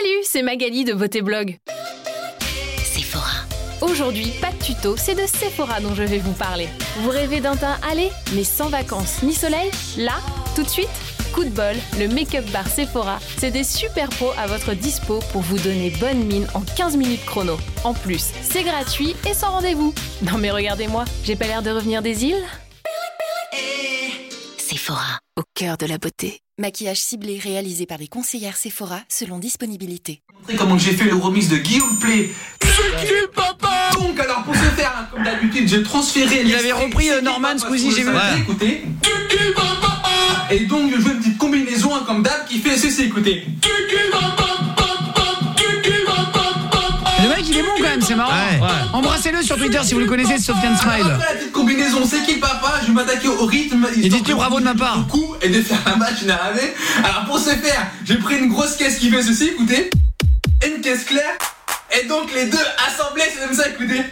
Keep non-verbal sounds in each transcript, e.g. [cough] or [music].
Salut, c'est Magali de Beauté Blog. Sephora. Aujourd'hui, pas de tuto, c'est de Sephora dont je vais vous parler. Vous rêvez d'un teint allé, mais sans vacances ni soleil Là, tout de suite Coup de bol, le Make-up Bar Sephora, c'est des super pros à votre dispo pour vous donner bonne mine en 15 minutes chrono. En plus, c'est gratuit et sans rendez-vous. Non mais regardez-moi, j'ai pas l'air de revenir des îles Sephora, au cœur de la beauté. Maquillage ciblé réalisé par les conseillères Sephora selon disponibilité. Comment j'ai fait le remix de Guillaume Play. Papa? Donc alors pour ce faire, hein, comme d'habitude, j'ai transféré. Il avait repris euh, Norman Squeezie, j'ai vu. Écoutez. Et donc je joue une petite combinaison hein, comme d'hab qui fait ceci, écoutez. Le c'est marrant. Ouais. Embrassez-le sur Twitter si vous le connaissez, Sofiane Smile. Après la petite combinaison, c'est qui le papa? Je vais m'attaquer au rythme. Et dites-lui bravo de ma part. Du coup, et de faire un match énervé. Alors pour ce faire, j'ai pris une grosse caisse qui fait ceci, écoutez. Et une caisse claire. Et donc les deux assemblés, c'est comme ça, écoutez.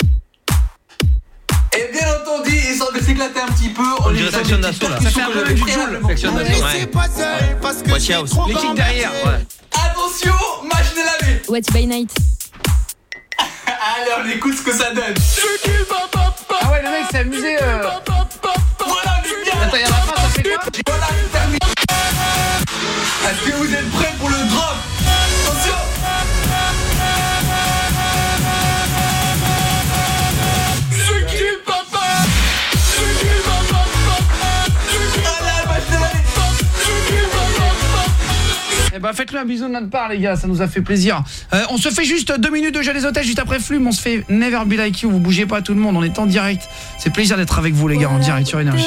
Et bien entendu, ils semblent s'éclater un petit peu. On dirait section d'assaut, là. Ça fait un peu du Joule. Section d'assaut, ouais. Watch house. Les kicks derrière, ouais. Attention, machine à laver. What's by night [laughs] Allez, on écoute ce que ça donne. Ah ouais, le mec s'est amusé. euh. Voilà, bien. Attends, il y a la fin, ça fait quoi Voilà, terminé. Est-ce que vous êtes prêts pour le drop? Eh ben faites-lui un bisou de notre part les gars, ça nous a fait plaisir. Euh, on se fait juste deux minutes de jeu des hôtels juste après Flume, on se fait Never Be Like You, vous bougez pas tout le monde, on est en direct. C'est plaisir d'être avec vous les gars en direct sur énergie.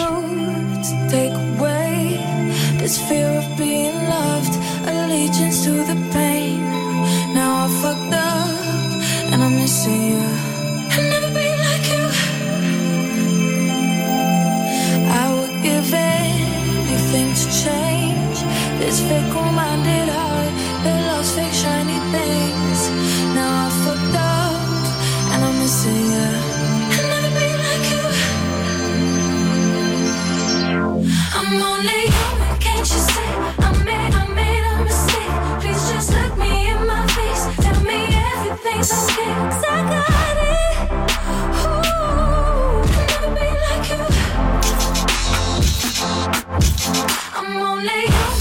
Change this fickle-minded heart that loves fake shiny things. Now I fucked up and I'm missing you. I'll never be like you. I'm only human, can't you see? I made, I made a mistake. Please just look me in my face. Tell me everything's okay. 'Cause I got it. I'll never be like you. I'm only human,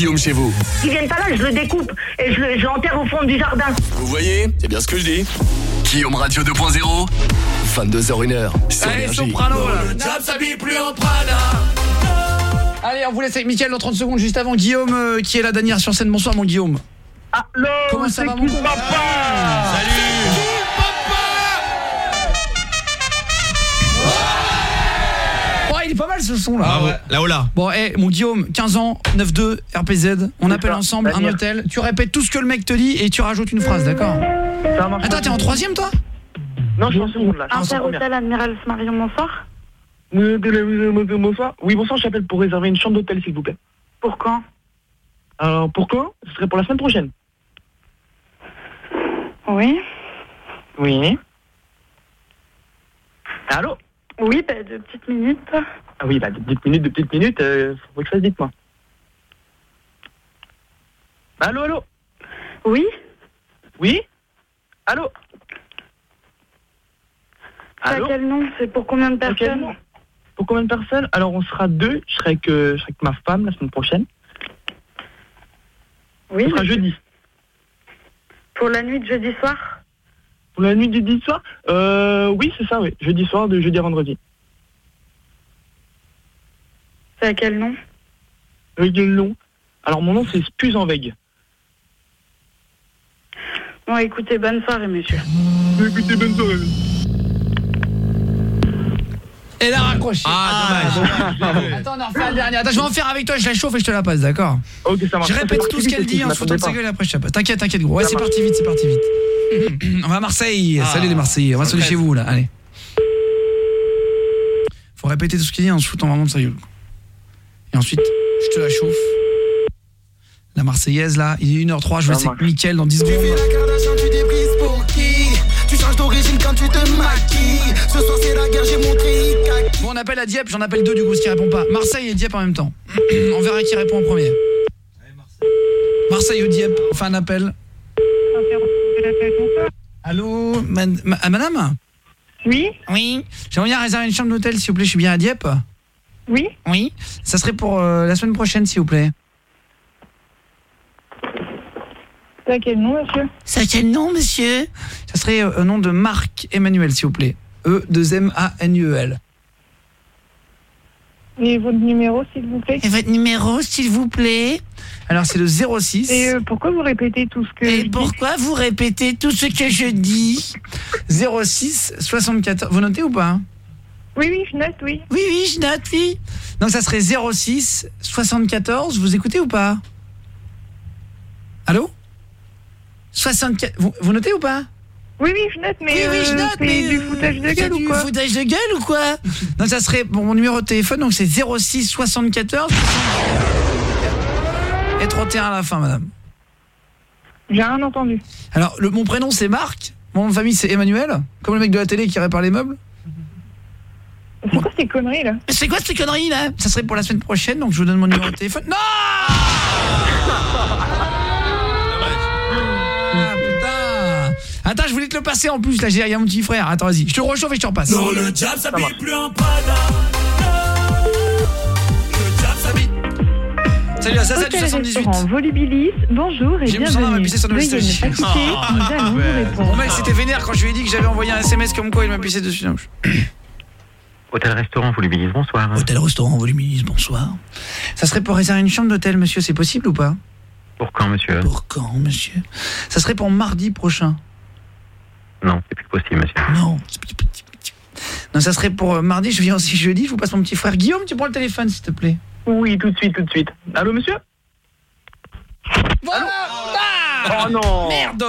Guillaume chez vous. Qui viennent pas là, je le découpe et je le- l'enterre au fond du jardin. Vous voyez C'est bien ce que je dis. Guillaume Radio 2.0, 22h1h. Sur Allez, soprano là. job s'habille plus en Prada. Allez, on vous laisse avec Mickaël dans 30 secondes juste avant Guillaume euh, qui est là dernière sur scène. Bonsoir mon Guillaume. Allô, Comment ça va mon le papa? Oh, ce son là. Bravo. Là, oh là. Bon, eh, mon Guillaume, 15 ans, 9-2, RPZ, on appelle ça, ensemble un Daniel. hôtel, tu répètes tout ce que le mec te dit et tu rajoutes une phrase, d'accord Attends, t'es en troisième toi Non, je suis en seconde là. première. Inter-Hôtel Admiral Marion, bonsoir. Euh, la- euh, euh, Bonsoir. Oui, bonsoir, j'appelle pour réserver une chambre d'hôtel, s'il vous plaît. Pour quand Alors, pour quand Ce serait pour la semaine prochaine. Oui. Oui. Allô Oui, bah, deux petites minutes. Ah oui, bah, de petites minutes, de petites minutes, euh, faut que je fasse dites-moi. Allô, allô? Oui? Oui? Allô? Allô? quel nom? C'est pour combien de personnes? Pour combien de personnes? Alors, on sera deux. Je serai, que, je serai avec ma femme la semaine prochaine. Oui. Ce sera jeudi. Pour la nuit de jeudi soir? Pour la nuit du jeudi soir? Euh, Oui, c'est ça, oui. Jeudi soir, de jeudi à vendredi. C'est à quel nom Oui, le nom. Alors, mon nom, c'est Spuz en Veille. Bon, écoutez, bonne soirée, monsieur. Écoutez, bonne soirée. Elle a raccroché. Ah, dommage. Attends, on en refait la dernière. Attends, je vais en faire avec toi, je la chauffe et je te la passe, d'accord Ok, ça marche. Je répète tout ce qu'elle dit en se foutant de sa gueule après je te la passe. T'inquiète, t'inquiète gros. Ouais, c'est parti vite, c'est parti vite. [coughs] on va à Marseille. Ah, Salut les Marseillais. On va le chez 13. vous là, allez. Faut répéter tout ce qu'il dit en se foutant vraiment de sa gueule. Et ensuite, je te la chauffe. La Marseillaise là, il est 1h03, je vais marche. Mickaël dans 10 secondes. la Kardashian, tu débrises pour qui? Tu changes d'origine quand tu te maquilles. Ce soir, c'est la guerre, j'ai montré Ikaki. Bon, on appelle à Dieppe, j'en appelle deux du coup, ce qui répond pas. Marseille et Dieppe en même temps. [clears throat] on verra qui répond en premier. Marseille ou Dieppe, on fait un appel. Allô, man- ma- madame? Oui Oui. J'aimerais bien réserver une chambre d'hôtel, s'il vous plaît, je suis bien à Dieppe. Oui Oui. Ça serait pour euh, la semaine prochaine, s'il vous plaît. C'est à quel nom, monsieur? C'est quel nom, monsieur? Ça serait euh, au nom de Marc Emmanuel, s'il vous plaît. E 2 M A N U E L. Et votre numéro, s'il vous plaît? Et votre numéro, s'il vous plaît? Alors, c'est le 06. Et euh, pourquoi vous répétez tout ce que je Et dis? pourquoi vous répétez tout ce que je dis? 06 74. Vous notez ou pas? Oui, oui, je note, oui. Oui, oui, je note, oui. Donc ça serait 06 74. Vous écoutez ou pas? Allô? 64. Vous, vous notez ou pas? Oui, oui, je note, mais Oui, oui, je euh, note, mais du euh, foutage de gueule ou du quoi? foutage de gueule ou quoi? Donc ça serait bon, mon numéro de téléphone, donc c'est 06 74 et 31 à la fin, madame. J'ai rien entendu. Alors, le, mon prénom c'est Marc, mon nom de famille c'est Emmanuel, comme le mec de la télé qui répare les meubles. C'est quoi ces conneries, là C'est quoi ces conneries là Ça serait pour la semaine prochaine, donc je vous donne mon numéro de téléphone. Non Ah putain Attends, je voulais te le passer en plus, là j'ai a mon petit frère. Attends, vas-y, je te rechauffe et je te repasse. Non, le job s'habille plus en Prada. Salut à Zaza du Hôtel 78. restaurant Volubilis, bonjour et bienvenue. sur ne stage. pas quitter, Ah, nous allons vous Mon répondre. mec c'était vénère quand je lui ai dit que j'avais envoyé un SMS comme quoi il m'a pissé dessus. Hôtel-restaurant Volubilis, bonsoir. Hôtel restaurant voluminise, bonsoir. Ça serait pour réserver une chambre d'hôtel, monsieur, c'est possible ou pas? Pour quand, monsieur? Pour quand, monsieur? Ça serait pour mardi prochain. Non, c'est plus possible, monsieur. Non, c'est petit, petit, petit. Non, ça serait pour euh, mardi, je viens aussi jeudi, je vous passe mon petit frère. Guillaume, tu prends le téléphone, s'il te plaît. Oui, tout de suite, tout de suite. Allô, monsieur? Voilà Ah Oh non Merde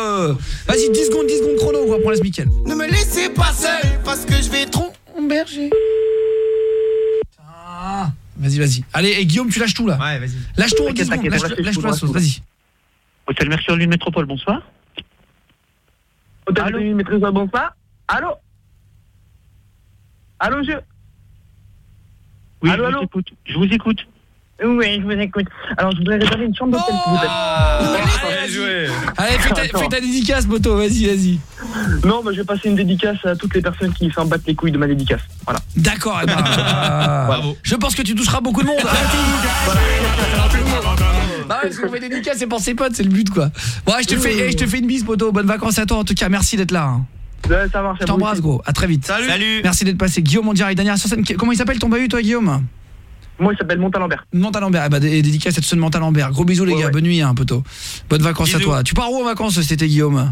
Vas-y, 10 secondes, 10 secondes chrono, quoi, pour la Mickaël. Ne me laissez pas seul parce que je vais trop. Mon berger. Ah. Vas-y, vas-y. Allez, et Guillaume, tu lâches tout, là. Ouais, vas-y. Lâche tout en T'inquiète, 10 secondes, t'inquiète, lâche, lâche lâche tout, la sauce, vas-y. Hôtel Mercure Lune Métropole, bonsoir. Hôtel Lune Métropole, bonsoir. Allô Allô, monsieur Oui, Allô, je allô vous écoute. Je vous écoute. Oui, je vous écoute. Alors, je voudrais réserver une chambre d'hôtel, plaît. Bien joué. Allez, fais ta, Attends. fais ta dédicace, Moto, vas-y, vas-y. Non, bah, je vais passer une dédicace à toutes les personnes qui s'en battent les couilles de ma dédicace. Voilà. D'accord, eh ben, [laughs] euh, Bravo. Je pense que tu toucheras beaucoup de monde. Bah ouais, parce qu'on fait des dédicaces, c'est pour ses potes, c'est le but quoi. Bon, ouais, je te fais eh, je te fais une bise poto. Bonnes vacances à toi en tout cas. Merci d'être là. hein. Ouais, ça marche. Je t'embrasse gros. À très vite. Salut. Salut. Merci d'être passé. Guillaume en direct dernière sur scène. Comment il s'appelle ton bahut toi Guillaume? Moi, il s'appelle Montalembert. Montalembert. Eh bah dé- dédicace à Montalembert. Montalembert. Gros bisous les gars. Bonne nuit hein, poto. Bonnes vacances à toi. Tu pars où en vacances cet été Guillaume?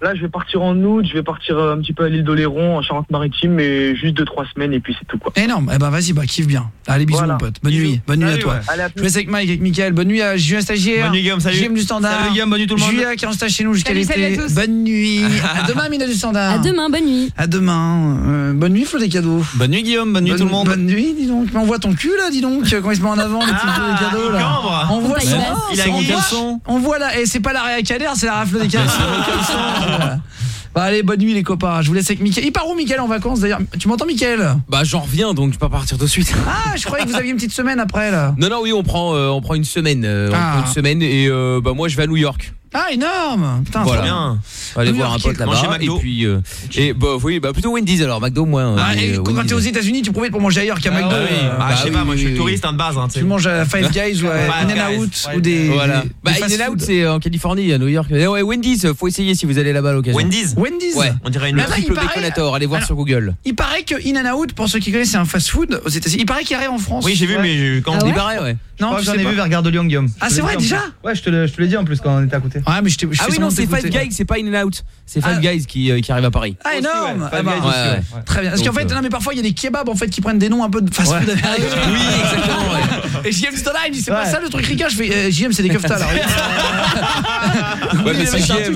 Là, je vais partir en août, je vais partir euh, un petit peu à l'île d'Oléron, en Charente-Maritime, mais juste 2-3 semaines et puis c'est tout quoi. Énorme. Eh ben vas-y, bah kiffe bien. Allez bisous Voilà. mon pote. Bonne nuit. Bonne nuit à toi. ouais. Allez, à Je laisse avec Mike avec Mickaël. Bonne nuit à Julien stagiaire. Bonne nuit, Guillaume, salut. Guillaume du standard. Salut, Guillaume, bonne nuit tout le monde. Julia qui est en stage chez nous jusqu'à l'été. à tous. Bonne nuit. [laughs] à demain Mina du standard. À demain, bonne nuit. À demain. Euh, bonne nuit Flo des cadeaux. Bonne nuit Guillaume, bonne nuit bonne, tout le monde. Bonne nuit, dis donc. Mais on voit ton cul là, dis donc, quand il se met en avant les petits Flo des cadeaux là. cambre. On voit basse. Il a on mis voit, caleçon. on voit là et c'est pas la Réa Kader, c'est la rafle des cadeaux. [laughs] Bah, allez, bonne nuit les copains. Je vous laisse avec Mickaël. Il part où Mickaël en vacances d'ailleurs? Tu m'entends Mickaël Bah j'en reviens donc je peux pas partir tout de suite. Ah, je croyais que vous aviez une petite semaine après là. Non non oui on prend euh, on prend une semaine euh, on Ah. prend une semaine et euh, bah moi je vais à New York. Ah, énorme. Putain, Voilà. bien. Aller New voir un pote là-bas manger et McDo. puis euh, et bah oui bah plutôt Wendy's alors McDo moi. Ah, mais, et euh, quand Wendy's. t'es aux États-Unis, tu profites pour manger ailleurs qu'à Ah McDo. oui. Euh, Ah, Bah je sais oui, pas, moi je suis touriste hein, de base. Hein, Tu manges à Five Guys ou à In and Out ou des Voilà. des- Bah In and Out c'est en Californie à New York. Eh ouais Wendy's faut essayer si vous allez là-bas à l'occasion. Wendy's Wendy's. Ouais. On dirait une triple Baconator, allez voir sur Google. Il paraît que In and Out, pour ceux qui connaissent, c'est un fast-food aux États-Unis. Il paraît qu'il arrive en France. Oui, j'ai vu, mais quand Ah Il paraît ouais. Non, j'en ai pas. vu vers Gare de Lyon, Guillaume. Ah, c'est vrai, déjà. Ouais, je te le- je te l'ai dit en plus quand on était à côté. Ouais, mais je Ah oui non c'est Five. Guys c'est pas In and Out. C'est Five Ah. Guys qui euh, qui arrive à Paris. Ah, Aussi, énorme. ouais. Ah bah, Guys Ouais, aussi, ouais. ouais. Très bien. Parce qu'en fait, euh, non, mais parfois, il y a des kebabs en fait qui prennent des noms un peu de Ouais. américain. [laughs] Oui exactement. Et JM dit c'est pas ça le truc ricain. Je fais euh, JM, c'est des keftas alors. Ouais [laughs] mais c'est JM,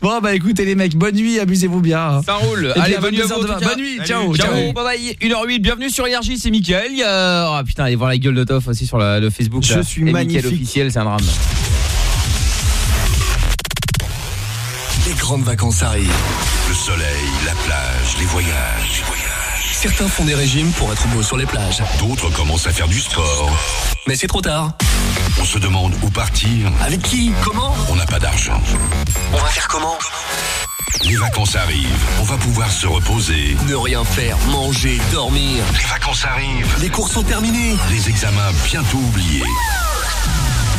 bon, hein. bah écoutez, les mecs, bonne nuit, amusez-vous bien. Ça roule. Allez, à bonne nuit à 22 vous. Bonne nuit, ciao, ciao. Bye bye. 1h08, bienvenue sur Énergie, c'est Mickaël. Ah putain, allez voir la gueule de Toff aussi sur la- le Facebook. Je là. suis Et magnifique. officiel, c'est un drame. Les grandes vacances arrivent. Le soleil, la plage, les voyages. Certains font des régimes pour être beaux sur les plages. D'autres commencent à faire du sport. Mais c'est trop tard. On se demande où partir. Avec qui? Comment? On n'a pas d'argent. On va faire comment? Les vacances arrivent. On va pouvoir se reposer. Ne rien faire, manger, dormir. Les vacances arrivent. Les cours sont terminés. Les examens bientôt oubliés.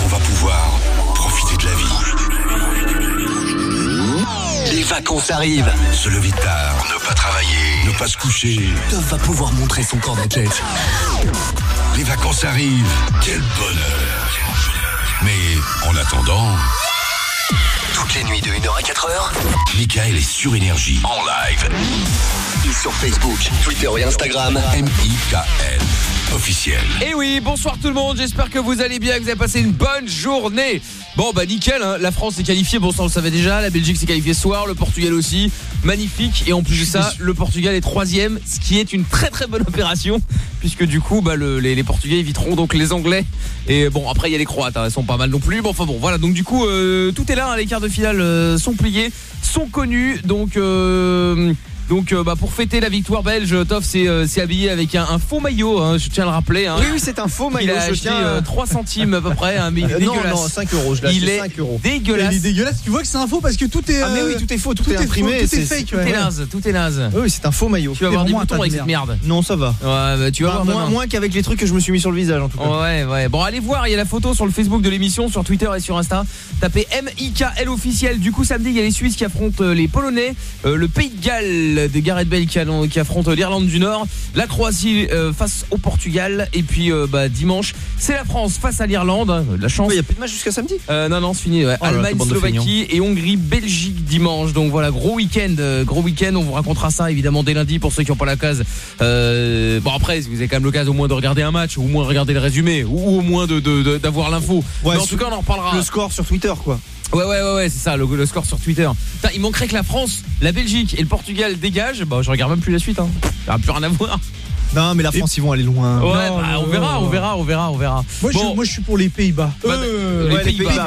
On va pouvoir profiter de la vie. Les vacances arrivent. Se lever tard, ne pas travailler, ne pas se coucher. Dove va pouvoir montrer son corps d'athlète. Les vacances arrivent. Quel bonheur. Mais en attendant... Toutes les nuits de 1h à 4h, Michael est sur Énergie en live. Sur Facebook, Twitter et Instagram, M-I-K-L officiel. Et oui, bonsoir tout le monde, j'espère que vous allez bien, que vous avez passé une bonne journée. Bon bah nickel, hein. la France est qualifiée, bon ça on le savait déjà, la Belgique s'est qualifiée ce soir, le Portugal aussi, magnifique. Et en plus de ça, le Portugal est troisième, ce qui est une très très bonne opération, puisque du coup bah, le- les, les Portugais éviteront donc les Anglais. Et bon après il y a les Croates, hein, elles sont pas mal non plus. Bon enfin bon voilà, donc du coup euh, tout est là, hein, les quarts de finale euh, sont pliés, sont connus, donc... Euh, donc euh, bah, pour fêter la victoire belge, Toff s'est euh, habillé avec un, un faux maillot, hein, je tiens à le rappeler. Hein. Oui, oui, c'est un faux maillot, Il a je acheté tiens, euh, 3 centimes à peu près, hein, mais il est non, dégueulasse. non, 5 euros, je l'ai Il acheté est 5 euros. dégueulasse. Il est dégueulasse, tu vois que c'est un faux parce que tout est. Ah, mais oui, tout est faux, tout est imprimé, tout est fake. Tout ouais. est naze, tout est naze. Oui, c'est un faux maillot. Tu vas avoir des boutons avec cette merde. Non, ça va. Ouais, bah, tu vas moins, moins qu'avec les trucs que je me suis mis sur le visage en tout cas. Ouais, ouais. Bon, allez voir, il y a la photo sur le Facebook de l'émission, sur Twitter et sur Insta. Tapez M-I-K-L officiel. Du coup, samedi, il y a les Suisses qui affrontent les Polonais, le Pays de Galles de Gareth Bale qui, allons- qui affronte l'Irlande du Nord, la Croatie euh, face au Portugal, et puis euh, bah, dimanche, c'est la France face à l'Irlande. hein, la chance. Il n'y a plus de match jusqu'à samedi Euh, non, non, c'est fini. ouais. Oh là, Allemagne, Slovaquie et Hongrie, Belgique dimanche. Donc voilà, gros week-end, gros week-end. On vous racontera ça évidemment dès lundi pour ceux qui n'ont pas la case. Bon après, si vous avez quand même l'occasion au moins de regarder un match, ou au moins de regarder le résumé, ou, ou au moins de de- de- d'avoir l'info. Ouais, en tout cas, on en reparlera. Le score sur Twitter, quoi. Ouais, ouais, ouais, ouais c'est ça, le, le score sur Twitter. Putain, il manquerait que la France, la Belgique et le Portugal dégagent. Bah, je regarde même plus la suite. Hein. Ça plus rien à voir. Non, mais la France, ils vont aller loin. Ouais, bah, on verra, on verra, on verra, on verra. Moi, je, Bon. moi, je suis pour les Pays-Bas. Bah, Euh, les ouais, Pays-Bas, Pays-Bas.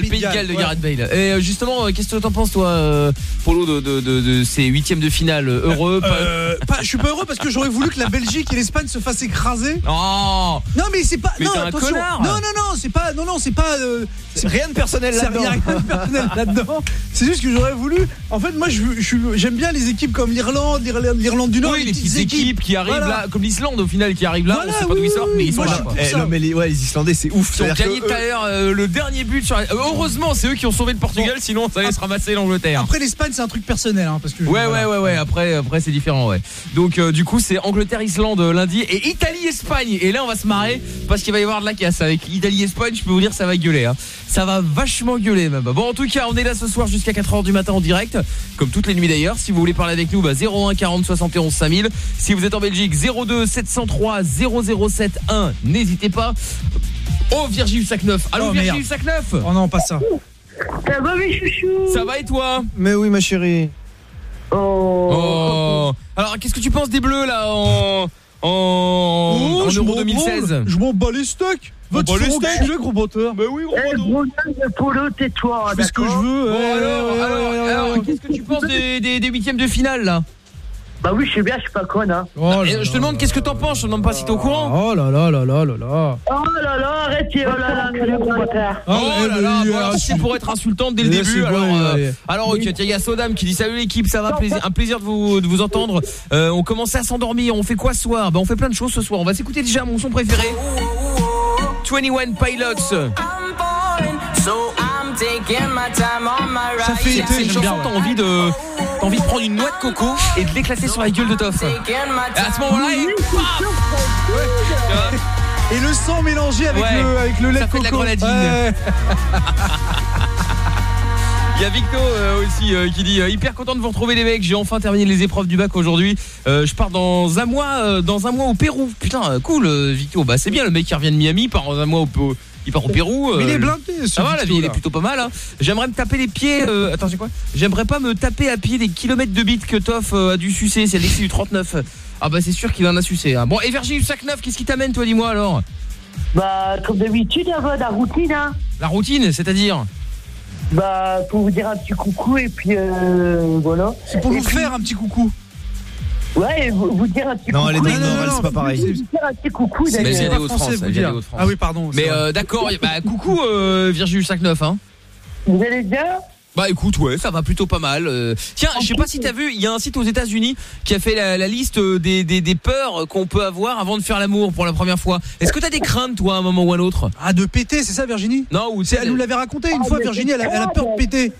Pays de Galles, de Gareth Bale. Et euh, justement, euh, qu'est-ce que t'en penses toi, euh, Polo, de, de, de, de ces huitièmes de finale heureux pas- Euh, pas- je suis pas heureux parce que j'aurais voulu que la Belgique et l'Espagne se fassent écraser. Oh Non mais c'est pas Mais non un connard. Non non non, c'est pas non non, c'est pas euh, rien de personnel là-dedans. rien de personnel [laughs] là-dedans. C'est juste que j'aurais voulu en fait moi j'aime bien les équipes comme l'Irlande, l'Irlande l'Irlande du Nord, Oui, les petites équipes qui arrivent, arrive Voilà. là, comme l'Islande au final qui arrive là, Voilà, on sait pas d'où ils sortent, mais ils sont là. Eh, non, mais les, ouais, les Islandais, c'est ouf. Ils ont gagné tout à l'heure le dernier but sur. euh, heureusement, c'est eux qui ont sauvé le Portugal, sinon ça allait se ramasser l'Angleterre. Après l'Espagne, c'est un truc personnel hein, parce que Ouais, ouais, ouais, ouais. Après, après c'est différent, ouais. Donc, euh, du coup, c'est Angleterre-Islande euh, lundi et Italie-Espagne. Et là, on va se marrer parce qu'il va y avoir de la casse avec Italie-Espagne. Je peux vous dire, ça va gueuler. Hein. Ça va vachement gueuler, même. Bon, en tout cas, on est là ce soir jusqu'à 4h du matin en direct, comme toutes les nuits d'ailleurs. Si vous voulez parler avec nous, bah 01 40 71 5000. Si vous êtes en Belgique, 02 703 007 1. N'hésitez pas. Oh, Virgile Sac-Neuf. Allô, Oh, Virgile. Sac-Neuf. Oh non, pas ça. Ça va, mes chouchous Ça va et toi? Mais oui, ma chérie. Oh. Oh. Alors, qu'est-ce que tu penses des Bleus là en en, en Oh, je Euro m'en 2016 branle. Je m'en bats les steaks. Va te faire enculer, gros bâtard. Bah oui, gros Eh, gros nain de polo, tais-toi, Je fais ce que je veux. Bon ouais, alors, ouais. qu'est-ce que tu penses des, des, des huitièmes de finale là? Bah oui, je sais bien, je suis pas conne, hein. Oh Je te demande qu'est-ce que t'en penses, je te demande pas si t'es au courant. Oh là là là là là là. Oh là là, arrête, oh là là, bâtard. Oh là là, bon, alors, c'est pour être insultante dès le début. Alors, euh, alors ok, il y a Sodam qui dit salut l'équipe, ça va, plaisir, un plaisir de vous, de vous entendre. Euh, on commençait à s'endormir, on fait quoi ce soir? Bah on fait plein de choses ce soir. On va s'écouter déjà mon son préféré. 21 Pilots. Ça fait une j'aime bien. chanson, t'as envie de t'as envie de prendre une noix de coco et de l'éclater sur la gueule de Toff. Et à ce moment-là, il Et le sang mélangé avec Ouais. le avec le lait Ça de fait de la coco. grenadine. Ouais. [laughs] Il y a Victo euh, aussi euh, qui dit euh, hyper content de vous retrouver les mecs. J'ai enfin terminé les épreuves du bac aujourd'hui. Euh, je pars dans un mois euh, dans un mois au Pérou. Putain, cool euh, Victo. Bah c'est bien le mec qui revient de Miami, part dans un mois au Pérou. Il part au Pérou. Mais il euh, est blindé ce Ça va, la vie elle est plutôt pas mal. Hein. J'aimerais me taper les pieds. Euh, attends, c'est quoi? J'aimerais pas me taper à pied des kilomètres de bite que Toff euh, a dû sucer. C'est Alexis du 39. Ah bah c'est sûr qu'il en a sucé. Hein. Bon, et Virginie du sac neuf, qu'est-ce qui t'amène toi, dis-moi alors? Bah, comme d'habitude, hein, la routine, hein. La routine, c'est-à-dire? Bah, pour vous dire un petit coucou et puis euh, voilà. C'est pour Et nous puis- faire un petit coucou. Ouais, et vous, vous dire un petit Non, coucou. elle est dans et le puis- Nord, elle, c'est pas pareil. Vous dire un petit coucou, Mais d'ailleurs. j'ai pas des Hauts-de-France, des. Ah oui, pardon. c'est Mais vrai. euh, d'accord, bah coucou euh, Virgile 59 hein. Vous allez bien Bah écoute, ouais, ça va plutôt pas mal. euh. Tiens, je sais pas si t'as vu, il y a un site aux États-Unis qui a fait la, la liste euh, des, des, des peurs qu'on peut avoir avant de faire l'amour pour la première fois. Est-ce que t'as des craintes, toi, à un moment ou à un autre? Ah, de péter, c'est ça, Virginie? Non, ou C'est- Elle nous l'avait raconté une Ah, fois, mais Virginie, elle a, c'est elle a peur de péter.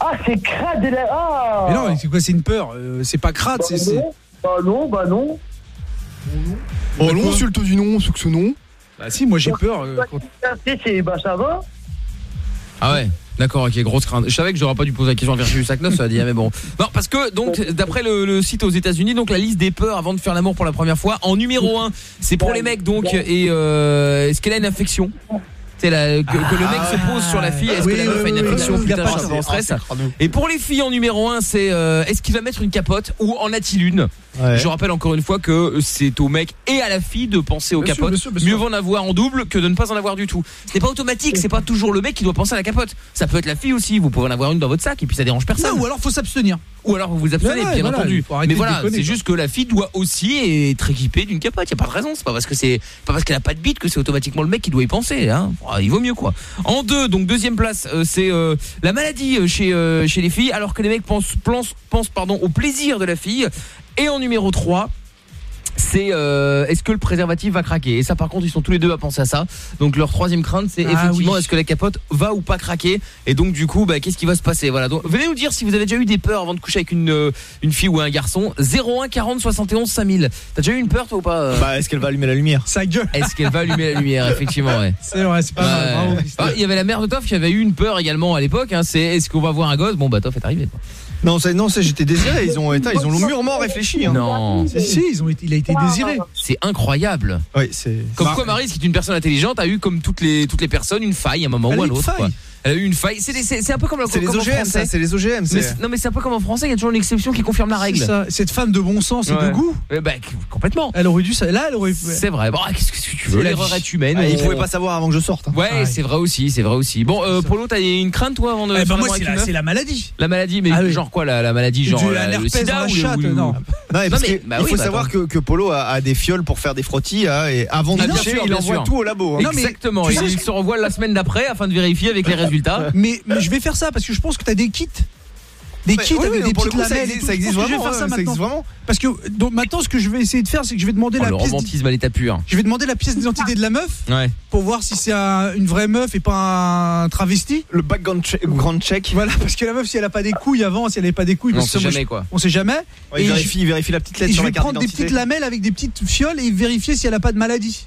Ah, c'est crade de la. Ah Mais non, mais c'est quoi C'est une peur. euh, C'est pas crade, bah, c'est. non, bah non, bah non. Oh non, sur le taux du nom, sur que ce nom. Bah si, moi j'ai peur. euh, quand- C'est- c'est- Bah ça va. Ah ouais D'accord, ok, grosse crainte. Je savais que j'aurais pas dû poser la question à Virgile 59, ça va dire, mais bon. Non, parce que, donc, d'après le, le site aux États-Unis, donc la liste des peurs avant de faire l'amour pour la première fois, en numéro 1, c'est pour les mecs, donc, et euh, est-ce qu'elle a une infection c'est la, que, que le mec se pose sur la fille, est-ce Oui, que la meuf a une oui, oui, Putain, je suis en stress. Et pour les filles en numéro 1, c'est euh, est-ce qu'il va mettre une capote ou en a-t-il une Ouais. Je rappelle encore une fois que c'est au mec et à la fille de penser aux Bien sûr, capotes. bien sûr, bien Mieux vaut en avoir en double que de ne pas en avoir du tout. Ce n'est pas automatique, c'est pas toujours le mec qui doit penser à la capote. Ça peut être la fille aussi, vous pouvez en avoir une dans votre sac et puis ça dérange personne. Non, ou alors faut s'abstenir. Ou alors vous vous abstenez, bien voilà, entendu. Mais voilà, c'est juste que la fille doit aussi être équipée d'une capote. Il y a pas de raison. C'est pas parce que c'est pas parce qu'elle a pas de bite que c'est automatiquement le mec qui doit y penser. Hein. Ah, Il vaut mieux quoi. En deux, donc deuxième place, euh, c'est euh, la maladie euh, chez euh, chez les filles, alors que les mecs pensent pensent, pensent pardon au plaisir de la fille. Et en numéro 3 c'est euh, est-ce que le préservatif va craquer? Et ça par contre ils sont tous les deux à penser à ça donc leur troisième crainte c'est Ah effectivement oui. est-ce que la capote va ou pas craquer? Et donc du coup bah, qu'est-ce qui va se passer? Voilà donc venez nous dire si vous avez déjà eu des peurs avant de coucher avec une euh, une fille ou un garçon 01 40 71 5000 t'as déjà eu une peur toi ou pas euh? Bah, est-ce qu'elle va allumer la lumière? Sa gueule. est-ce qu'elle va allumer la lumière [laughs] effectivement ouais C'est vrai, c'est pas mal. Ouais. Bravo, Christophe. Ah, il y avait la mère de Toff qui avait eu une peur également à l'époque hein, c'est est-ce qu'on va voir un gosse? Bon bah Toff est arrivé quoi. Non, ça, non, ça, j'étais désiré. Ils ont, attends, ils ont mûrement réfléchi. Hein. non Si, si, ils ont été, il a été désiré. c'est incroyable Oui, c'est. Comme quoi Marise, qui est une personne intelligente, a eu comme toutes les toutes les personnes une faille à un moment Elle ou à l'autre. faille. quoi. Elle a eu une faille. C'est des- c'est c'est un peu comme, C'est les OGM, ça, c'est les OGM. Non mais c'est un peu comme en français, il y a toujours une exception qui confirme la C'est règle. ça. Cette femme de bon sens et Ouais. de goût, Eh ben, complètement. elle aurait dû ça. Là, elle aurait. C'est vrai. Bon, qu'est-ce que tu veux? La L'erreur est humaine. Ah, on- pouvaient pas savoir avant que je sorte. hein. Ouais, c'est vrai aussi, c'est vrai aussi. Bon, euh, Polo, t'as une crainte toi avant de Eh ben moi, c'est la, la maladie. La maladie, mais Ah oui. genre quoi la, la maladie genre Du- la- un le sida la ou chatte, non. Non, mais parce mais- que bah il oui, faut bah savoir que, que Polo a, a des fioles pour faire des frottis hein, et avant de sûr, il envoie tout au labo. hein. Non, mais Exactement. Il, il se revoit la semaine d'après afin de vérifier avec les résultats. [laughs] Mais, mais je vais faire ça parce que je pense que t'as des kits. des kits oui, avec oui, des petites coup, ça existe- ça Je que je vais faire ça hein, ça maintenant. existe vraiment. Parce que donc, maintenant, ce que je vais essayer de faire, c'est que je vais demander Oh, la le pièce. romantisme à l'état pur. Je vais demander la pièce d'identité de la meuf Ouais. pour voir si c'est un- une vraie meuf et pas un travesti. Le background check, grand check. Voilà, parce que la meuf, si elle a pas des couilles avant, si elle avait pas des couilles, on sait jamais, je- quoi. On sait jamais. Ouais, il Et vérifie, il vérifie la petite lettre Et je sur vais la carte prendre des d'identité. petites lamelles avec des petites fioles et vérifier si elle a pas de maladie.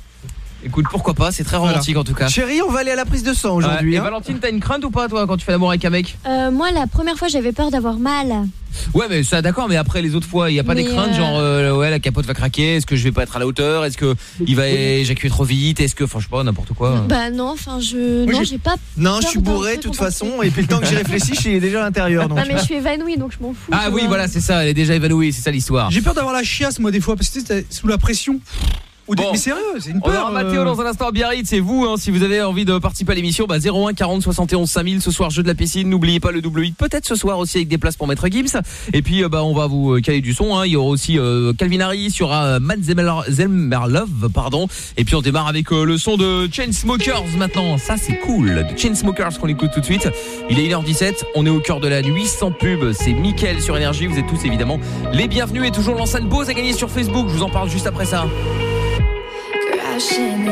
Écoute, pourquoi pas, c'est très romantique en tout cas. Chérie, on va aller à la prise de sang Ouais, aujourd'hui. Et hein. Valentine, t'as une crainte ou pas toi quand tu fais l'amour avec un mec Euh, moi, la première fois, j'avais peur d'avoir mal. Ouais, mais ça d'accord, mais après les autres fois, il y a pas des Mais, craintes euh, genre euh, ouais, la capote va craquer, est-ce que je vais pas être à la hauteur, est-ce que il va éjaculer trop vite, est-ce que enfin je sais pas n'importe quoi. Bah non, enfin, je. Moi, non, j'ai- pas. Non, je suis bourré de toute façon, et puis le temps que j'y réfléchis, je suis déjà à l'intérieur. donc. Non, mais je suis évanouie, donc je m'en fous. Ah oui, vois. voilà, c'est ça, elle est déjà évanouie, c'est ça l'histoire. J'ai peur d'avoir la chiasse, moi, des fois, parce que tu sais, t'es sous la pression. Ou des- Bon. Mais sérieux, c'est une On peur. aura Mathéo euh. dans un instant à Biarritz, c'est vous hein, si vous avez envie de participer à l'émission, bah 01 40 71 5000 ce soir jeu de la piscine, n'oubliez pas le double hit, peut-être ce soir aussi avec des places pour Maître Gibbs et puis euh, bah on va vous euh, caler du son hein. il y aura aussi euh, Calvin Harris, il y aura Matt Zemmer- Zemmerlove pardon et puis on démarre avec euh, le son de Chainsmokers maintenant, ça c'est cool, de Chainsmokers qu'on écoute tout de suite. Il est 1h17, on est au cœur de la nuit sans pub, c'est Mickaël sur énergie, vous êtes tous évidemment les bienvenus et toujours l'enceinte Bose à gagner sur Facebook, je vous en parle juste après ça. Crashing,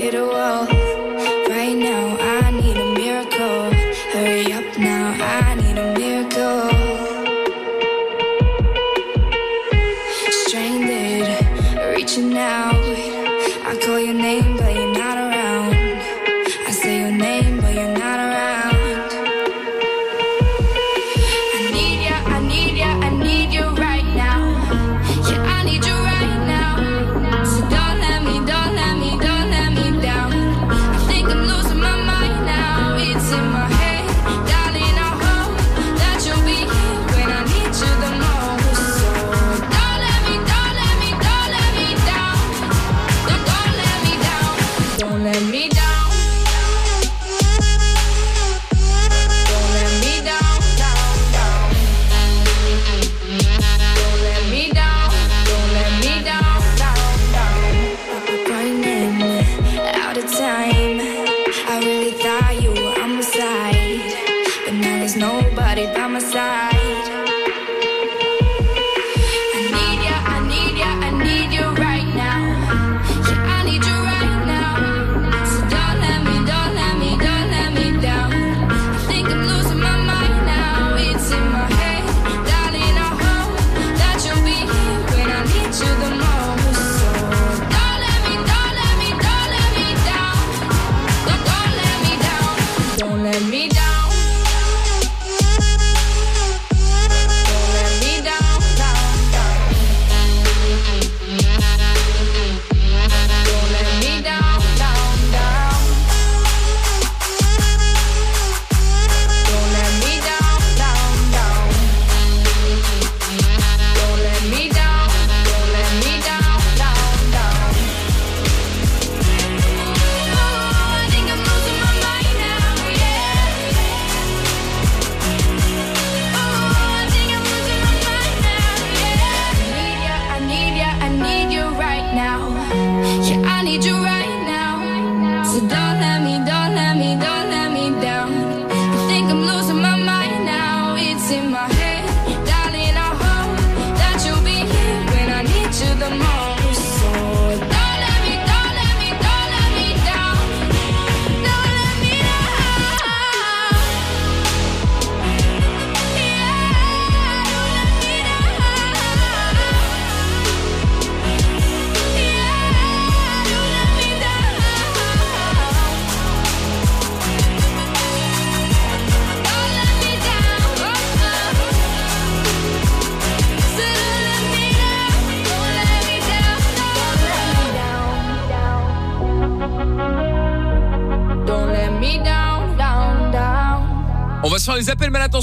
hit a wall. Right now, I need a miracle. Hurry up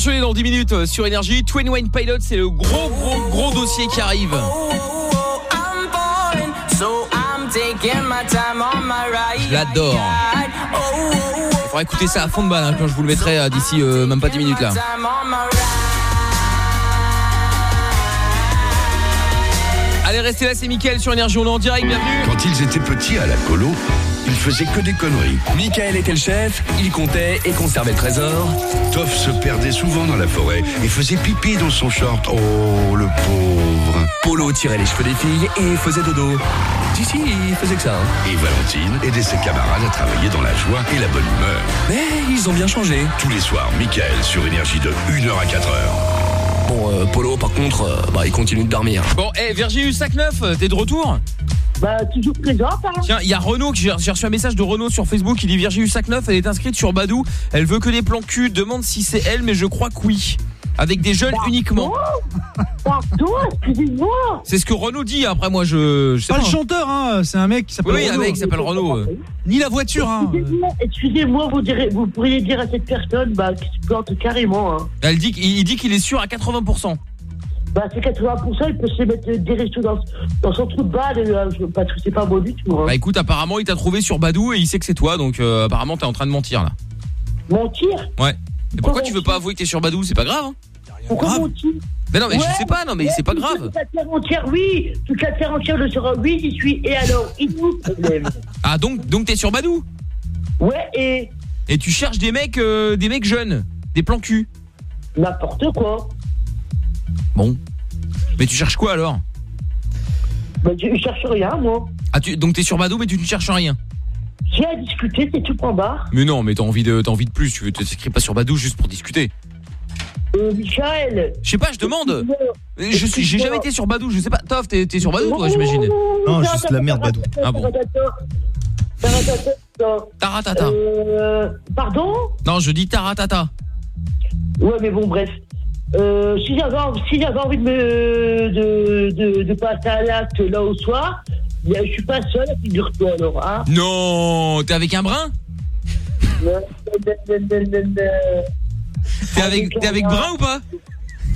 intentionnés dans 10 minutes euh, sur Énergie. Twin Wayne Pilot, c'est le gros gros gros dossier qui arrive. Je l'adore. Il faudra écouter ça à fond de balle hein, quand je vous le mettrai euh, d'ici euh, même pas 10 minutes là. Allez, restez là, c'est Mickaël sur Énergie, on est en direct, bienvenue. Quand ils étaient petits à la colo, il faisait que des conneries. Michael était le chef, il comptait et conservait le trésor. Toff se perdait souvent dans la forêt et faisait pipi dans son short. Oh, le pauvre. Polo tirait les cheveux des filles et faisait dodo. Si, si, il faisait que ça. hein. Et Valentine aidait ses camarades à travailler dans la joie et la bonne humeur. Mais ils ont bien changé. Tous les soirs, Michael sur énergie de 1h à 4h. Bon, euh, Polo, par contre, euh, bah, il continue de dormir. Bon, eh Virginie Sac-Neuf, t'es de retour? Bah, toujours présente, hein. Tiens, il y a Renaud, qui- j'ai reçu un message de Renaud sur Facebook, il dit Virginie Sac-Neuf, elle est inscrite sur Badou, elle veut que des plans cul, demande si c'est elle, mais je crois que oui. Avec des jeunes uniquement. Pardon, excusez-moi. C'est ce que Renaud dit, après moi je... je sais Pas pas. le chanteur, hein, c'est un mec qui s'appelle Oui, un mec qui s'appelle Renaud. euh. Ni la voiture, hein. Excusez-moi, excusez-moi, vous, direz- vous pourriez dire à cette personne bah, qu'il se plante carrément. Hein. Elle dit, qu'il- il dit qu'il est sûr à 80%. Bah, c'est 80%, il peut se mettre des restos dans, dans son trou de balle, euh, je- parce que c'est pas bon du tout. Hein. Bah écoute, apparemment il t'a trouvé sur Badou et il sait que c'est toi, donc euh, apparemment t'es en train de mentir là. Mentir? Ouais. Mais pourquoi tu veux pas avouer que t'es sur Badou? C'est pas grave. Hein Pourquoi mentir? Mais non, mais Ouais, je sais pas, non, mais ouais, c'est pas toute grave. la terre entière, oui. Toute la terre entière le sera, oui, j'y suis. Et alors, il nous problème. [laughs] Ah donc donc t'es sur Badou? Ouais, et Et tu cherches des mecs euh, des mecs jeunes, des plans cul. n'importe quoi. Bon. Mais tu cherches quoi alors? Bah, je cherche rien, moi. Ah tu donc t'es sur Badou mais tu ne cherches rien? J'ai à discuter, c'est tout en bas. Mais non, mais t'as envie de t'as envie de plus, tu veux t'inscrire pas sur Badou juste pour discuter. Euh, Michael. Je sais pas, je demande. Je suis j'ai jamais été sur Badou, je sais pas. Toff, t'es t'es sur Badou toi, j'imagine. Non, juste la merde, Badou. Ah bon. Taratata. Euh, pardon? Non, je dis taratata. Ouais, mais bon, bref. Euh, si j'avais envie, si j'avais envie de me de, de, de passer à l'acte là au soir, bien, je suis pas seul, figure-toi alors, hein. Non, t'es avec un brun? T'es avec t'es avec brun ou pas?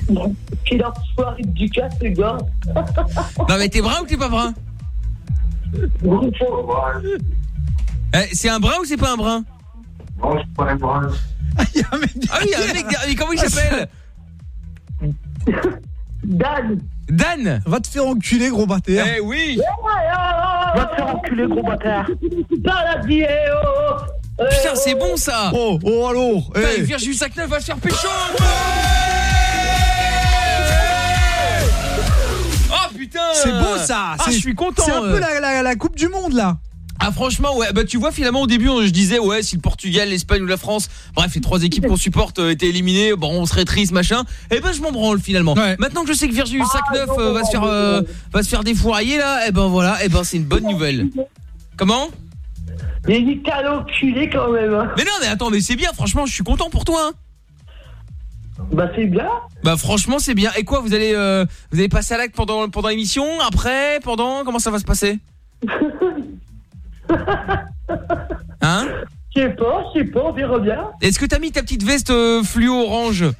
[laughs] Quel enfoiré du cas, ce gars. Non mais t'es brun ou t'es pas brun? Eh, c'est un brun ou c'est pas un brun? Non, je suis pas un brun. Ah oui, il y a un mec comment il s'appelle? Dan Dan Va te faire enculer, gros bâtard. Eh oui Va te faire enculer, gros bâtard. Oh, oh. Euh, Putain, c'est bon ça Oh, oh, allô Putain, eh. Virginie Sac-Neuf va se faire pécho Oh putain C'est beau ça. Ah, C'est- je suis content C'est un euh. peu la, la- la Coupe du Monde là. Ah franchement ouais. Bah tu vois finalement au début on- je disais ouais si le Portugal, l'Espagne ou la France bref les trois équipes qu'on supporte euh, étaient éliminées bon on serait triste machin. Et ben je m'en branle finalement. Maintenant que je sais que Virginie Sac-Neuf euh, va se faire euh, va se faire défourailler là et ben voilà et ben c'est une bonne nouvelle. Comment? Mais il est à l'enculé quand même. hein. mais non mais attends mais c'est bien. Franchement je suis content pour toi hein. Bah c'est bien. Bah franchement c'est bien. Et quoi vous allez euh, vous allez passer à l'acte pendant pendant l'émission après pendant comment ça va se passer? [laughs] [laughs] Hein Je sais pas, je sais pas, on verra bien. Est-ce que t'as mis ta petite veste euh, fluo orange [laughs]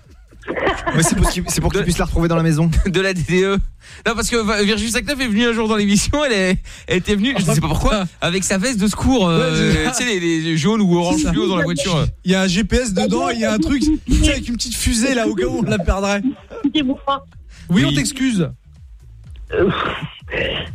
Ouais, c'est pour qu'il c'est pour qu'il puisse la retrouver dans la maison. [laughs] de la DDE Non parce que Virginie Sackneff est venue un jour dans l'émission, elle, est, elle était venue, je sais pas pourquoi, avec sa veste de secours, euh, Ouais, c'est ça. tu sais les, les jaunes ou orange fluo dans la voiture. Il y a un GPS dedans, il y a un truc tu sais, avec une petite fusée là au cas où on la perdrait. Excusez-moi. Oui, on Oui. t'excuse.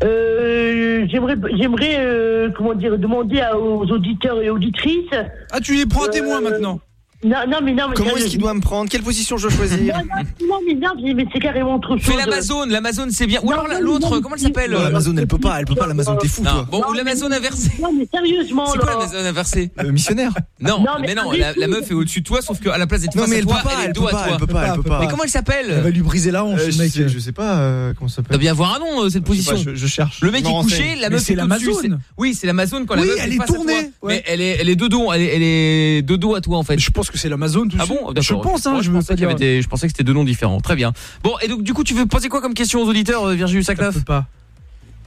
Euh, j'aimerais, j'aimerais, euh, comment dire, demander à- aux auditeurs et auditrices. Ah, tu les prends à témoin Euh, maintenant. Non, non, mais non, mais Comment est-ce qu'il doit me prendre? Quelle position je dois choisir? Non, non, non, mais non, mais- c'est carrément chose. Fais l'Amazon, l'Amazon c'est bien. Ou Non, alors l'autre, comment elle s'appelle? Non, L'Amazon, elle peut pas, elle peut pas, l'Amazon, t'es fou, Non, toi. bon, ou l'Amazon inversée. Non, mais sérieusement, C'est quoi l'Amazon inversée? Euh, missionnaire Non, Non, mais, mais non, la, meuf est au-dessus de toi, sauf qu'à la place d'être face à elle toi, peut pas, elle est elle dos peut à pas, toi. elle peut pas, elle peut pas. Mais comment elle Elle s'appelle va lui briser la hanche, Euh, mec. je sais pas euh, comment ça T'as s'appelle. bien voir un nom, cette position. je, cherche. Le mec est couché, la meuf est au-dessus, l'Amazon. Oui, c'est l'Amazon quand la Oui, meuf elle est face à tournée, toi. Mais elle est, elle est de dos, elle est, elle dos à toi en fait. Je pense que c'est l'Amazon tout de Ah bon D'accord. Je pense, hein, Moi, je pensais pas qu'il y avait dire. des- je pensais que c'était deux noms différents. Très bien. Bon, et donc du coup, tu veux poser quoi comme question aux auditeurs, euh, Virginie Ça Saclaf pas.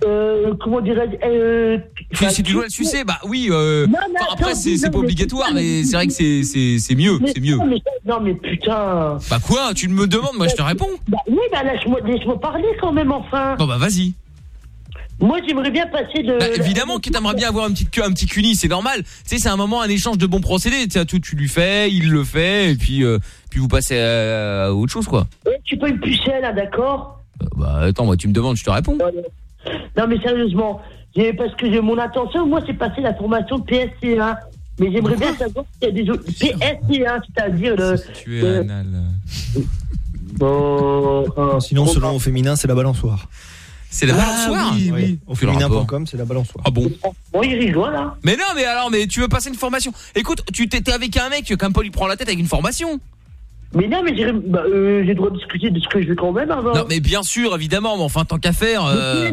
Euh, comment dirais-je euh, si, si tu dois le sucer, bah oui. euh, Non, enfin, après, c'est non, pas mais obligatoire, mais mais- c'est vrai que c'est c'est c'est mieux, mais- c'est mieux. Non, mais, non, mais putain. Bah quoi Tu me demandes, moi je te réponds. Bah oui, bah laisse-moi laisse-moi parler quand même, enfin. Bon bah vas-y. Moi, j'aimerais bien passer de. Bah, évidemment que t'aimerais bien avoir un petit un petit cuni, c'est normal. Tu sais, c'est un moment, un échange de bons procédés. Tu sais, tout tu lui fais, il le fait, et puis euh, puis vous passez à, à autre chose quoi. Ouais, tu peux une pucelle, hein, d'accord Euh, Bah attends, moi tu me demandes, je te réponds. Non, mais sérieusement, j'ai- parce que j'ai- mon intention, moi, c'est passer la formation PSC1. Mais j'aimerais bien savoir s'il y a des autres. PSC1, c'est-à-dire le. Tu es le- anal. Bon, euh, Sinon, selon au féminin, c'est la balançoire. C'est la balançoire Oui, oui. Au Quel rapport féminin.com, c'est la balançoire. Ah bon Bon, il rigole, hein. Mais non, mais alors, mais tu veux passer une formation Écoute, tu t'es avec un mec, tu veux quand même pas lui prendre la tête avec une formation. Mais non, mais j'ai bah, euh, j'ai le droit de discuter de ce que je veux quand même avant. Non, mais bien sûr, évidemment, mais enfin, tant qu'à faire. euh,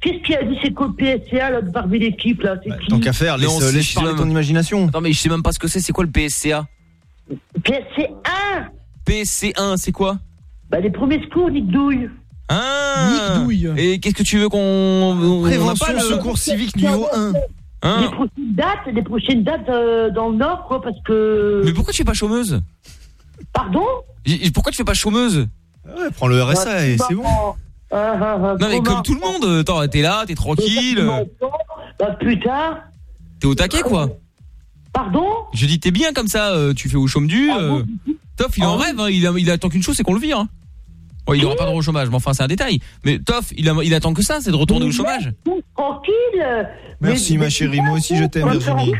Qu'est-ce qu'il a dit C'est quoi le PSCA, là, parmi l'équipe, là C'est qui Tant qu'à faire, laisse, Non, euh, laisse parler même- ton imagination. Attends, mais je sais même pas ce que c'est. C'est quoi le PSCA PSC1 PSC1, c'est quoi? Bah, les premiers secours, Nick Douille. Ah Et qu'est-ce que tu veux qu'on. Prévention, pas le- secours civique niveau 1. Hein Les prochaines dates, les prochaines dates euh, dans le Nord, quoi, parce que. Mais pourquoi tu fais pas chômeuse? Pardon? Pourquoi tu fais pas chômeuse? Ouais, prends le RSA et c'est bon. Ah, ah, ah, Non, mais comme tout le monde, attends, t'es là, t'es tranquille, Bah, putain. t'es au taquet, quoi. Pardon? Je dis, t'es bien comme ça, euh, tu fais au chôme du. euh, Toff, il est en rêve, hein, il, a- il attend qu'une chose, c'est qu'on le vire. Hein. Bon, il aura pas droit au chômage, mais enfin, c'est un détail. Mais Toff, il, a- il attend que ça, c'est de retourner au chômage. Tranquille. Merci, ma chérie. Moi aussi, je t'aime, te Virginie.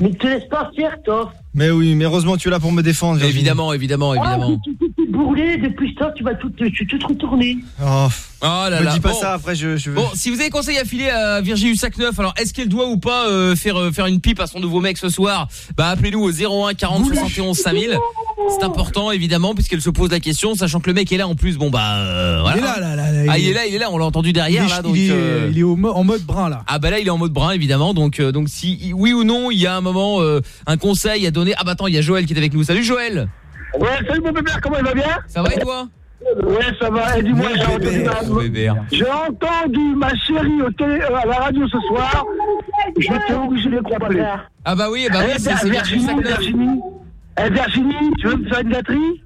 Mais te laisse pas faire, toi. Mais oui, mais heureusement, tu es là pour me défendre, Virginie. Évidemment, évidemment, évidemment. Ah, tu tu- tu bourré depuis ce temps, tu vas tout, tu vas tout retourner. Oh, Oh là me là. dis pas bon. ça, après, je, je veux. Bon, si vous avez conseil à filer à Virginie Hussac 9, alors est-ce qu'elle doit ou pas euh, faire euh, faire une pipe à son nouveau mec ce soir? Bah appelez-nous au 01 40 71 5000. C'est important évidemment puisqu'elle se pose la question, sachant que le mec est là en plus. Bon bah euh, voilà. Il est là, là, là, là, Ah il il est- est là, il est là, on l'a entendu derrière il est, là. Donc, il est- euh, il est au mo- en mode brun là. Ah bah là il est en mode brun évidemment donc euh, donc si oui ou non il y a un moment euh, un conseil à donner ah bah attends il y a Joël qui est avec nous salut Joël Ouais, salut mon bébé, comment il va bien? Ça va et toi? Ouais, ça va. Et dis-moi, Mon j'ai entendu, ma- mon bébé. j'ai entendu ma chérie au télé, euh, à la radio ce soir. Je t'ai obligé de les appeler. ah bah oui bah oui Eh, c'est Virginie Virginie, Hussac 9. Virginie. Eh, Virginie, tu veux me faire une gâterie?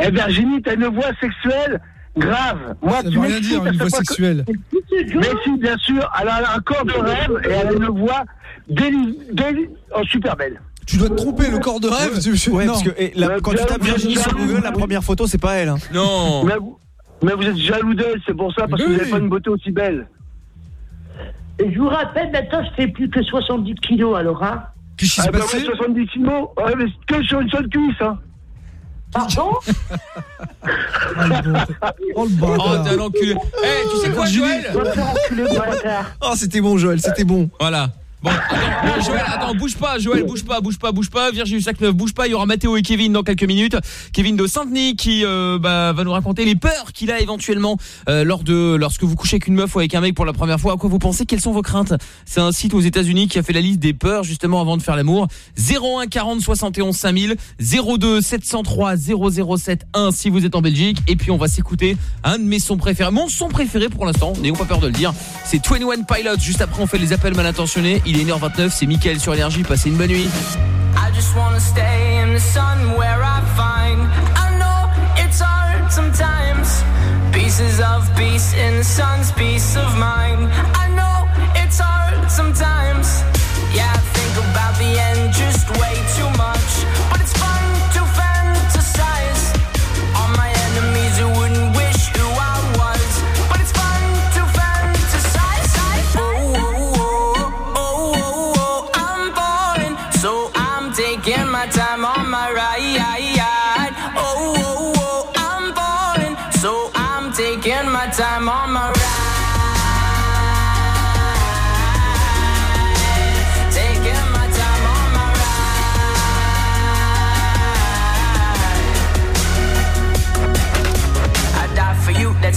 Eh, Virginie, t'as une voix sexuelle grave. Moi, Ça tu veut rien dire, une voix que- sexuelle. Mais si, bien sûr, elle a un corps de rêve et elle a une voix déli... déli... oh, super belle. Tu dois te tromper, le corps de rêve. Ouais, parce que la- quand tu tapes Virginie sur Google, la première photo, c'est pas elle. hein. Non Mais vous, mais vous êtes jaloux d'elle, c'est pour ça, parce que vous n'avez pas une beauté aussi belle. Et je vous rappelle, maintenant, je fais plus que 70 kilos, alors, hein. Qu'est-ce qui Ah s'est bah passé ouais, 70 kilos, ouais, mais que sur une seule cuisse, hein. Pardon [laughs] [laughs] Oh le Oh t'es un enculé Eh tu sais quoi Joël. Oh, c'était bon, Joël, c'était bon. Voilà. Bon, attends, euh, Joël, attends, bouge pas, Joël, bouge pas, bouge pas, bouge pas. Virginie Sac 9, bouge pas. Il y aura Mathéo et Kevin dans quelques minutes. Kevin de Saint-Denis qui euh, bah, va nous raconter les peurs qu'il a éventuellement euh, lors de lorsque vous couchez avec une meuf ou avec un mec pour la première fois. À quoi vous pensez? Quelles sont vos craintes? C'est un site aux États-Unis qui a fait la liste des peurs justement avant de faire l'amour. 01 40 71 5000 02 703 007 1 si vous êtes en Belgique. Et puis on va s'écouter un de mes sons préférés. Mon son préféré pour l'instant, n'ayons pas peur de le dire. C'est 21 Pilots. Juste après, on fait les appels mal intentionnés. Est 1h29, c'est Mickaël sur Énergie. Passez une bonne nuit. Sometimes Pieces of peace in the sun's peace of mind I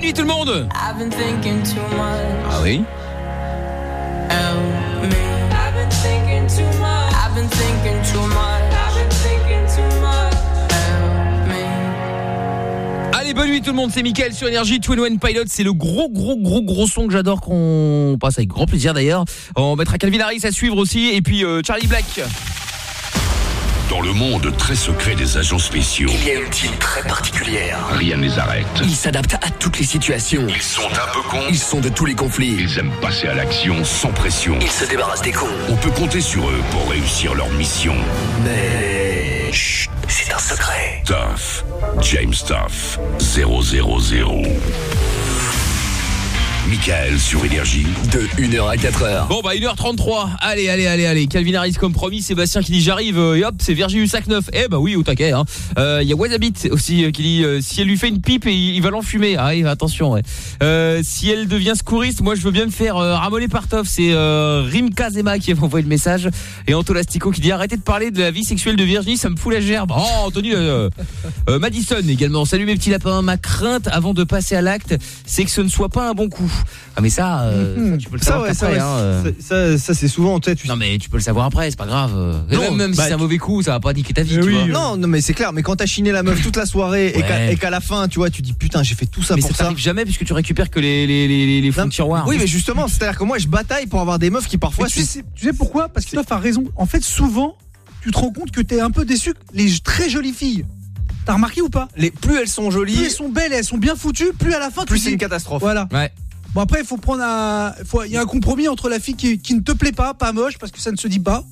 Bonne nuit tout le monde. Ah oui? Allez, bonne nuit tout le monde, c'est Mickaël sur Énergie, Twin One Pilot, c'est le gros gros gros gros son que j'adore qu'on passe avec grand plaisir d'ailleurs. On mettra Calvin Harris à suivre aussi. Et puis euh, Charlie Black. Dans le monde très secret des agents spéciaux, Il y a une team très particulière. rien ne les arrête. Ils s'adaptent à toutes les situations. Ils sont un peu cons. Ils sont de tous les conflits. Ils aiment passer à l'action sans pression. Ils se débarrassent des cons. On peut compter sur eux pour réussir leur mission. Mais... Chut, c'est un secret. Tough. James Tough. 000. Michael sur Énergie. De 1h à 4h. Bon bah 1h33. Allez allez allez allez, Calvin Harris comme promis, Sébastien qui dit j'arrive euh, et hop, c'est Virginie Sac 9. Eh bah oui, au taquet hein. Euh, il y a Wazabit aussi euh, qui dit euh, si elle lui fait une pipe et il, il va l'enfumer. Ah oui, attention ouais. Euh, si elle devient secouriste, moi je veux bien me faire euh, ramoler par Toff, c'est euh, Rimka Zema qui m'a envoyé le message et Antolastico qui dit arrêtez de parler de la vie sexuelle de Virginie, ça me fout la gerbe. Oh, Anthony euh, euh, Madison également. Salut mes petits lapins, ma crainte avant de passer à l'acte, c'est que ce ne soit pas un bon coup. Ah mais ça, euh, ça, tu peux le Ça, savoir ouais, ça, après, hein, euh. ça, ça, ça, c'est souvent en tête. Non mais tu peux le savoir après, c'est pas grave. Et Non, même, même bah, si c'est un mauvais coup, ça va pas niquer ta vie, tu vois. Non, non, mais c'est clair. Mais quand t'as chiné la meuf toute la soirée et Ouais. qu'à et qu'à la fin, tu vois, tu dis putain, j'ai fait tout ça mais pour ça ça. t'arrive jamais puisque tu récupères que les les les, les, les fonds de tiroir. Oui, mais justement, c'est-à-dire que moi, je bataille pour avoir des meufs qui parfois. Mais tu, sais, tu sais pourquoi? Parce que toi, a raison. En fait, souvent, tu te rends compte que t'es un peu déçu. Les très jolies filles, t'as remarqué ou pas? Les plus elles sont jolies, plus elles sont belles, et elles sont bien foutues, plus à la fin, plus tu c'est une catastrophe. Voilà. Ouais. Bon après, il faut prendre un, faut- il y a un compromis entre la fille qui, qui ne te plaît pas, pas moche parce que ça ne se dit pas,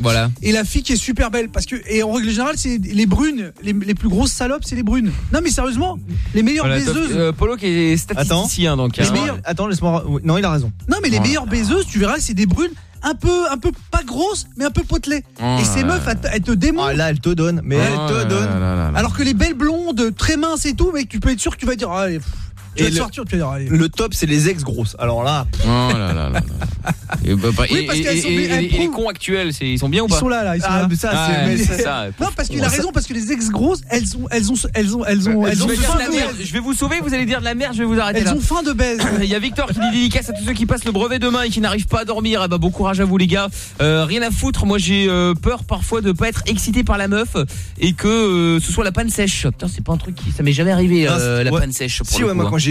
Voilà. et la fille qui est super belle parce que et en règle générale, c'est les brunes, les, les plus grosses salopes, c'est les brunes. Non mais sérieusement, les meilleures Voilà, baiseuses. Euh, Polo qui est statisticien donc. Les hein. meilleurs- Attends, laisse-moi. Non, il a raison. Non mais les Oh. meilleures baiseuses, tu verras, c'est des brunes un peu, un peu pas grosses, mais un peu potelées. Oh et ces meufs, elles, te- elles te démontent. Ah, là, elle te donne, mais elle Oh te là donne. là là là là. Alors que les belles blondes, très minces et tout, mais tu peux être sûr que tu vas dire, ah, allez, pff, tu Et vas te le- sortir, tu vas dire, allez. Le top, c'est les ex grosses. Alors là, Oh là là là là. [laughs] Et, bah, bah, Oui, et- parce et- qu'elles sont et- les cons actuels, ils sont bien ou Ils pas sont là, là, ils sont ah, là. mais ça, Ah, mais ça. Non, parce qu'il a raison, parce que les ex grosses, elles ont, elles ont, elles ont, elles ont, elles Je ont faim de merde. Je vais vous sauver, vous allez dire de la merde, je vais vous arrêter Elles là. ont faim de baise. [laughs] Il y a Victor qui dit dédicace à tous ceux qui passent le brevet demain et qui n'arrivent pas à dormir. Eh ben, bon courage à vous les gars. Euh, rien à foutre. Moi j'ai euh, peur parfois de pas être excité par la meuf et que euh, ce soit la panne sèche. Putain c'est pas un truc qui ça m'est jamais arrivé la ouais. panne sèche. Pour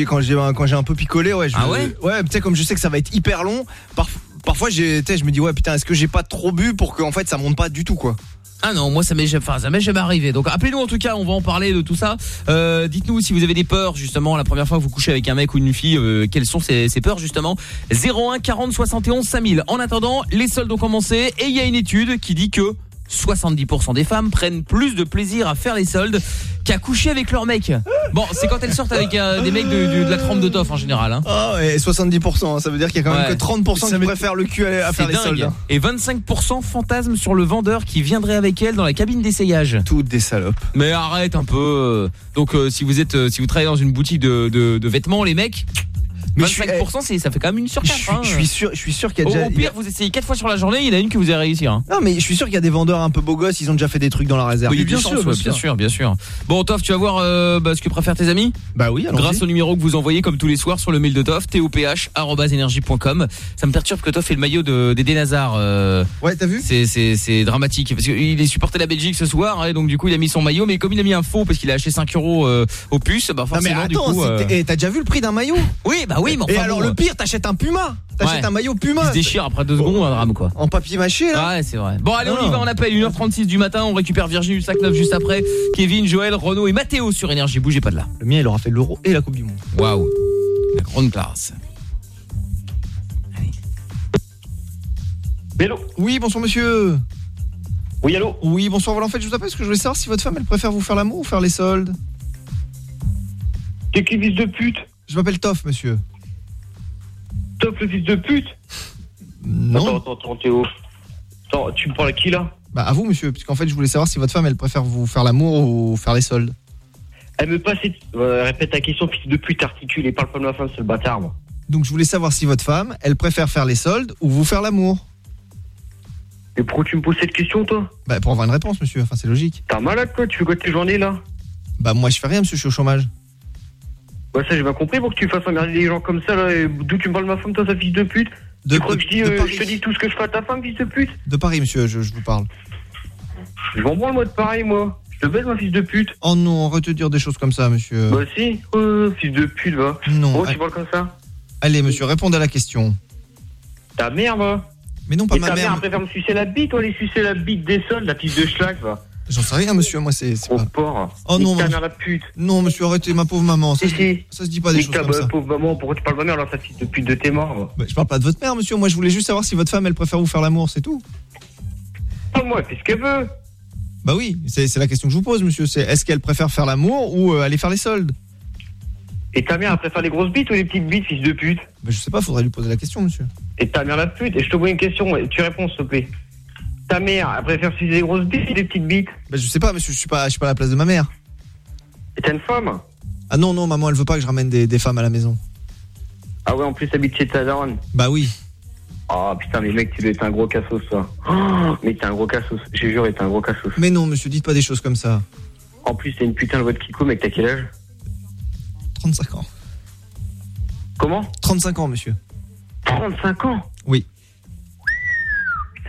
Quand j'ai quand j'ai quand j'ai un peu picolé, ouais, je Ah ouais ouais, sais comme je sais que ça va être hyper long, parf- parfois je me dis ouais, putain, est-ce que j'ai pas trop bu pour que en fait ça monte pas du tout quoi. Ah non, moi ça m'est jamais, enfin, ça m'est jamais arrivé. Donc appelez-nous en tout cas, on va en parler de tout ça. Euh, Dites-nous si vous avez des peurs justement la première fois que vous couchez avec un mec ou une fille, euh, quelles sont ces, ces peurs justement? 01 40 71 5000. En attendant, les soldes ont commencé et il y a une étude qui dit que 70% des femmes prennent plus de plaisir à faire les soldes qu'à coucher avec leur mec. Bon, c'est quand elles sortent avec euh, des mecs de, de- de la trempe de toff en général. Hein. Ah ouais, 70%, ça veut dire qu'il y a quand même Ouais. que 30% qui préfèrent le cul à, à faire les soldes. hein. Et 25% fantasme sur le vendeur qui viendrait avec elle dans la cabine d'essayage. Toutes des salopes. Mais arrête un peu. Donc euh, si vous êtes euh, si vous travaillez dans une boutique de, de, de vêtements les mecs Mais je suis- 25% c'est ça fait quand même une sur Je quatre. suis, hein. je suis sûr, je suis sûr qu'il y a déjà au pire vous essayez quatre fois sur la journée, il y en a une que vous allez réussir. Hein. Non mais je suis sûr qu'il y a des vendeurs un peu beaux gosses, ils ont déjà fait des trucs dans la réserve. Oui, bien, sûr, bien sûr, bien sûr. Bon, Toff, tu vas voir euh, bah, ce que préfèrent tes amis? Bah oui. Grâce au numéro que vous envoyez comme tous les soirs sur le mail de Toff, toph@energie.com. Ça me perturbe que Toff ait le maillot de d'Eden Hazard. euh, Ouais, t'as vu? C'est c'est c'est dramatique parce qu'il est supporté la Belgique ce soir et donc du coup il a mis son maillot mais comme il a mis un faux parce qu'il a acheté 5 euros euh, au puce bah Non mais forcément du attends, coup eh, t'as déjà vu le prix d'un maillot? Oui, bah oui, mais Et enfin alors bon, le pire, t'achètes un Puma, t'achètes Ouais. un maillot il Puma. se déchire après deux secondes un drame quoi. En papier mâché là. Ouais, c'est vrai. Bon, allez, on y va, on appelle 1h36 du matin, on récupère Virginie du sac 9 juste après. Kevin, Joël, Renaud et Mathéo sur énergie, bougez pas de là. Le mien, il aura fait l'Euro et la Coupe du monde. Waouh. La grande classe. Hello. Oui, bonsoir monsieur. Oui, allô Oui, bonsoir. Voilà, en fait, je vous appelle parce que je voulais savoir si votre femme, elle préfère vous faire l'amour ou faire les soldes. T'es qui fils de pute? Je m'appelle Toff, monsieur. Top le fils de pute Non. Attends, attends, attends, Théo. Attends, tu me parles à qui là Bah à vous monsieur, puisqu'en fait je voulais savoir si votre femme elle préfère vous faire l'amour ou faire les soldes. Elle me passe. Euh, répète ta question, fils de pute, articule et parle pas de ma femme, c'est le bâtard, moi. Donc je voulais savoir si votre femme elle préfère faire les soldes ou vous faire l'amour. Et pourquoi tu me poses cette question, toi Bah pour avoir une réponse monsieur, enfin c'est logique. T'es un malade, quoi Tu fais quoi de tes journées là Bah moi je fais rien monsieur, je suis au chômage. Bah, ça, j'ai pas compris pour que tu fasses emmerder des gens comme ça, là. et D'où tu me parles de ma femme, toi, sa fils de pute? De- Tu crois que je, dis, de euh, Paris. je te dis tout ce que je fais à ta femme, fils de pute? De Paris monsieur, je, je vous parle. Je m'en branle, moi, de pareil, moi. Je te baise, ma fils de pute. Oh non, arrête de dire des choses comme ça monsieur. Bah, si, euh, fils de pute, va. Non. Oh, allez- tu parles comme ça Allez monsieur, répondez à la question. Ta mère, va. Mais non pas Et ma ta mère, mère. elle préfère me sucer la bite, ou aller sucer la bite des soldes, la fils de schlag, va. J'en sais rien monsieur, moi c'est pas. Porc. Oh non, ta mère, la pute. Non monsieur, arrêtez ma pauvre maman, ça, Si, se- si. ça se dit pas des choses ta comme ça. pauvre maman, pourquoi tu parles de ma mère, alors, ta fils de pute de tes morts. Bah, je parle pas de votre mère monsieur, moi je voulais juste savoir si votre femme elle préfère vous faire l'amour, c'est tout. Oh, moi, elle fait ce qu'elle veut. Bah oui, c'est la question que je vous pose monsieur, c'est est-ce qu'elle préfère faire l'amour ou euh, aller faire les soldes? Et ta mère, elle préfère les grosses bites ou les petites bites, fils de pute? Bah je sais pas, faudrait lui poser la question monsieur. Et ta mère la pute. Et je te pose une question, tu réponds, s'il te plaît. Ta mère, elle préfère sucer des grosses bites ou des petites bites Bah je sais pas monsieur, je suis pas, je suis pas à la place de ma mère. Et t'as une femme Ah non non, maman elle veut pas que je ramène des, des femmes à la maison. Ah ouais, en plus, t'habites chez ta daronne. Bah oui. Oh putain, mais mec, tu dois être un gros cassos, toi. Oh, mais t'es un gros cassos. J'ai juré, t'es un gros cassos. Mais non monsieur, dites pas des choses comme ça. En plus, t'es une putain de voix de Kiko, mec, t'as quel âge? 35 ans. Comment? 35 ans monsieur. 35 ans? Oui.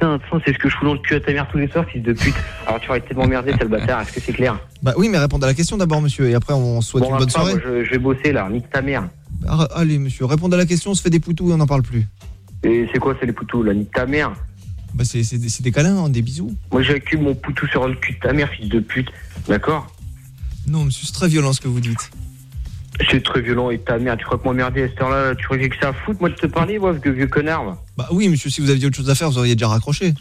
Putain, c'est ce que je fous dans le cul à ta mère tous les soirs, fils de pute. Alors tu vas arrêter de m'emmerder, sale bâtard, est-ce que c'est clair? Bah oui, mais répondez à la question d'abord monsieur et après on souhaite Bon, une bonne soirée. moi, je, je vais bosser là, nique ta mère. Ah, allez monsieur, répondez à la question, on se fait des poutous et on n'en parle plus. Et c'est quoi, c'est les poutous là? Nique ta mère. Bah c'est des, des câlins, hein, des bisous. Moi, j'accule mon poutou sur le cul de ta mère, fils de pute. D'accord? Non monsieur, c'est très violent ce que vous dites. C'est très violent et ta mère, tu crois que m'emmerder à cette heure-là, tu crois que j'ai que ça à foutre, moi, de te parler, moi, ce vieux connard Bah oui monsieur, si vous aviez autre chose à faire, vous auriez déjà raccroché.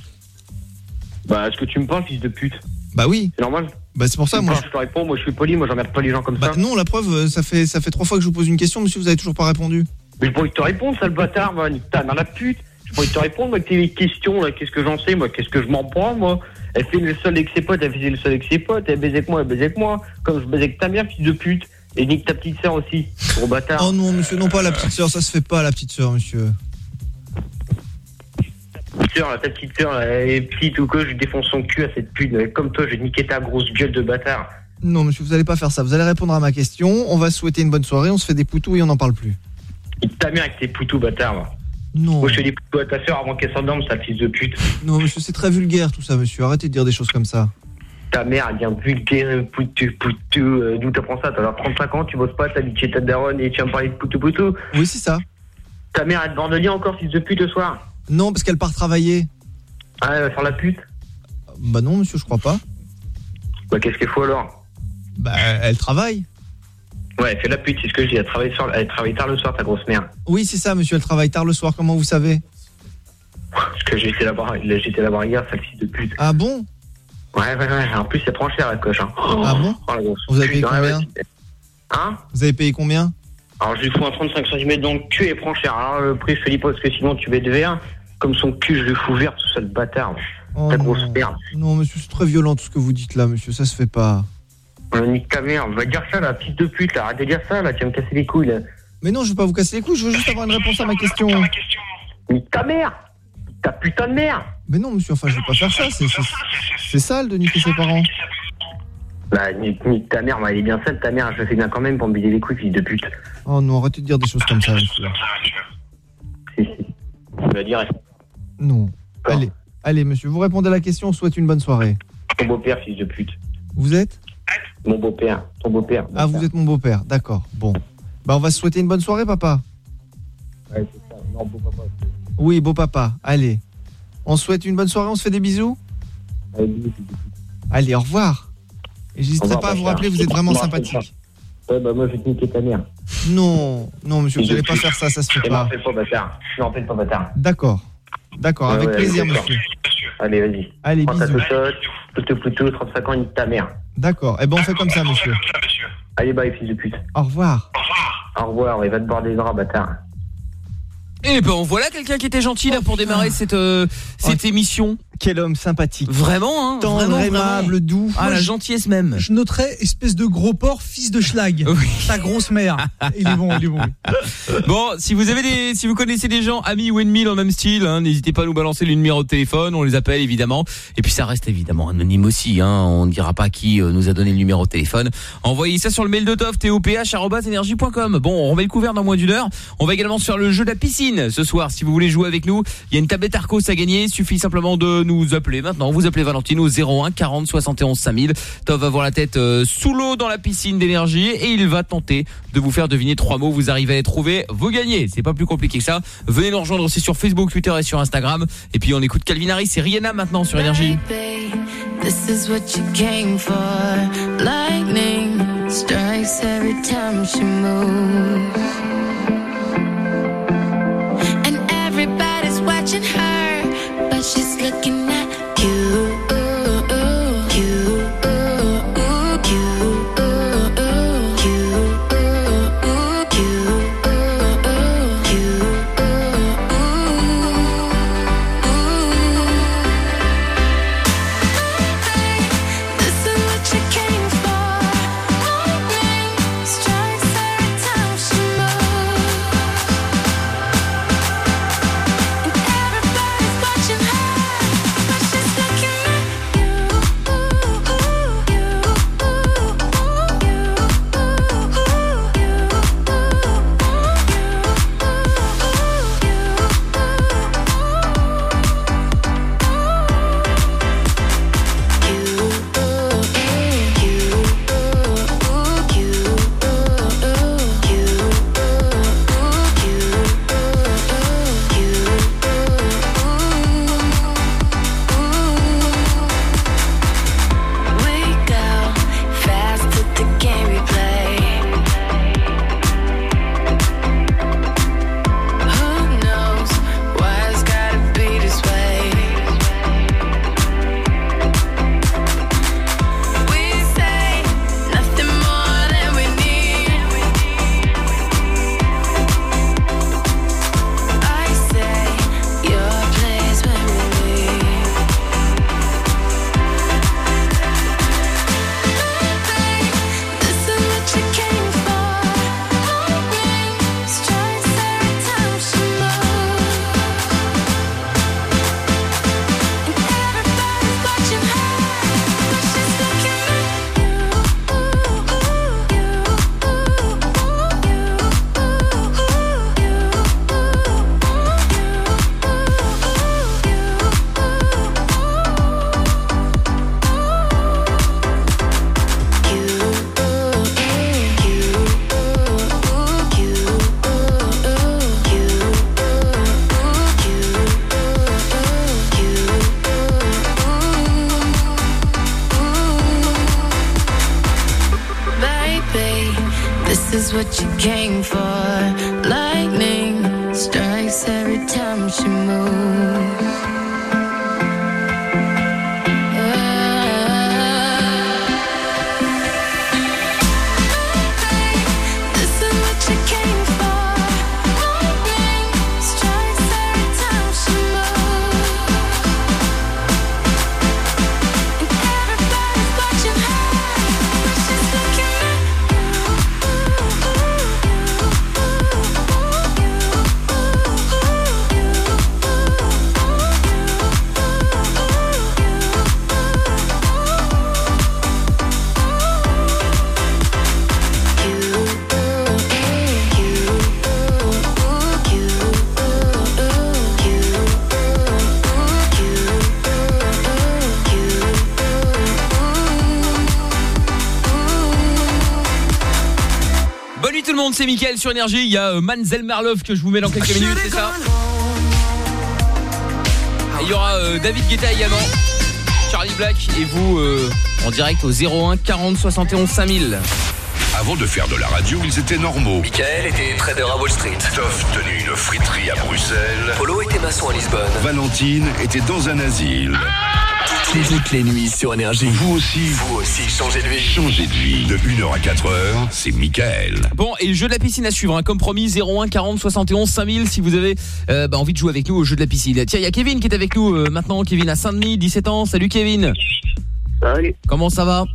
Bah, est-ce que tu me parles, fils de pute Bah oui. C'est normal Bah c'est pour ça Tu me moi. parles, je te réponds, moi, je suis poli, moi, j'emmerde pas les gens comme Bah ça. non, la preuve, euh, ça fait ça fait trois fois que je vous pose une question, monsieur, vous avez toujours pas répondu. Mais j'ai pas envie de te répondre, sale bâtard, nique ta mère, la pute. J'ai pas envie de te répondre, moi, avec tes questions, là, qu'est-ce que j'en sais, moi, qu'est-ce que je m'en prends, moi? Elle fait le sol avec ses potes, elle faisait le sol avec ses potes, elle baisait avec moi, elle baisait avec moi, comme je baisais avec ta mère, fils de pute. Et nique ta petite sœur aussi, gros bâtard. Oh non monsieur, non pas la petite sœur, ça se fait pas la petite sœur monsieur. petite sœur, ta petite sœur, elle est petite ou quoi, je défonce son cul à cette pute. Comme toi, je vais niquer ta grosse gueule de bâtard. Non monsieur, vous allez pas faire ça, vous allez répondre à ma question, on va se souhaiter une bonne soirée, on se fait des poutous et on n'en parle plus. Nique ta mère avec tes poutous, bâtard. Non. Moi, je fais des poutous à ta sœur avant qu'elle s'endorme, sale fils de pute. Non monsieur, c'est très vulgaire tout ça monsieur, arrêtez de dire des choses comme ça. Ta mère, elle vient vulgaire, poutou, poutou. euh, D'où t'apprends ça T'as 35 ans, tu bosses pas, t'habites chez ta daronne et tu vas me parler de poutou, poutou. Oui c'est ça. Ta mère, elle te bordelier encore, fils de pute, le soir? Non parce qu'elle part travailler. Ah, elle va faire la pute? Bah non monsieur, je crois pas. Bah, qu'est-ce qu'elle fout alors? Bah elle travaille. Ouais, elle fait la pute, c'est ce que je dis. Elle travaille, elle travaille tard le soir, ta grosse mère. Oui c'est ça monsieur, elle travaille tard le soir, comment vous savez? Parce que là-bas j'étais là-bas hier, sale fils de pute. Ah bon? Ouais, ouais, ouais. En plus, c'est prend cher, la coche. Hein. Ah bon Oh, la Vous avez payé combien. Hein Vous avez payé combien Alors, je lui fous un 35 cm dans le cul et prend cher. Alors, le prix, je te dis pas parce que sinon, tu vas être vert. Comme son cul, je lui fous vert, tout ça, le bâtard. Oh ta non. grosse merde. Non monsieur, c'est très violent tout ce que vous dites là monsieur, ça se fait pas. Euh, nique ta mère. Va dire ça, la petite de pute, là. Arrête de dire ça, là. Tu vas me casser les couilles, là. Mais non, je veux pas vous casser les couilles, je veux juste avoir une réponse à ma question. Nique ta mère. Ta putain de mère. Mais non monsieur, enfin je vais pas faire ça, c'est sale de niquer ses parents. Bah, nique, nique ta mère. Bah, elle est bien sale, ta mère. Je le fais bien quand même pour me bider les couilles, fils de pute. Oh non, arrêtez de dire des choses comme ça monsieur. Tu vas dire, Non. Allez, allez monsieur, vous répondez à la question, on souhaite une bonne soirée. ton beau-père, fils de pute. Vous êtes? Mon beau-père. Ton beau-père. Ah vous êtes mon beau-père, d'accord. Bon. Bah on va se souhaiter une bonne soirée papa. Ouais, c'est ça. Non, beau-papa. Oui, beau papa, allez. On se souhaite une bonne soirée, on se fait des bisous Allez, au revoir. Et Au j'hésiterai revoir, pas à vous rappeler, vous êtes vraiment sympathique. Ouais, bah, moi, je vais te niquer ta mère. Non, non monsieur, vous allez pas faire ça, ça se fait Et pas. rappelle pas, bâtard. Je pas, bâtard. D'accord. D'accord, Ouais, avec plaisir monsieur. Allez, vas-y. Allez, bisous. poutou, poutou, 35 ans, nique ta mère. D'accord, eh ben on fait comme ça monsieur. Allez, bye, fils de pute. Au revoir. Au revoir, il va te boire des draps, bâtard. Et ben on voilà quelqu'un qui était gentil là pour démarrer cette euh, cette émission. Quel homme sympathique. Vraiment hein. Tendre, vraiment, vraiment. aimable, doux. Ah la gentillesse même. Je noterais espèce de gros porc, fils de schlag. [laughs] Ta grosse mère. Il est bon, il est bon. [laughs] Bon, si vous avez des, si vous connaissez des gens amis ou ennemis dans le même style, hein, n'hésitez pas à nous balancer le numéro de téléphone, on les appelle évidemment. Et puis ça reste évidemment anonyme aussi, hein, on ne dira pas qui euh, nous a donné le numéro de téléphone. Envoyez ça sur le mail de Toff, toph@energie.com. Bon, on remet le couvert dans moins d'une heure. On va également se faire le jeu de la piscine ce soir. Si vous voulez jouer avec nous, il y a une tablette Arcos à gagner. Suffit simplement de nous maintenant. Vous appelez Valentine au 01 40 71 5000. Toff va avoir la tête euh, sous l'eau dans la piscine d'énergie et il va tenter de vous faire deviner trois mots. Vous arrivez à les trouver, vous gagnez. C'est pas plus compliqué que ça. Venez nous rejoindre aussi sur Facebook, Twitter et sur Instagram. Et puis on écoute Calvin Harris et Rihanna maintenant sur énergie. This is what you came for. Lightning strikes every time she. And everybody's watching her, but she's looking monde, c'est Mickaël sur énergie. Il y a euh, Manzel Marlov que je vous mets dans quelques minutes, c'est ça Et il y aura euh, David Guetta également, Charlie Black et vous euh, en direct au 01 40 71 5000. Avant de faire de la radio, ils étaient normaux. Michael était trader à Wall Street. Toff tenait une friterie à Bruxelles. Polo était maçon à Lisbonne. Valentine était dans un asile. Toutes les nuits sur Énergie. Vous aussi, Vous aussi, changez de vie. changez de vie. De 1h à 4h, c'est Michael. Bon, et le jeu de la piscine à suivre, hein, comme promis, 01 40 71 5000 si vous avez euh, bah, envie de jouer avec nous au jeu de la piscine. Tiens, il y a Kevin qui est avec nous euh, maintenant, Kevin à Saint-Denis, 17 ans. Salut Kevin. Salut. Comment ça va?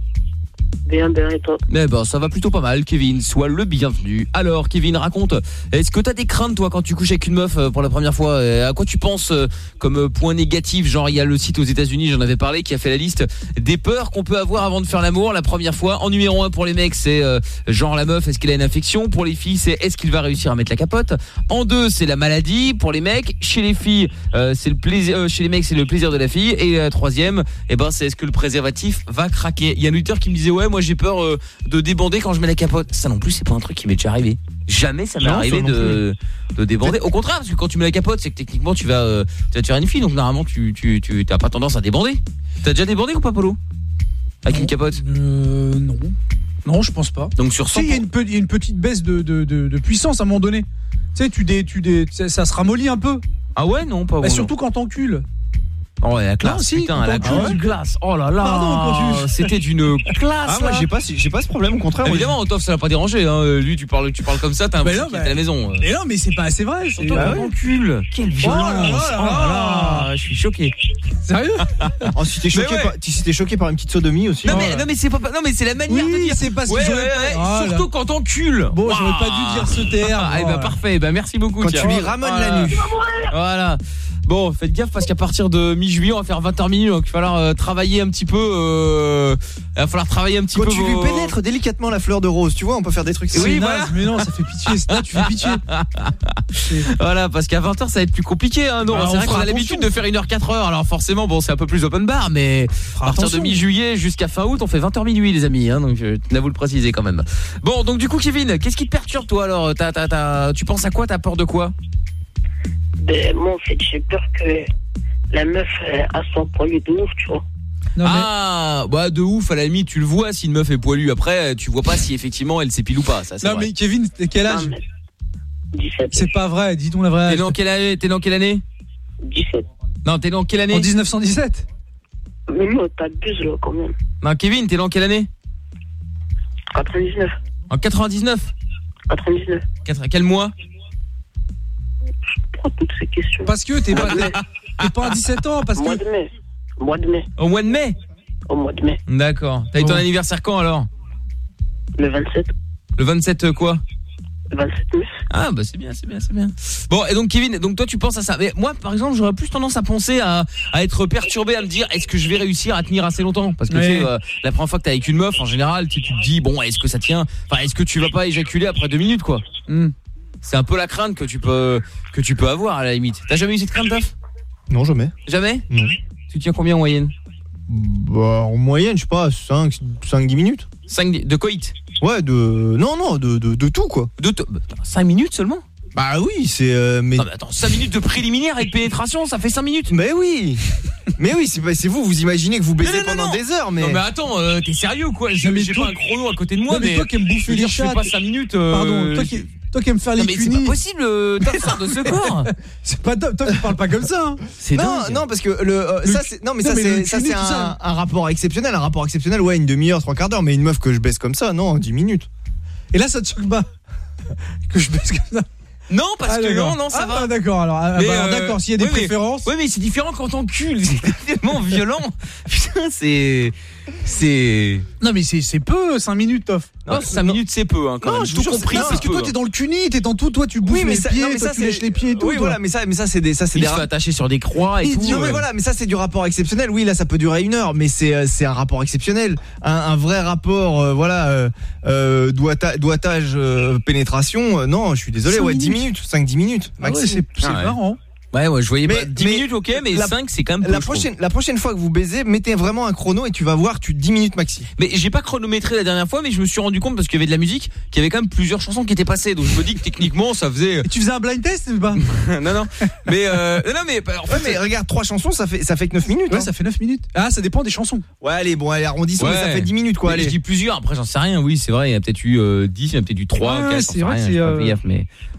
Bien, bien, et toi Eh ben, ça va plutôt pas mal, Kevin. Sois le bienvenu. Alors, Kevin, raconte. Est-ce que t'as des craintes, toi, quand tu couches avec une meuf euh, pour la première fois? Euh, À quoi tu penses euh, comme point négatif? Genre, il y a le site aux États-Unis, j'en avais parlé, qui a fait la liste des peurs qu'on peut avoir avant de faire l'amour la première fois. En numéro un pour les mecs, c'est euh, genre la meuf, est-ce qu'elle a une infection? Pour les filles, c'est est-ce qu'il va réussir à mettre la capote? En deux, c'est la maladie. Pour les mecs, chez les filles, euh, c'est le plaisir. euh, chez les mecs, c'est le plaisir de la fille. Et la troisième, eh ben, c'est est-ce que le préservatif va craquer? Il y a un auditeur qui me disait ouais, moi j'ai peur euh, de débander quand je mets la capote. Ça non plus, c'est pas un truc qui m'est déjà arrivé. Jamais ça m'est arrivé de, de débander. Au contraire, parce que quand tu mets la capote, c'est que techniquement tu vas, euh, tu vas te faire une fille, donc normalement tu, tu, tu t'as pas tendance à débander. T'as déjà débandé ou pas, Polo? Avec une capote? Euh, non. Non, je pense pas. Donc sur Tu sais, il y, y a une petite baisse de, de, de- de puissance à un moment donné. Tu sais, tu dé, tu dé, ça, ça se ramollit un peu. Ah ouais, non, pas Bah, bon, surtout quand t'encules. Oh la classe, Non, si, putain, quand la on classe. Oh là là, c'était d'une classe. Ah, moi, j'ai pas, j'ai pas ce problème, au contraire. Évidemment, Toff, ça l'a pas dérangé. Hein. Lui, tu parles, tu parles comme ça, t'as Bah non, qu'il bah- est à la maison. Mais non, mais c'est pas assez vrai. c'est- Toi, Bah ouais. encule. Quelle violence. Oh là là Oh là là, je suis choqué. Sérieux [laughs] Oh, si t'es choqué, Mais ouais. par, si t'es choqué par une petite sodomie aussi. Non mais, non mais c'est pas non mais c'est la manière Oui, de dire. c'est parce que ouais, j'aurais ouais, pas- ouais, Ah, là. surtout quand t'encules. Bon, j'aurais pas dû dire ce terme. [laughs] Ah, eh ben Voilà. parfait, bah merci beaucoup. Quand tu lui ramones la nuit. Voilà. Bon, faites gaffe parce qu'à partir de mi-juillet, on va faire 20h minutes, donc il va falloir euh, travailler un petit peu. Euh, il va falloir travailler un petit Quand peu. tu lui vos- pénètres délicatement la fleur de rose, tu vois, on peut faire des trucs. Oui, naze, voilà. mais non, ça fait pitié. Là, tu fais pitié. [laughs] Voilà, parce qu'à 20h ça va être plus compliqué hein. Non, Bah, c'est on vrai qu'on a l'habitude de faire 1h 4h. Alors forcément, bon, c'est un peu plus open bar mais à partir attention. de mi-juillet jusqu'à fin août, on fait 20h minuit les amis hein, donc je tenais à vous le préciser quand même. Bon, donc du coup Kevin, qu'est-ce qui te perturbe toi alors? Tu penses à quoi? T'as peur de quoi? Ben, moi, en fait, j'ai peur que la meuf elle, a son poilu de ouf, tu vois. Non, mais- Ah, bah de ouf, à la limite, tu le vois si une meuf est poilue. Après, tu vois pas si effectivement elle s'épile ou pas. Ça, Non, vrai. mais Kevin, t'es quel âge Non, mais 17. C'est pas vrai, dis donc la vraie T'es âge. dans quelle année? T'es dans quelle année? 17. Non, t'es dans quelle année? En 1917 Mais moi, t'abuses, là, quand même. Non, Kevin, t'es dans quelle année? 99. En 99 99. Quatre- Quel mois? Pourquoi toutes ces questions Parce que t'es pas, t'es- pas à 17 ans, parce Mois que. de mai. Mois de mai. Au mois de mai Au mois de mai. D'accord. T'as eu ton anniversaire quand alors Le 27. Le 27 euh, quoi Le 27 mai. Ah bah c'est bien, c'est bien, c'est bien. Bon et donc Kevin, donc toi tu penses à ça. Mais moi par exemple j'aurais plus tendance à penser à, à être perturbé, à me dire est-ce que je vais réussir à tenir assez longtemps? Parce que tu sais, euh, la première fois que t'es avec une meuf en général, tu, tu te dis bon est-ce que ça tient? Enfin est-ce que tu vas pas éjaculer après deux minutes quoi? Hmm. C'est un peu la crainte que tu peux que tu peux avoir à la limite. T'as jamais eu cette crainte Taf Non, jamais. Jamais? Non. Tu tiens combien en moyenne? Bah, en moyenne, je sais pas, 5, 5 10 minutes. 5 de coït? Ouais, de. Non, non, de, de, de tout, quoi. De 5 minutes seulement? Bah oui, c'est. euh, mais... Non mais attends, 5 minutes de préliminaire avec pénétration, ça fait 5 minutes? Mais oui Mais oui, c'est pas- c'est vous, vous imaginez que vous baisez Non, non, non, pendant des heures, mais. Non mais attends, euh, t'es sérieux ou quoi? J'ai pas un chrono à côté de moi Non, mais mais, toi qui aimes bouffer je les je fais chats, pas tu- 5 minutes euh, Pardon, toi qui, toi qui aimes faire les mais c'est pas possible, euh, [laughs] t'as sort de ce corps [laughs] C'est pas top, toi tu parles pas comme ça. hein. C'est non, non, parce que le, euh, Le- ça c'est non mais non, ça c'est ça c'est tout un, rapport exceptionnel, un rapport exceptionnel. Ouais, une demi-heure, trois quarts d'heure, mais une meuf que je baisse comme ça, non, 10 minutes. Et là ça te choque pas [laughs] que je baisse comme ça. Non parce Ah, que non, non ça Ah, va bah, d'accord, alors, ah, bah, alors, euh, d'accord, s'il y a des oui, mais- préférences. Ouais mais c'est différent quand on cul, c'est tellement violent Putain c'est... C'est... Non mais c'est c'est peu 5 minutes Toff. Non 5 minutes c'est peu hein, quand Non, même je Tout compris parce que peu, toi hein. t'es dans le cuni, t'es dans tout, toi tu bouffes Oui, mais les ça, pieds, non, mais toi ça tu lèches les pieds et tout. Oui, toi. voilà, mais ça mais ça c'est des ça Il des se fait ra- attacher sur des croix et tout Non mais voilà, mais ça c'est du rapport exceptionnel. Oui, là ça peut durer une heure, mais c'est euh, c'est un rapport exceptionnel, un, un vrai rapport, euh, voilà, euh, euh, euh, pénétration. euh, non, je suis désolé, ouais, 10 minutes. minutes, 5-10 minutes. Ah maxi. c'est marrant. Ouais ouais je voyais Mais- pas 10 mais minutes ok mais la- 5 c'est quand même peu, La prochaine, la prochaine fois que vous baisez, mettez vraiment un chrono et tu vas voir, tu 10 minutes maxi. Mais j'ai pas chronométré la dernière fois, mais je me suis rendu compte parce qu'il y avait de la musique, qu'il y avait quand même plusieurs chansons qui étaient passées. Donc je me dis que techniquement ça faisait. Et tu faisais un blind test ou pas [laughs] non non. Mais euh, non mais bah, en Ouais, mais regarde, trois chansons, ça fait, ça fait que 9 minutes. Ouais, hein. ça fait 9 minutes. Ah, ça dépend des chansons. Ouais, allez, bon, allez, arrondissons, mais ça Ouais. fait 10 minutes, quoi. mais Allez. je dis plusieurs, après j'en sais rien, oui c'est vrai, il y a peut-être eu euh, 10, il y a peut-être eu 3, Ouais, 4, c'est vrai c'est, euh,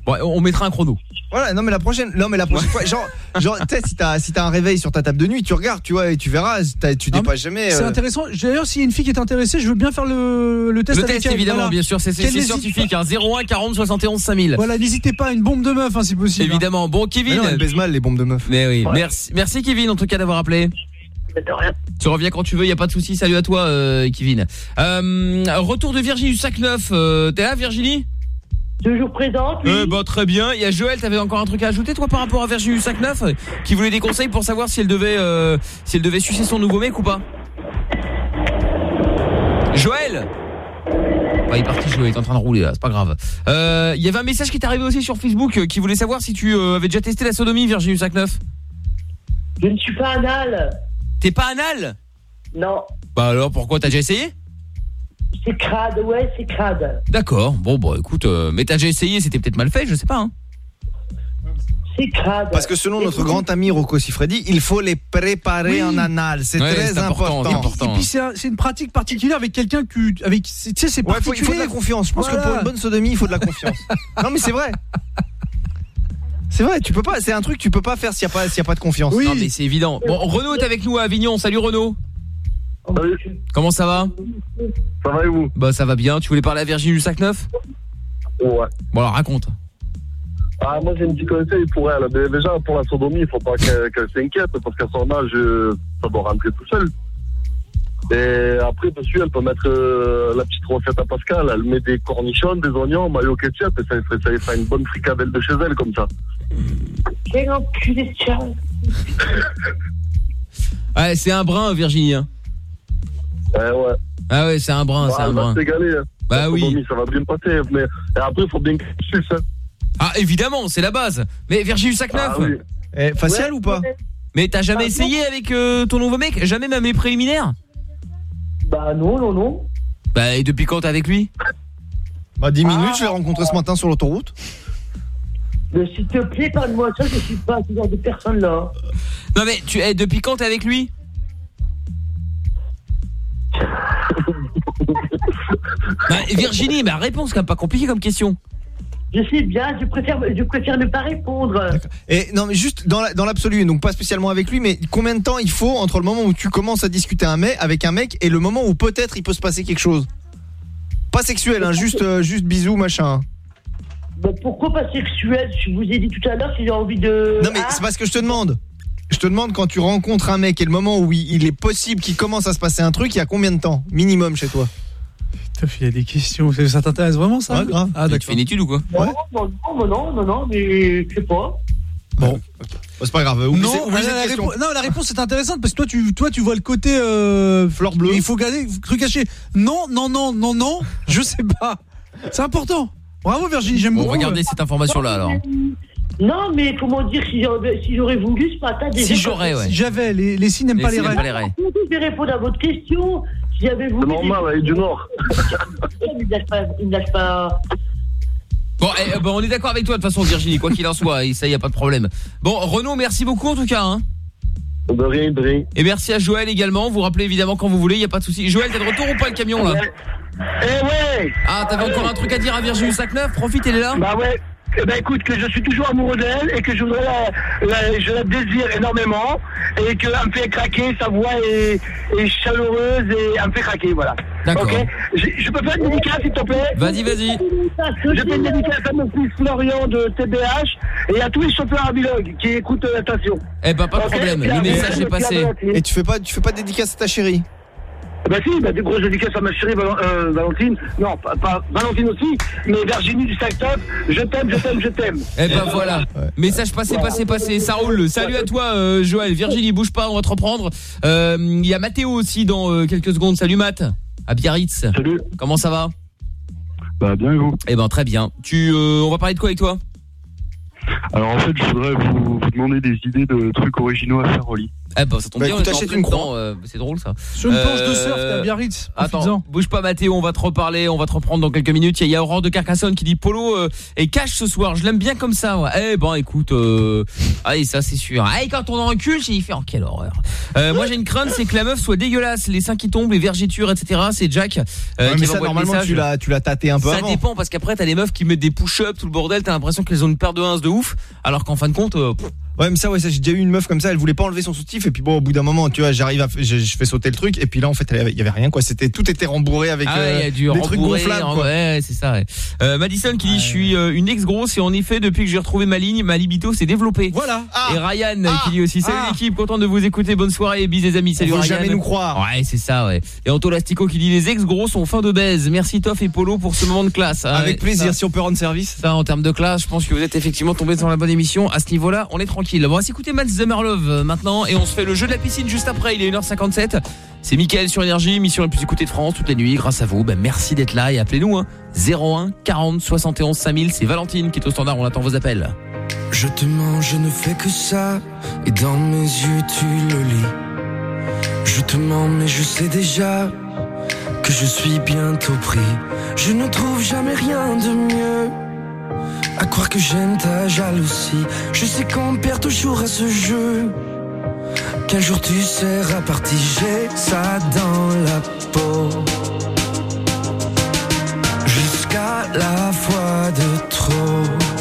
Bon, on mettra un chrono. Voilà, non, mais la prochaine, non, mais la prochaine fois. Genre, genre tu sais, si t'as si t'as un réveil sur ta table de nuit, tu regardes, tu vois, et tu verras, t'as- tu dépasses jamais. C'est euh, intéressant. D'ailleurs, s'il y a une fille qui est intéressée, je veux bien faire le, le test Le avec test elle. évidemment Voilà. bien sûr, c'est scientifique hein, 01 40 71 5000. Voilà, n'hésitez pas, une bombe de meuf, hein, si possible. Évidemment. Bon Kevin. Mais non, elles baisent mal les bombes de meufs. Mais oui, merci merci Kevin en tout cas d'avoir appelé. Tu reviens quand tu veux, y a pas de souci. Salut à toi euh, Kevin. Euh, retour de Virginie du sac neuf. Euh, T'es là Virginie? Toujours présente, oui. Euh, bah, très bien. Il y a Joël, t'avais encore un truc à ajouter toi par rapport à Virginie du sac neuf qui voulait des conseils pour savoir si elle devait euh, si elle devait sucer son nouveau mec ou pas? Joël? Bah, il est parti Joël, il est en train de rouler là, c'est pas grave. Euh, Il y avait un message qui t'est arrivé aussi sur Facebook euh, qui voulait savoir si tu avais déjà testé la sodomie Virginie du sac neuf. Je ne suis pas anal. T'es pas anal? Non, Bah alors pourquoi? T'as déjà essayé? C'est crade, ouais, c'est crade. D'accord. Bon bah écoute, euh, mais t'as déjà essayé, c'était peut-être mal fait, je sais pas. Hein. C'est crade. Parce que selon notre grand ami Rocco Siffredi, il faut les préparer Oui. en anal. C'est Ouais, très c'est important, important. c'est important. Et puis c'est un- c'est une pratique particulière avec quelqu'un que avec tu sais c'est Ouais, faut- particulier. il faut de la confiance. Je pense que pour une bonne sodomie, il faut de la confiance. [laughs] non, mais c'est vrai. C'est vrai, tu peux pas. C'est un truc que tu peux pas faire s'il y a pas s'il y a pas de confiance. Non mais c'est évident. Bon, Renaud est avec nous à Avignon. Salut Renaud. Comment ça va Ça va et vous Bah ça va bien. Tu voulais parler à Virginie du sac neuf Ouais. Bon alors raconte. Ah, moi j'ai un petit conseil pour elle. Mais Déjà, pour la sodomie, il faut pas qu'elle s'inquiète parce qu'à son âge, euh, ça doit rentrer tout seul. Et après, dessus, elle peut mettre euh, la petite recette à Pascal. Elle met des cornichons, des oignons, mayo ketchup et ça, fait- ça lui fera une bonne fricadelle de chez elle comme ça. Quel enculé de Charles. Ouais, c'est un brin Virginie. hein. Eh ouais. Ah ouais, c'est un brin, c'est Ah, un brin. hein. Bah oui. ça va bien passer. Mais après, il faut bien qu'elle suce. Hein. Ah évidemment, c'est la base. Mais sac neuf. Ah oui. Eh, facial Ouais, ou pas ouais. Mais t'as jamais Ah, essayé avec euh, ton nouveau mec? Jamais même les préliminaires? Bah non, non, non. Bah et depuis quand t'es avec lui? Bah 10 minutes, je l'ai rencontré ce matin sur l'autoroute. Mais s'il te plaît, parle-moi ça, je suis pas ce genre de personne-là. Non mais tu eh, depuis quand t'es avec lui? Bah, Virginie, bah réponse quand même pas compliqué comme question. Je sais bien, je préfère, je préfère ne pas répondre. Et non mais juste dans la- dans l'absolu, donc pas spécialement avec lui, mais combien de temps il faut entre le moment où tu commences à discuter un mec avec un mec et le moment où peut-être il peut se passer quelque chose? Pas sexuel, hein, juste euh, juste bisous machin. Bah, pourquoi pas sexuel? Je vous ai dit tout à l'heure si j'ai envie de. Non mais Ah, c'est parce que je te demande. Je te demande quand tu rencontres un mec et le moment où il est possible qu'il commence à se passer un truc, il y a combien de temps minimum chez toi? Putain, il y a des questions. Ça t'intéresse vraiment ça? Ouais, grave. Ah tu fais une étude ou quoi? Non, non, non, non, non, non, mais je sais pas. Bon, c'est pas grave. Oublie, Non, oublie la, non, la réponse est intéressante parce que toi tu, toi, tu vois le côté euh, fleur bleue. Il faut garder truc caché. Non, non, non, non, non. je sais pas. C'est important. Bravo Virginie, j'aime Bon, beaucoup. regardez cette information là alors. Non, mais comment dire, si j'aurais si j'aurais voulu ce matin déjà. Si j'aurais ouais. Si j'avais les, les signes n'aiment pas les rêves. pas les raies. Je vais répondre à votre question. Si j'avais voulu. C'est normal, elle est du Nord. [laughs] Il ne lâche pas. Il lâche pas. Bon, eh, euh, bon, on est d'accord avec toi de toute façon Virginie, quoi qu'il en soit, et ça y a pas de problème. Bon, Renaud, merci beaucoup en tout cas hein. De rien, de rien. Et merci à Joël également, vous rappelez évidemment quand vous voulez, y a pas de souci. Joël, t'es de retour ou pas le camion là Eh ouais Ah, t'avais encore un truc à dire à Virginie Sac-Neuf? Profite, elle est là Bah ouais. Eh ben écoute, que je suis toujours amoureux d'elle et que je voudrais la, la- je la désire énormément et qu'elle me fait craquer, sa voix est, est chaleureuse et elle me fait craquer, voilà. D'accord. Ok je, je peux faire une dédicace s'il te plaît? Vas-y, vas-y. Je fais une dédicace à mon fils Florian de TBH et à tous les chauffeurs à bilogue qui écoutent la station. Eh ben pas de problème, le message est passé. Et tu fais pas tu fais pas de dédicace à ta chérie? Bah si, bah des grosses dédicaces à ma chérie Val- euh, Valentine. Non, pas, pas- Valentine aussi, mais Virginie du sac top. Je t'aime, je t'aime, je t'aime. Eh ben voilà, message passé, passé, passé, ça roule. Salut à toi euh, Joël, Virginie, bouge pas, on va te reprendre. Euh, Il y a Mathéo aussi dans euh, quelques secondes. Salut Matt, à Biarritz. Salut. Comment ça va? Bah bien et vous? Eh ben très bien. Tu, euh, on va parler de quoi avec toi? Alors en fait je voudrais vous, vous demander des idées de trucs originaux à faire au lit. Eh ben ça tombe Bah, bien, écoute, on achète une croix. euh, c'est drôle ça. Sur une planche de Euh, surf, t'es à Biarritz. Attends, bouge pas Mathéo, on va te reparler, on va te reprendre dans quelques minutes. Il y a Aurore de Carcassonne qui dit Polo euh, est cash ce soir, je l'aime bien comme ça. ouais. Eh ben écoute, euh... allez ça c'est sûr. Eh quand on en recule, j'ai fait en quelle horreur. Euh, moi j'ai une crainte, c'est que la meuf soit dégueulasse, les seins qui tombent, les vergitures, etc. C'est Jack. euh, Ouais, qui mais ça normalement tu l'as tu l'as tâté un peu Ça avant. dépend parce qu'après t'as des meufs qui mettent des push-ups tout le bordel, t'as l'impression qu'elles ont une paire de 1 de ouf, alors qu'en fin de compte, euh, pff, Ouais, mais ça, ouais, ça, j'ai déjà eu une meuf comme ça, elle voulait pas enlever son soutif, et puis bon, au bout d'un moment, tu vois, j'arrive à, je, je fais sauter le truc, et puis là, en fait, il y avait rien, quoi. C'était, tout était rembourré avec Ah euh, il y a du des trucs gonflables, hein, quoi. Ouais, c'est ça. Ouais. Euh, Madison qui dit je suis euh, une ex grosse et en effet depuis que j'ai retrouvé ma ligne, ma libido s'est développée. Voilà. et Ryan euh, qui dit aussi salut l'équipe, content de vous écouter, bonne soirée et bis les amis. Salut On Ryan. jamais nous croire. Ouais, c'est ça ouais. Et Anto Lastico qui dit les ex gros sont fin de baise. Merci Toff et Polo pour ce moment de classe. Ah, Avec plaisir, ça- si on peut rendre service. ça, en termes de classe, je pense que vous êtes effectivement tombé dans la bonne émission. À ce niveau-là, on est tranquille. Bon, on va s'écouter Mats Zemerlove euh, maintenant et on se fait le jeu de la piscine juste après. Il est 1h57. C'est Mickaël sur Énergie, émission la plus écoutée de France toutes les nuits. Grâce à vous, ben, merci d'être là et appelez-nous. Hein. 01 40 71 5000. C'est Valentine qui est au standard. On attend vos appels. Je te mens, je ne fais que ça. Et dans mes yeux, tu le lis. Je te mens, mais je sais déjà que je suis bientôt pris. Je ne trouve jamais rien de mieux. À croire que j'aime ta jalousie. Je sais qu'on perd toujours à ce jeu. Qu'un jour tu seras parti, j'ai ça dans la peau. Jusqu'à la fois de trop.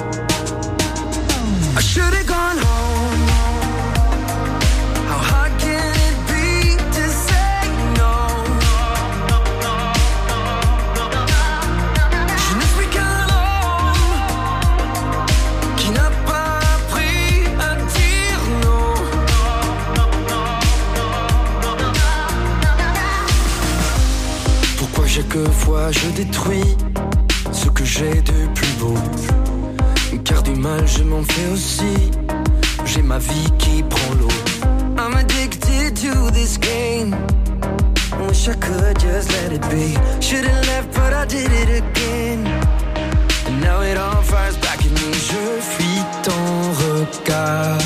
Je détruis ce que j'ai de plus beau? Car du mal je m'en fais aussi. J'ai ma vie qui prend l'eau. I'm addicted to this game. Wish I could just let it be. Should've left but I did it again. And now it all fires back at me. Je fuis ton regard.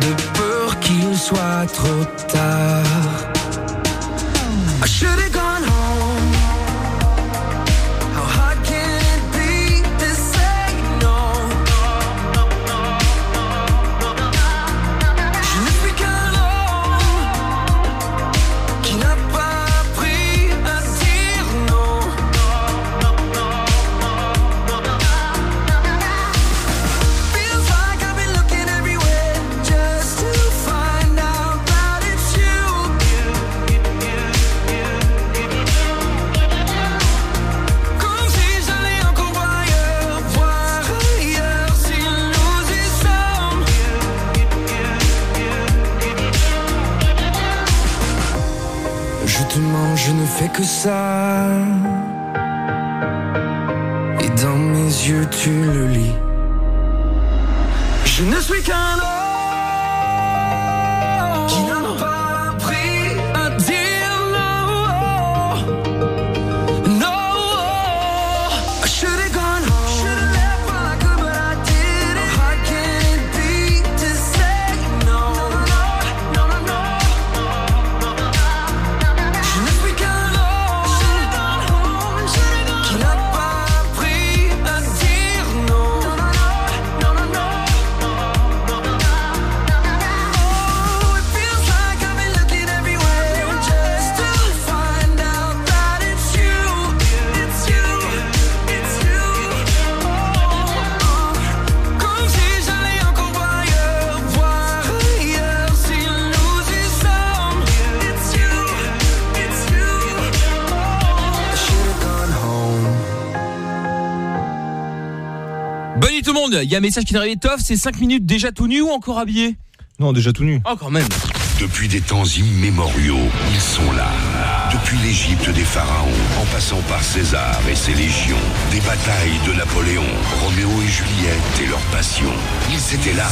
De peur qu'il soit trop tard ça. Et dans mes yeux, tu le lis. Je ne suis qu'un homme Il y a un message qui est arrivé Toff. C'est 5 minutes déjà tout nu ou encore habillé? Non, déjà tout nu. Oh quand même. Depuis des temps immémoriaux, ils sont là. Depuis l'Égypte des pharaons, en passant par César et ses légions, des batailles de Napoléon, Roméo et Juliette et leur passion. Ils étaient là.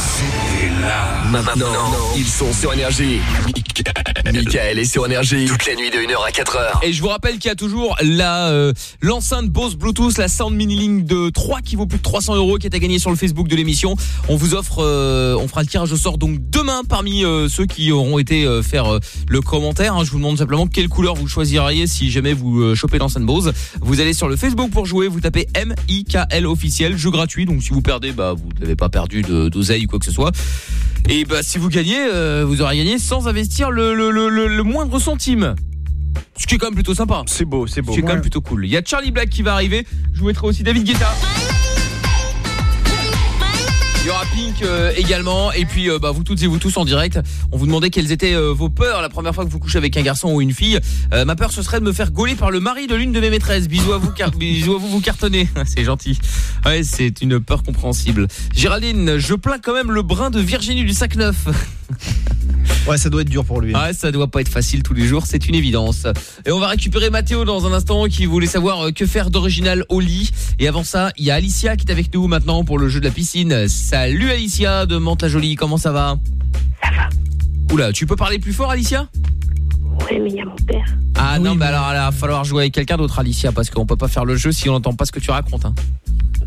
Et là. Maintenant, ils sont sur Énergie. Michael est sur Énergie. Toutes les nuits de 1h à 4h. Et je vous rappelle qu'il y a toujours la euh, l'enceinte Bose Bluetooth, la Sound Mini Link de 3 qui vaut plus de 300 euros qui est à gagner sur le Facebook de l'émission. On vous offre, euh, on fera le tirage au sort donc demain parmi euh, ceux qui auront été euh, faire euh, le commentaire. hein. je vous demande simplement quelle couleur vous choisiriez si jamais vous euh, chopez l'enceinte Bose. Vous allez sur le Facebook pour jouer, vous tapez M I K L officiel, jeu gratuit. Donc si vous perdez, bah vous n'avez pas perdu de d'oseille ou quoi que ce soit. Et bah si vous gagnez, euh, vous aurez gagné sans investir le, le, le, le- le moindre centime. Ce qui est quand même plutôt sympa. C'est beau, c'est beau. Ce qui est quand même plutôt cool. Il y a Charlie Black qui va arriver. Je vous mettrai aussi David Guetta. Il y aura Pink euh, également et puis euh, bah, vous toutes et vous tous en direct. On vous demandait quelles étaient euh, vos peurs la première fois que vous couchez avec un garçon ou une fille. Ma peur ce serait de me faire gauler par le mari de l'une de mes maîtresses. Bisous à vous, car [laughs] bisous à vous, vous cartonnez. [laughs] C'est gentil. Ouais, c'est une peur compréhensible. Géraldine, je plains quand même le brin de Virginie du sac neuf. [laughs] Ouais, ça doit être dur pour lui. Ouais, ça doit pas être facile tous les jours, c'est une évidence. Et on va récupérer Mathéo dans un instant qui voulait savoir que faire d'original au lit. Et avant ça, il y a Alicia qui est avec nous maintenant pour le jeu de la piscine. Salut Alicia de Mante-la-Jolie, comment ça va? Ça va. Oula, tu peux parler plus fort Alicia? Ouais, mais il y a mon père. Ah non, bah alors il va falloir jouer avec quelqu'un d'autre Alicia parce qu'on peut pas faire le jeu si on n'entend pas ce que tu racontes. Hein.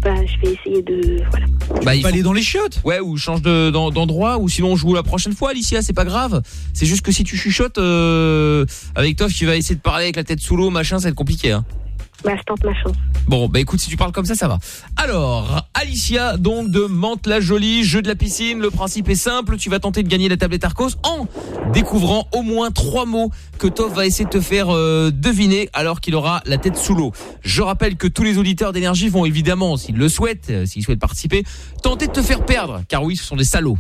Bah, je vais essayer de. Voilà. Bah, il faut aller dans les chiottes. Ouais, ou change de- d'en- d'endroit, ou sinon on joue la prochaine fois, Alicia, c'est pas grave. C'est juste que si tu chuchotes euh, avec Toff, tu vas essayer de parler avec la tête sous l'eau, machin, ça va être compliqué. Hein. Bah, je tente ma chance. Bon, bah écoute, si tu parles comme ça, ça va. Alors, Alicia, donc de Mante-la-Jolie, jeu de la piscine. Le principe est simple, tu vas tenter de gagner la tablette Arcos en découvrant au moins trois mots que Toff va essayer de te faire euh, deviner alors qu'il aura la tête sous l'eau. Je rappelle que tous les auditeurs d'énergie vont évidemment, s'ils le souhaitent, euh, s'ils souhaitent participer, tenter de te faire perdre, car oui, ce sont des salauds.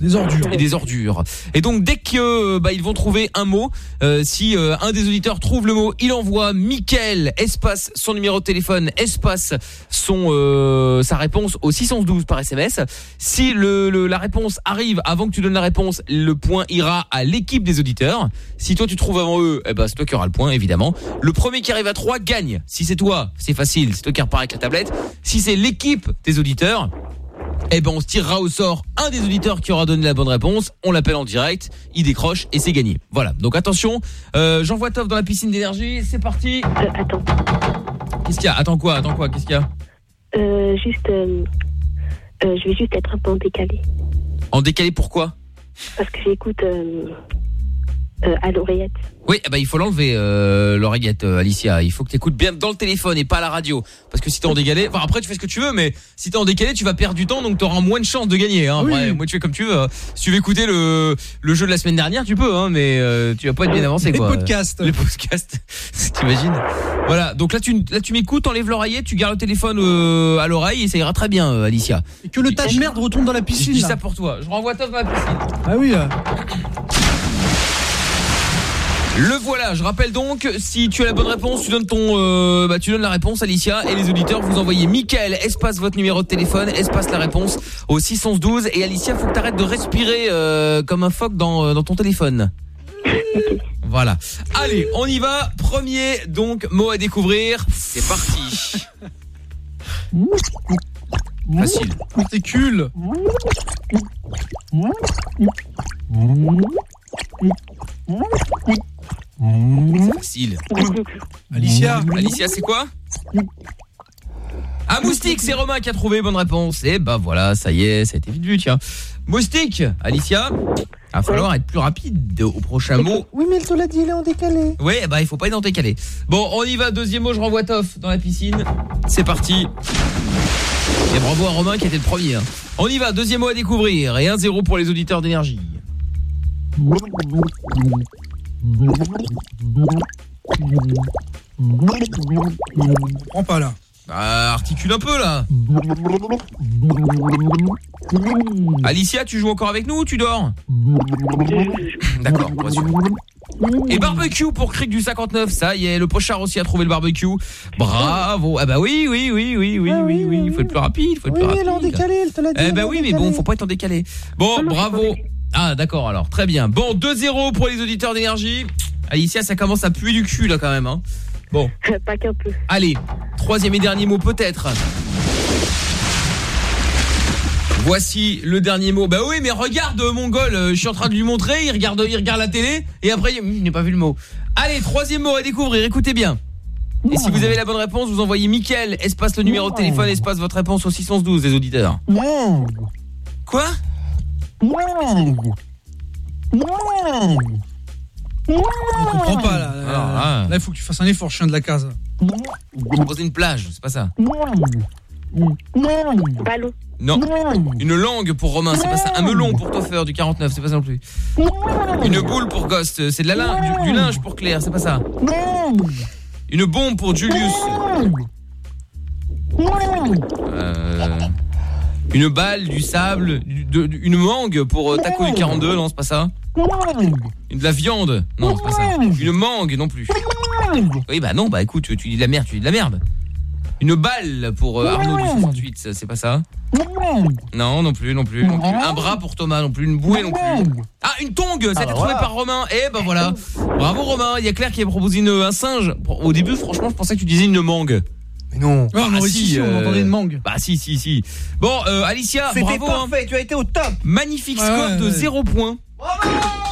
Des ordures. Et des ordures. Et donc dès que euh, bah, ils vont trouver un mot, euh, si euh, un des auditeurs trouve le mot, il envoie Mickaël espace son numéro de téléphone espace son euh, sa réponse au 612 par SMS. Si le, le- la réponse arrive avant que tu donnes la réponse, le point ira à l'équipe des auditeurs. Si toi tu trouves avant eux, eh ben c'est toi qui auras le point évidemment. Le premier qui arrive à 3 gagne. Si c'est toi, c'est facile, c'est toi qui repars avec la tablette. Si c'est l'équipe des auditeurs, eh ben on se tirera au sort un des auditeurs qui aura donné la bonne réponse, on l'appelle en direct, il décroche et c'est gagné. Voilà, donc attention, euh, j'envoie Toff dans la piscine d'énergie, c'est parti. attends. Qu'est-ce qu'il y a? Attends quoi? Attends quoi? Qu'est-ce qu'il y a? Euh, juste. euh, euh, je vais juste être un peu en décalé. En décalé pourquoi? Parce que j'écoute euh, à l'oreillette. Oui, eh ben, il faut l'enlever euh, l'oreillette euh, Alicia, il faut que tu écoutes bien dans le téléphone et pas à la radio parce que si t'es en décalé, enfin après tu fais ce que tu veux mais si t'es en décalé, tu vas perdre du temps donc tu auras moins de chances de gagner hein. Après, moi tu fais comme tu veux. hein. Si tu veux écouter le le jeu de la semaine dernière, tu peux hein mais euh, tu vas pas être bien avancé Les quoi. podcasts. Les podcasts. [laughs] T'imagines Voilà, donc là tu là tu m'écoutes, enlève l'oreillette, tu gardes le téléphone euh, à l'oreille et ça ira très bien euh, Alicia. Et que le tas de merde retourne dans la Je piscine. dis là. ça pour toi. Je renvoie Toff dans la piscine. Ah oui. Le voilà, je rappelle donc, si tu as la bonne réponse, tu donnes ton euh, bah tu donnes la réponse Alicia et les auditeurs vous envoyez Michael espace votre numéro de téléphone, espace la réponse au 612 et Alicia, faut que tu arrêtes de respirer euh, comme un phoque dans euh, dans ton téléphone. Voilà. Allez, on y va. Premier donc mot à découvrir. C'est parti. Facile. C'est facile. Alicia. Alicia, c'est quoi Ah, moustique, c'est Romain qui a trouvé bonne réponse. Et bah voilà, ça y est, ça a été vite vu, tiens. Moustique, Alicia, va falloir être plus rapide au prochain mot. Oui, mais elle te l'a dit, il est en décalé. Oui, bah il faut pas être en décalé. Bon, on y va, deuxième mot, je renvoie Toff dans la piscine. C'est parti. Et bravo à Romain qui était le premier. hein. On y va, deuxième mot à découvrir. Et 1-0 pour les auditeurs d'énergie. Prends pas là. Bah, articule un peu là. Alicia, tu joues encore avec nous ou tu dors D'accord. Et barbecue pour Cric du 59, ça y est, le pochard aussi a trouvé le barbecue. Bravo. Ah bah oui, oui, oui, oui, oui, oui, oui, il faut être plus rapide, il faut être Oui, plus rapide. elle est en décalé, elle te l'a dit. Eh bah oui, mais bon, faut pas être en décalé. Bon, bravo. Ah d'accord alors, très bien. Bon, 2-0 pour les auditeurs d'énergie. Alicia, ça commence à puer du cul là quand même hein. Bon. [laughs] Pas qu'un peu. Allez, troisième et dernier mot peut-être. Voici le dernier mot. Bah oui, mais regarde euh, Mongol, euh, je suis en train de lui montrer, il regarde il regarde la télé et après il il n'a pas vu le mot. Allez, troisième mot à découvrir, écoutez bien. Et si vous avez la bonne réponse, vous envoyez Mickaël, espace le numéro de téléphone, espace votre réponse au 612 des auditeurs. Quoi? Je comprends pas là. Alors, là. Là, il faut que tu fasses un effort, chien de la case. Proposer une plage, c'est pas ça. Ballon. Non. Une langue pour Romain, c'est pas ça. Un melon pour Toffer du 49, c'est pas ça non plus. Une boule pour Ghost, c'est de la lin- du, du linge pour Claire, c'est pas ça. Une bombe pour Julius. Euh, Une balle, du sable, du- de- de- une mangue pour euh, Taco du 42, non, c'est pas ça De la viande, non, c'est pas ça. Une mangue non plus. Oui, bah non, bah écoute, tu, tu dis de la merde, tu dis de la merde. Une balle pour euh, Arnaud du 68, ça, c'est pas ça Non, non plus, non plus, non plus. Un bras pour Thomas, non plus. Une bouée, non plus. Ah, une tongue Ça a été trouvé par Romain. Eh ben voilà. Bravo Romain. Il y a Claire qui a proposé une, un singe. Au début, franchement, je pensais que tu disais une mangue. Mais non. Aurait dit si, on entendait une mangue. Bah si, si, si. Bon, euh, Alicia, C'était bravo. hein. parfait, tu as été au top. Magnifique Ouais, score ouais, de ouais. 0 points.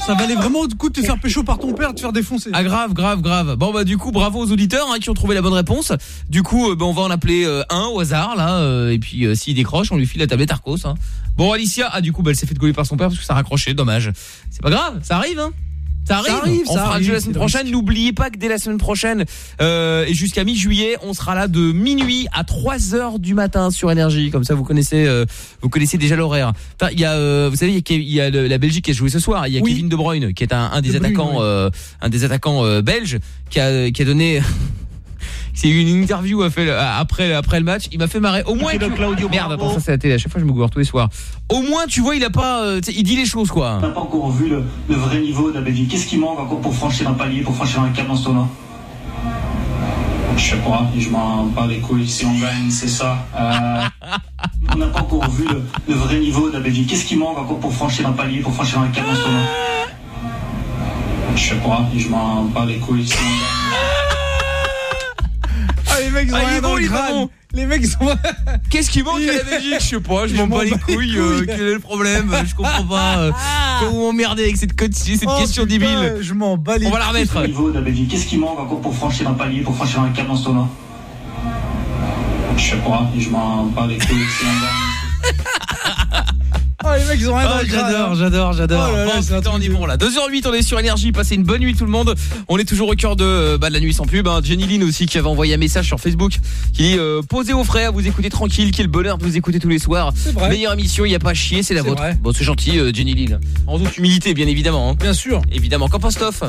Ça valait vraiment le coup de te faire pécho par ton père, de te faire défoncer. Ah grave, grave, grave. Bon bah du coup bravo aux auditeurs hein, qui ont trouvé la bonne réponse. Du coup euh, bah, on va en appeler euh, un au hasard là euh, et puis euh, s'il décroche on lui file la tablette Arcos. Hein. Bon Alicia ah du coup bah, elle s'est fait gauler par son père parce que ça a raccroché, dommage. C'est pas grave, ça arrive hein. Ça arrive, arrive, on ça fera un arrive, jeu la semaine le prochaine. N'oubliez pas que dès la semaine prochaine euh, et jusqu'à mi-juillet, on sera là de minuit à 3 heures du matin sur énergie. Comme ça, vous connaissez, euh, vous connaissez déjà l'horaire. Enfin, il y a, euh, vous savez, il y a, il y a le- la Belgique qui a joué ce soir. Il y a Oui. Kevin De Bruyne qui est un, un des De attaquants, oui. euh, un des attaquants euh, belges qui a, qui a donné. C'est une interview a fait après après le match. Il m'a fait marrer. Au moins, tu... merde. Attends, ça c'est la télé. À chaque fois, je me gourre tous les soirs. Au moins, tu vois, il a pas, euh, il dit les choses quoi. On n'a pas encore vu le, le vrai niveau de la Belgique. Qu'est-ce qui manque encore pour franchir un palier, pour franchir un cap dans ce tournoi Je sais pas, je m'en bats les couilles. Si on gagne, c'est ça. Euh, on n'a pas encore vu le, le vrai niveau de la Belgique. Qu'est-ce qui manque encore pour franchir un palier, pour franchir un cap dans ce tournoi Je sais pas, je m'en bats les couilles. Si on gagne. Ah, les mecs, ils Ah. Les mecs, ils sont. Qu'est-ce qui manque à la Belgique Je sais pas, je [laughs] m'en bats les couilles. euh, quel est le problème Je comprends pas. euh, Comment m'emmerder avec cette, cette Oh, question putain, débile Je m'en bats les On va la remettre. Qu'est-ce qui manque encore pour franchir un palier, pour franchir un cap dans ce tournoi Je sais pas, je m'en bats les couilles. Oh, les mecs, ils ont rien le crâne. j'adore, hein. j'adore, j'adore. Oh Bon, on est bon là. 2h08, on est sur énergie, passez une bonne nuit tout le monde. On est toujours au cœur de, euh, bah, de la nuit sans pub. Hein. Jenny Lynn aussi qui avait envoyé un message sur Facebook qui dit euh, posez aux frères, vous écoutez tranquille, quel bonheur de vous écouter tous les soirs. Vrai. Meilleure émission, il y a pas à chier, c'est la vôtre. vrai. Bon, c'est gentil euh, Jenny Lynn. En toute humilité bien évidemment. hein. Bien sûr. Évidemment, qu'en pense Toff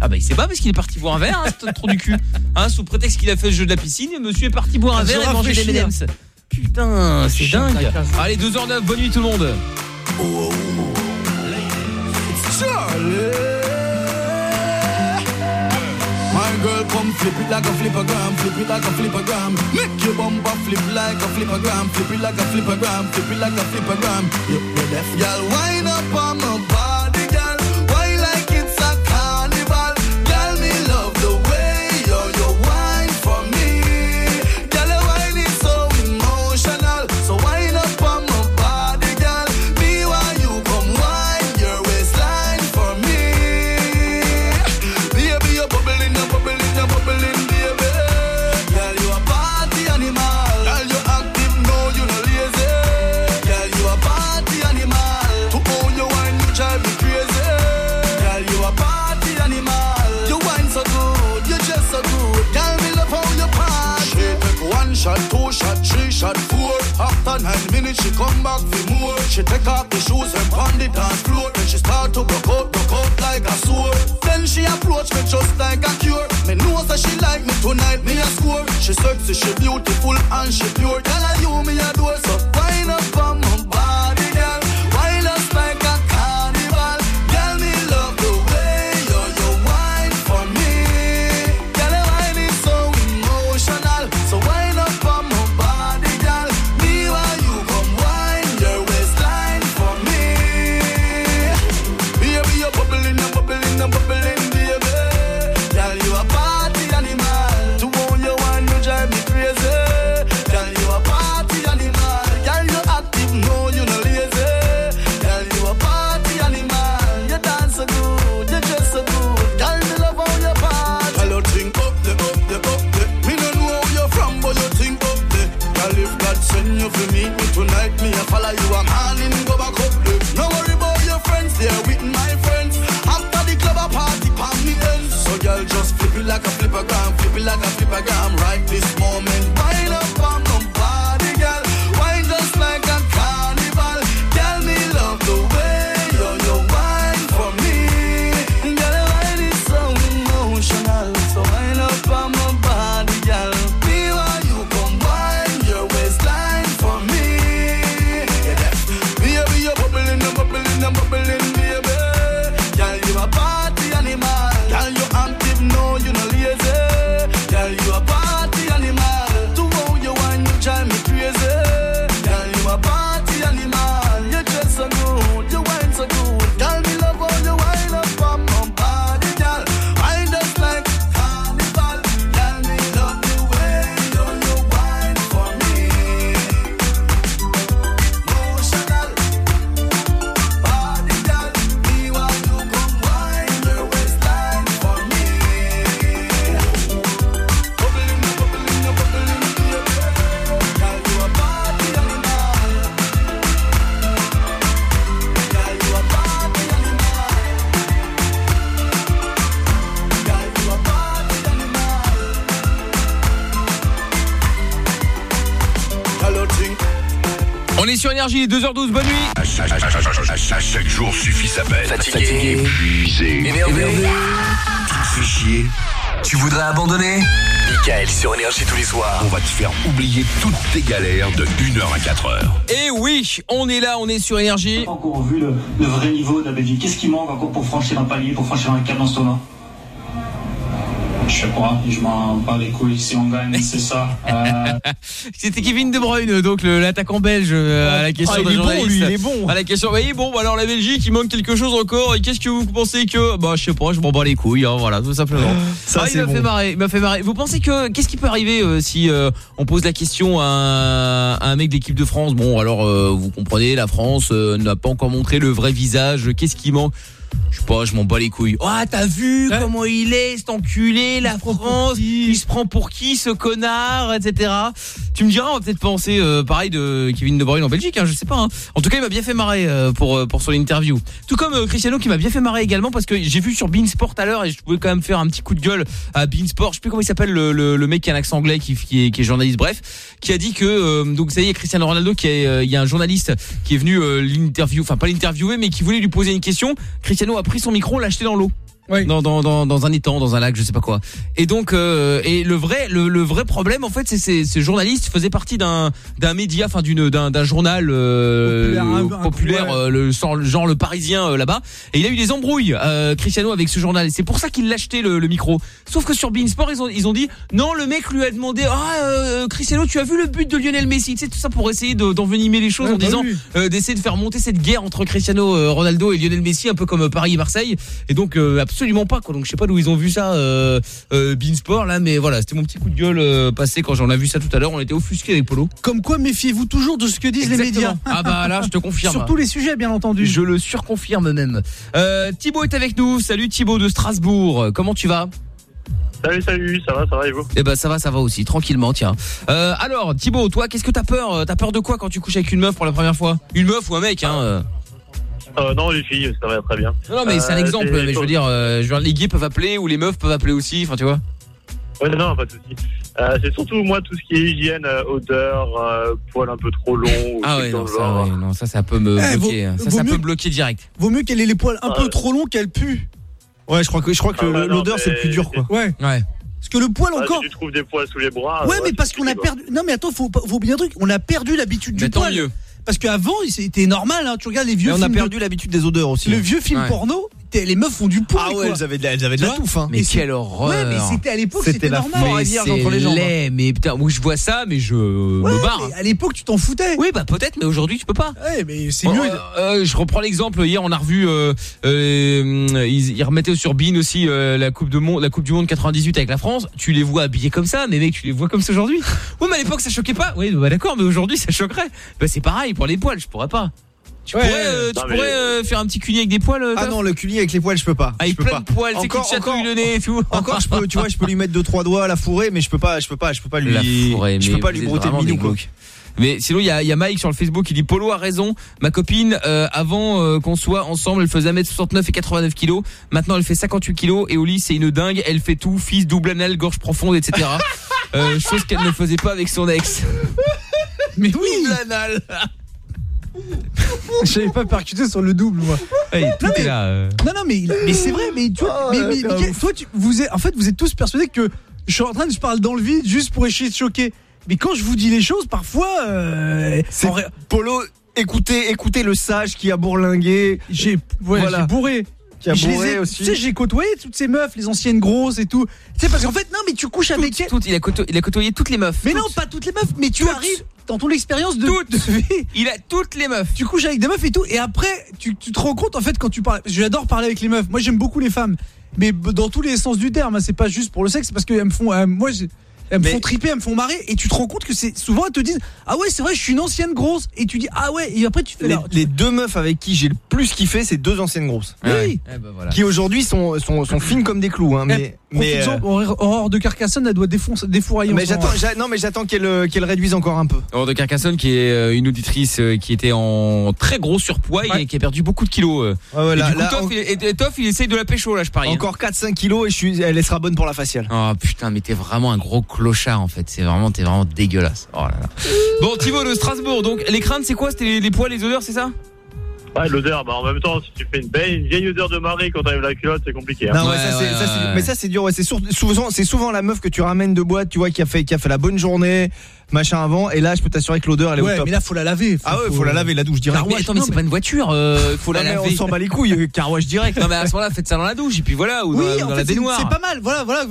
Ah bah il sait pas parce qu'il est parti boire un verre, hein, c'est trop du cul. Hein, sous prétexte qu'il a fait le jeu de la piscine, monsieur est parti boire un verre et manger des M&M's. Putain, c'est Chien de dingue. Allez, 2h09, bonne nuit tout le monde. My girl, come flip it like a flippergram, flip it like a flippergram. Make your bumper flip like a flippergram, flip it like a flippergram, flip it like a flippergram. You girl, wind up on my Minutes, she come back for more. She take off the shoes and pound it dance floor. Then she start to broke out, broke out like a sword. Then she approach me just like a cure. Me know that she like me tonight, me a score. She sexy, she beautiful and she pure. Girl, I you me adore, so wind up on follow you. I'm handing go back up. No worry about your friends, they're with my friends. After the club, a party, palm me ends. So girl, just flip it like a flippergram, flip it like a flippergram. Right this On est sur énergie, 2h12, bonne nuit. À chaque, à chaque- à chaque- à chaque- à chaque jour suffit sa peine. Fatigué. épuisé, Énervé. Tu te fais chier. Tu voudrais abandonner? Michael sur Énergie tous les soirs. On va te faire oublier toutes tes galères de 1h à 4h. Et oui, on est là, on est sur énergie. pas encore vu le, le vrai niveau de la Belgique. Qu'est-ce qui manque encore pour franchir un palier, pour franchir un cap dans ce tournoi Je sais pas, je m'en bats les couilles. Si on gagne, [laughs] c'est ça. Euh, C'était Kevin De Bruyne, donc l'attaquant belge, euh, à la question Ah, il est bon, lui, il est bon. À la question, oui, bon, bah alors la Belgique, il manque quelque chose encore. Et qu'est-ce que vous pensez que Bah, je sais pas, je m'en bats les couilles, hein, voilà, tout simplement. [laughs] Ça, Ah, il m'a bon. fait marrer, il m'a fait marrer. Vous pensez que qu'est-ce qui peut arriver euh, si euh, on pose la question à un, à un mec d'équipe de France? Bon, alors euh, vous comprenez, la France euh, n'a pas encore montré le vrai visage. Qu'est-ce qui manque? Je sais pas, je m'en bats les couilles. Ah, t'as vu comment il est, cet enculé, la France Il se prend pour qui, ce connard, etc. Tu me diras, on va peut-être penser euh, pareil de Kevin De Bruyne en Belgique, hein, je sais pas. hein. En tout cas, il m'a bien fait marrer euh, pour euh, pour son interview. Tout comme euh, Cristiano qui m'a bien fait marrer également parce que j'ai vu sur Beansport à l'heure et je pouvais quand même faire un petit coup de gueule à Beansport. Je sais plus comment il s'appelle le, le, le mec qui a un accent anglais qui, qui, est, qui est journaliste. Bref, qui a dit que donc ça y est, Cristiano Ronaldo, qui est, il y a un journaliste qui est venu l'interview, enfin pas l'interviewer, mais qui voulait lui poser une question. Cristiano a pris son micro, l'a jeté dans l'eau. Dans, dans, dans, dans un étang, dans un lac, je sais pas quoi. Et donc, euh, et le vrai, le, le vrai problème, en fait, c'est c'est ce journaliste faisait partie d'un d'un média, enfin d'une d'un d'un journal euh, Populaire, euh, le genre, le Parisien euh, là-bas. Et il a eu des embrouilles, euh, Cristiano, avec ce journal. C'est pour ça qu'il l'a acheté le, le micro. Sauf que sur Beansport, ils ont ils ont dit non, le mec lui a demandé ah euh, Cristiano, tu as vu le but de Lionel Messi? Tu sais tout ça pour essayer de- d'envenimer les choses Ouais, en bah disant oui. euh, d'essayer de faire monter cette guerre entre Cristiano Ronaldo et Lionel Messi, un peu comme Paris et Marseille. Et donc euh, absolument pas quoi. Donc je sais pas d'où ils ont vu ça, euh, euh, Beansport là, mais voilà, c'était mon petit coup de gueule euh, passé quand j'en ai vu ça tout à l'heure. On était offusqués avec Polo. Comme quoi, méfiez-vous toujours de ce que disent les médias. Ah bah là, je te confirme. Sur tous les sujets, bien entendu. Je le surconfirme même. Euh, Thibaut est avec nous. Salut Thibaut de Strasbourg. Comment tu vas? Salut, salut, ça va, ça va et vous? Eh ben ça va, ça va aussi, tranquillement, tiens. Euh, alors Thibaut, toi, qu'est-ce que t'as peur T'as peur de quoi quand tu couches avec une meuf pour la première fois? Une meuf ou un mec, hein euh Non, les filles, ça va très bien. Non, non, mais c'est un Euh, exemple. Mais je veux dire, euh, je veux dire, les gays peuvent appeler ou les meufs peuvent appeler aussi. Enfin, tu vois. Ouais, non, pas de souci. Euh, c'est surtout moi tout ce qui est hygiène, euh, odeur, euh, poil un peu trop long. Ah ouais, non, ça, genre. ouais, non, ça, ça peut me Eh, bloquer. vaut- ça, vaut ça peut mieux- bloquer direct. Vaut mieux qu'elle ait les poils un peu trop longs qu'elle pue. Ouais, je crois que je crois que Ah non, l'odeur c'est le plus dur quoi. Ouais. Ouais. Parce que le poil Ah, encore. si tu trouves des poils sous les bras. Ouais, mais parce qu'on a perdu. Non, mais attends, faut, pas- faut bien un truc. On a perdu l'habitude du Mais tant poil. mieux. Parce qu'avant, c'était normal. Hein. Tu regardes les vieux Mais on a films. perdu de- l'habitude des odeurs aussi. Le hein. vieux film Ouais. porno, les meufs font du poil. Ah ouais, quoi. elles avaient de la, elles avaient de la touffe hein. Mais quelle horreur. Ouais, mais c'était à l'époque, C'était normal. à vierge entre les c'est jambes. laid, mais putain, moi je vois ça, mais je Ouais, me barre. mais à l'époque, tu t'en foutais. Oui, bah peut-être, mais aujourd'hui tu peux pas. Ouais, mais c'est Bon, mieux. euh, euh, je reprends l'exemple. Hier, on a revu. Euh, euh, ils, ils remettaient sur Bean aussi euh, la coupe de monde, la coupe du monde 98 avec la France. Tu les vois habillés comme ça, mais mec, tu les vois comme ça aujourd'hui. [laughs] Oui, mais à l'époque ça choquait pas. Oui, bah d'accord, mais aujourd'hui ça choquerait. Bah c'est pareil pour les poils, je pourrais pas. Tu Ouais, pourrais, euh, tu non, mais- pourrais euh, faire un petit cuni avec des poils. euh, Ah non, le cuni avec les poils, je peux pas. avec je peux plein pas. de poils, c'est chatouille encore- le nez et tout. [laughs] Encore, je peux, tu vois, je peux lui mettre deux trois doigts à la fourrée, mais je peux pas, je peux pas, je peux pas lui, La fourrée, je peux pas lui broter le minou quoi. Mais sinon, il y a, il y a Mike sur le Facebook qui dit Polo a raison. Ma copine, euh, avant euh, qu'on soit ensemble, elle faisait 1m69 et 89 kilos. Maintenant, elle fait 58 kilos et au lit, c'est une dingue. Elle fait tout, fils, double anal, gorge profonde, etc. [laughs] euh, chose qu'elle ne faisait pas avec son ex. Mais oui. Double anal. [laughs] J'avais pas percuté sur le double, moi. Hey, tout Non, mais- là. euh. Non, non, mais, c'est vrai, mais tu vois, Oh, mais, mais- toi, tu, vous êtes, en fait, vous êtes tous persuadés que je suis en train de je parle dans le vide juste pour essayer de choquer. Mais quand je vous dis les choses, parfois, euh, C'est Polo, écoutez, écoutez le sage qui a bourlingué, j'ai ouais, Voilà. j'ai bourré. Les ai- aussi. Tu sais, j'ai côtoyé toutes ces meufs, les anciennes grosses et tout. Tu sais, parce qu'en fait, non, mais tu couches avec Toutes, elles. toutes, il, a côtoyé, il a côtoyé toutes les meufs. Mais non, pas toutes les meufs, mais tu Toutes. arrives dans ton expérience de, Toutes. de vie. Il a toutes les meufs. Tu couches avec des meufs et tout, et après, tu, tu te rends compte en fait quand tu parles. J'adore parler avec les meufs. Moi, j'aime beaucoup les femmes, mais dans tous les sens du terme. hein, C'est pas juste pour le sexe, c'est parce qu'elles me font. euh, moi, elles me font triper, elles me font marrer, et tu te rends compte que c'est souvent elles te disent ah ouais c'est vrai je suis une ancienne grosse et tu dis ah ouais et après tu fais Les, les deux meufs avec qui j'ai le plus kiffé, c'est deux anciennes grosses. Oui. Ouais. Eh ben voilà. Qui aujourd'hui sont, sont, sont fines comme des clous, hein, mais Mais, euh, Aurore Aurore de Carcassonne, elle doit défoncer, défourailler. Mais j'attends, non mais j'attends qu'elle euh, qu'elle réduise encore un peu. Aurore de Carcassonne qui est euh, une auditrice qui était en très gros surpoids et qui a perdu beaucoup de kilos. Ouais, ouais, et là- du coup, là, Toff, on- il, et- et Toff, il essaye de la pécho là, je parie. hein. Encore 4-5 kilos et je suis, elle sera bonne pour la faciale. Oh putain, mais t'es vraiment un gros clochard en fait. C'est vraiment, t'es vraiment dégueulasse. Oh. Bon, Thibaut de Strasbourg. Donc, les craintes, c'est quoi? C'était les poils, les odeurs, c'est ça? Ouais, l'odeur, bah en même temps, si tu fais une, belle, une vieille odeur de marée quand t'enlèves la culotte, c'est compliqué. Hein. Non, ouais, ça, c'est- ça, c'est- mais ça c'est dur. ouais, c'est souvent, c'est souvent la meuf que tu ramènes de boîte, tu vois, qui a fait, qui a fait la bonne journée, machin avant. Et là, je peux t'assurer que l'odeur, elle est Ouais, au top. mais là, faut la laver. Faut- ah ouais, faut, faut- la laver la douche direct. Mais attends, mais c'est pas une voiture. euh, faut la laver. on s'en bat les couilles, euh, carwash direct. Non mais à ce moment-là, faites ça dans la douche et puis voilà ou dans, Oui, dans fait, la c'est- baignoire. c'est pas mal. Voilà, voilà,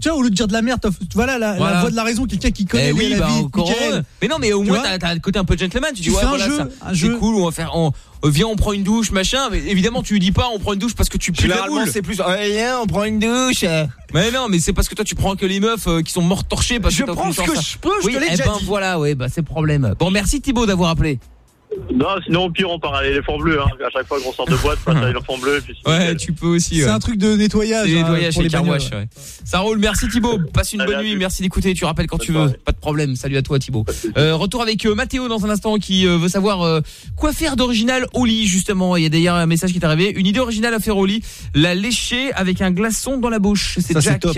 Tu vois, au lieu de dire de la merde, voilà la, voix de la raison, quelqu'un qui connaît Eh oui, la bah, vie. Mais non, mais au moins t'as le côté un peu gentleman. Tu, dis ouais, fais un voilà, c'est cool. On va faire, viens, on prend une douche, machin. Mais évidemment, tu lui dis pas, on prend une douche parce que tu pues la boule. c'est plus. Ouais, viens, on prend une douche. Mais non, mais c'est parce que toi tu prends que les meufs euh, qui sont mortes torchées parce Je que prends ce que je peux, je oui, te l'ai eh déjà ben dit. voilà, ouais, bah c'est le problème. Bon, merci Thibaut d'avoir appelé. Non, sinon au pire on part à l'éléphant bleu. Hein. À chaque fois qu'on sort de boîte, on passe à [laughs] l'éléphant bleu. Puis Ouais, nickel. tu peux aussi. C'est ouais. un truc de nettoyage. C'est hein, nettoyage pour les Car Wash, ouais. ouais. Ça roule, merci Thibaut. Passe une Allez, bonne nuit, plus. merci d'écouter. Tu rappelles quand tu veux. Pas de problème. Salut à toi Thibaut. Euh, retour avec euh, Mathéo dans un instant qui euh, veut savoir euh, quoi faire d'original au lit justement. Il y a d'ailleurs un message qui est arrivé. Une idée originale à faire au lit la lécher avec un glaçon dans la bouche. C'est Ça, c'est Jack. top.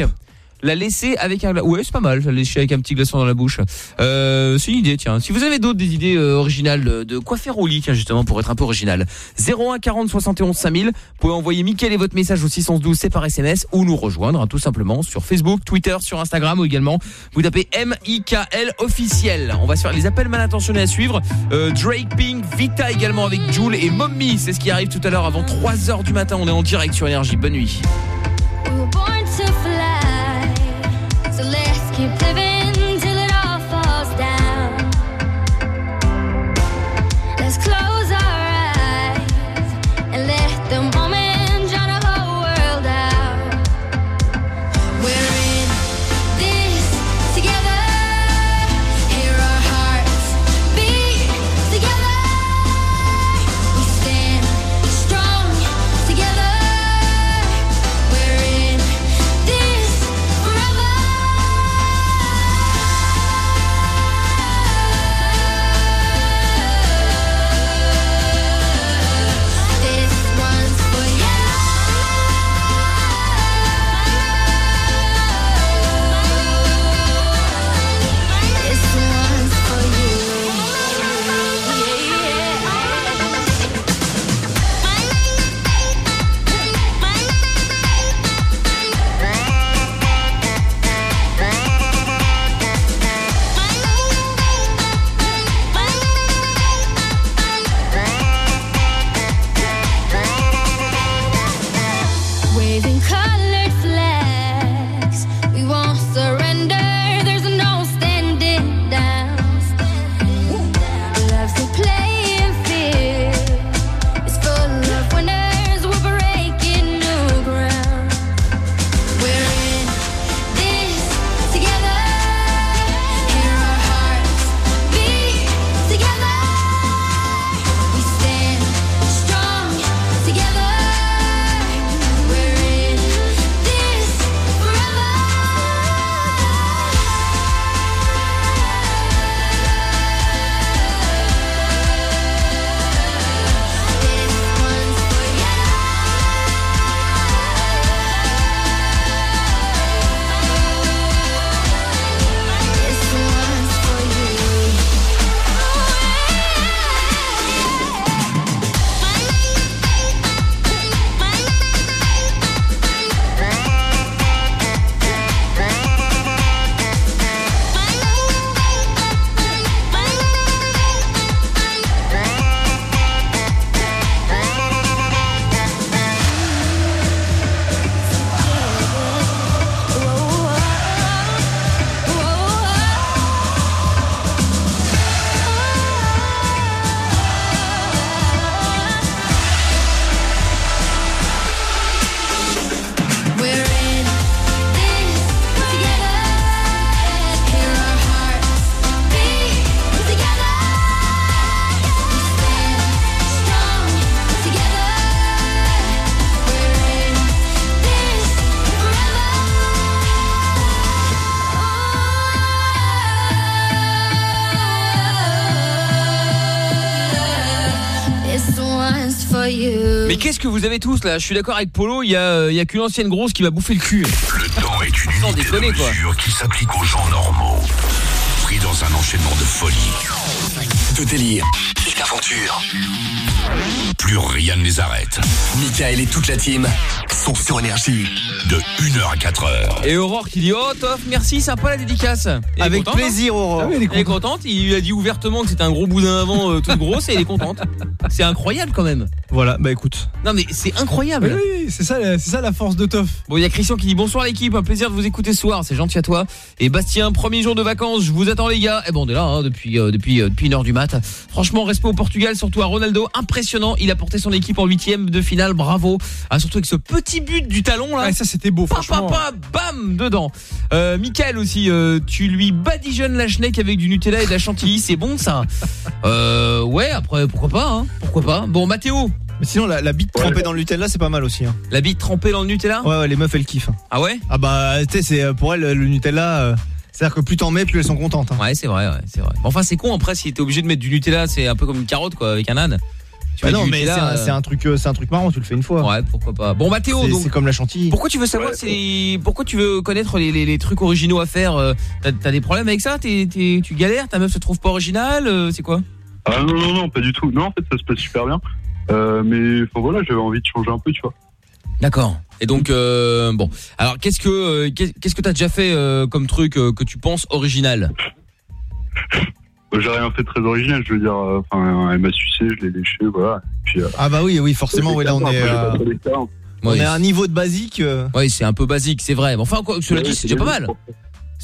La laisser avec un ouais c'est pas mal la lécher avec un petit glaçon dans la bouche. Euh, c'est une idée tiens. Si vous avez d'autres des idées euh, originales de, de quoi faire au lit tiens justement pour être un peu original. 01 40 71 5000 vous pouvez envoyer Mickaël et votre message au 612 c'est par SMS ou nous rejoindre hein, tout simplement sur Facebook Twitter sur Instagram ou également vous tapez M-I-K-L officiel. On va se faire les appels mal intentionnés à suivre. Euh, Drake Pink Vita également avec Jules et Mommy. C'est ce qui arrive tout à l'heure avant 3h du matin. On est en direct sur Énergie. Bonne nuit keep living vous avez tous là Je suis d'accord avec Polo, il y a, euh, il y a qu'une ancienne grosse qui va bouffer le cul. Le temps est une unité déconner, de quoi. mesure qui s'applique aux gens normaux. Pris dans un enchaînement de folie. De délire Plus rien ne les arrête. Michael et toute la team sont sur énergie. De 1h à 4h. Et Aurore qui dit Oh Toff, merci, sympa la dédicace. Elle Avec contente, hein plaisir, Aurore. Ah oui, elle est Elle est contente, il lui a dit ouvertement que c'était un gros boudin avant euh, toute grosse et elle est contente. [laughs] C'est incroyable quand même. Voilà, bah écoute. Non mais c'est incroyable. Oui, oui, c'est ça, ça la force de Toff. Bon, il y a Christian qui dit bonsoir l'équipe, un plaisir de vous écouter ce soir, c'est gentil à toi. Et Bastien, premier jour de vacances, je vous attends les gars. Et bon, on est là hein, depuis euh, depuis euh, depuis une heure du mat. Franchement, respect au Portugal, surtout à Ronaldo, impressionnant. Il a porté son équipe en huitième de finale, bravo. Ah, surtout avec ce petit but du talon là. Ouais, ça c'était beau, Pa, franchement. pa, pa, bam dedans. Euh, Michael aussi, euh, tu lui badigeonnes la schneck avec du Nutella et de la chantilly, c'est bon ça. [laughs] Euh, ouais, après pourquoi pas, hein, pourquoi pas. Bon, Mathéo, Mais sinon, la, la bite trempée dans le Nutella, c'est pas mal aussi. Hein. la bite trempée dans le Nutella? Ouais, ouais, les meufs, elles kiffent. Ah ouais? Ah bah, tu sais, c'est euh, pour elles, le Nutella, euh, c'est-à-dire que plus t'en mets, plus elles sont contentes. hein. Ouais, c'est vrai, ouais, c'est vrai. Enfin, c'est con après si t'es obligé de mettre du Nutella, c'est un peu comme une carotte quoi avec un âne. Tu Bah mets non, du mais c'est Nutella, un, euh, c'est un truc, euh, c'est un truc marrant, tu le fais une fois. Ouais, pourquoi pas. Bon, Mathéo, C'est- donc C'est comme la chantilly. pourquoi tu veux savoir pourquoi tu veux connaître les, les, les trucs originaux à faire euh, T'as t'as des problèmes avec ça? T'es- t'es- Tu galères? Ta meuf se trouve pas originale euh, C'est quoi? Ah non, non, non, pas du tout. Non, en fait, ça se passe super bien. Euh, mais enfin, voilà, j'avais envie de changer un peu, tu vois. D'accord. Et donc euh, bon, alors qu'est-ce que euh, qu'est- qu'est-ce que t'as déjà fait euh, comme truc euh, que tu penses original? J'ai rien fait de très original, je veux dire. euh, Enfin, elle m'a sucé, je l'ai léché, voilà. Puis, euh, Ah bah oui, oui, forcément, ouais, là on est, euh, on est à un niveau de basique. euh, Ouais, c'est un peu basique, c'est vrai. Mais enfin, quoi, cela dit, c'est déjà pas mal.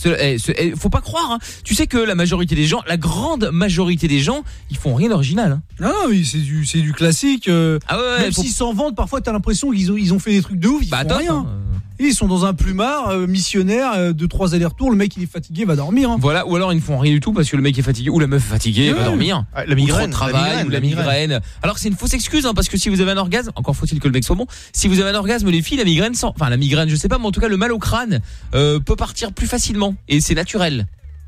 Eh, eh, faut pas croire. hein. Tu sais que la majorité des gens, la grande majorité des gens, ils font rien d'original. hein. Non, non, mais c'est du, c'est du classique. euh, Ah ouais, ouais, même faut- s'ils s'en vendent, parfois t'as l'impression qu'ils ont, ils ont fait des trucs de ouf, ils Bah, font rien. hein. Et ils sont dans un plumard, euh, missionnaire, euh, deux, trois allers-retours, le mec il est fatigué, va dormir. hein. Voilà, ou alors ils ne font rien du tout parce que le mec est fatigué ou la meuf est fatiguée, va dormir. Ah, la Ou migraine, trop de la travail, migraine, ou la la migraine. Alors c'est une fausse excuse, hein, parce que si vous avez un orgasme, encore faut-il que le mec soit bon. Si vous avez un orgasme, les filles, la migraine, sans, enfin la migraine, je sais pas, mais en tout cas le mal au crâne euh, peut partir plus facilement et c'est naturel.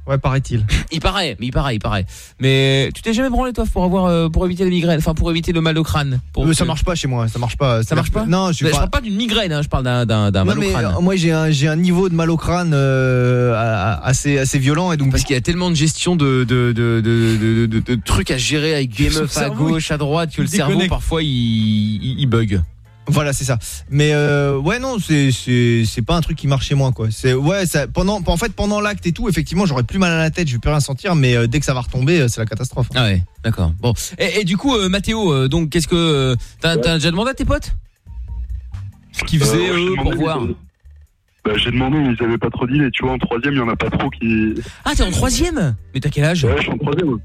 Ouais, paraît-il. [laughs] Il paraît, mais il paraît, il paraît. Mais tu t'es jamais branlé toi pour avoir, euh, pour éviter la migraine, enfin pour éviter le mal au crâne. Pour Euh, que- ça marche pas chez moi, ça marche pas. Ça marche pas Non, je Je pas. parle pas d'une migraine, hein, je parle d'un d'un mal au crâne. euh, moi j'ai un j'ai un niveau de mal au crâne euh, assez assez violent et donc Parce qu'il y a tellement de gestion de de de de, de, de- de trucs à gérer avec [laughs] des meufs à gauche, à droite, que le cerveau parfois il, il, il bug. Voilà, c'est ça. Mais euh, ouais, non, c'est c'est pas un truc qui marche chez moi, quoi. C'est ouais, ça, pendant en fait pendant l'acte et tout, effectivement, j'aurais plus mal à la tête, je vais plus rien sentir, mais euh, dès que ça va retomber, euh, c'est la catastrophe. Ah ouais, d'accord. Bon. Et, et du coup, euh, Mathéo, euh, donc qu'est-ce que t'as déjà demandé à tes potes? Ce qu'ils faisaient Euh, eux pour voir mais- Bah, j'ai demandé, mais ils avaient pas trop d'idées. Tu vois, en troisième, il y en a pas trop qui. Ah, t'es en troisième? Mais t'as quel âge? Ouais, je suis en troisième.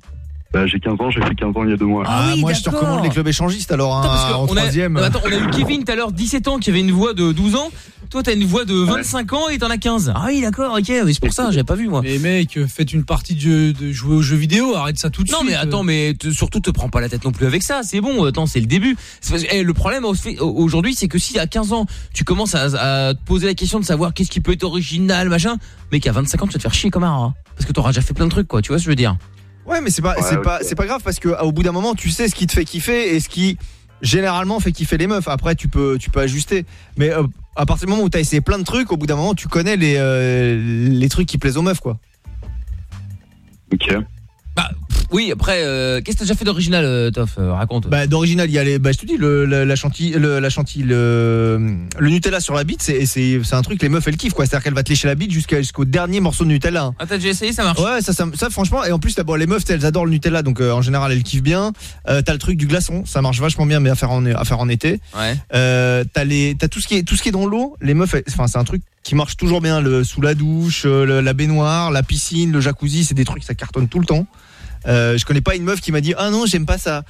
Bah, j'ai 15 ans, j'ai fait 15 ans il y a deux mois. Ah, oui, moi je te recommande les clubs échangistes alors hein, Attends, parce en qu'on a- troisième. Non, attends, on a eu Kevin tout à l'heure, 17 ans, qui avait une voix de 12 ans. Toi, t'as une voix de 25 ans et t'en as 15. Ah oui, d'accord, ok, mais c'est pour ça, j'avais pas vu moi. Mais mec, faites une partie de, jouer aux jeux vidéo, arrête ça tout de Non suite. mais attends, mais te- surtout te prends pas la tête non plus avec ça. C'est bon, attends, c'est le début. C'est parce que, eh, le problème aujourd'hui, c'est que si à 15 ans tu commences à, à te poser la question de savoir qu'est-ce qui peut être original, machin, mais qu'à 25 ans tu vas te faire chier comme un rat. Parce que t'auras déjà fait plein de trucs, quoi. Tu vois ce que je veux dire Ouais, mais c'est pas c'est pas c'est pas grave parce que au bout d'un moment, tu sais ce qui te fait kiffer et ce qui généralement fait kiffer les meufs. Après, tu peux tu peux ajuster. Mais euh, à partir du moment où t'as essayé plein de trucs, au bout d'un moment, tu connais les euh, les trucs qui plaisent aux meufs, quoi. Ok. Bah oui, après, euh, qu'est-ce que t'as déjà fait d'original, euh, Toff Euh, Raconte. Bah d'original, il y a les bah je te dis le, le- la chantilly le la chantilly le, le Nutella sur la bite, c'est c'est c'est un truc les meufs elles kiffent quoi, c'est-à-dire qu'elle va te lécher la bite jusqu'à jusqu'au dernier morceau de Nutella. hein. Ah t'as déjà essayé, ça marche? Ouais, ça, ça, ça, franchement, et en plus, bon, les meufs, elles adorent le Nutella, donc euh, en général, elles kiffent bien. Euh, t'as le truc du glaçon, ça marche vachement bien, mais à faire en, à faire en été. Ouais. Euh, t'as les, t'as tout ce qui est, tout ce qui est dans l'eau. Les meufs, enfin, c'est un truc qui marche toujours bien. Le sous la douche, le- la baignoire, la piscine, le jacuzzi, c'est des trucs ça cartonne tout le temps. Euh, je connais pas une meuf qui m'a dit ah non, j'aime pas ça.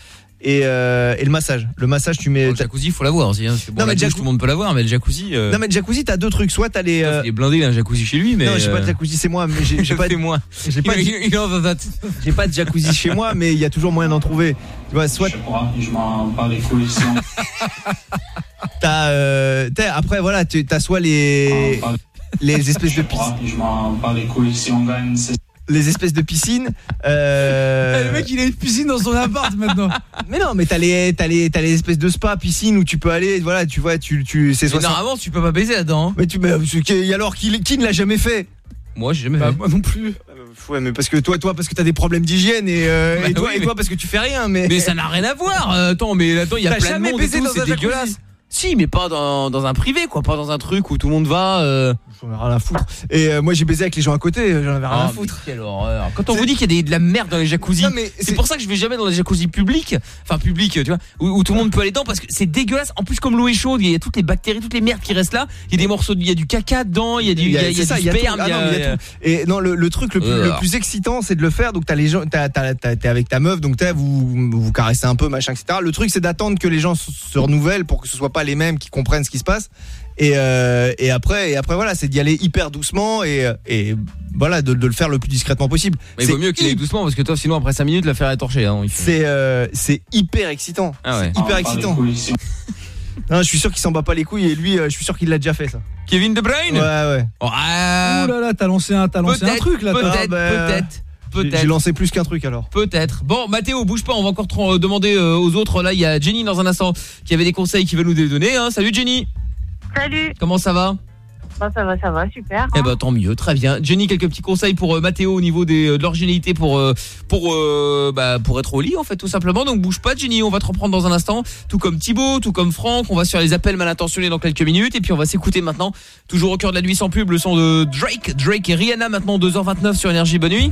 Et, euh, et le massage, le massage, tu mets. Le jacuzzi, faut l'avoir aussi. Hein, bon, Non, la mais douche, jacu- tout le monde peut l'avoir, mais le jacuzzi. euh, Non mais le jacuzzi, t'as deux trucs. Soit t'as les. euh, Il est blindé, il a un jacuzzi chez lui, mais. Non, j'ai pas de jacuzzi, c'est moi, mais j'ai [laughs] pas. C'est moi. J'ai pas. Il- il en va J'ai pas de jacuzzi chez moi, mais il y a toujours moyen d'en trouver. Tu vois, soit Je sais pas, je m'en bats les couilles. [laughs] t'as, euh, après voilà, t'as soit les les espèces de piscines, Je m'en bats les couilles. Si on gagne, c'est les espèces de piscines. Euh, le mec, il a une piscine dans son appart maintenant. [laughs] Mais non, mais t'as les, t'as les, t'as les espèces de spa, piscine où tu peux aller, voilà, tu vois, tu, tu, c'est Mais 60. normalement, tu peux pas baiser là-dedans. hein. Mais tu, mais, et alors qui, qui ne l'a jamais fait? Moi, j'ai jamais Bah, fait. moi non plus. Ouais, mais parce que toi, toi, parce que t'as des problèmes d'hygiène et, euh, Bah et toi, oui, et mais- toi, parce que tu fais rien, mais. Mais ça n'a rien à voir. Euh, Attends, mais attends, il y a plein de jamais monde et baisé tout, dans un jacuzzi dégueulasse. Si, mais pas dans, dans un privé, quoi, pas dans un truc où tout le monde va. euh. J'en ai rien à foutre. Et euh, moi, j'ai baisé avec les gens à côté, j'en avais rien Ah, à mais foutre. Quelle horreur. Quand on vous dit qu'il y a des- de la merde dans les jacuzzis, Non, mais c'est pour ça que je vais jamais dans les jacuzzis publics, enfin publics, tu vois, où, où tout le monde peut aller dedans parce que c'est dégueulasse. En plus, comme l'eau est chaude, il y a toutes les bactéries, toutes les merdes qui restent là. Il y a des morceaux, il y a du caca dedans, il y a du, il y a, il y a c'est ça, du il y a tout. Ah non, il y a. Et non, le, le truc le plus, Euh. le plus excitant, c'est de le faire. Donc t'as les gens, t'es avec ta meuf, donc t'as vous vous caressez un peu, machin, etc. Le truc, c'est d'attendre que les gens se renouvellent pour que ce soit pas les mêmes qui comprennent ce qui se passe. Et, euh, et après, et après voilà, c'est d'y aller hyper doucement et, et voilà, de, de le faire le plus discrètement possible. Mais il C'est vaut mieux qu'il aille doucement parce que toi, sinon après 5 minutes, l'affaire est torchée. Hein, C'est euh, c'est hyper excitant. Ah ouais. Hyper excitant. [laughs] Non, je suis sûr qu'il s'en bat pas les couilles et lui, euh, je suis sûr qu'il l'a déjà fait ça. Kevin De Bruyne Ouais, ouais. Oh, ah, Ouh là là, t'as lancé un, t'as lancé un truc là. toi. peut-être, Ah, bah, peut-être, J'ai- peut-être. J'ai lancé plus qu'un truc alors. Peut-être. Bon, Mathéo, bouge pas, on va encore trop, euh, demander euh, aux autres. Là, il y a Jenny dans un instant qui avait des conseils qui veut nous les donner. Hein. Salut Jenny. Salut. Comment ça va? Bah, ça va, ça va, super. Eh ben tant mieux, très bien. Jenny, quelques petits conseils pour euh, Mathéo au niveau des, de l'originalité pour euh, pour euh, bah, pour être au lit en fait tout simplement. Donc bouge pas Jenny, on va te reprendre dans un instant. Tout comme Thibaut, tout comme Franck, on va sur les appels mal intentionnés dans quelques minutes et puis on va s'écouter maintenant toujours au cœur de la nuit sans pub le son de Drake, Drake et Rihanna maintenant 2h29 sur énergie. Bonne nuit.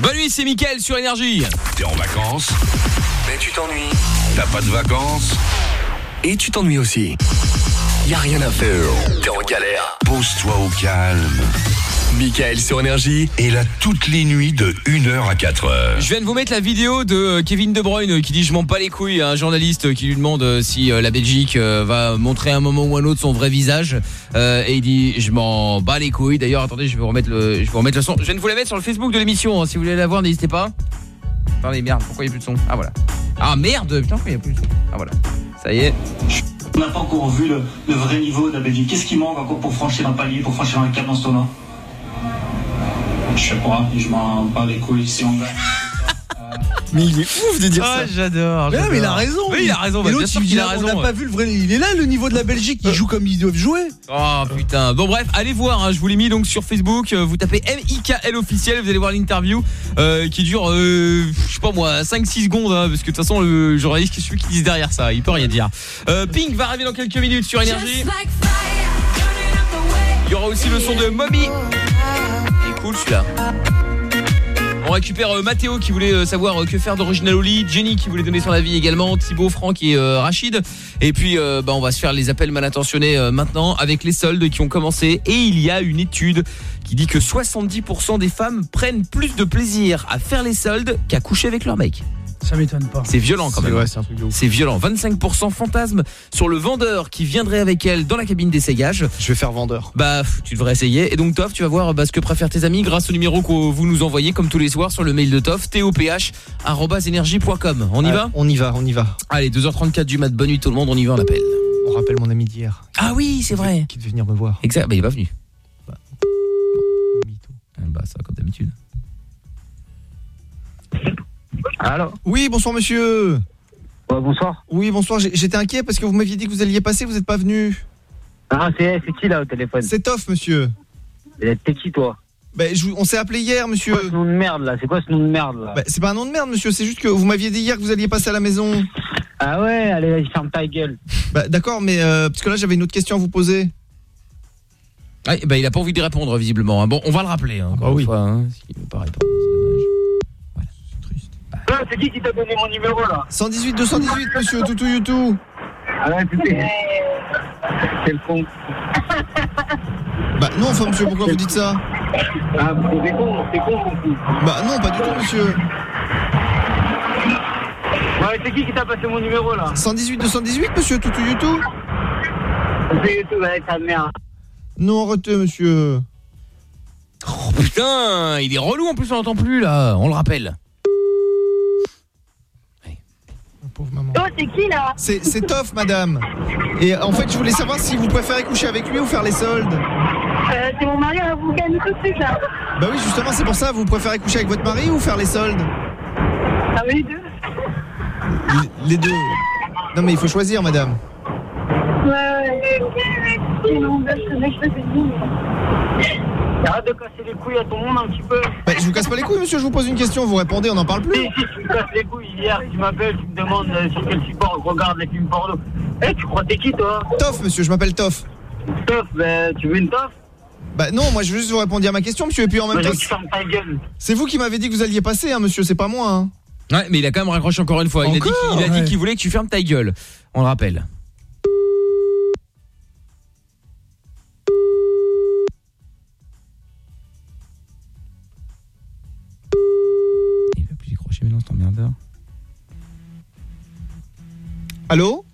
Bonne nuit, c'est Mickaël sur Énergie. T'es en vacances Mais tu t'ennuies. T'as pas de vacances Et tu t'ennuies aussi. Y a rien à faire. T'es en galère. Pose-toi au calme. Michael sur Énergie est là toutes les nuits de 1h à 4h. Je viens de vous mettre la vidéo de euh, Kevin De Bruyne euh, qui dit je m'en bats les couilles à un journaliste euh, qui lui demande si la Belgique va montrer à un moment ou un autre son vrai visage et il dit je m'en bats les couilles. D'ailleurs attendez je vais vous remettre le je vais vous remettre le son. Je viens de vous la mettre sur le Facebook de l'émission hein. si vous voulez la voir n'hésitez pas. Attendez merde pourquoi il n'y a plus de son? Ah voilà. Ah merde putain pourquoi il n'y a plus de son? Ah voilà. Ça y est. On n'a pas encore vu le, le vrai niveau de la Belgique. Qu'est-ce qui manque encore pour franchir un palier, pour franchir un cap dans ce tournoi? Je sais pas, je m'en bats les couilles si on gagne. [laughs] Mais il est ouf de dire Ah, ça. j'adore. Mais non, mais il a raison. Oui, il a raison. Bah, bien sûr il a raison. On n'a pas vu le vrai. Il est là le niveau de la Belgique. Ils jouent comme ils doivent jouer. Oh putain. Bon bref, allez voir, hein, je vous l'ai mis donc sur Facebook, euh, vous tapez MIKL officiel, vous allez voir l'interview euh, qui dure euh, je sais pas moi 5 6 secondes hein, parce que de toute façon le journaliste qui celui qui dit derrière ça, il peut rien dire. Euh, Pink va arriver dans quelques minutes sur énergie. Il y aura aussi le son de Moby. Il est cool celui-là. On récupère euh, Mathéo qui voulait euh, savoir euh, que faire d'Original Oli, Jenny qui voulait donner son avis également, Thibaut, Franck et euh, Rachid. Et puis bah, on va se faire les appels mal intentionnés maintenant avec les soldes qui ont commencé. Et il y a une étude qui dit que 70% des femmes prennent plus de plaisir à faire les soldes qu'à coucher avec leur mec. Ça m'étonne pas. C'est violent quand même. ouais, c'est violent. 25% fantasme sur le vendeur qui viendrait avec elle dans la cabine d'essayage. Je vais faire vendeur. Bah, tu devrais essayer. Et donc, Toff, tu vas voir bah, ce que préfèrent tes amis grâce au numéro que vous nous envoyez, comme tous les soirs, sur le mail de Toff, toph.energie.com. On y Ouais, va? On y va, on y va. Allez, 2h34 du mat. Bonne nuit tout le monde, on y va, on appelle. On rappelle mon ami d'hier. Ah oui, c'est vrai. Qui devait venir me voir. Exact, bah il est pas venu. Ah, Bah, ça, comme d'habitude. Alors Oui, bonsoir monsieur. bonsoir. Oui, bonsoir. J'étais inquiet parce que vous m'aviez dit que vous alliez passer, vous n'êtes pas venu. Ah, c'est c'est qui là au téléphone? C'est Toff, monsieur. T'es qui toi? Ben, je on s'est appelé hier, monsieur. C'est quoi ce nom de merde là? C'est quoi ce nom de merde là? Ben, c'est pas un nom de merde, monsieur. C'est juste que vous m'aviez dit hier que vous alliez passer à la maison. Ah ouais, allez, vas-y, ferme ta gueule. Bah, d'accord, mais euh, parce que là, j'avais une autre question à vous poser. Ah, bah, il a pas envie de répondre, visiblement. hein. Bon, on va le rappeler. Hein, encore une fois, hein, veut pas Ah, c'est qui qui t'a donné mon numéro là 118 218, monsieur Toutou Youtou. Ah ouais, le con. Bah non, enfin, monsieur, pourquoi vous dites ça Ah, c'est con, c'est con, mon fou. Bah non, pas du tout, monsieur. Ouais, c'est qui qui t'a passé mon numéro là 118 218, monsieur Toutou Youtou. C'est YouTube avec ta mère. Non, arrêtez, monsieur. Oh putain, il est relou en plus, on l'entend plus là. On le rappelle. Oh, c'est qui là C'est Toff, madame. Et en fait, je voulais savoir si vous préférez coucher avec lui ou faire les soldes. Euh, C'est mon mari, hein, vous gagnez tout de suite là. Bah oui, justement, c'est pour ça. Vous préférez coucher avec votre mari ou faire les soldes Ah, mais les deux Les deux. Non, mais il faut choisir, madame. Ouais, ouais. Sinon, bah, je connais que c'est vous. Arrête de casser les couilles à ton monde un petit peu. Bah, je vous casse pas les couilles, monsieur. Je vous pose une question. Vous répondez, on n'en parle plus. Si, si, tu me casses les couilles hier, tu m'appelles, tu me demandes euh, sur quel support je regarde les films porno. Eh, tu crois t'es qui toi? Toff, monsieur. Je m'appelle Toff. Toff, ben, tu veux une toffe? Bah non, moi je veux juste vous répondre à ma question, monsieur. Et puis en même Bah, temps, donc, tu fermes ta gueule. c'est vous qui m'avez dit que vous alliez passer, hein, monsieur. C'est pas moi. Hein. Ouais, mais il a quand même raccroché encore une fois. Il a dit Ouais. qu'il voulait que tu fermes ta gueule. On le rappelle. Mais emmerdeur. Allô?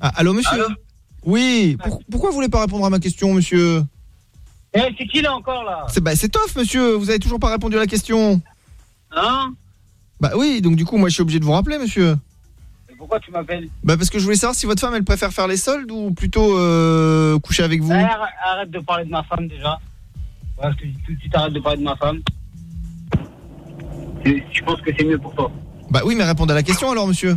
Ah, Allô, monsieur? Oui. pour- pourquoi vous voulez pas répondre à ma question, monsieur? Eh, c'est qui là encore là? C'est bah, Toff, monsieur. Vous avez toujours pas répondu à la question. Hein? Bah oui. Donc du coup, moi je suis obligé de vous rappeler, monsieur. Et Pourquoi tu m'appelles? Bah parce que je voulais savoir si votre femme elle préfère faire les soldes ou plutôt euh, coucher avec vous. Eh, arrête, arrête de parler de ma femme déjà. Ouais, je te dis tout de suite, arrête de parler de ma femme. Je, je pense que c'est mieux pour toi. Bah oui, mais répondez à la question alors, monsieur.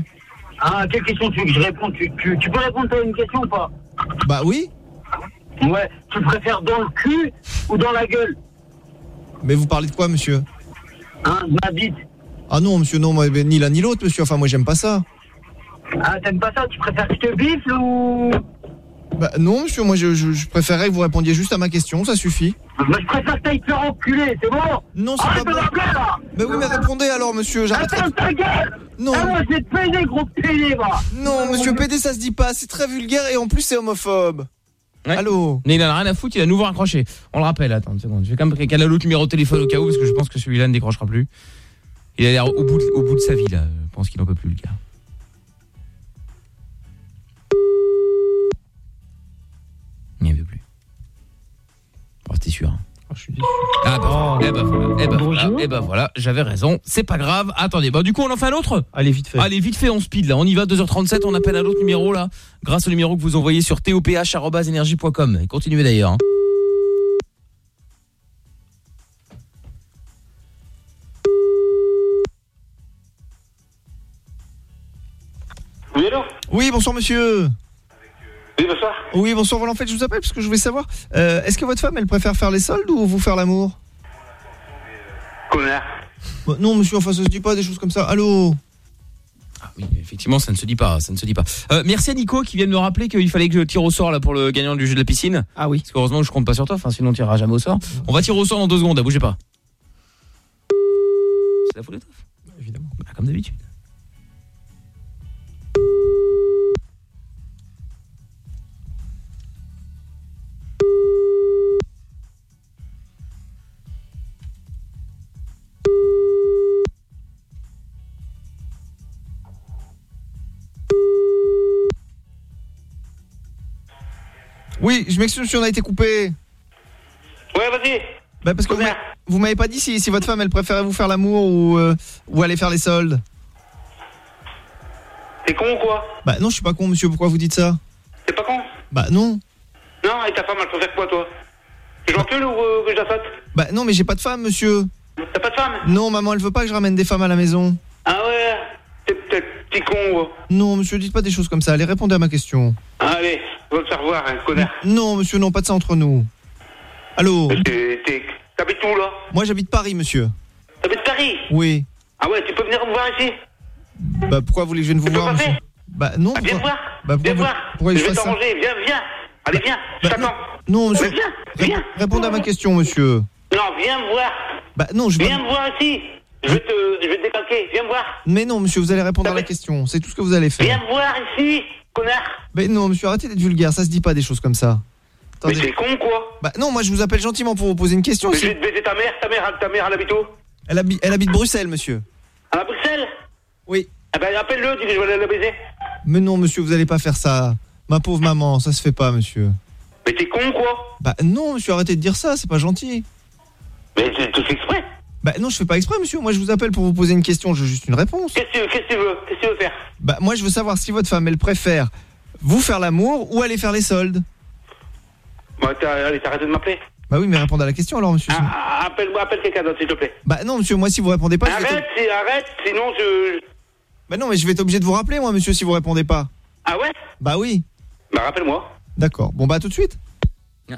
Ah, quelle question tu veux que je réponde tu, tu, tu peux répondre à une question ou pas Bah oui. Ouais, tu préfères dans le cul ou dans la gueule Mais vous parlez de quoi, monsieur Hein, ma bite. Ah non, monsieur, non, moi, ni l'un ni l'autre, monsieur. Enfin, moi j'aime pas ça. Ah, t'aimes pas ça Tu préfères que je te bifle ou, Bah non, monsieur, moi je, je, je préférerais que vous répondiez juste à ma question, ça suffit. Mais je préfère que t'ailles te faire enculer, c'est bon Non, c'est Arrête pas de bon. là Bah oui, mais répondez alors, monsieur, j'arrêterai. Ferme ta gueule Non. Ah, moi, te payer, gros pédé, moi Non, monsieur PD, ça se dit pas, c'est très vulgaire et en plus c'est homophobe. Allô Mais il en a rien à foutre, il a à nouveau raccroché. On le rappelle, attends une seconde. Je vais quand même caler l'autre numéro de téléphone au cas où, parce que je pense que celui-là ne décrochera plus. Il a l'air au bout, de, au bout de sa vie, là. Je pense qu'il n'en peut plus, le gars. Il n'y veut plus. Oh, c'était sûr. hein. Ah bah, eh bah voilà, eh bah voilà, eh bah voilà, j'avais raison, c'est pas grave. Attendez, bah du coup on en fait un autre? Allez vite fait. Allez vite fait, on speed là, on y va 2h37, on appelle un autre numéro là, grâce au numéro que vous envoyez sur toph@energie.com. Et continuez d'ailleurs. hein. Oui, allô? Oui, bonsoir monsieur. Oui, bonsoir. Oui, bonsoir, voilà, en fait je vous appelle parce que je voulais savoir, euh, est-ce que votre femme elle préfère faire les soldes ou vous faire l'amour? Connard. Non monsieur, enfin ça se dit pas des choses comme ça. Allô? Oui, effectivement, ça ne se dit pas, ça ne se dit pas. Euh, merci à Nico qui vient de me rappeler qu'il fallait que je tire au sort là pour le gagnant du jeu de la piscine. Ah oui. Parce qu'heureusement je compte pas sur toi, enfin sinon on tirera jamais au sort. On va tirer au sort dans deux secondes, à bougez pas. C'est la foule d'étoffe Évidemment. Bah, comme d'habitude. Oui, je m'excuse si on a été coupé. Ouais, vas-y. Bah parce que vous m'a- vous m'avez pas dit si, si votre femme elle préférait vous faire l'amour ou, euh, ou aller faire les soldes. T'es con ou quoi? Bah non, je suis pas con monsieur, pourquoi vous dites ça? T'es pas con? Bah non. Non, et ta femme, elle préfère quoi, toi? Tu l'encules ou euh, que je la saute Bah non, mais j'ai pas de femme monsieur. T'as pas de femme? Non, maman elle veut pas que je ramène des femmes à la maison. Ah ouais? T'es peut-être petit con, ouais. Non monsieur, dites pas des choses comme ça, allez répondez à ma question. Allez, va faire voir, hein, connard. Non monsieur, non, pas de ça entre nous. Allô T'es- t'es- T'habites où, là Moi j'habite Paris monsieur. T'habites Paris Oui. Ah ouais, tu peux venir me voir ici Bah pourquoi vous voulez que je vienne vous voir monsieur Bah non. Ah, viens voir Bah pourquoi Viens voir pourquoi Je vais t'arranger, viens, viens Allez, viens, je t'attends Non monsieur. Viens, viens Répondez à ma question monsieur. Non, viens me voir Bah non, je Viens me voir ici Je vais te, je vais te décalquer, viens me voir Mais non monsieur, vous allez répondre à la question, c'est tout ce que vous allez faire. Viens me voir ici, connard Mais non monsieur, arrêtez d'être vulgaire, ça se dit pas des choses comme ça. Mais t'es con, quoi Bah non, moi je vous appelle gentiment pour vous poser une question. Mais je vais te baiser ta mère, ta mère, ta mère, elle habite où Elle, habite, elle habite Bruxelles monsieur. À Bruxelles Oui. Eh ben, appelle-le, dis je vais aller la baiser. Mais non monsieur, vous allez pas faire ça. Ma pauvre maman, ça se fait pas monsieur. Mais t'es con, quoi Bah non monsieur, arrêtez de dire ça, c'est pas gentil. Mais tu fais exprès Bah non, je fais pas exprès monsieur, moi je vous appelle pour vous poser une question, je veux juste une réponse. Qu'est-ce que tu veux Qu'est-ce que tu veux faire? Bah moi je veux savoir si votre femme elle préfère vous faire l'amour ou aller faire les soldes. Bah, t'as- allez, t'arrêtes de m'appeler? Bah oui, mais répondez à la question alors monsieur. sinon- Ah, Appelle-moi, appelle quelqu'un d'autre, s'il te plaît. Bah non monsieur, moi si vous répondez pas, je vais Arrête, si- arrête, sinon je... Bah non, mais je vais être obligé de vous rappeler moi monsieur si vous répondez pas. Ah ouais? Bah oui. Bah, rappelle-moi. D'accord. Bon bah à tout de suite.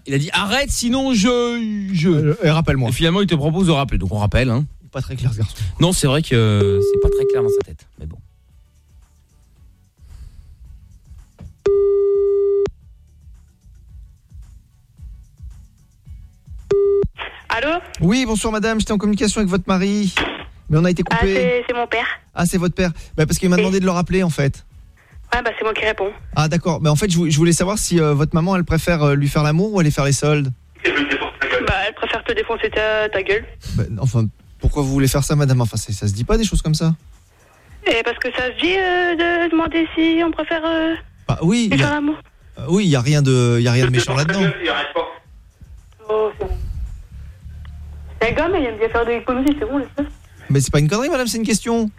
Il a dit arrête sinon je je et rappelle-moi. Et finalement il te propose de rappeler. Donc on rappelle hein. Pas très clair ce garçon. Non, c'est vrai que euh, c'est pas très clair dans sa tête, mais bon. Allô? Oui, bonsoir madame, j'étais en communication avec votre mari. Mais on a été Ah, coupé. c'est c'est mon père. Ah, c'est votre père. Bah parce qu'il m'a demandé de le rappeler en fait. Ouais, bah c'est moi qui réponds. Ah d'accord. Mais en fait, je vou- je voulais savoir si euh, votre maman elle préfère euh, lui faire l'amour ou aller faire les soldes? Bah, elle préfère te défoncer ta, ta gueule. Bah, enfin, pourquoi vous voulez faire ça madame? Enfin, c'est- ça se dit pas des choses comme ça. Et parce que ça se dit euh, de demander si on préfère euh, Bah oui, lui il y faire a, l'amour. euh, oui, il y a rien de il y a rien de méchant là-dedans. Oh, c'est bon. C'est un gars, mais il aime bien faire des conneries, c'est bon, Mais c'est pas une connerie madame, c'est une question.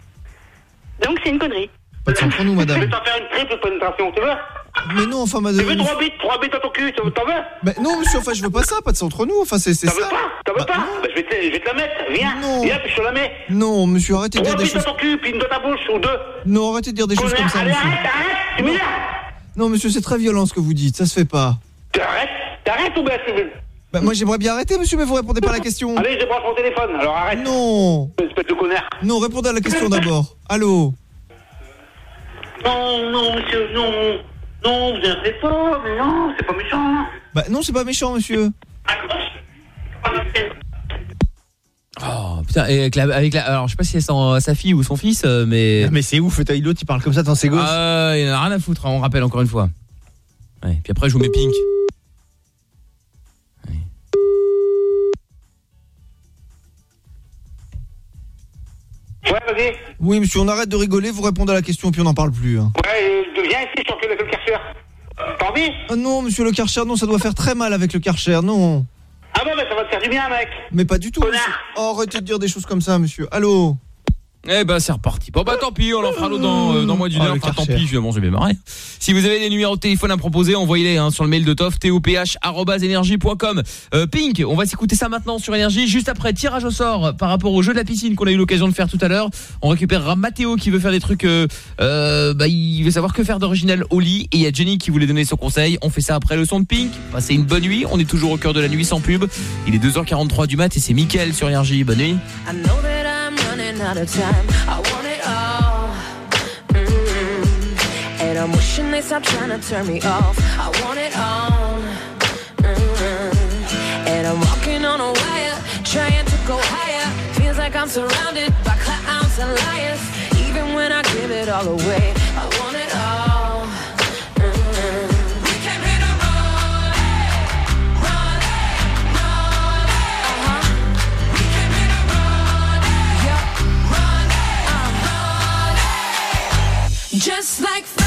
Donc c'est une connerie. Pas de sang pour nous Je vais madame. t'en faire une triple pénétration, tu veux Mais non, enfin Tu madame. veux trois bites, trois bites à ton cul, t'en veux Bah non monsieur, enfin je veux pas ça, pas de ça entre nous. Enfin c'est c'est T'en veux ça. pas T'en veux pas Bah, je vais, te, je vais te la mettre, viens Non. Viens, puis je te la mets Non, monsieur, arrêtez de dire des bites à choses. ton cul, puis une dans ta bouche, ou deux Non, arrêtez de dire des choses comme ça allez, monsieur. arrête, arrête Tu m'énerves Non monsieur, c'est très violent ce que vous dites, ça se fait pas. T'arrêtes T'arrêtes ou bien tu veux Bah moi j'aimerais bien arrêter monsieur, mais vous répondez pas à la question. Allez, je débranche mon téléphone, alors arrête Non. Espèce de connard Non, répondez à la question d'abord. Allô Non, non, monsieur, non Non, vous inquiétez pas, mais non, c'est pas méchant. Bah non, c'est pas méchant, monsieur. Oh putain, et avec la, avec la, alors je sais pas si c'est son- sa fille ou son fils, euh, mais. Mais c'est ouf, t'as l'autre, il parle comme ça dans ses gosses. Ah, il en a rien à foutre, hein, on rappelle encore une fois. Ouais, puis après je vous mets Pink. Ouais, vas-y. Oui, monsieur, on arrête de rigoler, vous répondez à la question, puis on n'en parle plus. hein. Ouais, viens ici, je t'en fais le Karcher. T'as envie? Ah non, monsieur le Karcher, non, ça doit faire très mal avec le Karcher, non. Ah bon, bah ça va te faire du bien, mec. Mais pas du tout. monsieur. Oh, arrêtez de dire des choses comme ça, monsieur. Allô? Eh ben c'est reparti. Bon bah tant pis, on en fera l'autre dans, euh, dans moins d'une Oh, heure. Enfin, tant pis, finalement j'ai bien marré. Si vous avez des numéros de téléphone à proposer, envoyez-les hein, sur le mail de Toff, toph@energie.com. Euh, Pink, on va s'écouter ça maintenant sur Énergie. Juste après, tirage au sort par rapport au jeu de la piscine qu'on a eu l'occasion de faire tout à l'heure. On récupérera Mathéo qui veut faire des trucs, euh, euh, bah, il veut savoir que faire d'original au lit. Et il y a Jenny qui voulait donner son conseil. On fait ça après le son de Pink. Passez une bonne nuit. On est toujours au cœur de la nuit sans pub. Il est 2h43 du mat et c'est Mickaël sur Énergie. Bonne nuit. Running out of time. I want it all. Mm. And I'm wishing they stop trying to turn me off. I want it all. Mm. And I'm walking on a wire, trying to go higher. Feels like I'm surrounded by clowns and liars. Even when I give it all away, Just like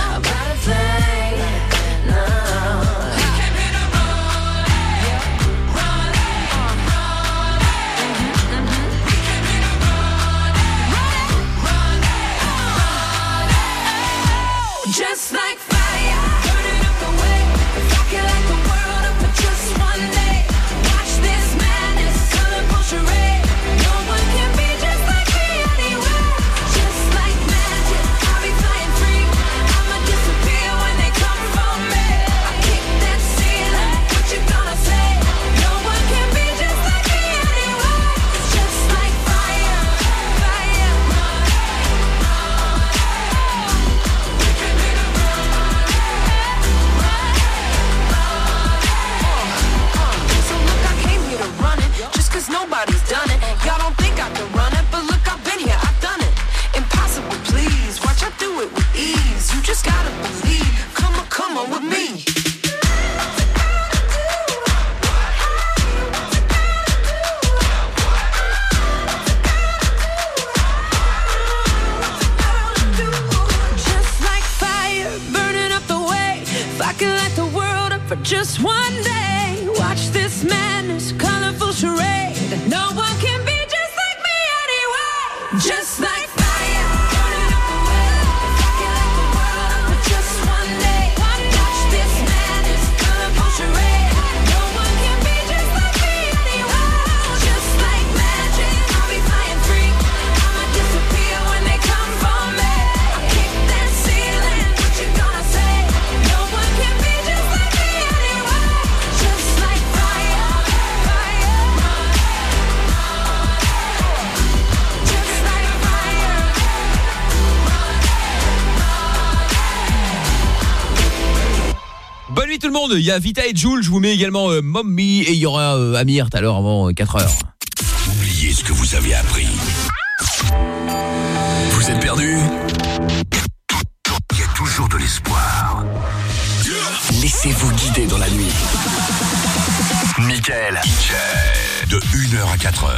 monde, il y a Vita et Jules, je vous mets également euh, Mommy et il y aura euh, Amir tout à l'heure avant 4h. Oubliez ce que vous avez appris. Vous êtes perdu? Il y a toujours de l'espoir. Laissez-vous guider dans la nuit. Michael. De 1h à 4h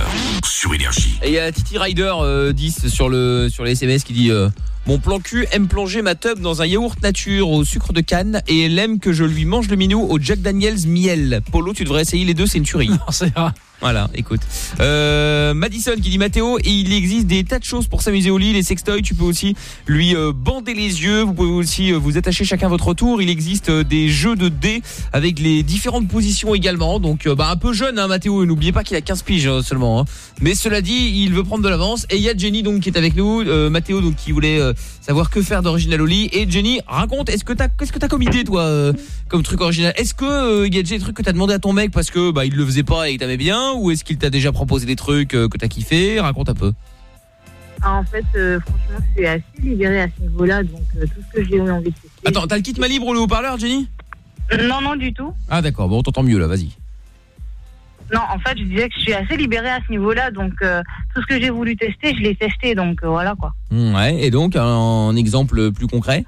sur Énergie. Et il y a Titi Rider euh, 10 sur le sur les SMS qui dit euh, mon plan cul aime plonger ma tub dans un yaourt nature au sucre de canne et elle aime que je lui mange le minou au Jack Daniels miel. Polo, tu devrais essayer les deux, c'est une tuerie. [laughs] Voilà, écoute. Euh, Madison qui dit Mathéo, et il existe des tas de choses pour s'amuser au lit, les sextoys, tu peux aussi lui euh, bander les yeux, vous pouvez aussi euh, vous attacher chacun votre tour, il existe euh, des jeux de dés avec les différentes positions également, donc bah, un peu jeune hein, Mathéo, n'oubliez pas qu'il a 15 piges euh, seulement, hein. mais cela dit, il veut prendre de l'avance, et il y a Jenny donc qui est avec nous, Mathéo donc qui voulait savoir que faire d'original au lit, et Jenny, raconte, est-ce que t'as, qu'est-ce que t'as comme idée toi, comme truc original Est-ce que euh, il y a déjà des trucs que t'as demandé à ton mec parce que bah il le faisait pas et que t'aimais bien, ou est-ce qu'il t'a déjà proposé des trucs euh, que t'as kiffé? Raconte un peu. Ah, En fait, euh, franchement, je suis assez libérée à ce niveau-là, donc tout ce que j'ai eu envie de tester. Attends, t'as le kit libre ou le haut-parleur, Jenny? Non, non, du tout. Ah d'accord, bon on t'entend mieux là, vas-y. Non, en fait, je disais que je suis assez libérée à ce niveau-là, donc euh, tout ce que j'ai voulu tester, je l'ai testé, donc euh, voilà quoi. Hmm, Ouais, et donc un, un exemple plus concret?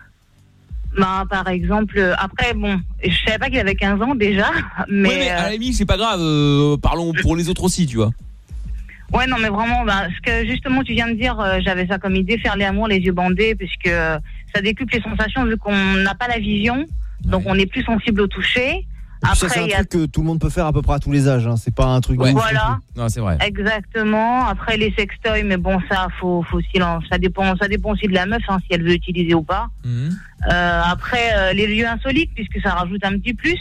Bah, par exemple, euh, après, bon, je savais pas qu'il avait 15 ans déjà, mais. Ouais, mais à euh, la limite, c'est pas grave, euh, parlons pour les autres aussi, tu vois. Ouais, non, mais vraiment, bah, ce que justement tu viens de dire, euh, j'avais ça comme idée, faire les amours les yeux bandés, puisque euh, ça décuple les sensations vu qu'on n'a pas la vision, donc on est plus sensible au toucher. Et puis ça, c'est Après, un il y a truc que tout le monde peut faire à peu près à tous les âges. hein. C'est pas un truc. de ouf non Voilà. Non, c'est vrai. Exactement. Après les sextoys, mais bon, ça, faut, faut l'en- ça dépend, ça dépend aussi de la meuf, hein, si elle veut utiliser ou pas. Mhm. Euh, après, euh, les lieux insolites, puisque ça rajoute un petit plus.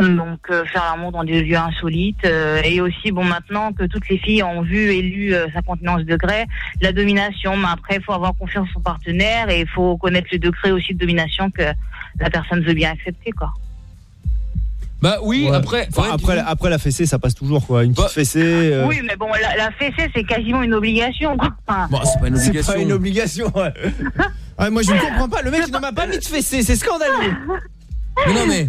Donc, euh, faire l'amour dans des lieux insolites. euh, et aussi, bon, maintenant que toutes les filles ont vu et lu euh, 51 degrés, la domination. Mais après, il faut avoir confiance en son partenaire et il faut connaître le degré aussi de domination que la personne veut bien accepter, quoi. Bah oui, Ouais. après, Enfin, ouais, après, la- après la fessée, ça passe toujours quoi. Une petite Bah, fessée. euh, Oui, mais bon, la, la fessée, c'est quasiment une obligation, quoi. Enfin, Bon, c'est pas une C'est obligation. pas une obligation. Ouais. Ouais, [laughs] moi je ne comprends pas. Le mec il ne m'a pas mis de fessée, c'est scandaleux. Mais non mais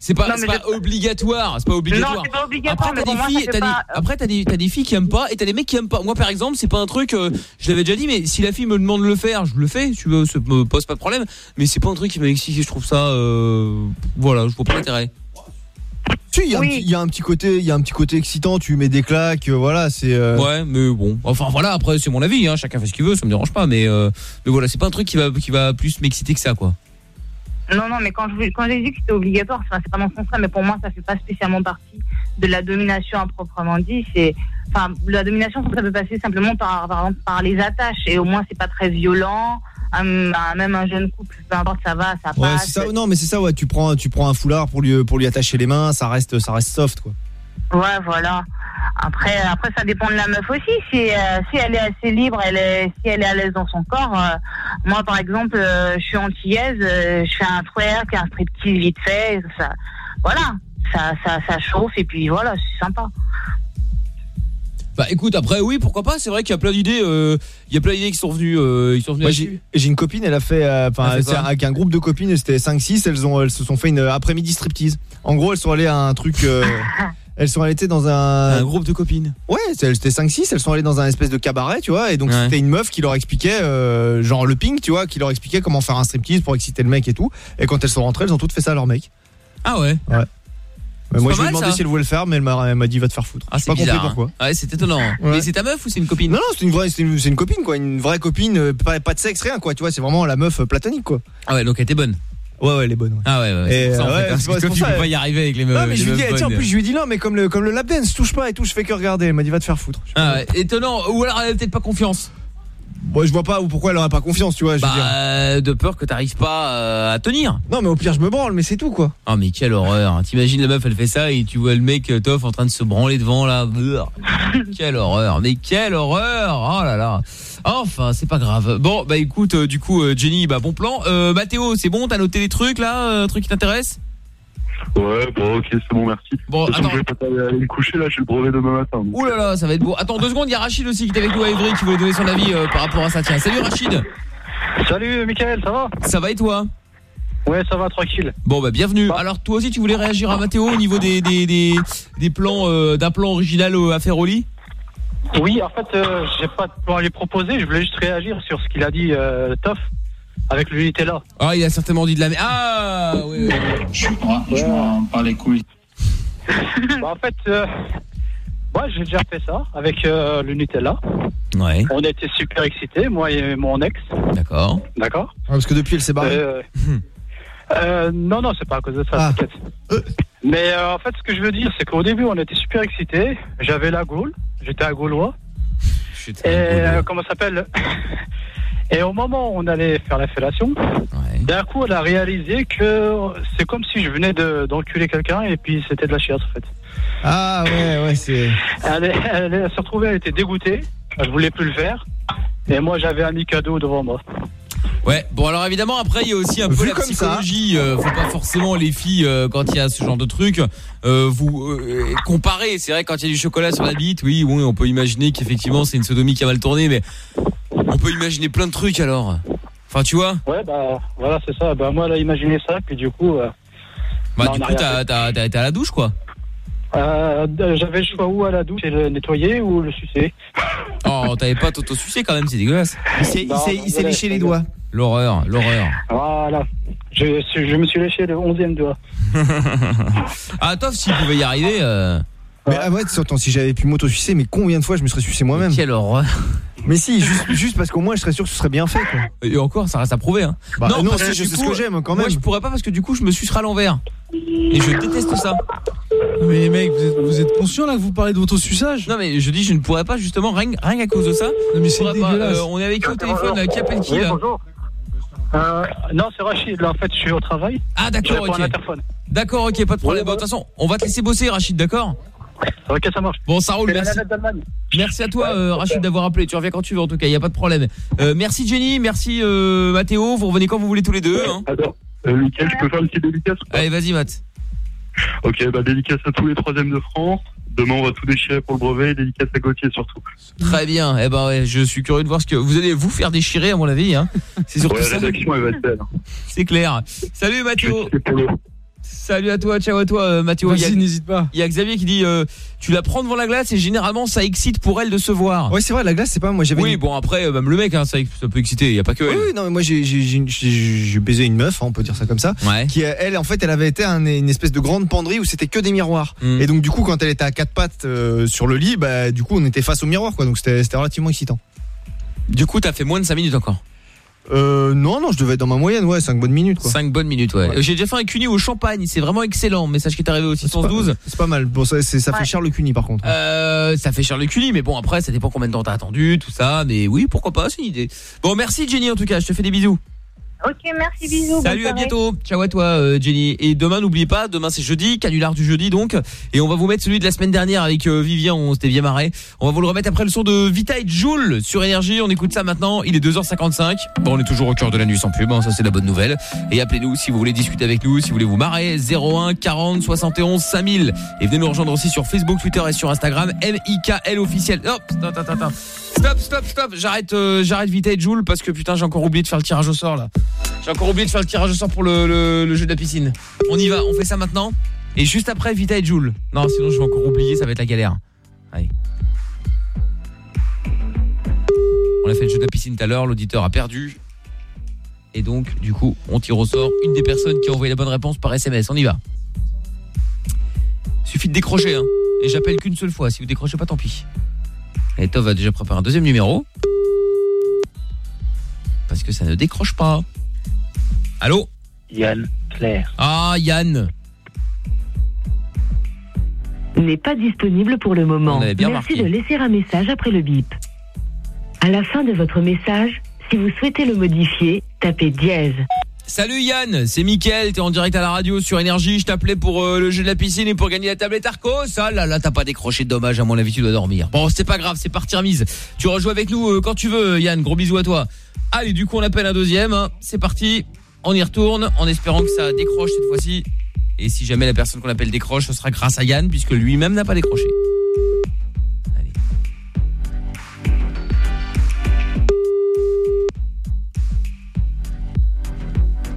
c'est pas, Non, c'est mais pas obligatoire, c'est pas obligatoire. Non, c'est pas obligatoire, Après t'as des filles, fait des, après filles qui aiment pas et t'as des mecs qui aiment pas. Moi par exemple, c'est pas un truc, euh, je l'avais déjà dit, mais si la fille me demande de le faire, je le fais. Tu veux, ça me pose pas de problème. Mais c'est pas un truc qui m'a excité. Je trouve ça, euh, voilà, je vois pas l'intérêt. Si, il y, a un petit- il y a un petit côté, il y a un petit côté excitant. Tu mets des claques, euh, voilà, c'est. euh, Ouais, mais bon, enfin voilà, après c'est mon avis, hein, chacun fait ce qu'il veut, ça me dérange pas, mais euh, mais voilà, c'est pas un truc qui va qui va plus m'exciter que ça, quoi. Non, non, mais quand je quand j'ai dit que c'était obligatoire, c'est c'est pas dans ce sens-là, mais pour moi, ça fait pas spécialement partie de la domination à proprement dit. C'est, enfin, la domination, ça peut passer simplement par, par par les attaches, et au moins, c'est pas très violent. Un- un- même un jeune couple, peu importe, ça va, ça Ouais, passe. c'est ça. Non, mais c'est ça. Ouais, tu prends, tu prends un foulard pour lui, pour lui attacher les mains. Ça reste, ça reste soft, quoi. Ouais, voilà. Après, après, ça dépend de la meuf aussi. Si, euh, si elle est assez libre, elle est, si elle est à l'aise dans son corps. euh, moi, par exemple, euh, je suis antillaise, je fais un twerk, un striptease vite fait. Ça, voilà, ça, ça, ça chauffe et puis voilà, c'est sympa. Bah écoute, après oui, pourquoi pas, c'est vrai qu'il y a plein d'idées, euh, il y a plein d'idées qui sont venues, euh, ils sont Moi, là-dessus. j'ai j'ai une copine, elle a fait, euh, enfin, quoi avec un groupe de copines, c'était 5-6, elles, ont, elles se sont fait une après-midi striptease. En gros, elles sont allées à un truc. euh, [laughs] elles sont allées tu sais, dans un. Un groupe de copines. Ouais, c'était 5-6, elles sont allées dans un espèce de cabaret, tu vois, et donc Ouais. c'était une meuf qui leur expliquait, euh, genre le ping, tu vois, qui leur expliquait comment faire un striptease pour exciter le mec et tout. Et quand elles sont rentrées, elles ont toutes fait ça à leur mec. Ah ouais Ouais. Moi, je lui ai demandé ça. si elle voulait le faire, mais elle m'a dit va te faire foutre. Ah, c'est pas compris bizarre. pourquoi. hein. Ouais, c'est étonnant. Mais c'est ta meuf ou c'est une copine Non, non, c'est une vraie, c'est une, une copine, quoi. Une vraie copine, euh, pas, pas de sexe, rien, quoi. Tu vois, c'est vraiment la meuf euh, platonique, quoi. Ah ouais, donc elle était bonne. Ouais, ouais, elle est bonne. ouais. Ah ouais, ouais, c'est Et, pour ça, en euh, fait, ouais, parce que pour- tu pour peux ça. pas y arriver avec les meufs. Non, mais je lui dis, tiens, en plus, je lui ai dit non, mais comme le, comme le lap dance, touche pas et tout, je fais que regarder. Elle m'a dit, va te faire foutre. Ah ouais, étonnant. Ou alors elle avait peut-être pas confiance. Bon, je vois pas pourquoi elle aurait pas confiance, tu vois. Je veux dire. Bah, de peur que t'arrives pas euh, à tenir. Non, mais au pire, je me branle, mais c'est tout, quoi. Oh mais quelle horreur T'imagines la meuf elle fait ça et tu vois le mec euh, Toff en train de se branler devant là Brrr. [laughs] Quelle horreur Mais quelle horreur Oh là là Enfin c'est pas grave Bon bah écoute euh, du coup euh, Jenny bah bon plan euh, Mathéo c'est bon? T'as noté les trucs là euh, trucs qui t'intéressent? Ouais, bon, ok, c'est bon, merci. Bon, attends. je vais pas aller me coucher, là, j'ai le brevet demain matin. donc. Ouh là là ça va être beau Attends deux secondes il y a Rachid aussi qui est avec nous à Evry qui voulait donner son avis euh, par rapport à ça Tiens salut Rachid Salut Mickaël, ça va? Ça va et toi? Ouais, ça va, tranquille. Bon bah bienvenue Alors toi aussi tu voulais réagir à Mathéo au niveau des, des, des, des plans euh, d'un plan original euh, à faire au lit? Oui, en fait, euh, j'ai pas de plan à lui proposer, je voulais juste réagir sur ce qu'il a dit, euh, Toff, avec le Nutella. Ah il a certainement dit de la merde Ah oui, oui, oui. Je, je m'en bats les couilles. [laughs] Bah, en fait, euh, Moi, j'ai déjà fait ça avec euh, le Nutella. Ouais. On était super excités, moi et mon ex. D'accord. D'accord Ah, parce que depuis, elle s'est barrée. Euh, [laughs] euh, non, non, c'est pas à cause de ça, Ah. t'inquiète. Mais euh, en fait, ce que je veux dire, c'est qu'au début, on était super excités. J'avais la Gaule, j'étais à Gaulois. Et euh, comment ça s'appelle? [laughs] Et au moment où on allait faire la fellation, d'un coup, elle a réalisé que c'est comme si je venais de- d'enculer quelqu'un et puis c'était de la chiasse, en fait. Ah ouais, ouais, c'est. Elle, elle, est- elle s'est retrouvée, elle était dégoûtée. Elle voulait plus le faire. Et moi, j'avais un cadeau devant moi. Ouais, bon alors évidemment après il y a aussi un peu Vu la comme ça. psychologie, euh, faut pas forcément les filles euh, quand il y a ce genre de truc euh, vous euh, comparer, c'est vrai quand il y a du chocolat sur la bite, oui, oui, on peut imaginer qu'effectivement c'est une sodomie qui a mal tourné mais on peut imaginer plein de trucs alors. Enfin tu vois Ouais, bah voilà, c'est ça. Bah moi, elle a imaginé ça, puis du coup. euh, Bah du coup rien t'as fait. t'as- t'as été à la douche quoi. Euh, J'avais le choix où à la douche, et le nettoyer ou le sucer. [laughs] Oh, t'avais pas t'auto-sucer quand même, c'est dégueulasse. S'est- il s'est léché les doigts. L'horreur, l'horreur. Voilà. Je, je me suis léché le 11e doigt. [laughs] ah, Toff, s'il pouvait y arriver. euh, Mais ah ouais, attends, si j'avais pu m'auto-sucer, mais combien de fois je me serais sucé moi-même Quelle horreur Mais si, juste, juste parce qu'au moins je serais sûr que ce serait bien fait quoi. Et encore, ça reste à prouver. Hein. Bah, non, du sais ce que j'aime, quand même. Moi, je pourrais pas parce que du coup, je me sucerai à l'envers. Et je déteste ça. Mais mec, vous êtes, vous êtes conscient là que vous parlez d'autosuçage Non, mais je dis, je ne pourrais pas justement, rien, rien qu'à cause de ça. Non, mais c'est dégueulasse. Euh, on est avec qui au téléphone là Qui appelle qui Oui, bonjour. Euh, non, c'est Rachid. Là, en fait, je suis au travail. Ah, d'accord, ok. à. D'accord, ok, pas de problème. Bon, De toute façon, on va te laisser bosser, Rachid, d'accord? Ok, ça marche. Bon, ça roule, merci. Merci à toi, euh, Rachid, d'avoir appelé. Tu reviens quand tu veux, en tout cas, il n'y a pas de problème. Euh, merci Jenny, merci euh, Mathéo. Vous revenez quand vous voulez tous les deux. Hein. Euh, Mickaël, je peux faire une petite dédicace Allez, vas-y, Matt. Ok, bah dédicace à tous les troisièmes de France. Demain, on va tout déchirer pour le brevet et dédicace à Gauthier surtout. Très bien. Eh ben, ouais, je suis curieux de voir ce que vous allez vous faire déchirer, à mon avis. Hein. C'est surtout Ouais, ça. belle. C'est clair. Salut Mathéo. Salut à toi, ciao à toi euh, Mathéo. Vas-y, n'hésite pas. Il y a Xavier qui dit euh, tu la prends devant la glace et généralement ça excite pour elle de se voir. Ouais, c'est vrai, la glace, c'est pas moi. J'avais Oui, une- bon après euh, même le mec hein, ça, ça peut exciter, il y a pas que Oui, elle. oui, non, mais moi j'ai baisé une meuf, hein, on peut dire ça comme ça. Ouais. Qui elle, en fait, elle avait été un- une espèce de grande penderie où c'était que des miroirs. Mm. Et donc du coup, quand elle était à quatre pattes euh, sur le lit, bah du coup, on était face au miroir, quoi. Donc c'était c'était relativement excitant. Du coup, t'as fait moins de 5 minutes encore. Euh, non, non, je devais être dans ma moyenne, ouais, 5 bonnes minutes, quoi. 5 bonnes minutes, ouais. J'ai déjà fait un cuni au champagne, c'est vraiment excellent. Message qui est arrivé au 612. C'est pas mal. Bon, ça, c'est- ça fait cher le cuni, par contre. Euh, ça fait cher le cuni, mais bon après ça dépend combien de temps t'as attendu, tout ça. Mais oui, pourquoi pas, c'est une idée. Bon, merci Jenny en tout cas, je te fais des bisous. Ok, merci, bisous. Salut, à bientôt. Ciao à toi, euh, Jenny. Et demain, n'oubliez pas, demain c'est jeudi, canular du jeudi donc. Et on va vous mettre celui de la semaine dernière avec euh, Vivien, on s'était bien marré. On va vous le remettre après le son de Vita et Joule sur Énergie. On écoute ça maintenant. Il est 2h55. Bon, on est toujours au cœur de la nuit sans pub, hein, ça c'est la bonne nouvelle. Et appelez-nous si vous voulez discuter avec nous, si vous voulez vous marrer. 01 40 71 5000. Et venez nous rejoindre aussi sur Facebook, Twitter et sur Instagram. M-I-K-L officiel. Hop, stop, stop, stop. Stop, stop, stop. J'arrête, euh, j'arrête Vita et Joule parce que putain, j'ai encore oublié de faire le tirage au sort là. J'ai encore oublié de faire le tirage au sort pour le, jeu de la piscine. On y va, on fait ça maintenant. Et juste après, Vita et Joule. Non, sinon je vais encore oublier, ça va être la galère. Allez. On a fait le jeu de la piscine tout à l'heure, l'auditeur a perdu. Et donc, du coup, on tire au sort une des personnes qui a envoyé la bonne réponse par SMS. On y va. Suffit de décrocher, hein. Et j'appelle qu'une seule fois. Si vous décrochez pas, tant pis. Et Tov va déjà préparer un deuxième numéro. Parce que ça ne décroche pas. Allô Yann Claire. Ah, Yann. n'est pas disponible pour le moment. On avait bien Merci de laisser un message après le bip. À la fin de votre message, si vous souhaitez le modifier, tapez dièse. Salut Yann, c'est Mickaël, t'es en direct à la radio sur Énergie, je t'appelais pour euh, le jeu de la piscine et pour gagner la tablette Arcos. Ah là là, t'as pas décroché, dommage, à mon avis tu dois dormir. Bon, c'est pas grave, c'est parti remise. Tu rejoues avec nous euh, quand tu veux Yann, gros bisous à toi. Allez, du coup on appelle un deuxième, hein. c'est parti, on y retourne en espérant que ça décroche cette fois-ci. Et si jamais la personne qu'on appelle décroche, ce sera grâce à Yann puisque lui-même n'a pas décroché. Allez.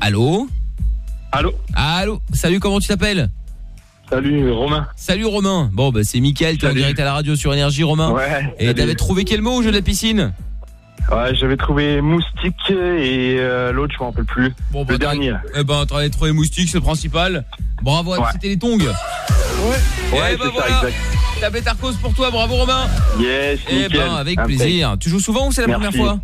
Allô Allô Allô Salut, comment tu t'appelles? Salut Romain. Salut Romain. Bon bah c'est Mickaël, t'es en Salut. direct à la radio sur Énergie Romain. Ouais, Et t'avais trouvé quel mot au jeu de la piscine? Ouais, j'avais trouvé moustique et euh, l'autre, je m'en rappelle plus. Bon, le dernier. là. Eh ben t'avais trouvé moustique, c'est le principal. Bravo, Ouais. c'était les tongs. Ouais. Ouais, Eh ben ça, exact. Tablette Arcos pour toi, bravo Romain. Yes, Eh nickel. ben avec Impec. plaisir. Tu joues souvent ou c'est la Merci. première fois?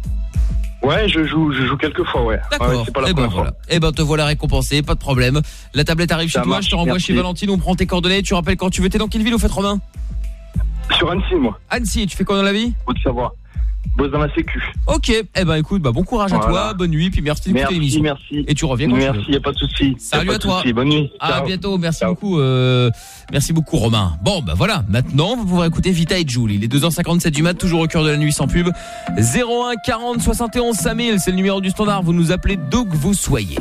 Ouais, je joue, je joue quelques fois, ouais. Ouais, D'accord. c'est pas la Eh ben première voilà. Eh ben te voilà récompensé, pas de problème. La tablette arrive Ça chez toi, marche, je te renvoie merci. chez Valentine, on prend tes coordonnées, tu rappelles quand tu veux. T'es dans quelle ville au fait Romain? Sur Annecy, moi. Annecy, tu fais quoi dans la vie? Faut te savoir. Bosse dans la sécu. Ok, eh ben écoute, bah bon courage à toi, bonne nuit, puis merci d'écouter Merci, l'émission. merci. Et tu reviens quand Merci, a pas de souci. Salut à toi. souci. Bonne nuit. À Ciao. bientôt, merci beaucoup. euh, merci beaucoup Romain. Bon bah voilà, maintenant vous pourrez écouter Vita et Julie. Il est 2h57 du mat, toujours au cœur de la nuit sans pub. 01 40 71 5000, c'est le numéro du standard, vous nous appelez d'où que vous soyez.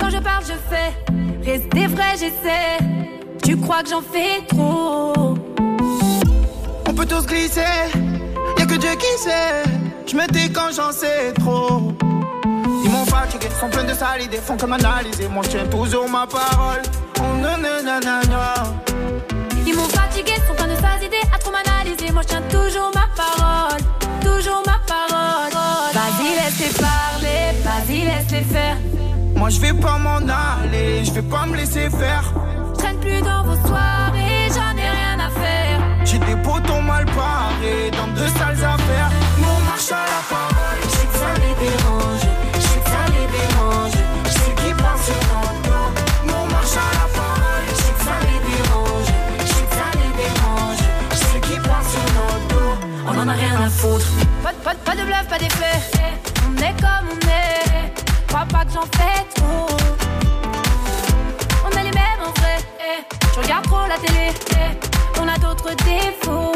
Quand je parle, je fais. Rester vrai, j'essaie. Tu crois que j'en fais trop? On peut tous glisser, y'a que Dieu qui sait. Je me dis quand j'en sais trop. Ils m'ont fatigué, sont pleins de sales idées, font comme analyser. Moi je tiens toujours ma parole. Oh. Ils m'ont fatigué, sont plein de sales idées à trop m'analyser. Moi, je tiens toujours ma parole. Toujours ma parole. Vas-y, laisse-les parler. Vas-y, laisse-les faire. Moi je vais pas m'en aller, je vais pas me laisser faire. Je traîne plus dans vos soirées, j'en ai rien à faire. J'ai des potons mal parés dans de sales affaires. À la parole. Je sais que ça les dérange. Je sais que ça les dérange. Je sais qu'ils sur ton dos. Nous on marche à la parole. Je sais que ça les dérange. Je sais que ça les dérange. Je sais qu'ils pensent sur notre dos. On en a rien à foutre. Pas, pas, de- pas de bluff, pas d'effet. On est comme on est. Crois pas que j'en fais trop. On est les mêmes en vrai. Je regarde trop la télé. On a d'autres défauts.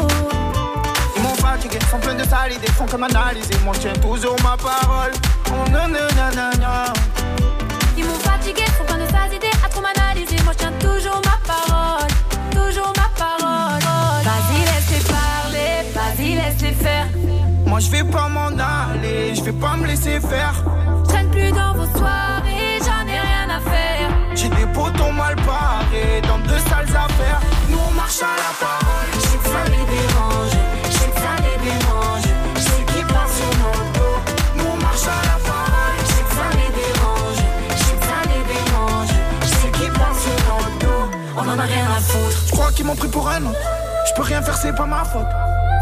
Ils m'ont fatigué, sont pleins de sales idées, font comme analyser. Moi je tiens toujours ma parole. Oh nananana. Ils m'ont fatigué, sont plein de sales idées à trop m'analyser. Moi, je tiens toujours ma parole, toujours ma parole. Vas-y, laisse-les parler, vas-y, laisse-les faire. Moi je vais pas m'en aller, je vais pas me laisser faire. Traîne plus dans vos soirées, j'en ai rien à faire. J'ai des potons mal parés dans de sales affaires. Nous on marche à la parole. Rien à foutre. Je crois qu'ils m'ont pris pour un autre. Je peux rien faire, c'est pas ma faute.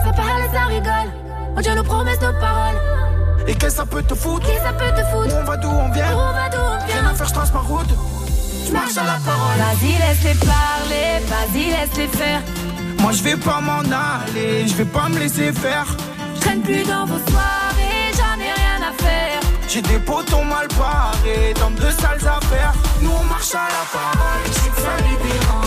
Ça parle et ça rigole. On tient nos promesses, nos paroles. Et qu'est-ce que ça peut te foutre Qui ça peut te foutre Où on va d'où on vient Où on va d'où on Rien vient à faire, je trace ma route. Je marche à la parole. Vas-y, laisse-les parler, vas-y, laisse-les faire. Moi je vais pas m'en aller, je vais pas me laisser faire. Je traîne plus dans vos soirées, j'en ai rien à faire. J'ai des potons mal parés dans de sales affaires. Nous on marche à la parole. Que ça les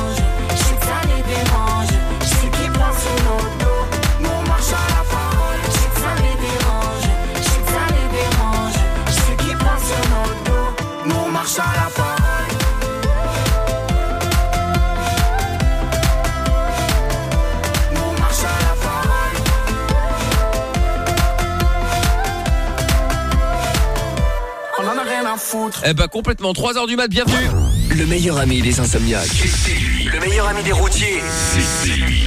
Eh ben complètement, 3h du mat, bienvenue. Le meilleur ami des insomniaques. Le meilleur ami des routiers.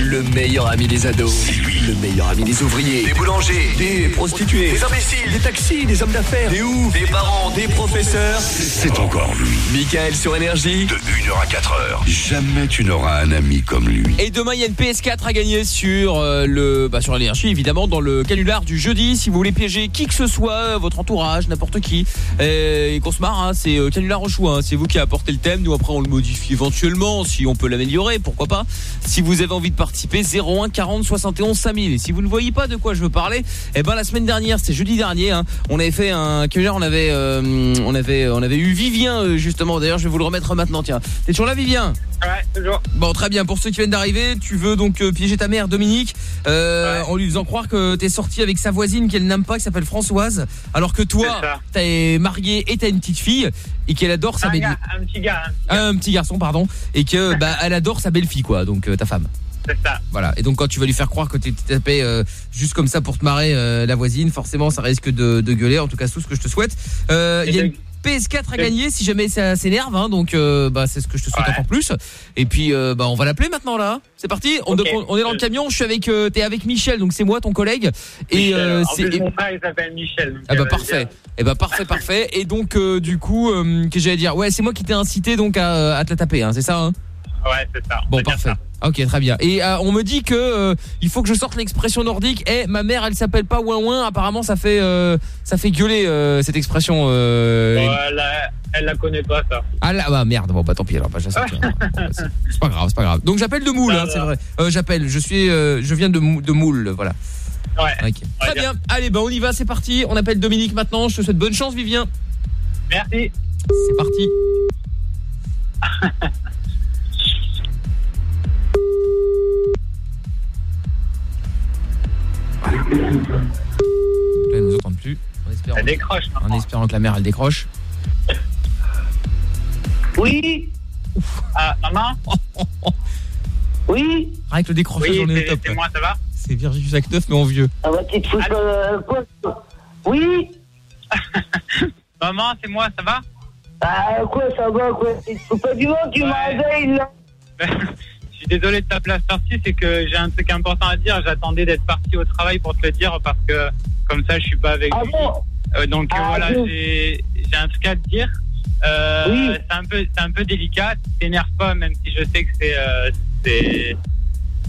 Le meilleur ami des ados. Le meilleur ami des ouvriers. Des boulangers. Des prostituées. Des imbéciles. Des taxis. Des hommes d'affaires. Des oufs. Des parents. Des professeurs. C'est encore lui. Michael sur Énergie. De 1h à 4h. Jamais tu n'auras un ami comme lui. Et demain, il y a une PS4 à gagner sur euh, le bah, sur l'énergie évidemment dans le canular du jeudi. Si vous voulez piéger qui que ce soit, euh, votre entourage, n'importe qui, euh, et qu'on se marre, hein, c'est euh, canular au choix. hein. C'est vous qui apportez le thème. Nous après on le modifie éventuellement si on peut l'améliorer, pourquoi pas. Si vous avez envie de participer, 01 40 71 5000. Et si vous ne voyez pas de quoi je veux parler, eh ben la semaine dernière, c'est jeudi dernier, hein, on avait fait un on avait euh, on avait on avait eu Vivien euh, justement. D'ailleurs, je vais vous le remettre maintenant. Tiens, t'es toujours là, Vivien? Ouais, toujours. Bon, très bien. Pour ceux qui viennent d'arriver, tu veux donc euh, piéger ta mère, Dominique, euh, en lui faisant croire que t'es sorti avec sa voisine qu'elle n'aime pas, qui s'appelle Françoise, alors que toi, t'es marié et t'as une petite fille et qu'elle adore sa Un, belle gars, un petit gars, un petit garçon, pardon, et que bah elle adore sa belle-fille, quoi. Donc euh, ta femme. c'est ça. Voilà. Et donc quand tu vas lui faire croire que t'es t'es tapé euh, juste comme ça pour te marrer euh, la voisine, forcément ça risque de, de gueuler. En tout cas, c'est tout ce que je te souhaite. Euh, Il y a une PS4 à gagner si jamais ça s'énerve. Hein, donc euh, bah c'est ce que je te souhaite encore plus. Et puis euh, bah on va l'appeler maintenant là. C'est parti. On, est dans le camion. Je suis avec euh, t'es avec Michel. Donc c'est moi ton collègue. Et euh, c'est mon frère, il s'appelle Michel. ah bah euh, parfait. Et bah parfait parfait. Et donc euh, du coup euh, que j'allais dire? Ouais c'est moi qui t'ai incité donc à, à te la taper. Hein, c'est ça. Hein? Ouais, c'est ça. Bon parfait. Ok, très bien. Et euh, on me dit que euh, il faut que je sorte l'expression nordique. Et ma mère, elle s'appelle pas ouin ouin. Apparemment, ça fait euh, ça fait gueuler cette expression. elle, elle la connaît pas, ça. Ah là, bah merde. Bon bah tant pis. Alors, bah, [laughs] c'est pas grave, c'est pas grave. Donc j'appelle de Moule, hein, c'est vrai. Euh, j'appelle. Je suis, je viens de, Mou- de Moule, voilà. Ouais. Très bien. Allez, bah on y va. C'est parti. On appelle Dominique maintenant. Je te souhaite bonne chance, Vivien. Merci. C'est parti. [laughs] là, elle nous entend plus. En espérant, Elle décroche, En espérant que la mère elle décroche. Oui Ah, maman [laughs] Oui Avec le décrochage, Oui, on est c'est au top. c'est moi, ça va C'est Virgil Jacques Neuf, mais en vieux. Ah bah tu te fous euh, quoi Oui [laughs] Maman, c'est moi, ça va Ah quoi ça va quoi Tu te fous pas du monde, tu m'as réveillé là [laughs] suis désolé de à cette heure-ci, c'est que j'ai un truc important à dire. J'attendais d'être parti au travail pour te le dire parce que comme ça, je suis pas avec lui. Euh, donc Ah voilà, bon j'ai un truc à te dire. Euh, C'est un peu, c'est un peu délicat. T'énerve pas, même si je sais que c'est, euh, c'est,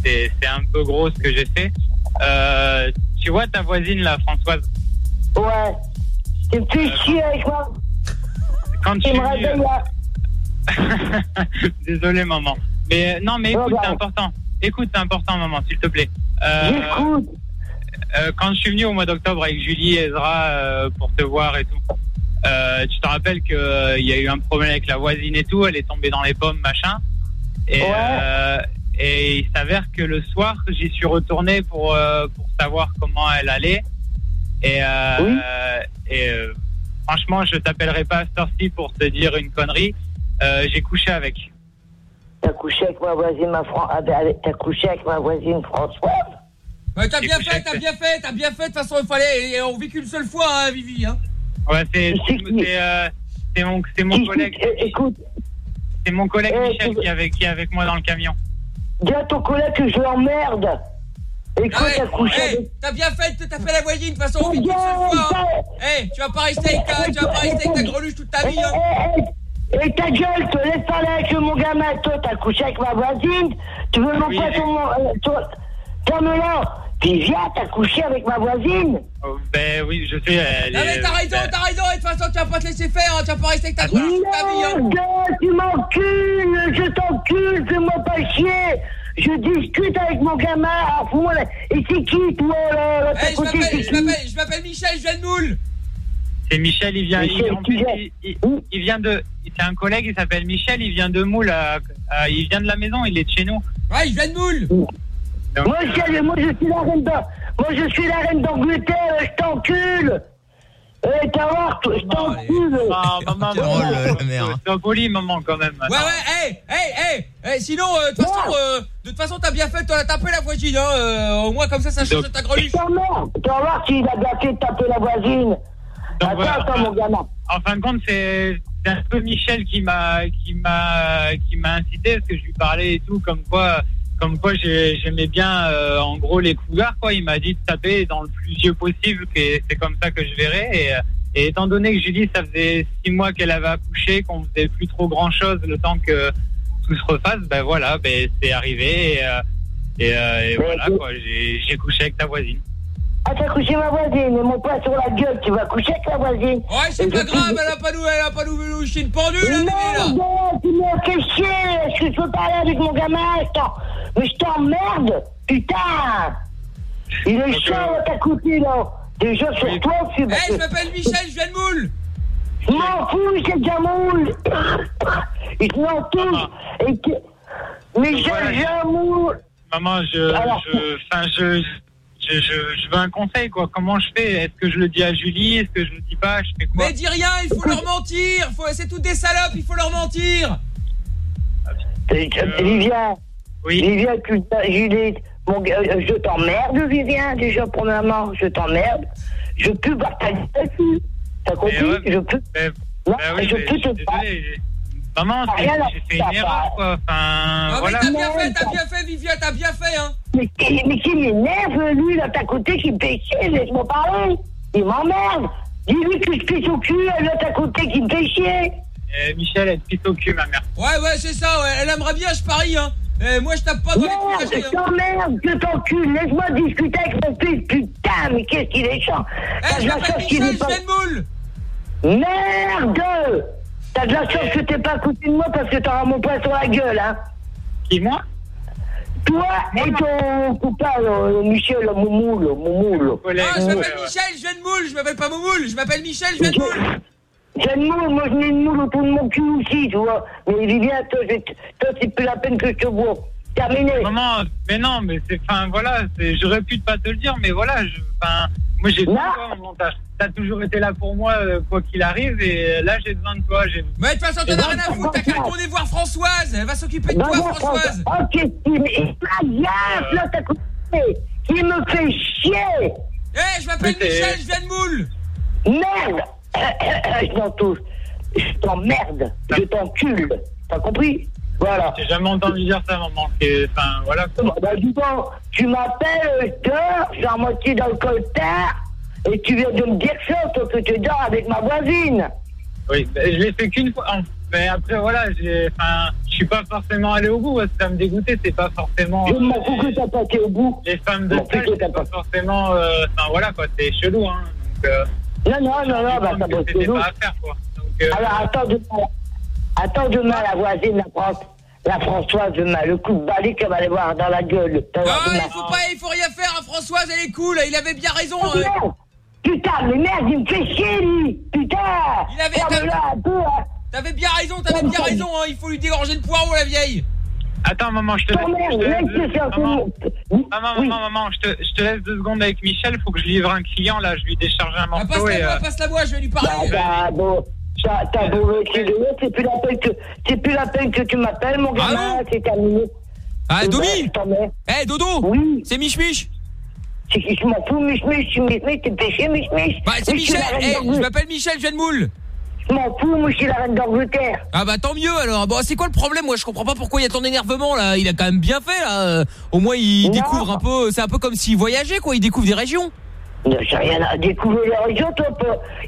c'est, un peu gros ce que j'ai fait. Tu vois ta voisine là, Françoise? Ouais. Tu me fais chier avec moi. Quand Tu tu me réveilles là. [laughs] Désolé, maman. Mais euh, non, mais écoute, bah. c'est important. Écoute, c'est important, maman, s'il te plaît. Euh, J'écoute. euh, quand je suis venu au mois d'octobre avec Julie et Ezra euh, pour te voir et tout, euh, tu te rappelles qu'il y a eu un problème avec la voisine et tout, elle est tombée dans les pommes, machin. Et, euh, et il s'avère que le soir, j'y suis retourné pour, euh, pour savoir comment elle allait. Et, euh, et euh, franchement, je t'appellerai pas à cette heure-ci pour te dire une connerie. Euh, J'ai couché avec. T'as couché avec ma voisine, ma Fran... ah, ben, T'as couché avec ma voisine Françoise? Ouais, t'as bien fait, t'as bien fait, t'as bien fait. De toute façon, il fallait. et On vit qu'une seule fois, hein, Vivi. Hein. Ouais, c'est c'est euh, mon c'est mon collègue. Écoute. C'est mon collègue Eh, Michel qui est avec qui est avec moi dans le camion. Dis à ton collègue que je l'emmerde. Écoute, Ah ouais, t'as couché eh, avec... T'as bien fait de taper la voisine. De toute façon, on vit qu'une seule fois. hein. Eh, tu vas pas rester avec ta, tu vas pas rester avec ta greluche toute ta vie. Hein. Eh, ta gueule, te laisse parler avec mon gamin. Toi, t'as couché avec ma voisine. Tu veux pas mais- ton... Euh, viens, t'as couché avec ma voisine. Oh, ben oui, je sais. Elle Non mais t'as raison, t'as raison. Et de toute façon, tu vas pas te laisser faire. hein. Tu vas pas rester avec ta greluche toute ta vie. Hein. Merde, tu m'encules, je t'encule, fais-moi pas chier. Je discute avec mon gamin à fond. là. Et c'est qui, toi, là, là, Eh, je m'appelle, je m'appelle, je m'appelle Michel, je viens de Moule. C'est Michel, il vient. Michel, il, en plus, il, il- il vient de. C'est un collègue, il s'appelle Michel. Il vient de Moule. à- à- il vient de la maison. Il est de chez nous. Ouais, il vient de Moule. Moi, je, moi, je suis la reine d'A- moi, je suis la reine d'Angleterre, je t'encule. Eh, t'as voir, je t'encule. Ah, maman, sois poli, maman, quand même. Ouais, ouais, hey, hey, hey, hey, sinon, euh, de toute façon, euh, de toute façon, t'as bien fait, t'as tapé la voisine, hein, euh, au moins comme ça, ça change de ta greluche. Tu vas voir s'il a bien fait de taper la voisine. Attends, voilà. attends, mon gamin. En fin de compte, c'est un peu Michel qui m'a qui m'a qui m'a incité parce que je lui parlais et tout comme quoi comme quoi j'ai- j'aimais bien euh, en gros les cougars quoi. Il m'a dit de taper dans le plus vieux possible que c'est comme ça que je verrais et, et étant donné que Julie ça faisait six mois qu'elle avait accouché qu'on faisait plus trop grand chose le temps que tout se refasse ben voilà ben c'est arrivé et, euh, et, euh, et voilà quoi j'ai couché avec ta voisine. Ah, t'as couché ma voisine, mais mon poing sur la gueule, tu vas coucher avec la voisine. Ouais, c'est Et pas grave, elle a pas nous, elle a pas nous, nous une pendule, là, Vivi, là. tu me fais chier, est-ce que je peux parler avec mon gamin je t'en- Mais je t'emmerde, putain. Il est chaud, t'as coupé, là Déjà, sur toi, tu Eh, je m'appelle Michel, je viens de Moule. Je m'en fous, c'est Jamoul Ils m'en tous Et que... Michel Jamoul Maman, je, Alors, je, enfin, je, je, je, je veux un conseil, quoi. Comment je fais? Est-ce que je le dis à Julie? Est-ce que je le dis pas? Je fais quoi? Mais dis rien, il faut leur mentir. Faut, c'est toutes des salopes, il faut leur mentir. Vivien Vivien, tu Julie, mon gars, euh, je t'emmerde, Vivien, déjà, pour maman, je t'emmerde. Je peux partager ta fille. T'as compris? Mais ouais, Je peux. Ben, Non, oui, je mais peux je te pas. Maman, c'est- rien à j'ai fait une erreur, quoi. Enfin, Ah, voilà. mais t'as bien fait, t'as bien fait, Vivian, t'as bien fait, hein. Mais, qui- mais qui m'énerve, lui, là, à côté, qui me fait chier, laisse-moi parler. Il m'emmerde. Dis-lui que je pisse au cul, elle est à côté, qui me fait chier. Euh, Michel, elle te pisse au cul, ma mère. Ouais, ouais, c'est ça, ouais. Elle aimerait bien, je parie, hein. Eh, moi je tape pas dans les Merde, coups je t'emmerde, je t'encule, laisse-moi discuter avec mon fils, putain, mais qu'est-ce qu'il est chiant T'as de la chance qu'il est pas... Merde T'as de la chance que t'es pas à côté de moi parce que t'auras mon poing sur la gueule, hein Qui, moi? Toi et ton copain, là, Michel, le Moumou, le Moumou, là. Ah, je m'appelle Michel, je viens de Moule, je m'appelle pas Moumoule, je m'appelle Michel, je viens de Moule. J'ai une moule, moi je mets une moule autour de mon cul aussi, tu vois. Mais Vivien, toi, je- toi c'est plus la peine que je te vois. Terminé. Maman, mais non, mais c'est, enfin, voilà, c'est- j'aurais pu pas te le dire, mais voilà, je, enfin, moi j'ai besoin de toi, t'as, t'as toujours été là pour moi, euh, quoi qu'il arrive, et là j'ai besoin de toi, j'ai. Mais de toute façon, t'en as rien à foutre, t'as qu'à retourner voir Françoise, elle va s'occuper de toi, Françoise. Ok, mais pas gaffe, là, t'as coupé. Qui me fait chier Eh, je m'appelle Michel, je viens de Moule. Merde [coughs] Je m'en touche. Je t'emmerde. Je t'encule. T'as compris? Voilà. J'ai jamais entendu dire ça, maman, enfin, voilà. Bah, dis donc, tu m'appelles, je je à moitié dans le coltard, et tu viens de me dire ça, toi que tu dors avec ma voisine. Oui, ben, je l'ai fait qu'une fois. hein. Mais après, voilà, j'ai, enfin, je suis pas forcément allé au bout, parce que ça me dégoûtait, c'est pas forcément. Je m'en fous que t'as pas été au bout. Les femmes de stage, c'est pas forcément, euh, enfin, voilà, quoi, c'est chelou, hein. Donc, euh, Non, non, non, non, bah, ça c'était chelou. pas à faire, quoi. Donc, euh, Alors, attends demain, attends demain, la voisine, la, France, la Françoise, demain, le coup de balai qu'elle va aller voir dans la gueule. Voir Ah, il faut pas, il faut rien faire, hein, Françoise, elle est cool, il avait bien raison. Oh, euh. Putain, mais merde, il me fait chier, lui Putain Il avait- Ferme-la un peu, hein. T'avais bien raison, t'avais bien raison, hein, il faut lui dégorger le poireau, la vieille. Attends, maman, je te laisse. maman, maman, maman, je te, laisse deux secondes avec Michel. Faut que je livre un client là. Je lui décharge un morceau. passe-la et, moi, euh, passe-la moi, je vais lui parler. Bah, bah, bon, t'as beau l'autre, c'est plus la peine que, c'est plus la peine que tu m'appelles, mon gamin, c'est terminé. Ah, Domi. Eh, Dodo Oui. C'est Mich Mich je m'en fous, Mich Mich, je suis Mich Mich, t'es péché, Mich Mich. Bah, c'est Michel, reine eh, je m'appelle Michel, je viens de Moule. Je m'en fous, moi, je suis la reine d'Angleterre. Ah bah tant mieux alors. Bon, c'est quoi le problème? Moi, je comprends pas pourquoi il y a ton énervement là. Il a quand même bien fait là. Au moins, il découvre un peu. C'est un peu comme s'il voyageait quoi. Il découvre des régions. J'ai rien à découvrir la région, toi.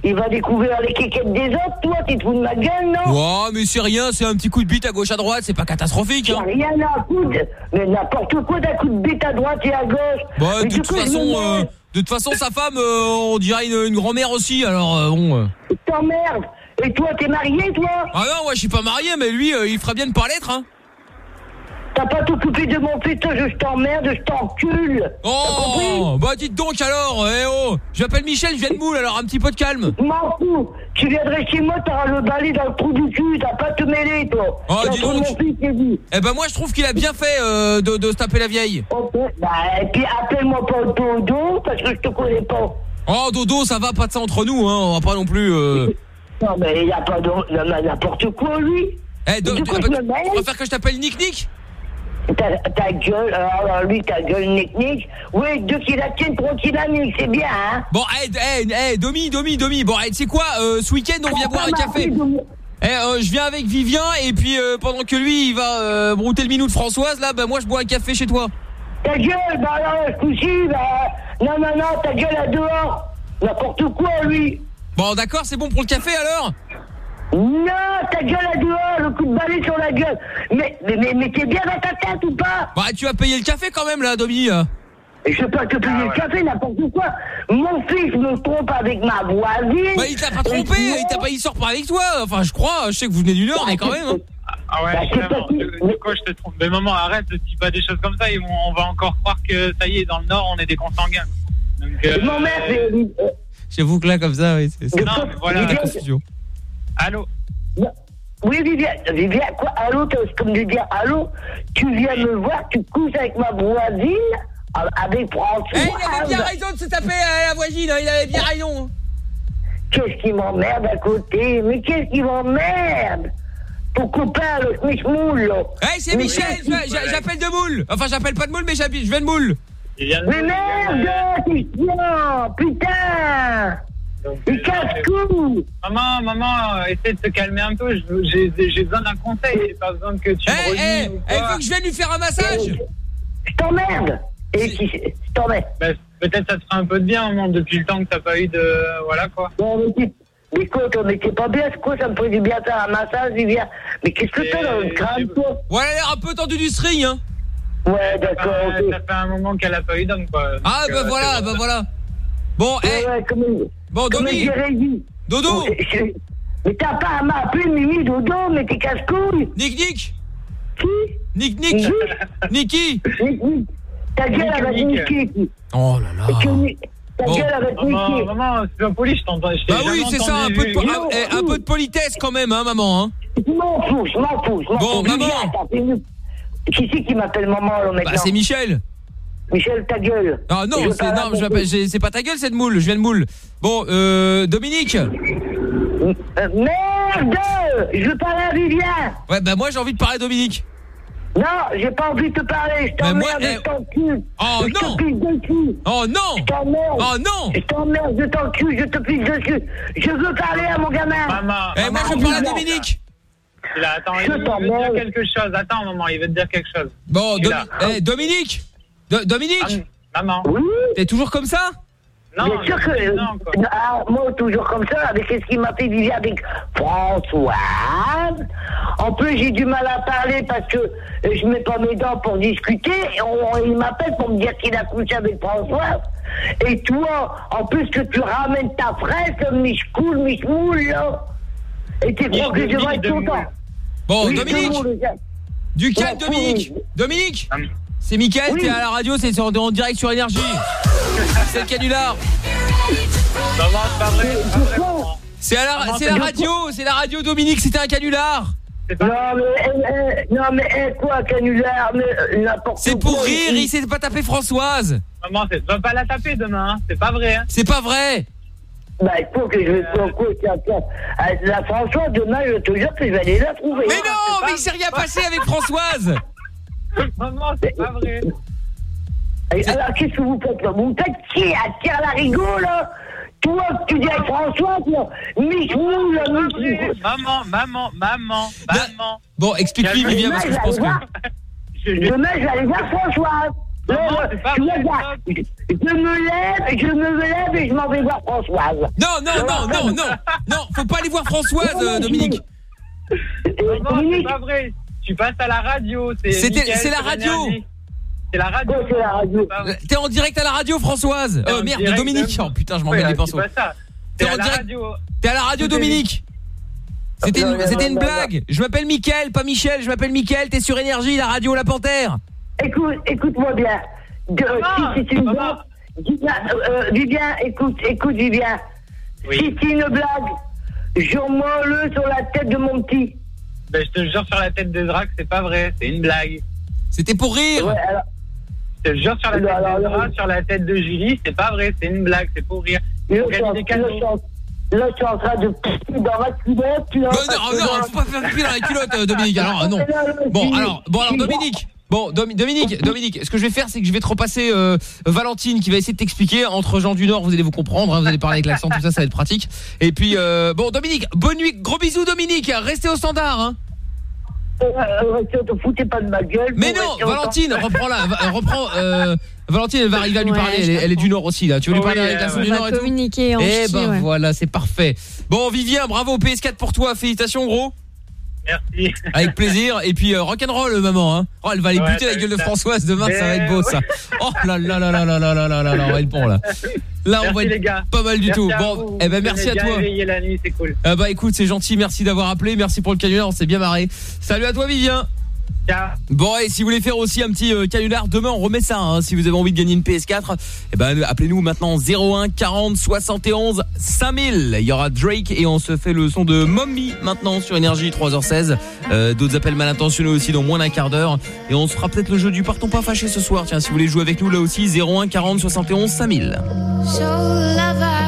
Il va découvrir les kékettes des autres, toi, tu te fous de ma gueule, non Ouais, mais c'est rien. C'est un petit coup de bite à gauche à droite. C'est pas catastrophique. J'ai Hein. rien à foutre. Mais n'importe quoi d'un coup de bite à droite et à gauche. Bah, Mais de toute façon, euh, de toute façon, sa femme, euh, on dirait une, une grand-mère aussi. Alors euh, bon. euh. Je t'emmerde. Et toi, t'es marié, toi Ah non, moi je suis pas marié, mais lui, il ferait bien de pas l'être. Hein. T'as pas t'occuper de mon toi, je t'emmerde, je t'encule. Oh, bah dites donc alors. Eh oh, je m'appelle Michel, je viens de Moule. Alors un petit peu de calme. M'en fous. Tu viendrais chez moi, t'auras le balai dans le trou du cul, t'as pas te mêler, toi. Oh, dis donc. Eh ben moi je trouve qu'il a bien fait euh, de, de se taper la vieille. Ok, bah, et puis appelle-moi pas Dodo, parce que je te connais pas. Oh Dodo, ça va pas de ça entre nous, hein. On va pas non plus. Euh... [laughs] Non, mais il a pas de... n'importe quoi, lui. Eh, do- Du coup, je me que je t'appelle Nick Nick? Ta, ta gueule, alors lui, ta gueule, Nick Nick. Oui, deux qui la tiennent, trois qui la niquent, c'est bien, hein. Bon, eh, eh, eh, Domi, Domi, Domi. Bon, tu sais quoi euh, Ce week-end, on vient boire un café. Eh, euh, je viens avec Vivien et puis euh, pendant que lui il va euh, brouter le minou de Françoise, là, bah moi je bois un café chez toi. Ta gueule, bah alors, ce coup-ci, bah... Non, non, non, ta gueule à dehors. N'importe quoi, lui. Bon, d'accord, c'est bon pour le café alors? Non, ta gueule à dehors, le coup de balai sur la gueule. Mais, mais, mais, mais t'es bien dans ta tête ou pas? Bah, tu vas payer le café quand même là, Domi. Et je peux pas te payer le café, n'importe quoi. Mon fils me trompe avec ma voisine. Bah, il t'a pas trompé, il t'a pas, il sort pas avec toi. Enfin, je crois, je sais que vous venez du Nord, mais quand même. hein. Ah ouais, vraiment. De, de quoi je te trompe Mais maman, arrête, dis pas des choses comme ça. Vont- on va encore croire que ça y est, dans le Nord, on est des consanguins. Donc, euh, Non, mais, J'avoue que là, comme ça, oui, c'est Non, mais voilà. la confusion. Allô Oui, Viviane, Viviane, quoi Allô, t'as- comme de dire allô Tu viens me voir, tu couches avec ma voisine, a- avec François. Eh, il avait bien raison de se taper à la voisine, hein, il avait bien raison. Qu'est-ce qui m'emmerde à côté? Mais qu'est-ce qui m'emmerde? Ton copain, le Smith-Moule, là. Eh, c'est Michel, j'appelle de Moule. Enfin, j'appelle pas de Moule, mais je viens de Moule. Mais merde, chiant Putain Il casse-cou Maman, maman, euh, essaie de te calmer un peu. J'ai besoin d'un conseil. J'ai pas besoin que tu me Eh, redises eh, ou eh, il faut que je vienne lui faire un massage. Je t'emmerde Et qui Je t'emmerde Bah, Peut-être ça te fera un peu de bien, maman, depuis le temps que t'as pas eu de... Voilà, quoi. Bon, mais Mais quoi, toi, mais t'es pas bien, c'est quoi, ça me ferait du bien faire un massage, Vivien Mais qu'est-ce que t'as dans le crâne, toi? Ouais, elle a l'air un peu tendue du string, hein. Ouais, d'accord, Ça fait- Ça fait un moment qu'elle a pas eu d'homme, quoi. Ah, Donc, bah euh, voilà, bah voilà. Bon, eh. Bon, comme Domi. dirais, dit. Dodo. Bon, je- je- Mais t'as pas à m'appeler Mimi Dodo, mais t'es casse-couille Nick Nick Qui Nick Nick Niki Nick Nick Ta gueule Nick, avec Nick. Niki Oh là là. Ta Bon. gueule avec Maman, Niki maman, c'est pas poli, je t'entends. Bah oui, c'est ça, un peu, de, eh, un peu de politesse quand même, hein, maman. Hein. Je m'en fous, je m'en fous, je m'en Bon, fous. maman. Qui c'est qui m'appelle maman, là, maintenant Bah, c'est Michel. Michel, ta gueule. Ah non, c'est non, je pas ta gueule cette moule, je viens de moule. Bon, euh, Dominique. Euh, merde Je veux parler à Vivien Ouais, bah moi j'ai envie de parler à Dominique. Non, j'ai pas envie de te parler, je moi, t'emmerde, eh, je t'encule. Oh je non. te pisse dessus. Oh non Je t'emmerde. Oh non Je t'emmerde, je t'encule, je te pisse dessus. Je veux parler à mon gamin. Maman. Eh, moi je veux parler à Dominique. Il a- attends, Je il veut dire quelque chose. Attends, maman, il veut te dire quelque chose. Bon, eh, Dominique. Do- Dominique. Maman. Oui T'es toujours comme ça? Non, Bien sûr que. non. Ah, moi, toujours comme ça, avec ce qu'il m'a fait vivre avec Françoise. En plus, j'ai du mal à parler parce que euh, je mets pas mes dents pour discuter. Et on- il m'appelle pour me dire qu'il a couché avec Françoise. Et toi, en plus que tu ramènes ta fraise, Michcoul, Michmoul, là. Et tu crois que je devrais être content. Bon, Oui, Dominique. Du calme, Ouais, Dominique. oui. Dominique. C'est Mickaël, Oui. t'es à la radio, c'est sur- en direct sur Énergie. [laughs] C'est le canular. Maman, c'est pas vrai. c'est pas vrai, maman. C'est à la, c'est la radio, c'est la radio Dominique, c'était un canular. Non, mais, eh, eh, non, mais eh, quoi, canular, mais euh, n'importe. C'est pour rire, il s'est pas tapé Françoise. Maman, vas pas la taper demain, hein. c'est pas vrai. Hein. C'est pas vrai. Bah, il faut que je vais pas quoi, tiens, tiens. Euh, La Françoise, demain, je te jure que je vais aller la trouver. Mais non, mais il s'est rien passé avec Françoise. [laughs] Maman, c'est pas vrai. Alors, qu'est-ce que vous faites là Vous me faites à tirer la rigo, là Toi, tu dis avec Françoise, là Michou, là, Michou. Maman, maman, maman, maman. Bon, explique-lui Vivien parce que je pense que Demain, je vais aller voir regardes, je me lève, je me lève et je m'en vais voir Françoise. Non, non, non, non, non. Non, faut pas aller voir Françoise euh, Dominique. Maman, c'est pas vrai. Tu passes à la radio. c'est C'était- Mickaël c'est la radio. C'est la radio. c'est la radio. T'es en direct à la radio Françoise. Euh merde, direct Dominique. de- Oh putain, je m'en Ouais, les c'est pinceaux. T'es en à la direct. radio. T'es à la radio Dominique. C'était une, non, c'était non, une non, blague. Je m'appelle Mickaël, pas Michel. Je m'appelle Mickaël. T'es sur Énergie, la radio La Panthère. Écoute, écoute-moi bien. De- Maman, si c'est une blague, Vivien, euh, Vivien, écoute, écoute, Vivien. Oui. Si c'est une blague, jure-moi-le sur la tête de mon petit. Ben, je te jure sur la tête de Drac, c'est pas vrai. C'est une blague. C'était pour rire. Ouais, alors, Je te jure sur la Alors, tête alors, de alors. Drac, sur la tête de Julie, c'est pas vrai. C'est une blague, c'est pour rire. là, là, je suis en- là, je suis en train de pisser dans ma culotte. tu vois, Non, non, non, faut pas faire pipi dans la culotte, euh, [laughs] Dominique. Alors, non. Bon, alors, bon, alors, Dominique. Bon, Dom- Dominique, Dominique, ce que je vais faire, c'est que je vais te repasser euh, Valentine qui va essayer de t'expliquer. Entre gens du Nord, vous allez vous comprendre, hein, vous allez parler avec l'accent, tout ça, ça va être pratique. Et puis, euh, bon, Dominique, bonne nuit, gros bisous, Dominique. Restez au standard. Hein. Euh, te foutez pas de ma gueule. Mais non, Valentine, reprends là, va- reprends. Euh, Valentine, elle va arriver à lui Ouais, parler. Elle est, elle est du Nord aussi là. Tu veux lui Oui, parler avec euh, l'accent du Nord et tout communiquer en Eh ben ouais. voilà, c'est parfait. Bon, Vivien, bravo PS4 pour toi. Félicitations, gros. Merci. Avec plaisir. Et puis euh, rock'n'roll, maman. Hein. Oh, elle va aller Ouais, buter la gueule de. Françoise demain. Ça va être beau ça. Oh là là là là là là là là là là. On va être bon là. Là, on va être pas mal du Merci tout. Bon, vous. eh ben merci à toi. la nuit, c'est cool. Ah bah écoute, c'est gentil. Merci d'avoir appelé. Merci pour le canular. On s'est bien marré. Salut à toi, Vivien. Bon et si vous voulez faire aussi un petit euh, canular demain on remet ça hein, si vous avez envie de gagner une PS4 eh ben appelez-nous maintenant 01 40 71 5000 il y aura Drake et on se fait le son de Mommy maintenant sur énergie 3h16 euh, d'autres appels mal intentionnés aussi dans moins d'un quart d'heure. Et on se fera peut-être le jeu du partons pas fâché ce soir. Tiens si vous voulez jouer avec nous là aussi 01 40 71 5000 So lover,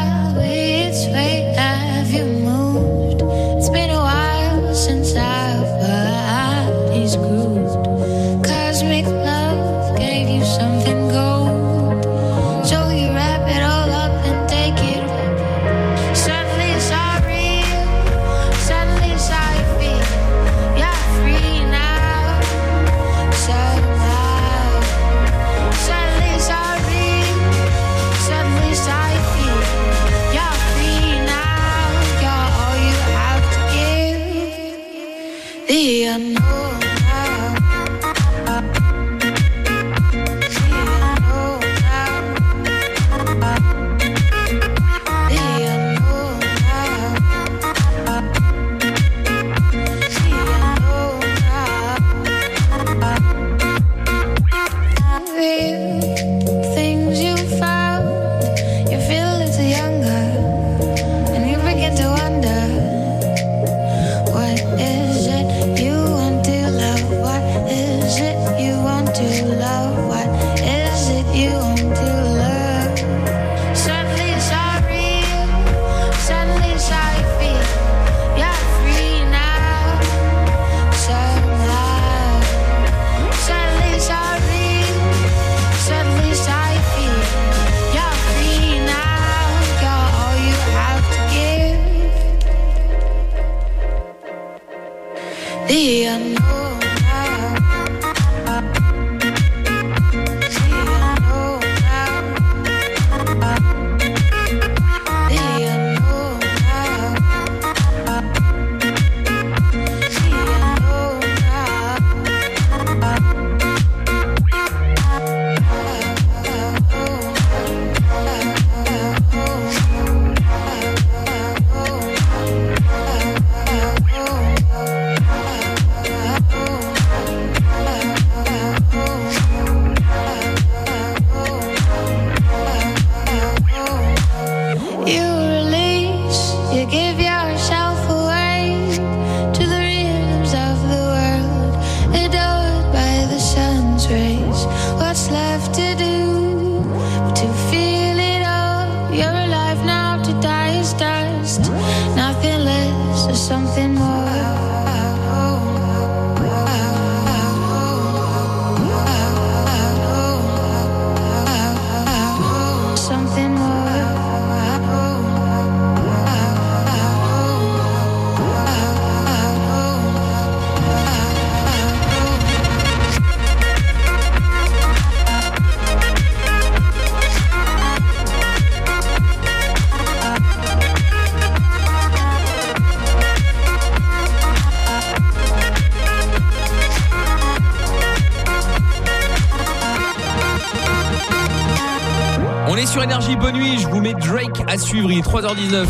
Drake à suivre, il est 3h19.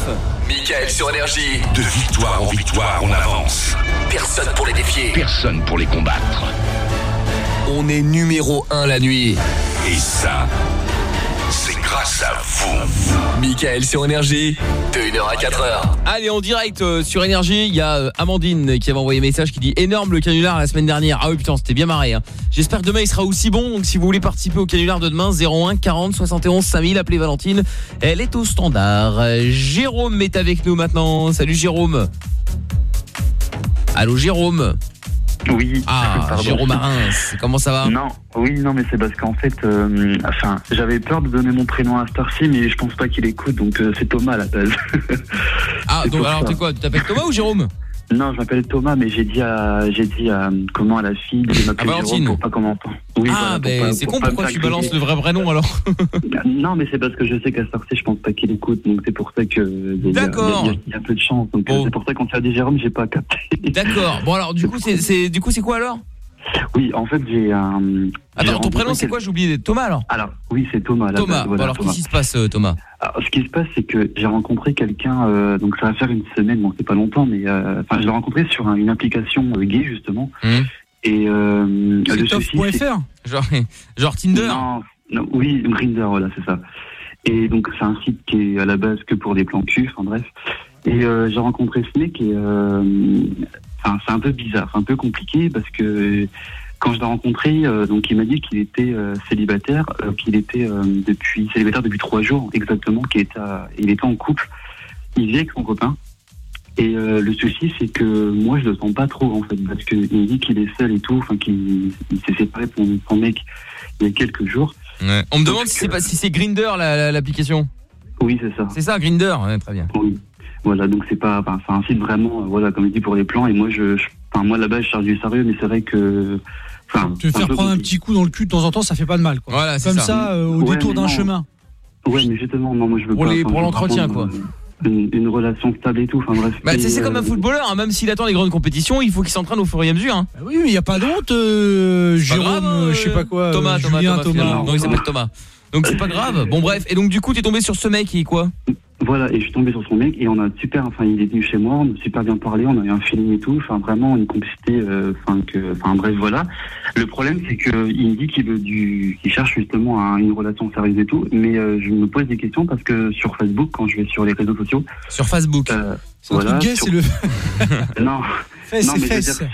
Michael sur énergie. De victoire en victoire, on avance. Personne pour les défier. Personne pour les combattre. On est numéro 1 la nuit. Et ça, c'est grâce à vous. Michael sur énergie. De 1h à 4h. Allez, en direct euh, sur Énergie, il y a euh, Amandine qui avait envoyé un message qui dit énorme le canular la semaine dernière. Ah oui putain, c'était bien marré. hein. J'espère que demain il sera aussi bon. Donc si vous voulez participer au canular de demain, 01 40 71 5000, appelez Valentine. Elle est au standard. Jérôme est avec nous maintenant. Salut Jérôme. Allô Jérôme. Oui. Ah, [laughs] Pardon. Jérôme Arins, comment ça va Non, oui, non, mais c'est parce qu'en fait, euh, enfin, j'avais peur de donner mon prénom à Starcy, mais je pense pas qu'il écoute, donc euh, c'est Thomas à la base. [laughs] Ah, donc alors t'es quoi Tu t'appelles Thomas ou Jérôme? Non, je m'appelle Thomas, mais j'ai dit à, j'ai dit à, comment à la fille de m'appeler Valentine. Jérôme pour pas m'entende. Oui, Ah, ben c'est con, pas pourquoi tu balances le vrai prénom alors [laughs] [laughs] Non, mais c'est parce que je sais qu'à Starcy, je pense pas qu'il écoute, donc c'est pour ça que. il y a- D'accord. Il y, a- il y a peu de chance, donc euh, c'est pour ça qu'on t'a dit Jérôme, j'ai pas capté. D'accord. Bon alors du coup c'est c'est du coup c'est quoi alors? Oui, en fait, j'ai un. j'ai Attends, ton prénom c'est quoi? J'ai oublié. Thomas alors Alors, oui, c'est Thomas. à la Thomas. voilà, bon alors qu'est-ce qui se passe euh, Thomas? Alors, ce qui se passe, c'est que j'ai rencontré quelqu'un, euh, donc ça va faire une semaine, bon, c'est pas longtemps, mais euh, enfin, je l'ai rencontré sur un- une application euh, gay, justement. Et euh, le souci, Stuff.fr Genre [laughs] genre Tinder? Non, non, oui, Grinder, voilà, c'est ça. Et donc, c'est un site qui est à la base que pour des plans cul, enfin bref. Et euh, j'ai rencontré ce mec et euh, enfin, c'est un peu bizarre, un peu compliqué parce que quand je l'ai rencontré, euh, donc il m'a dit qu'il était euh, célibataire, euh, qu'il était euh, depuis célibataire depuis trois jours exactement, qu'il était, à- il était en couple. Il vit avec son copain. Et euh, le souci, c'est que moi, je le sens pas trop, en fait, parce qu'il me dit qu'il est seul et tout, enfin, qu'il il s'est séparé de son, mec il y a quelques jours. On me demande si c'est pas si c'est Grinder la- la- l'application. Oui, c'est ça. C'est ça Grinder, ouais, très bien. Oui. Voilà, donc c'est pas, enfin, c'est un site vraiment, euh, voilà, comme il dit pour les plans. Et moi, je, je- enfin, moi là-bas, je cherche du sérieux, mais c'est vrai que, enfin, un faire prendre un petit coup dans le cul de temps en temps, ça fait pas de mal. Quoi. Voilà, c'est Comme ça. ça, euh, au Ouais, détour d'un chemin. Ouais, mais justement, non, moi je veux Pour pas. les- enfin, pour je l'entretien, quoi. euh, Une, une relation stable et tout, enfin bref. Bah, c'est comme un footballeur, hein, même s'il attend les grandes compétitions, il faut qu'il s'entraîne au fur et à mesure. Hein. Bah oui, mais il y a pas de honte, euh, Jérôme, euh, je sais pas quoi. Thomas, euh, Thomas, Julien, Thomas, Thomas. Non, il s'appelle Thomas. Donc c'est pas grave. Bon bref, et donc du coup t'es tombé sur ce mec et quoi? Voilà, et je suis tombé sur son mec et on a super, enfin il est venu chez moi, on a super bien parlé, on a eu un feeling et tout, enfin vraiment une complicité, euh, enfin que, enfin bref voilà. Le problème c'est que il me dit qu'il veut du, qu'il cherche justement un- une relation sérieuse et tout, mais euh, je me pose des questions parce que sur Facebook, quand je vais sur les réseaux sociaux, Sur Facebook, euh, C'est truc gay, sur- c'est le. [laughs] non, [laughs] Fesses, non c'est mais je veux fesses. dire,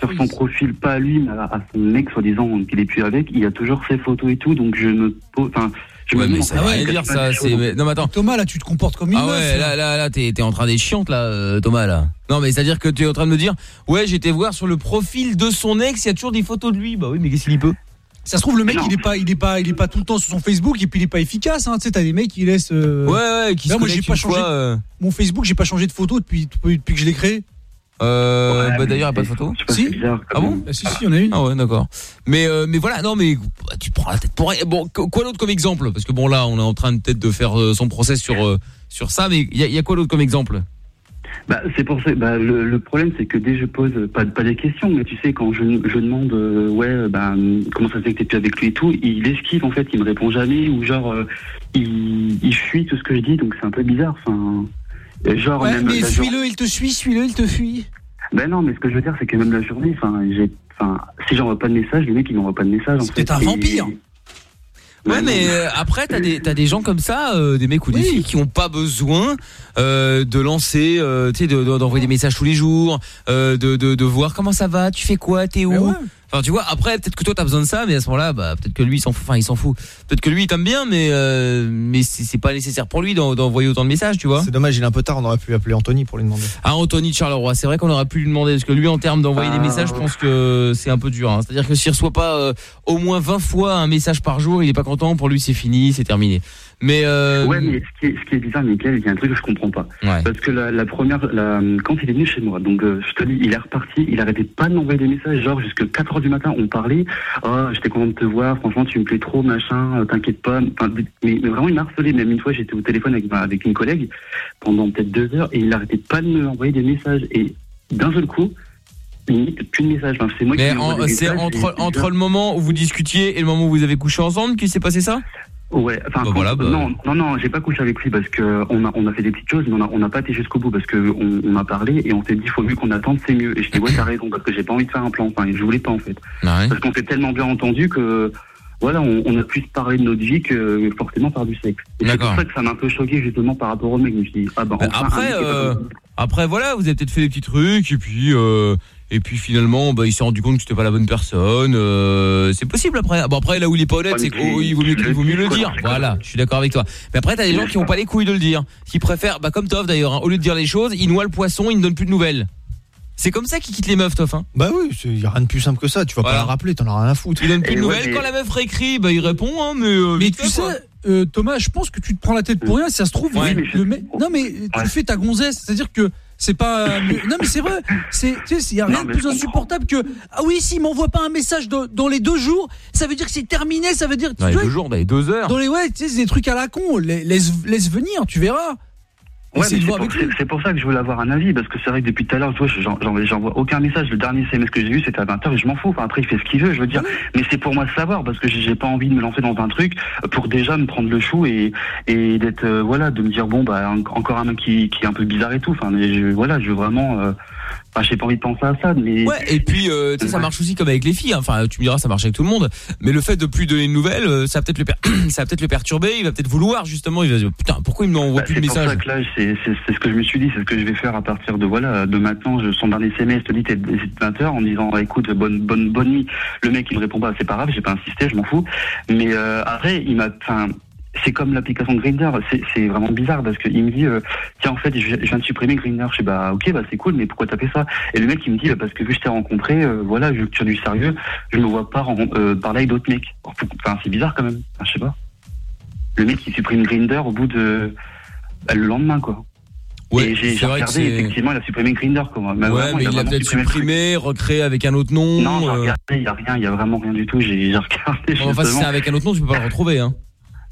sur, son profil, pas à lui, mais à, à son mec soi-disant qu'il est plus avec, il y a toujours ses photos et tout, donc je me pose, enfin. Ouais mais ça est-ce dire ça, c'est non mais attends. Thomas, là, tu te comportes comme une Ah meuf. ouais, là là là t'es t'es en train d'être chiante là euh, Thomas là. Non mais c'est-à-dire que tu es en train de me dire "Ouais, j'étais voir sur le profil de son ex, il y a toujours des photos de lui." Bah oui, mais qu'est-ce qu'il y peut? Ça se trouve, le mec, il est pas, il est pas, il est pas tout le temps sur son Facebook et puis il est pas efficace. Hein. Tu sais, t'as des mecs qui laissent. euh, Ouais ouais, qui Là, se moi, j'ai pas changé. fois, euh, Mon Facebook, j'ai pas changé de photo depuis, depuis que je l'ai créé. Euh, bah d'ailleurs, il n'y a pas de photo. Si. Ah bon Si, si, il y en a une. Ah ouais, d'accord. Mais euh, mais voilà, non mais bah, tu prends la tête pour rien. Bon, qu- quoi d'autre comme exemple? Parce que bon là, on est en train de peut-être de faire euh, son procès sur euh, sur ça, mais il y a, il y a quoi d'autre comme exemple? Bah, c'est pour ça. Bah, le, le problème, c'est que dès que je pose pas, pas des questions, mais tu sais, quand je, je demande, euh, ouais, bah, comment ça se fait que t'es plus avec lui et tout, il esquive en fait, il me répond jamais ou genre euh, il, il fuit tout ce que je dis, donc c'est un peu bizarre. Enfin, genre Ouais, même mais suis-le, il te suit, suis-le, il te fuit. Ben non, mais ce que je veux dire, c'est que même la journée, enfin, j'ai, enfin, si j'envoie pas de message, le mec il m'envoie pas de message. C'est peut-être un vampire. Ouais, mais euh, après, t'as des, t'as des gens comme ça, euh, des mecs ou des filles qui ont pas besoin euh, de lancer, tu sais, de- de- d'envoyer des messages tous les jours, de, de, de voir comment ça va, tu fais quoi, t'es où. Enfin, tu vois, après, peut-être que toi, t'as besoin de ça, mais à ce moment-là, bah, peut-être que lui, il s'en fout. Enfin, il s'en fout. Peut-être que lui, il t'aime bien, mais euh, mais c'est pas nécessaire pour lui d'en- d'envoyer autant de messages, tu vois. C'est dommage, il est un peu tard, on aurait pu appeler Anthony pour lui demander. Ah, Anthony de Charleroi, c'est vrai qu'on aurait pu lui demander, parce que lui, en termes d'envoyer des Ah. messages, je pense que c'est un peu dur. hein. C'est-à-dire que s'il reçoit pas euh, au moins 20 fois un message par jour, il est pas content. Pour lui, c'est fini, c'est terminé. Mais euh, Ouais, mais ce qui est, ce qui est bizarre, Mickaël, il y a un truc que je comprends pas. Parce que la, la première, la, quand il est venu chez moi, donc euh, je te dis, il est reparti, il arrêtait pas de m'envoyer des messages, genre jusqu'à 4 heures du matin, on parlait, oh, j'étais content de te voir, franchement, tu me plais trop, machin, euh, t'inquiète pas. Enfin, mais, mais vraiment, il m'a harcelé. Même une fois, j'étais au téléphone avec, ma- avec une collègue pendant peut-être deux heures et il arrêtait pas de me envoyer des messages. Et d'un seul coup, plus de messages. Enfin, c'est moi mais qui en- c'est entre entre le moment où vous discutiez et le moment où vous avez couché ensemble qu'il s'est passé ça? Ouais, enfin, Bah voilà, bah. non, non, non, j'ai pas couché avec lui parce que on a, on a fait des petites choses, mais on a, on n'a pas été jusqu'au bout parce que on, on a parlé et on s'est dit, faut mieux qu'on attende, c'est mieux. Et je dis, ouais, t'as raison, parce que j'ai pas envie de faire un plan. Enfin, je voulais pas, en fait. Ah Parce qu'on s'est tellement bien entendu que, voilà, on, on a plus parlé de notre vie que forcément par du sexe. Et c'est pour ça que ça m'a un peu choqué, justement, par rapport au mec. Je dit, ah bah, enfin, un Après, euh, après voilà, vous avez peut-être fait des petits trucs et puis euh, et puis finalement, bah, il s'est rendu compte que c'était pas la bonne personne. euh, c'est possible après. Bon après là où il est pas honnête, c'est qu'il tu- vaut mieux, il le vaut mieux le dire. Voilà, je suis d'accord avec toi. Mais après t'as des gens qui ont pas les couilles de le dire, qui préfèrent, bah comme Toff d'ailleurs, hein, au lieu de dire les choses, ils noient le poisson, ils ne donnent plus de nouvelles. C'est comme ça qu'ils quittent les meufs, Toff. Hein. Bah oui, il y a rien de plus simple que ça, tu vas Voilà. pas la rappeler, t'en as rien à foutre. Il donne plus de nouvelles. Quand la meuf réécrit, bah il répond, hein, mais. euh, Mais tu sais, euh, Thomas, je pense que tu te prends la tête pour rien. Si ça se trouve, Ouais, le- mais le mec- non mais tu fais ta gonzesse, c'est-à-dire que c'est pas. euh, non mais c'est vrai. C'est, tu sais, il y a rien Non, de plus insupportable que. Ah oui, s'il m'envoie pas un message dans, dans les deux jours, ça veut dire que c'est terminé. Ça veut dire. Dans les vois, deux jours, dans les deux heures. Dans les ouais, tu sais, c'est des trucs à la con. La- Laisse, laisse venir, tu verras. Ouais, c'est pour, pour ça que je voulais avoir un avis, parce que c'est vrai que depuis tout à l'heure, tu vois, j'en- j'en- j'envoie aucun message. Le dernier SMS que j'ai eu, c'était à 20h, et je m'en fous. Enfin, après, il fait ce qu'il veut, je veux dire. Mais c'est pour moi de savoir, parce que j'ai pas envie de me lancer dans un truc pour déjà me prendre le chou et, et d'être, euh, voilà, de me dire, bon, bah, en- encore un mec qui, qui est un peu bizarre et tout. Enfin, mais je, voilà, je veux vraiment, euh, enfin, j'ai pas envie de penser à ça, mais. Ouais, et puis euh, tu sais, ça marche aussi comme avec les filles. hein. Enfin, tu me diras, ça marche avec tout le monde. Mais le fait de plus donner de nouvelles, euh, ça va peut-être le, per- [clears throat] ça va peut-être le perturber. Il va peut-être vouloir justement. Il va se dire putain, pourquoi il m'envoie Bah, plus de c'est pour messages ça que là, c'est c'est- c'est ce que je me suis dit, c'est ce que je vais faire à partir de voilà de maintenant. Je, son dernier SMS te dit t'es 20h en disant écoute bonne bonne bonne nuit. Le mec il me répond pas, c'est pas grave, j'ai pas insisté, je m'en fous. Mais euh, après il m'a, enfin c'est comme l'application Grinder, c'est vraiment bizarre parce qu'il me dit euh, tiens en fait je, je viens de supprimer Grinder. Je sais bah ok bah c'est cool mais pourquoi t'as fait ça? Et le mec il me dit bah, parce que vu que je t'ai rencontré, euh, voilà vu que tu as du sérieux, je me vois pas euh, parler avec d'autres mecs. Enfin c'est bizarre quand même, Enfin, je sais pas. Le mec il supprime Grinder au bout de bah, le lendemain quoi. Ouais, j'ai regardé, effectivement, il a supprimé Grinder, quoi. Ouais, vraiment, mais il l'a peut-être supprimé recréé avec un autre nom. Non, j'ai euh. regardé, il n'y a rien, il n'y a vraiment rien du tout. J'ai regardé. Bon, enfin, si c'est avec un autre nom, tu peux pas le retrouver. Hein.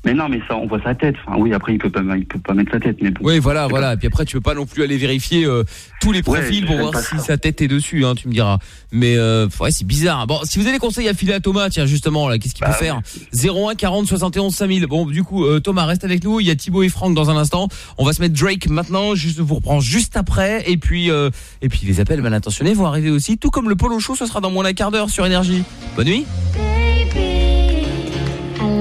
Mais non, mais ça, on voit sa tête. Enfin, oui, après, il peut pas, il peut pas mettre sa tête, mais bon. Oui, voilà, voilà. Et puis après, tu peux pas non plus aller vérifier euh, tous les profils Ouais, pour voir si ça. sa tête est dessus, hein, tu me diras. Mais euh, ouais, c'est bizarre. Bon, si vous avez des conseils à filer à Thomas, tiens justement, là, qu'est-ce qu'il Bah peut faire 01 40 71 5000. Bon, du coup, euh, Thomas reste avec nous. Il y a Thibaut et Franck dans un instant. On va se mettre Drake maintenant. Juste, vous reprend juste après. Et puis, euh, et puis les appels mal intentionnés vont arriver aussi. Tout comme le polo show, ce sera dans moins d'un quart d'heure sur énergie. Bonne nuit.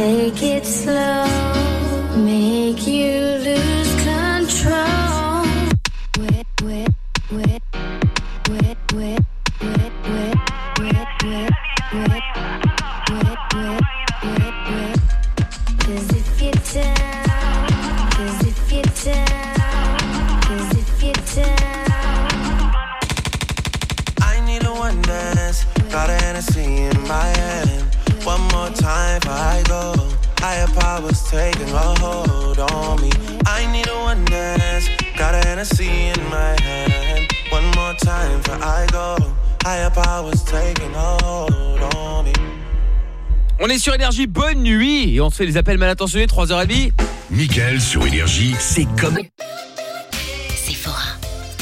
Take it slow, make you lose control. I need a one dance. Got a Hennessy in my hand. One more time for I go. Higher powers taking a hold on me. I need a one dance. Got a Hennessy in my hand. One more time for I go. Higher powers taking a hold on me. On est sur Énergie, bonne nuit Et on se fait les appels mal intentionnés, 3h30 Mickaël sur Énergie, c'est comme...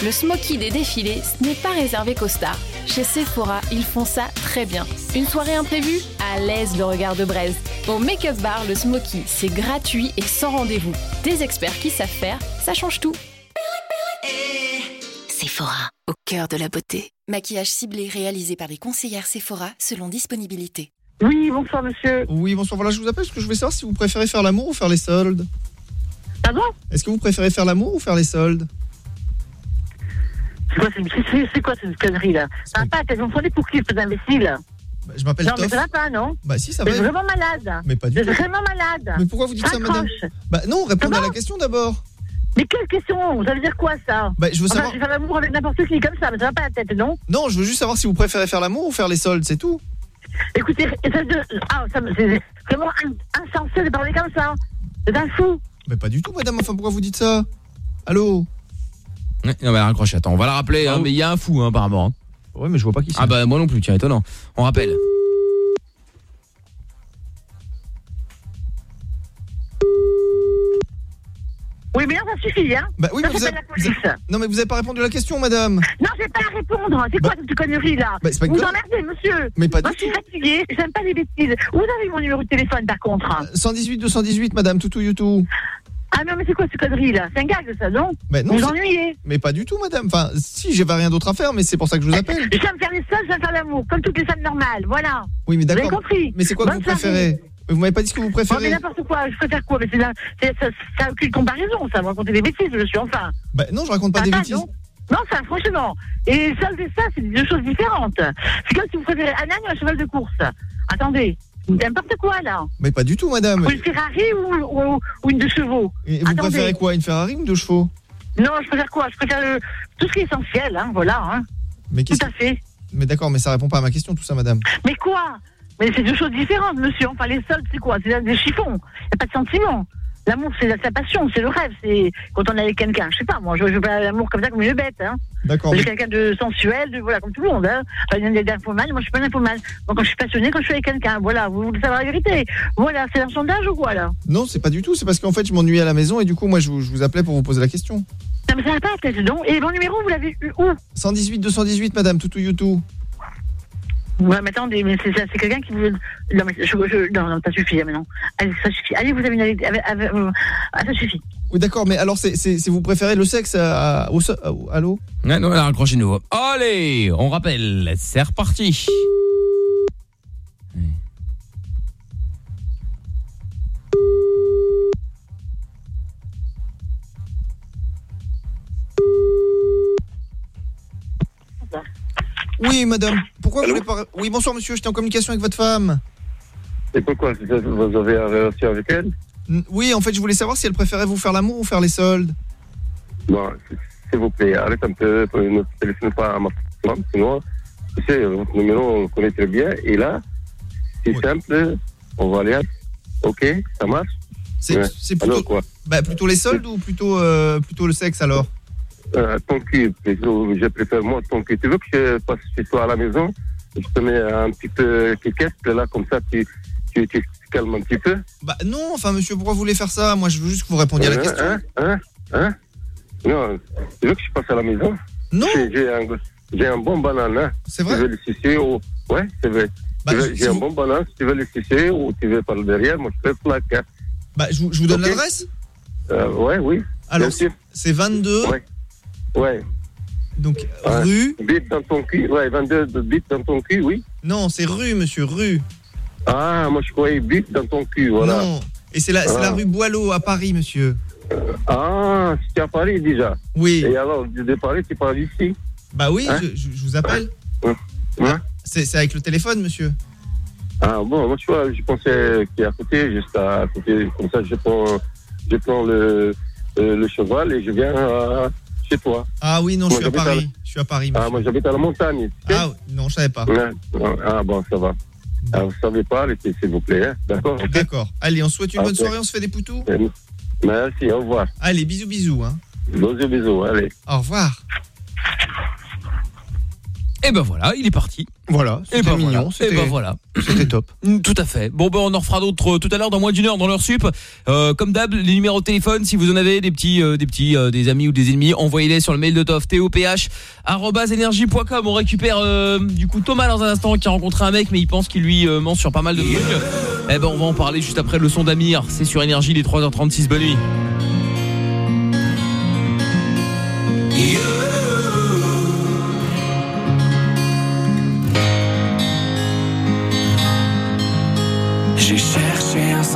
Le smoky des défilés, ce n'est pas réservé qu'aux stars. Chez Sephora, ils font ça très bien. Une soirée imprévue? À l'aise le regard de braise. Au Make-up Bar, le smoky, c'est gratuit et sans rendez-vous. Des experts qui savent faire, ça change tout. Sephora, au cœur de la beauté. Maquillage ciblé réalisé par les conseillères Sephora selon disponibilité. Oui, bonsoir monsieur. Oui, bonsoir. Voilà, je vous appelle parce que je voulais savoir si vous préférez faire l'amour ou faire les soldes. Pardon? Est-ce que vous préférez faire l'amour ou faire les soldes? C'est quoi, c'est- cette connerie là Ça va pas, t'as confondu pour qui, cet imbécile Bah, Je m'appelle Non, mais ça va pas, non Bah si, ça T'es va. vraiment malade. Mais pas du T'es tout. vraiment malade. Mais pourquoi vous dites ça, madame. Bah non, répondez à la question d'abord. Mais quelle question Ça veut dire quoi ça Bah, je veux Enfin, savoir- Je vais faire l'amour avec n'importe qui comme ça, mais ça va pas la tête, non Non, je veux juste savoir si vous préférez faire l'amour ou faire les soldes, c'est tout. Écoutez, ah, c'est vraiment in- insensé de parler comme ça. C'est un fou. Mais pas du tout, madame. Enfin, pourquoi vous dites ça? Allô? Non mais raccroche, attends, on va la rappeler, hein, mais il y a un fou hein, apparemment. hein. Ouais, mais je vois pas qui c'est. Ah bah moi non plus, tiens, étonnant. On rappelle. Oui, mais là, ça suffit, hein Bah oui, ça, mais vous c'est avez- la police. Non, mais vous avez pas répondu à la question, madame. Non, j'ai pas à répondre. C'est quoi cette connerie là Bah, pas une Vous emmerdez, monsieur. Mais pas Moi, du je suis fatiguée. J'aime pas les bêtises. Vous avez mon numéro de téléphone, par contre. 118 218, madame, toutou youtou. Ah non, mais c'est quoi cette connerie là? C'est un gag, ça, non? Bah non, Vous ennuyez. Mais pas du tout, madame. Enfin, si, j'avais rien d'autre à faire, mais c'est pour ça que je vous appelle. J'aime faire les seuls, j'aime faire l'amour, comme toutes les femmes normales, voilà. Oui, mais Vous avez d'accord. compris Mais c'est quoi que Bonne vous préférez? Mais Vous m'avez pas dit ce que vous Oh, mais préférez. n'importe quoi, je préfère quoi? Mais c'est c'est- ça ça aucune comparaison, ça. Vous racontez des bêtises, je suis enfin. Bah non, je raconte pas des bêtises. Non, non ça, franchement. Et ça, c'est ça, c'est deux choses différentes. C'est comme si vous préférez un âne ou un cheval de course. Attendez, n'importe quoi, là. Mais pas du tout, madame. Ou une Ferrari ou, ou- ou une de chevaux? Et vous Attendez. préférez quoi Une Ferrari ou deux chevaux? Non, je préfère quoi? Je préfère le- tout ce qui est essentiel, hein, voilà. Hein. Mais Tout qu'est-ce à fait. Mais d'accord, mais ça répond pas à ma question, tout ça, madame. Mais quoi? Mais c'est deux choses différentes, monsieur. Enfin, les soldes, c'est quoi? C'est des chiffons. Il n'y a pas de sentiment. L'amour, c'est la, sa passion, c'est le rêve. C'est quand on est avec quelqu'un. Je sais pas, moi, je veux pas l'amour comme ça, comme une bête. Hein. D'accord. Je suis quelqu'un de sensuel, de, voilà, comme tout le monde. Hein. Enfin, il y a des infomales, moi, je suis pas une infomane. Donc, quand je suis passionnée, quand je suis avec quelqu'un, voilà, vous voulez savoir la vérité. Voilà, c'est un sondage ou quoi, là? Non, c'est pas du tout. C'est parce qu'en fait, je m'ennuyais à la maison et du coup, moi, je vous, je vous appelais pour vous poser la question. Non, mais ça va pas, non Et mon numéro, vous l'avez eu où? 118 218, madame, toutou youtou. Ouais, mais attendez, mais c'est c'est quelqu'un qui veut. Non, mais je, je- non, non, ça suffit, hein, maintenant. Allez, ça suffit. Allez, vous avez une. avec- avec- avec- euh, ah, ça suffit. Oui, d'accord, mais alors, c'est c'est- c'est vous préférez le sexe à, à- au à- au- Allô Ouais, non, elle a raccroché de nouveau. Allez, on rappelle, c'est reparti. Oui, madame. Pourquoi vous voulez pas. Oui, bonsoir, monsieur, j'étais en communication avec votre femme. Et pourquoi Vous avez une relation avec elle? Oui, en fait, je voulais savoir si elle préférait vous faire l'amour ou faire les soldes. Bon, s'il vous plaît, arrête un peu, ne téléphone pas à ma femme, sinon, tu sais, votre numéro, on le connaît très bien, et là, c'est simple, on va aller, ok, ça marche? C'est Ouais. plutôt, Alors quoi? Bah, plutôt les soldes ou plutôt, euh, plutôt le sexe alors? Euh, ton cul, plutôt, je préfère moi ton cul. Tu veux que je passe chez toi à la maison Je te mets un petit peu quiquette, là, comme ça, tu, tu, tu te calmes un petit peu? Bah non, enfin monsieur, pourquoi vous voulez faire ça? Moi je veux juste que vous répondiez à la Hein, question. Hein Hein Hein? Non, tu veux que je passe à la maison? Non J'ai un, bon banane. Hein. C'est vrai? Tu veux le sucer ou... Ouais, c'est vrai. Bah, J'ai si un vous- bon banane, si tu veux le sucer ou tu veux par le derrière, moi je fais plaque. Hein. Bah je vous, je vous donne l'adresse? Euh, ouais, oui. Alors c'est 22 Ouais. Ouais. Donc Ouais. rue Bite dans ton cul. Ouais, 22 de bite dans ton cul, oui. Non, c'est rue monsieur, rue. Ah, moi je croyais bite dans ton cul, voilà. Non. Et c'est la, la Ah. rue Boileau à Paris monsieur. Ah, es à Paris déjà Oui. Et alors, de Paris, tu parles ici? Bah oui, Hein? je, vous appelle. Hein? C'est c'est avec le téléphone monsieur. Ah bon, moi tu vois, je pensais qu'il est à côté, juste à côté, comme ça je prends, je prends le, euh, le cheval et je viens euh, chez toi. Ah oui, non, je suis à Paris. Je suis à Paris. Ah, moi j'habite à la montagne. tu sais. Ah non, je savais pas. Ah bon, ça va. Ah, vous savez pas, laissez, s'il vous plaît, hein. d'accord D'accord. Allez, on souhaite une bonne soirée, on se fait des poutous. Merci, au revoir. Allez, bisous bisous hein. Bisous, bisous, allez. Au revoir. Et ben voilà, il est parti. Voilà, c'était ben mignon, voilà. ben voilà. C'était top. Mm, Tout à fait. Bon ben on en refera d'autres euh, tout à l'heure dans moins d'une heure dans l'heure sup. Euh, comme d'hab, les numéros de téléphone, si vous en avez des petits, euh, des petits, euh, des amis ou des ennemis, envoyez-les sur le mail de Toff toph@energie.com. On récupère du coup Thomas dans un instant qui a rencontré un mec, mais il pense qu'il lui ment sur pas mal de trucs. Eh ben on va en parler juste après le son d'Amir. C'est sur énergie les 3h36. Bonne nuit.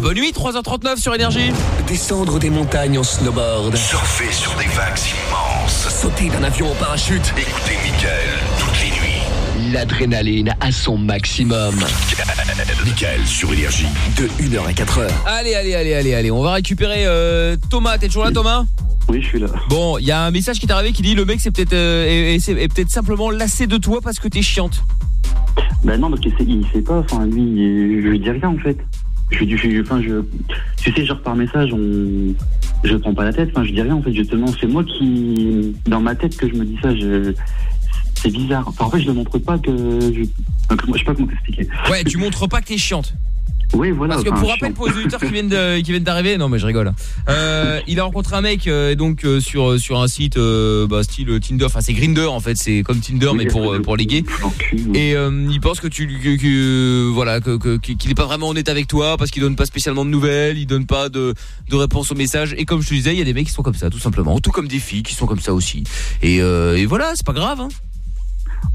Bonne nuit, 3h39 sur Énergie. Descendre des montagnes en snowboard. Surfer sur des vagues immenses. Sauter d'un avion en parachute. Écoutez Mickaël toutes les nuits. L'adrénaline à son maximum. Mickaël sur Énergie. De 1h à 4h. Allez, allez, allez, allez, allez. On va récupérer euh, Thomas. T'es toujours là, Thomas? Oui, je suis là. Bon, il y a un message qui t'est arrivé qui dit le mec c'est peut-être euh, est, est- est peut-être simplement lassé de toi parce que t'es chiante. Bah non, parce que c'est, il sait pas, enfin lui, il- je lui dis rien en fait. Je dis, je, enfin je, tu sais, genre par message, on, je prends pas la tête, enfin je dis rien en fait, justement, c'est moi qui, dans ma tête que je me dis ça, je, c'est bizarre. Enfin en fait, je ne montre pas que, je, donc, moi, je sais pas comment t'expliquer. Ouais, tu montres pas que t'es chiante. Oui, voilà. Parce que pour rappel pour les auditeurs qui viennent de- [laughs] qui viennent d'arriver, non mais je rigole. Euh, il a rencontré un mec euh, donc euh, sur sur un site euh, bah, style Tinder, enfin c'est Grinder en fait, c'est comme Tinder mais pour euh, pour les gays. Et euh, il pense que tu que, que- voilà que qu'il est pas vraiment honnête avec toi parce qu'il donne pas spécialement de nouvelles, il donne pas de de réponse aux messages et comme je te disais, il y a des mecs qui sont comme ça tout simplement, tout comme des filles qui sont comme ça aussi. Et euh, et voilà, c'est pas grave hein.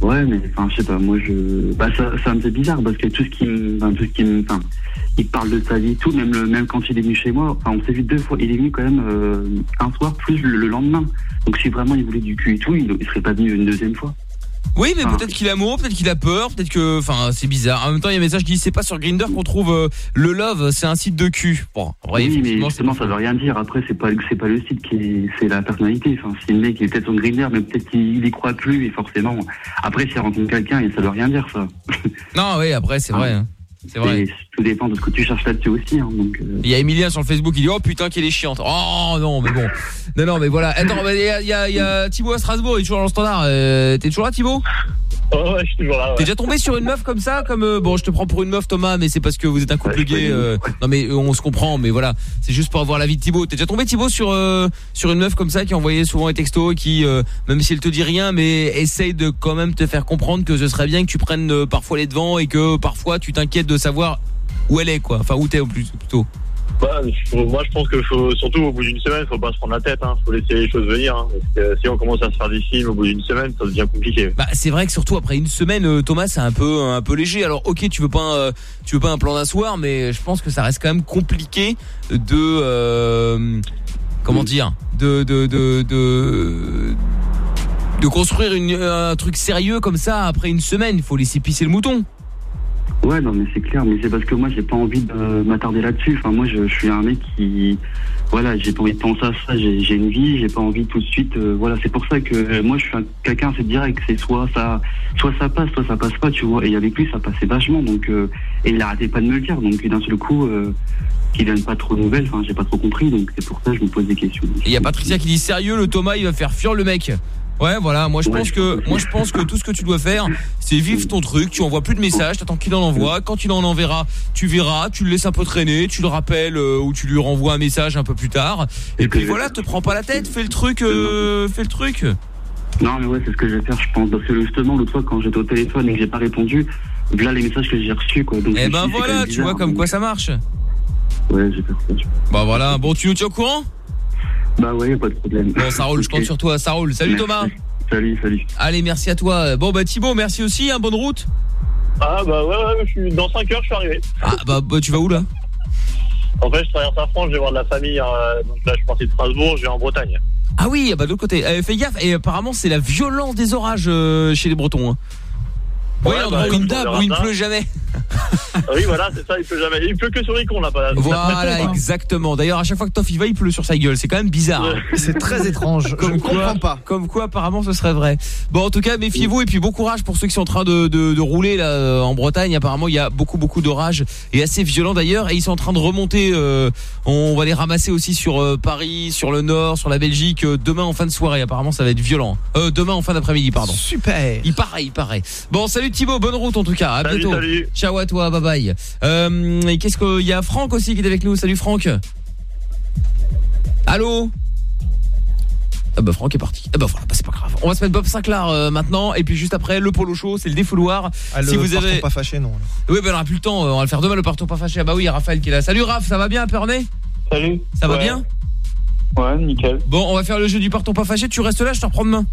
Ouais, mais enfin, je sais pas, moi je. Bah, ça, ça me fait bizarre parce que tout ce qui me. Enfin, tout ce qui me. Enfin, il parle de sa vie et tout, même, le, même quand il est venu chez moi, enfin, on s'est vu deux fois, il est venu quand même euh, un soir plus le, le lendemain. Donc si vraiment il voulait du cul et tout, il, il serait pas venu une deuxième fois. Oui, mais peut-être qu'il est amoureux, peut-être qu'il a peur, peut-être que, enfin, c'est bizarre. En même temps, il y a un message qui dit c'est pas sur Grinder qu'on trouve euh, le love, c'est un site de cul. Bon, en vrai, oui, mais c'est justement, ça veut rien dire. Après, c'est pas, c'est pas le site qui est, c'est la personnalité. Enfin, si le mec il est peut-être sur Grinder, mais peut-être qu'il y croit plus et forcément. Après, s'il rencontre quelqu'un, et ça veut rien dire, ça. Non, oui, après, c'est vrai. hein. C'est vrai. Et tout dépend de ce que tu cherches là-dessus aussi. Hein, donc, euh, Il y a Emilien sur le Facebook qui dit oh putain qu'elle est chiante. Oh non mais bon. Non non mais voilà. Attends, il y a, y a- il y a Thibaut à Strasbourg, il est toujours dans le standard. Euh, T'es toujours là Thibaut? [laughs] Oh, ouais, je suis toujours là. T'es déjà tombé sur une meuf comme ça comme euh, bon je te prends pour une meuf Thomas mais c'est parce que vous êtes un couple gay. euh, non mais euh, on se comprend mais voilà c'est juste pour avoir l'avis de Thibaut. T'es déjà tombé Thibaut sur euh, sur une meuf comme ça qui envoyait souvent des textos et qui euh, même si elle te dit rien mais essaye de quand même te faire comprendre que ce serait bien que tu prennes euh, parfois les devants et que parfois tu t'inquiètes de savoir où elle est quoi. Enfin où t'es au plus plutôt. Bah, moi, je pense que faut, surtout au bout d'une semaine, faut pas se prendre la tête. Hein. Faut laisser les choses venir. Hein. Parce que si on commence à se faire des films au bout d'une semaine, ça devient compliqué. Bah c'est vrai que surtout après une semaine euh, Thomas c'est un peu un peu léger. Alors OK, tu veux pas un, tu veux pas un plan d'un soir mais je pense que ça reste quand même compliqué de euh, comment dire de de de de de construire une, un truc sérieux comme ça après une semaine, il faut laisser pisser le mouton. Ouais, non, mais c'est clair, mais c'est parce que moi, j'ai pas envie de m'attarder là-dessus. Enfin, moi, je, suis un mec qui, voilà, j'ai pas envie de penser à ça. J'ai une vie, j'ai pas envie tout de suite. euh, voilà, c'est pour ça que moi, je suis un- quelqu'un assez direct. C'est soit ça, soit ça passe, soit ça passe pas, tu vois. Et avec lui, ça passait vachement. Donc, euh, et il arrêtait pas de me le dire. Donc, d'un seul coup, euh, qu'il donne pas trop de nouvelles. Enfin, j'ai pas trop compris. Donc, c'est pour ça que je me pose des questions. Et il y a Patricia qui dit sérieux le Thomas il va faire fuir le mec. Ouais voilà, moi je pense que moi je pense que tout ce que tu dois faire, c'est vivre ton truc, tu envoies plus de messages, t'attends qu'il en envoie, quand il en enverra, tu verras, tu le laisses un peu traîner, tu le rappelles euh, ou tu lui renvoies un message un peu plus tard et puis voilà, te prends pas la tête, fais le truc euh, fais le truc. Non, mais ouais, c'est ce que je vais faire, je pense. Parce que justement, l'autre fois, quand j'étais au téléphone et que j'ai pas répondu, voilà les messages que j'ai reçus, quoi. Donc, Eh ben voilà, tu vois comme donc- quoi ça marche. Ouais, j'ai ça. Bah voilà, bon tu nous tiens au courant? Bah ouais, pas de problème. Bon ça roule, je compte sur toi, ça roule. Salut Merci. Thomas. Salut, salut. Allez, merci à toi. Bon bah Thibaut, merci aussi, hein, bonne route. Ah, bah ouais, ouais, je suis dans 5 heures, je suis arrivé. Ah bah, bah, tu vas où là? En fait, je traverse la France, je vais voir de la famille. euh, donc là, je suis parti de Strasbourg, je vais en Bretagne. Ah oui, bah de l'autre côté. Euh, fais gaffe, et apparemment c'est la violence des orages euh, chez les Bretons. Hein. Ouais, Ouais, bah, comme d'hab, où il ne pleut jamais. [laughs] Oui, voilà, c'est ça, il pleut jamais. Il pleut que sur les cons, là. Pas, Voilà, exactement. D'ailleurs, à chaque fois que Toff y va, il pleut sur sa gueule. C'est quand même bizarre. hein. [laughs] C'est très étrange. Je ne comprends pas. Comme quoi, apparemment, ce serait vrai. Bon, en tout cas, méfiez-vous et puis bon courage pour ceux qui sont en train de, de, de rouler là euh, en Bretagne. Apparemment, il y a beaucoup, beaucoup d'orages et assez violents d'ailleurs. Et ils sont en train de remonter. euh, on va les ramasser aussi sur euh, Paris, sur le Nord, sur la Belgique. euh, demain en fin de soirée. Apparemment, ça va être violent. Euh, demain en fin d'après-midi, pardon. Super. Il paraît, il paraît. Bon, salut Thibaut, bonne route en tout cas. À Salut, bientôt. salut. Ciao à toi, bye bye. Euh, qu'est-ce qu'il y a Franck aussi qui est avec nous. Salut Franck. Allô? Ah bah Franck est parti. Ah bah voilà, bah c'est pas grave. On va se mettre Bob Sinclair euh, maintenant et puis juste après le polo show, c'est le défouloir. Ah, le si vous partons avez pas fâché, non. Oui, bah on aura plus le temps, euh, on va le faire demain le partons pas fâché. Ah bah oui, il y a Raphaël qui est là. Salut Raph, ça va bien à Pernay? Salut. Ça va bien? Ouais, nickel. Bon, on va faire le jeu du partons pas fâché, tu restes là, je te reprends demain.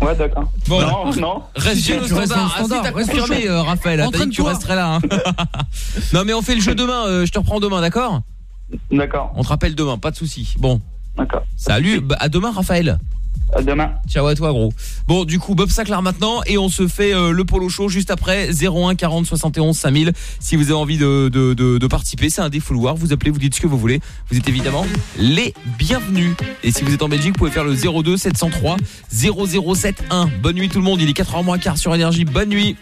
Ouais, d'accord. Bon, non, non. Reste bien au standard. Ah, si, t'as confirmé, euh, Raphaël. T'as dit que tu resterais là. hein. [laughs] non, mais on fait le jeu demain. euh, je te reprends demain, d'accord? D'accord. On te rappelle demain, pas de souci. Bon. D'accord. Salut. bah, à demain, Raphaël. Demain. Ciao à toi, gros. Bon, du coup, Bob Saclar maintenant. Et on se fait euh, le polo show juste après. 01 40 71 5000. Si vous avez envie de, de, de, de participer, c'est un défouloir. Vous appelez, vous dites ce que vous voulez. Vous êtes évidemment les bienvenus. Et si vous êtes en Belgique, vous pouvez faire le 02 703 0071. Bonne nuit tout le monde. Il est 4h moins quart sur Énergie. Bonne nuit.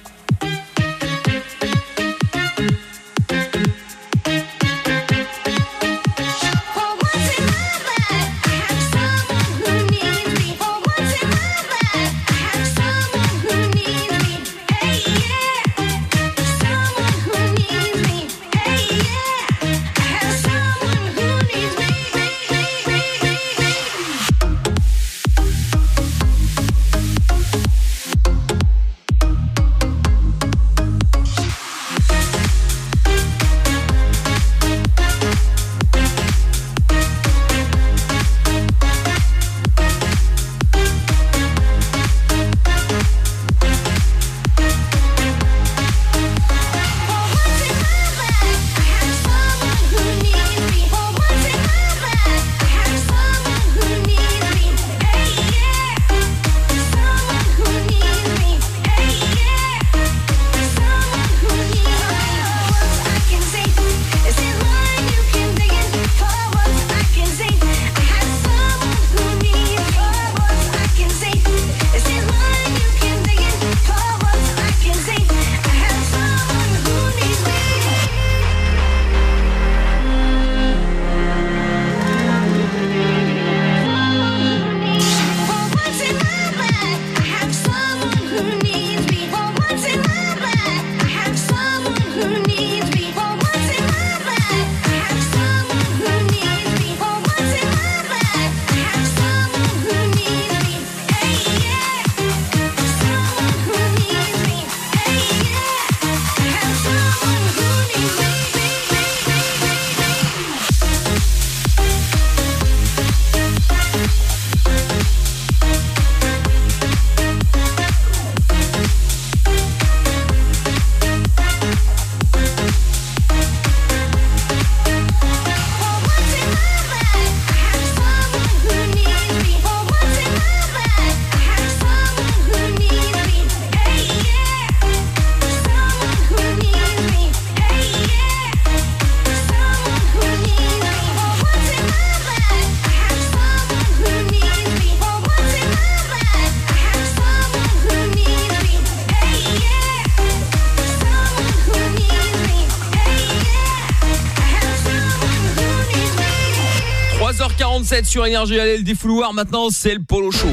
Sur Énergie, allez le défouloir maintenant, c'est le polo show.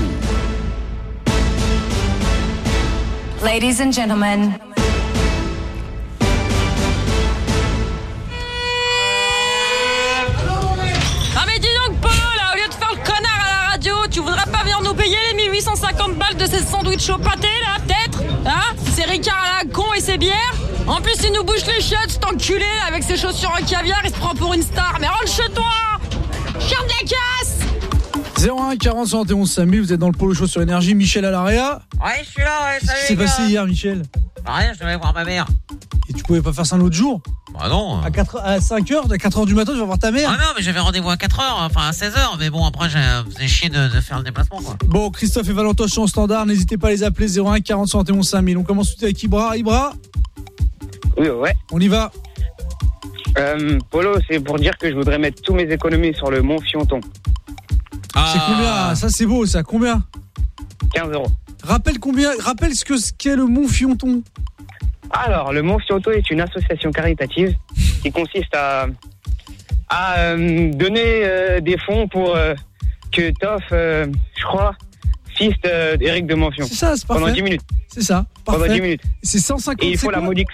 Ladies and gentlemen. Ah mais dis donc Polo là, au lieu de faire le connard à la radio, tu voudrais pas venir nous payer les 1850 balles de ces sandwichs au pâté là, peut-être Hein? C'est Ricard à la con et ses bières En plus il nous bouge les chiottes, cet enculé là, avec ses chaussures en caviar, il se prend pour une star. Mais rentre chez toi Chien de la casse 01 40 71 5000, vous êtes dans le polo show sur énergie. Michel Alaria. Ouais, je suis là, ouais, Qu'est-ce salut qui s'est les passé hier, Michel? Rien, je devais voir ma mère. Et tu pouvais pas faire ça un autre jour? Bah non. À, 4, à 5 heures, à 4 heures du matin, tu vas voir ta mère Ah non, mais j'avais rendez-vous à 4h, enfin à 16h, mais bon, après, j'ai faisait chier de, de faire le déplacement, quoi. Bon, Christophe et Valentin sont en standard. N'hésitez pas à les appeler 01 40 71 5000. On commence tout de suite avec Ibra. Ibra? Oui, ouais. On y va. Euh, Polo, c'est pour dire que je voudrais mettre tous mes économies sur le Mont Fionton. C'est combien Ça, c'est beau, ça. Combien 15 euros. Rappelle combien Rappelle ce que ce qu'est le Mont Fionton. Alors, le Mont Fionton est une association caritative qui consiste à, à euh, donner euh, des fonds pour euh, que Toff, euh, je crois, fils euh, d'Éric de Monfion. C'est ça, c'est parfait. Pendant 10 minutes. C'est ça. Pendant parfait. 10 minutes. C'est 150 Et il c'est faut la modique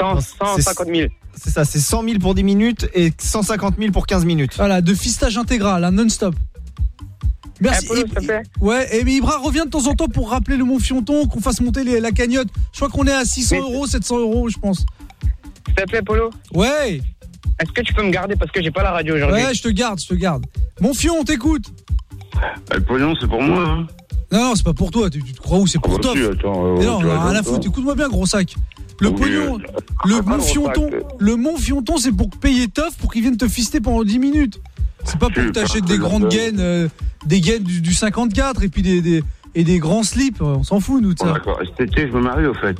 100, 150 000. C'est ça, c'est 100 000 pour 10 minutes et 150 000 pour 15 minutes. Voilà, de fistage intégral, hein, non-stop. Merci. Et- ouais, et mais Ibra revient de temps en temps pour rappeler le Mont Fionton, qu'on fasse monter les- la cagnotte. Je crois qu'on est à 600 euros, 700 euros, je pense. S'il te plaît, Polo Ouais. Est-ce que tu peux me garder parce que j'ai pas la radio aujourd'hui? Ouais, je te garde, je te garde. Mon Fion, on t'écoute. Le pognon, c'est pour moi. Hein. Non, non, c'est pas pour toi. Tu, tu te crois où C'est pour bah toi. si, attends, euh, non, tu on a rien à foutre. Écoute-moi bien, gros sac. Le pognon, euh, le mont Fionton, le mont Fionton, c'est pour payer Toff pour qu'il vienne te fister pendant 10 minutes. C'est pas pour que t'achètes des grandes gaines, euh, des gaines du, du 54 et puis des, des- et des grands slips. On s'en fout, nous, de ça. D'accord, cet été, je me marie au fait.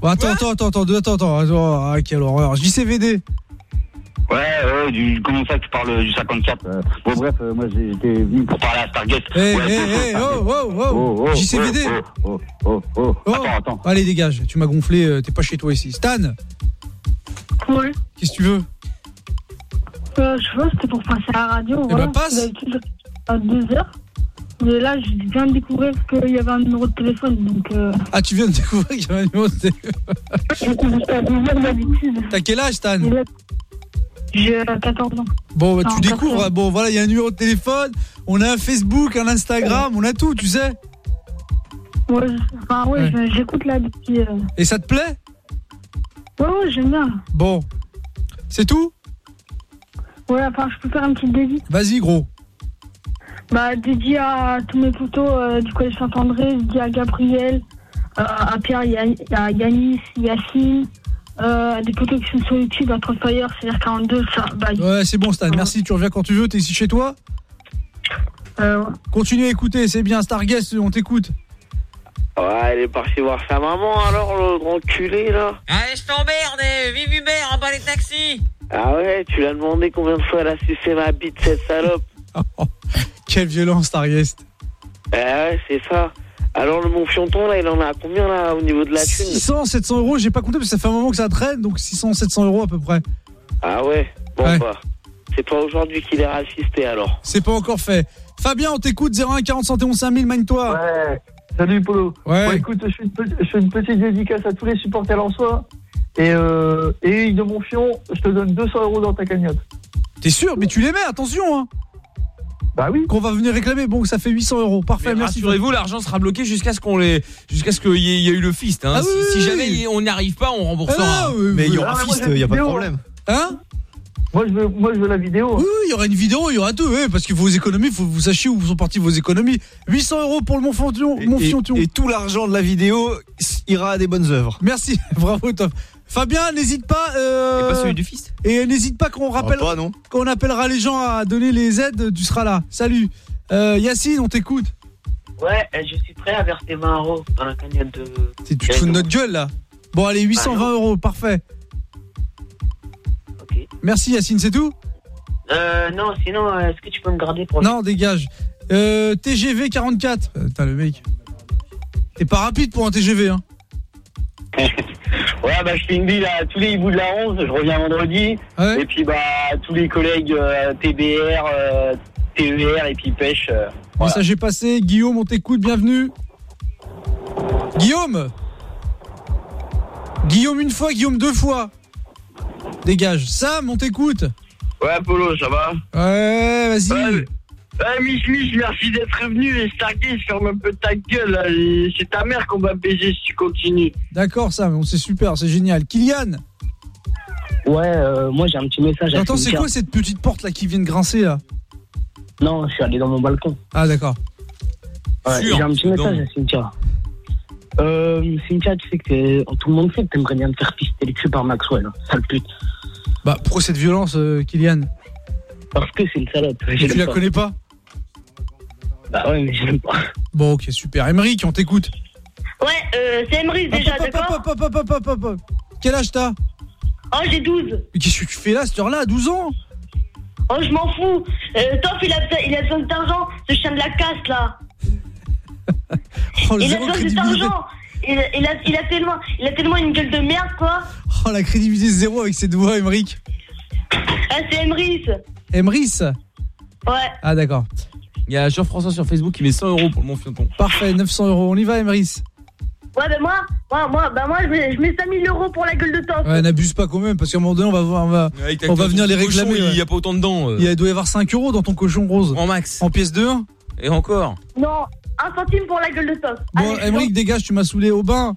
Bon, attends, attends, attends, attends, attends, attends, attends, ah, quelle horreur. JCVD. Ouais, ouais, du, comment ça que tu parles du 54 euh, Bon, bref, euh, moi j'étais venu pour parler à Stargate. Eh, Ouais, eh, eh, pour oh, Stargate. oh, oh, JCVD. Oh, oh, oh, oh. Attends, attends. Allez, dégage, tu m'as gonflé, euh, t'es pas chez toi ici. Stan, Oui. qu'est-ce que tu veux? Euh, je pas, c'était pour passer à la radio. Eh voilà. ben, passe. À 2 heures. Mais là, je viens de découvrir qu'il y avait un numéro de téléphone. Donc, euh, Ah, tu viens de [laughs] découvrir qu'il y avait un numéro de téléphone. j'étais à 2 heures d'habitude. T'as quel âge, Stan? J'ai 14 ans. Bon, bah, tu découvres, quatrième. bon, voilà, il y a un numéro de téléphone, on a un Facebook, un Instagram, on a tout, tu sais. Ouais, enfin, ouais, j'écoute là depuis. euh, Et ça te plaît? Ouais, ouais, j'aime bien. Bon. C'est tout? Ouais, enfin, je peux faire un petit dédié. Vas-y, gros. Bah, dédié à tous mes poteaux euh, du collège Saint-André, dédié à Gabriel, euh, à Pierre, à Yanis, Yacine, euh, des poteaux qui sont sur YouTube, à Trollfire, CR42, ça, bah, Ouais, c'est bon, Stan, merci, tu reviens quand tu veux, t'es ici chez toi Euh, Continue à écouter, c'est bien, Starguest, on t'écoute. Ouais, elle est partie voir sa maman alors, le grand culé là. Allez, je t'emmerde, vive Hubert, en bas les taxis Ah ouais, tu l'as demandé combien de fois elle a sucé ma bite, cette salope. [laughs] Quelle violence, Starguest. Ah ouais, c'est ça. Alors le Mont Fionton là, il en a combien là au niveau de la thune 600, 700 euros, j'ai pas compté parce que ça fait un moment que ça traîne, donc 600, 700 euros à peu près. Ah ouais, bon Ouais. bah. C'est pas aujourd'hui qu'il est racisté alors. C'est pas encore fait. Fabien, on t'écoute, 01 40 71 5000, magne-toi. Ouais. Salut Polo. Ouais. Bon, écoute, je fais, une petite, je fais une petite dédicace à tous les supporters en soi. Et, euh, et de mon fion, je te donne 200 euros dans ta cagnotte. T'es sûr? Mais tu les mets, attention, hein. Bah oui. Qu'on va venir réclamer, bon, ça fait 800 euros. Parfait, Mais merci. Rassurez-vous, l'argent sera bloqué jusqu'à ce qu'on les, jusqu'à ce qu'il y, ait- il y ait eu le fist. Hein. Ah si, oui, si oui, jamais oui. on n'y arrive pas, on remboursera. Ah, oui, Mais il y oui. aura Ah, fist, il y a pas de problème. Hein Moi je veux, moi, je veux la vidéo. Oui, oui, il y aura une vidéo, il y aura tout, ouais, parce que vos économies, faut que vous sachiez où sont parties vos économies. 800 euros pour le Mont Fionton. Mont Et, tout l'argent de la vidéo ira à des bonnes œuvres. Merci, [laughs] bravo Top. Fabien, n'hésite pas. euh, Et pas celui du fist Et n'hésite pas qu'on rappelle, pas, non qu'on appellera les gens à donner les aides, tu seras là. Salut. Euh, Yacine, on t'écoute. Ouais, je suis prêt à verser 20 euros dans la cagnotte de. Tu te fous de notre gueule là. Bon, allez, 820 euros, parfait. Merci Yacine, c'est tout? Euh, non, sinon, euh, est-ce que tu peux me garder pour. Non, dégage. Euh, TGV 44. Euh, Putain, le mec. T'es pas rapide pour un TGV, hein. [laughs] Ouais, bah je fais une bille à tous les hiboux de la 11, je reviens vendredi. Et puis bah tous les collègues euh, TBR, euh, TER et puis pêche. euh, Bon, ça j'ai passé. Guillaume, on t'écoute, bienvenue. Guillaume Guillaume une fois, Guillaume deux fois. Dégage. Sam, on t'écoute. Ouais, Polo, ça va? Ouais, vas-y. Ouais, ouais, Mich Mich, merci d'être venu et Stargate, ferme un peu ta gueule. là. Et C'est ta mère qu'on va baiser si tu continues. D'accord, bon, c'est super, c'est génial. Kylian Ouais, euh, moi j'ai un petit message à Attends, c'est quoi cette petite porte là qui vient de grincer là? Non, je suis allé dans mon balcon. Ah, d'accord. Ouais, Sûr, j'ai un petit message donc. à Cynthia. Euh, Cynthia, tu sais que t'es- tout le monde sait que t'aimerais bien te faire pister les culs par Maxwell, hein, sale pute. Bah, pourquoi cette violence, euh, Kylian? Parce que c'est une salope. Et je Tu l'aime la connais pas? Bah ouais, mais je l'aime pas. Bon, ok, super. Émeric, on t'écoute. Ouais, euh, c'est Emery déjà, d'accord Hop, hop, hop, hop, hop, hop, hop. Quel âge t'as Oh, j'ai 12. Mais qu'est-ce que tu fais là, à cette heure-là, à 12 ans Oh, je m'en fous. Euh, Toff, il a, besoin- il a besoin d'argent, ce chien de la casse, là. [laughs] Oh, il a besoin crédibilité. d'argent. Il, a- il, a, il, a tellement, il a tellement une gueule de merde, quoi. Oh, la crédibilité zéro avec cette voix, Émeric. Ah, c'est Emery. Emrys Ouais. Ah, d'accord. Il y a Jean-François sur Facebook qui met 100 euros pour le Mont-Fionton. Parfait, 900 euros. On y va, Emrys Ouais, ben moi, moi, moi, bah moi je, mets, je mets 5000 euros pour la gueule de Toff. Ouais, n'abuse pas quand même, parce qu'à un moment donné, on va, voir- on va, Avec ta- on va ton venir les cochon, réclamer. Il y ouais. a pas autant dedans. euh. Il y a- doit y avoir 5 euros dans ton cochon rose. En max. En pièce de 1 Et encore. Non, un centime pour la gueule de Toff. Bon, Emeric, dégage, tu m'as saoulé au bain.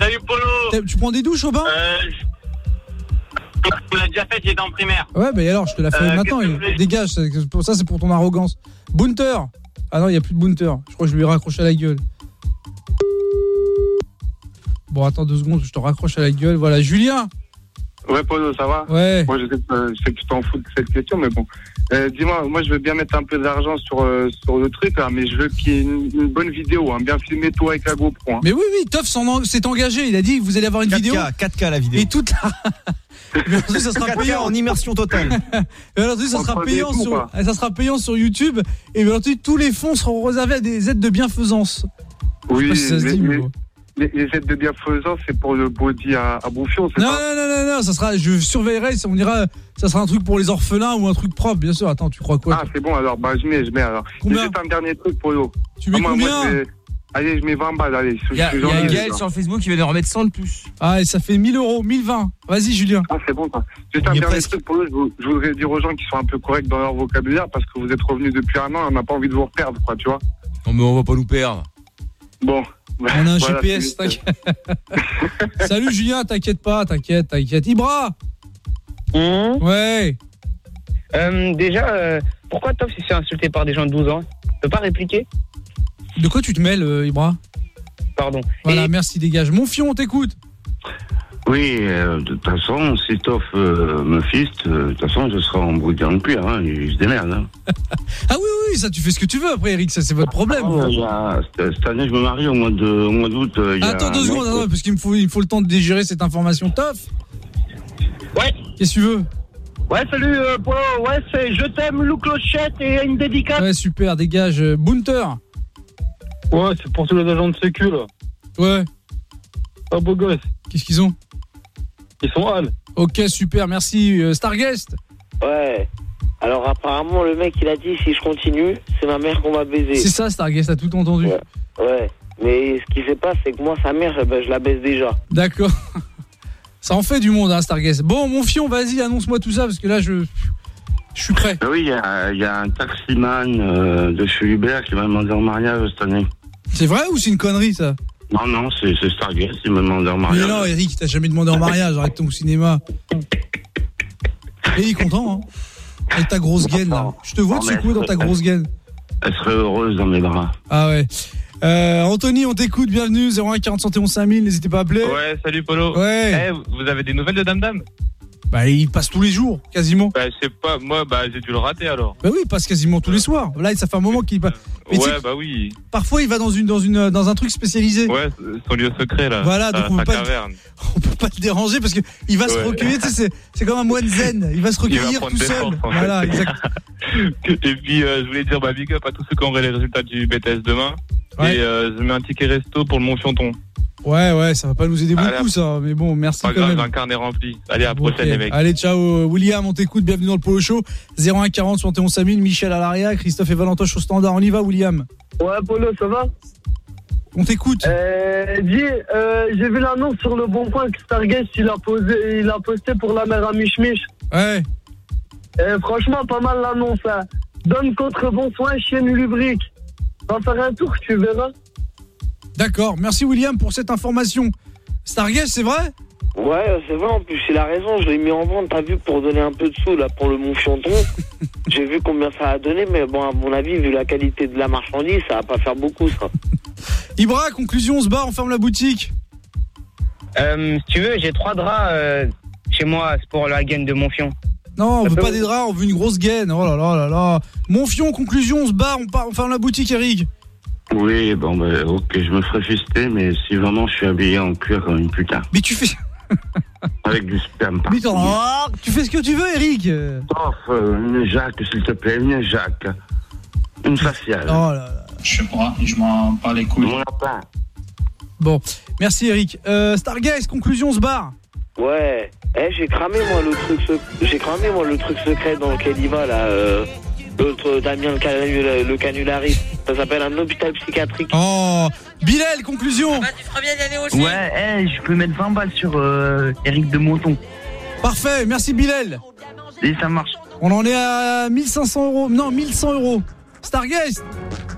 Salut Polo Tu prends des douches au bain? Euh. On l'a déjà fait, j'étais en primaire. Ouais, et alors, je te la fais Euh, maintenant. qu'est-ce que voulez Dégage, c'est- pour ça, c'est pour ton arrogance. Bunter Ah non, il y a plus de Bunter. Je crois que je lui ai raccroché à la gueule. Bon, attends deux secondes, je te raccroche à la gueule. Voilà, Julien. Ouais, Polo, ça va Ouais. Moi, je sais, que, euh, je sais que tu t'en fous de cette question, mais bon. Euh, Dis-moi, moi, je veux bien mettre un peu d'argent sur, euh, sur le truc, là, mais je veux qu'il y ait une, une bonne vidéo, hein, bien filmé, toi, avec la GoPro. Hein. Mais oui, oui, Toff s'en en- s'est engagé. Il a dit vous allez avoir une 4K, vidéo. 4K la vidéo. Et toute la... [laughs] Mais ensuite, ça sera 4K payant en immersion totale. [laughs] Ensuite, ça sera 3D payant sur, ça sera payant sur YouTube. Et bien ensuite, tous les fonds seront réservés à des aides de bienfaisance. Oui, si ça se les, dit, mais les- aides de bienfaisance, c'est pour le body à, à bouffion, c'est Non, ça non, non, non, non, ça sera, je surveillerai, ça, on dira, ça sera un truc pour les orphelins ou un truc propre, bien sûr. Attends, tu crois quoi Ah, c'est bon, alors, bah, je mets, je mets, alors. Combien Et juste un dernier truc, Polo. Tu mets Ah, moi, combien Allez, je mets 20 balles, allez. Il y a, il y a Gaël sur Facebook qui vient de remettre 100 de plus. Ah, et ça fait 1000 euros, 1020. Vas-y, Julien. Ah, c'est bon, ça. Juste un dernier truc pour eux, je, vou- je voudrais dire aux gens qui sont un peu corrects dans leur vocabulaire parce que vous êtes revenus depuis un an, on n'a pas envie de vous reperdre, quoi, tu vois. Non, mais on va pas nous perdre. Bon. On a un Voilà, GPS. [laughs] Salut Julien, t'inquiète pas, t'inquiète, t'inquiète. Ibra Ouais. Euh, déjà, euh, pourquoi Toff s'est fait insulter par des gens de 12 ans? Tu peux pas répliquer? De quoi tu te mêles, euh, Ibra Pardon. Voilà, merci, dégage. Mon fion, on t'écoute. Oui, euh, de toute façon, si Toff euh, me fiste, euh, de toute façon, je serai en bruit dans le cuir, hein, il se démerde. Hein. [laughs] Ah oui, oui, ça, tu fais ce que tu veux après, Eric, ça, c'est votre problème. Ah, a- cette, cette année, je me marie au mois de- d'août. euh, Attends deux secondes, attends, parce qu'il me faut, il faut le temps de digérer cette information. Toff Ouais. Qu'est-ce que tu veux Ouais, salut euh, Polo, ouais, c'est Je t'aime, Lou Clochette et une dédicace. Ouais, super, dégage. Euh, Bunter Ouais, c'est pour tous les agents de sécu, là. Ouais. Ah, beau gosse. Qu'est-ce qu'ils ont? Ils sont Hal. Ok, super, merci. Euh, Starguest Ouais. Alors apparemment le mec il a dit si je continue, c'est ma mère qu'on va baiser. C'est ça, Starguest, t'as tout entendu. Ouais. Mais ce qui se passe c'est que moi sa mère eh ben, je la baisse déjà. D'accord. [laughs] Ça en fait du monde, hein, Starguest. Bon, mon fion, vas-y, annonce-moi tout ça, parce que là, je, je suis prêt. Oui, il y a, il y a un taximan euh, de chez Hubert qui m'a demandé en mariage cette année. C'est vrai ou c'est une connerie, ça Non, non, c'est Stargate qui m'a demandé en Mais mariage. non, Eric, t'as jamais demandé en mariage, arrête ton cinéma. Et il est content, hein Avec ta grosse gaine, là. Je te vois te mais secouer dans ta grosse gaine. Elle serait heureuse dans mes bras. Ah ouais. Euh, Anthony, on t'écoute, bienvenue, 01 40 71 5000, n'hésitez pas à appeler. Ouais, salut Polo. Ouais. Eh, vous avez des nouvelles de Dame Dame? Bah, il passe tous les jours, quasiment. Bah, sais pas, moi, bah, j'ai dû le rater alors. Bah oui, il passe quasiment tous les soirs. Là, ça fait un moment qu'il passe. Mais ouais, bah oui. Parfois, il va dans une, dans une, dans un truc spécialisé. Ouais, son lieu secret là. Voilà, donc on peut pas-. [laughs] On peut pas le déranger parce que il va se recueillir. Tu sais, c'est, c'est comme un moine zen. Il va se [laughs] recueillir tout seul. forces. Voilà, exact. [laughs] Et puis, euh, je voulais dire, bah, big up à tous ceux qui auront les résultats du BTS demain. Ouais. Et euh, je mets un ticket resto pour le Mont Fionton. Ouais, ouais, ça va pas nous aider Allez, beaucoup, ça. Mais bon, merci Pas quand grave, même. j'ai un carnet rempli. Allez, à la prochaine, les mecs. Allez, ciao, William, on t'écoute. Bienvenue dans le Polo Show. 01 40 71 5000, Michel à l'arrière, Christophe et Valentoche au standard. On y va, William. Ouais, Polo, ça va? On t'écoute. Euh, dis, euh, j'ai vu l'annonce sur le bon point que Stargate il a posé, il a posté pour la mère à Mich Mich. Ouais. Euh, franchement, pas mal l'annonce. Hein. Donne contre bon soin, chienne lubrique. Va faire un tour, tu verras. D'accord. Merci, William, pour cette information. Stargate, c'est vrai? Ouais, c'est vrai, en plus, il a raison, je l'ai mis en vente, t'as vu, pour donner un peu de sous, là, pour le Mont Fionton. [laughs] J'ai vu combien ça a donné, mais bon, à mon avis, vu la qualité de la marchandise, ça va pas faire beaucoup, ça. [laughs] Ibra, conclusion, on se barre, on ferme la boutique. Euh, si tu veux, j'ai trois draps euh, chez moi, c'est pour la gaine de Monfion. Non, on Ça veut pas des draps, on veut une grosse gaine. Oh là là là là. Mon fion, conclusion, on se barre, on, part, on ferme la boutique, Eric. Oui, bon, ben, ok, je me ferai fister, mais si vraiment je suis habillé en cuir comme une putain. Mais tu fais. [laughs] Avec du sperme Mais partout. t'en- oh, tu fais ce que tu veux, Eric. Euh, Sauf euh, une Jacques, s'il te plaît, une Jacques. Une faciale. Oh là là. Je sais pas, je m'en parle les couilles. Mon lapin. Bon, merci, Eric. Euh, Stargaze, conclusion, on se barre. Ouais, eh, j'ai cramé, moi, le truc, sec- j'ai cramé, moi, le truc secret dans lequel il va, là, euh, l'autre Damien le, canul- le canulariste. Ça s'appelle un hôpital psychiatrique. Oh, Bilal, conclusion. Ouais, eh, je peux mettre 20 balles sur euh, Eric de Monton. Parfait, merci, Bilal. Et ça marche. On en est à 1500 euros. Non, 1100 euros. Stargaze.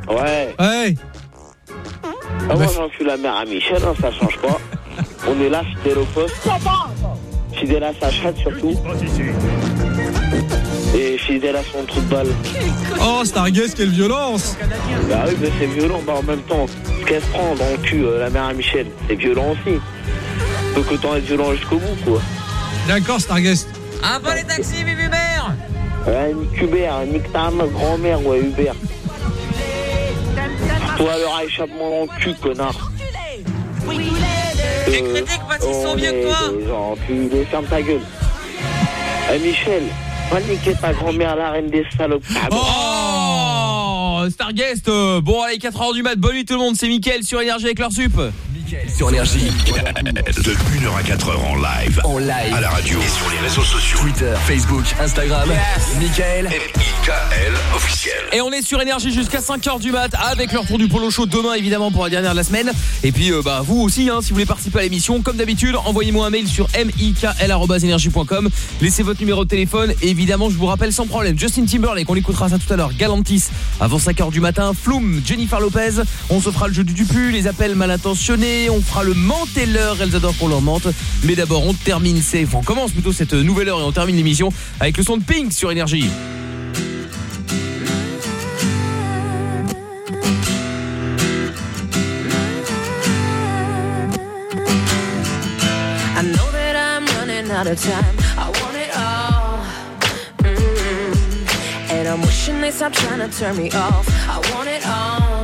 Ouais. Ouais. Ah, moi, j'en suis la mère à Michel, hein, ça change pas. On est là, fidèle au poste. Fidèle à sa chatte, surtout. Et fidèle a son trou de balle. Oh, Stargaze, quelle violence Bah oui, mais c'est violent, bah en même temps, ce qu'elle se prend dans le cul, euh, la mère à Michel, c'est violent aussi. Faut que t'en être violent jusqu'au bout, quoi. D'accord, Stargaze. Un peu les taxis, vive Hubert Ouais, nique Hubert, nique ta grand-mère, ouais, Hubert. Toi, leur échappement dans le cul, connard. Les critiques parce qu'ils sont mieux que toi Des enculés, ferme ta gueule. Eh, Michel, va niquer ta grand-mère, la reine des salopes. Ah, bon. Oh Starguest euh, Bon allez 4h du mat, bonne nuit tout le monde, c'est Mickaël sur Énergie avec leur sup Sur Énergie. De 1h à 4h en live. En live. À la radio. Et sur les réseaux sociaux. Twitter, Facebook, Instagram. Michael. M-I-K-L officiel. Et on est sur Énergie jusqu'à 5h du mat avec leur tour du polo show demain évidemment pour la dernière de la semaine. Et puis euh, bah vous aussi hein, si vous voulez participer à l'émission comme d'habitude, envoyez-moi un mail sur mikl@energie.com. Laissez votre numéro de téléphone et évidemment, je vous rappelle sans problème Justin Timberlake, on écoutera ça tout à l'heure, Galantis avant 5h du matin, Flume, Jennifer Lopez, on se fera le jeu du dupu, les appels mal intentionnés, on fera le menteur, elles adorent qu'on leur mente. Mais d'abord, on termine c'est on commence plutôt cette nouvelle heure et on termine l'émission avec le son de Pink sur Énergie. And I'm wishing they stop trying to turn me off. I want it all.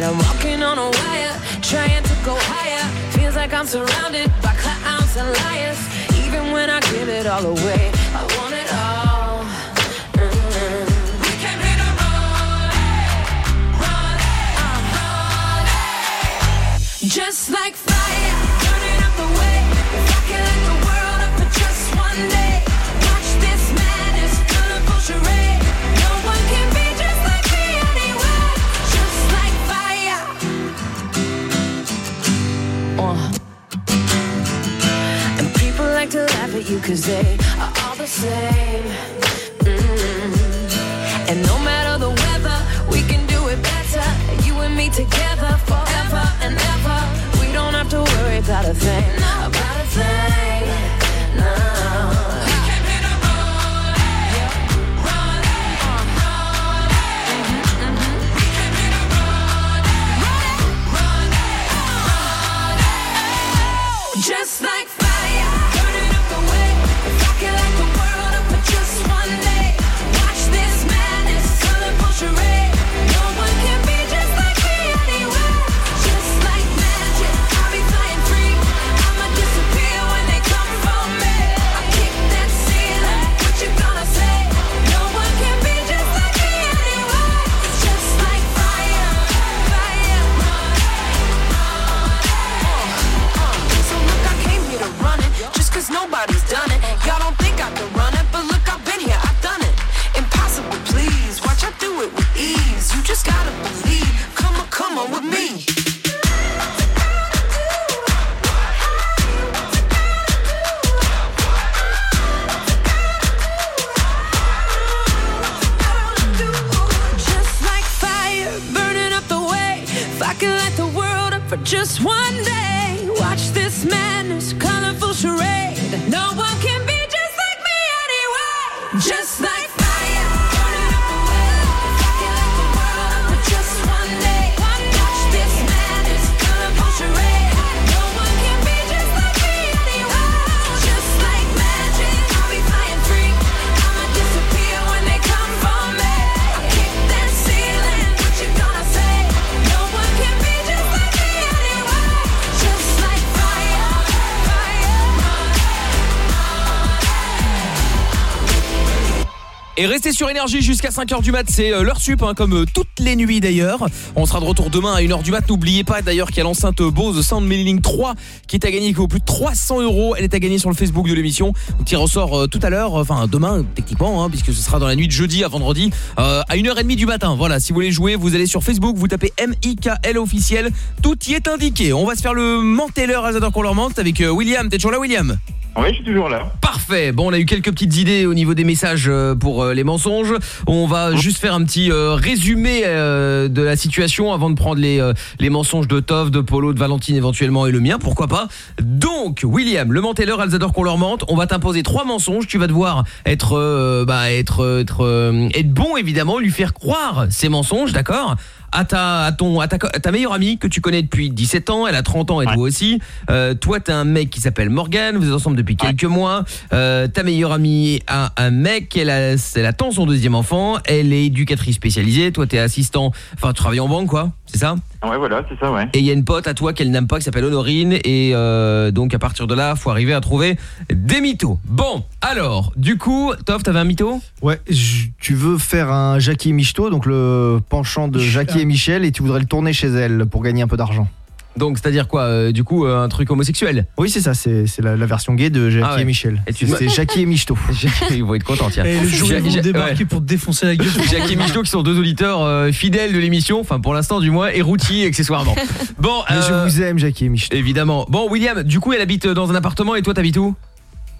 And I'm walking on a wire, trying to go higher. Feels like I'm surrounded by clowns and liars. Even when I give it all away, I want it all. Mm. We came here to run it, run. Just like fire, burning up the way. If I can light the at you cause they are all the same. Mm. And no matter the weather, we can do it better. You and me together forever and ever. We don't have to worry about a thing, about a thing. Done it. Y'all don't think I can run it, but look, I've been here, I've done it. Impossible, please, watch I do it with ease. You just gotta believe, come on, come on with me. Just like fire, Sur énergie jusqu'à 5h du mat, c'est euh, l'heure sup hein, comme euh, toutes les nuits d'ailleurs. On sera de retour demain à 1h du mat. N'oubliez pas d'ailleurs qu'il y a l'enceinte Bose Sound Mailing 3 qui est à gagner qui vaut plus de 300 euros. Elle est à gagner sur le Facebook de l'émission. On tire au sort euh, tout à l'heure, enfin demain techniquement hein, puisque ce sera dans la nuit de jeudi à vendredi euh, à 1h30 du matin. Voilà, si vous voulez jouer, vous allez sur Facebook, vous tapez M-I-K-L officiel. Tout y est indiqué. On va se faire le elles adorent qu'on leur mente avec euh, William. T'es toujours là William? Oui, je suis toujours là. Parfait. Bon, on a eu quelques petites idées au niveau des messages euh, pour euh, les mensonges. On va juste faire un petit euh, résumé euh, de la situation avant de prendre les euh, les mensonges de Tov, de Polo, de Valentine éventuellement et le mien, pourquoi pas. Donc, William, le menteur, elles adorent qu'on leur mente. On va t'imposer trois mensonges. Tu vas devoir être bah être être être bon évidemment, lui faire croire ces mensonges, d'accord? À ta à ton à ta, à ta meilleure amie que tu connais depuis 17 ans, elle a 30 ans et toi aussi. Euh, toi t'as un mec qui s'appelle Morgan, vous êtes ensemble depuis quelques mois. Euh, ta meilleure amie a un mec, elle a elle attend son deuxième enfant, elle est éducatrice spécialisée, toi t'es assistant, enfin tu travailles en banque quoi, c'est ça Ouais, voilà, c'est ça, ouais. et il y a une pote à toi qu'elle n'aime pas qui s'appelle Honorine et euh, donc à partir de là, faut arriver à trouver des mythos. Bon, alors, du coup, Toff, t'avais un mytho? Ouais, je- tu veux faire un Jackie et Michto, donc le penchant de Jackie et Michel, et tu voudrais le tourner chez elle pour gagner un peu d'argent. Donc, c'est-à-dire quoi euh, Du coup, euh, un truc homosexuel? Oui, c'est ça, c'est c'est la, la version gay de Jackie Ah ouais. et Michel. Et tu- C'est Jackie et Michto. Ils vont être contents, tiens. Et le jour où ils vont Ja- débarquer ouais. pour te défoncer la gueule. [laughs] Jackie et Michto qui sont deux auditeurs euh, fidèles de l'émission, enfin pour l'instant du moins, et routiers accessoirement. [laughs] Bon, Mais je euh, vous aime, Jackie et Michto. évidemment. Bon, William, du coup, elle habite dans un appartement et toi, t'habites où?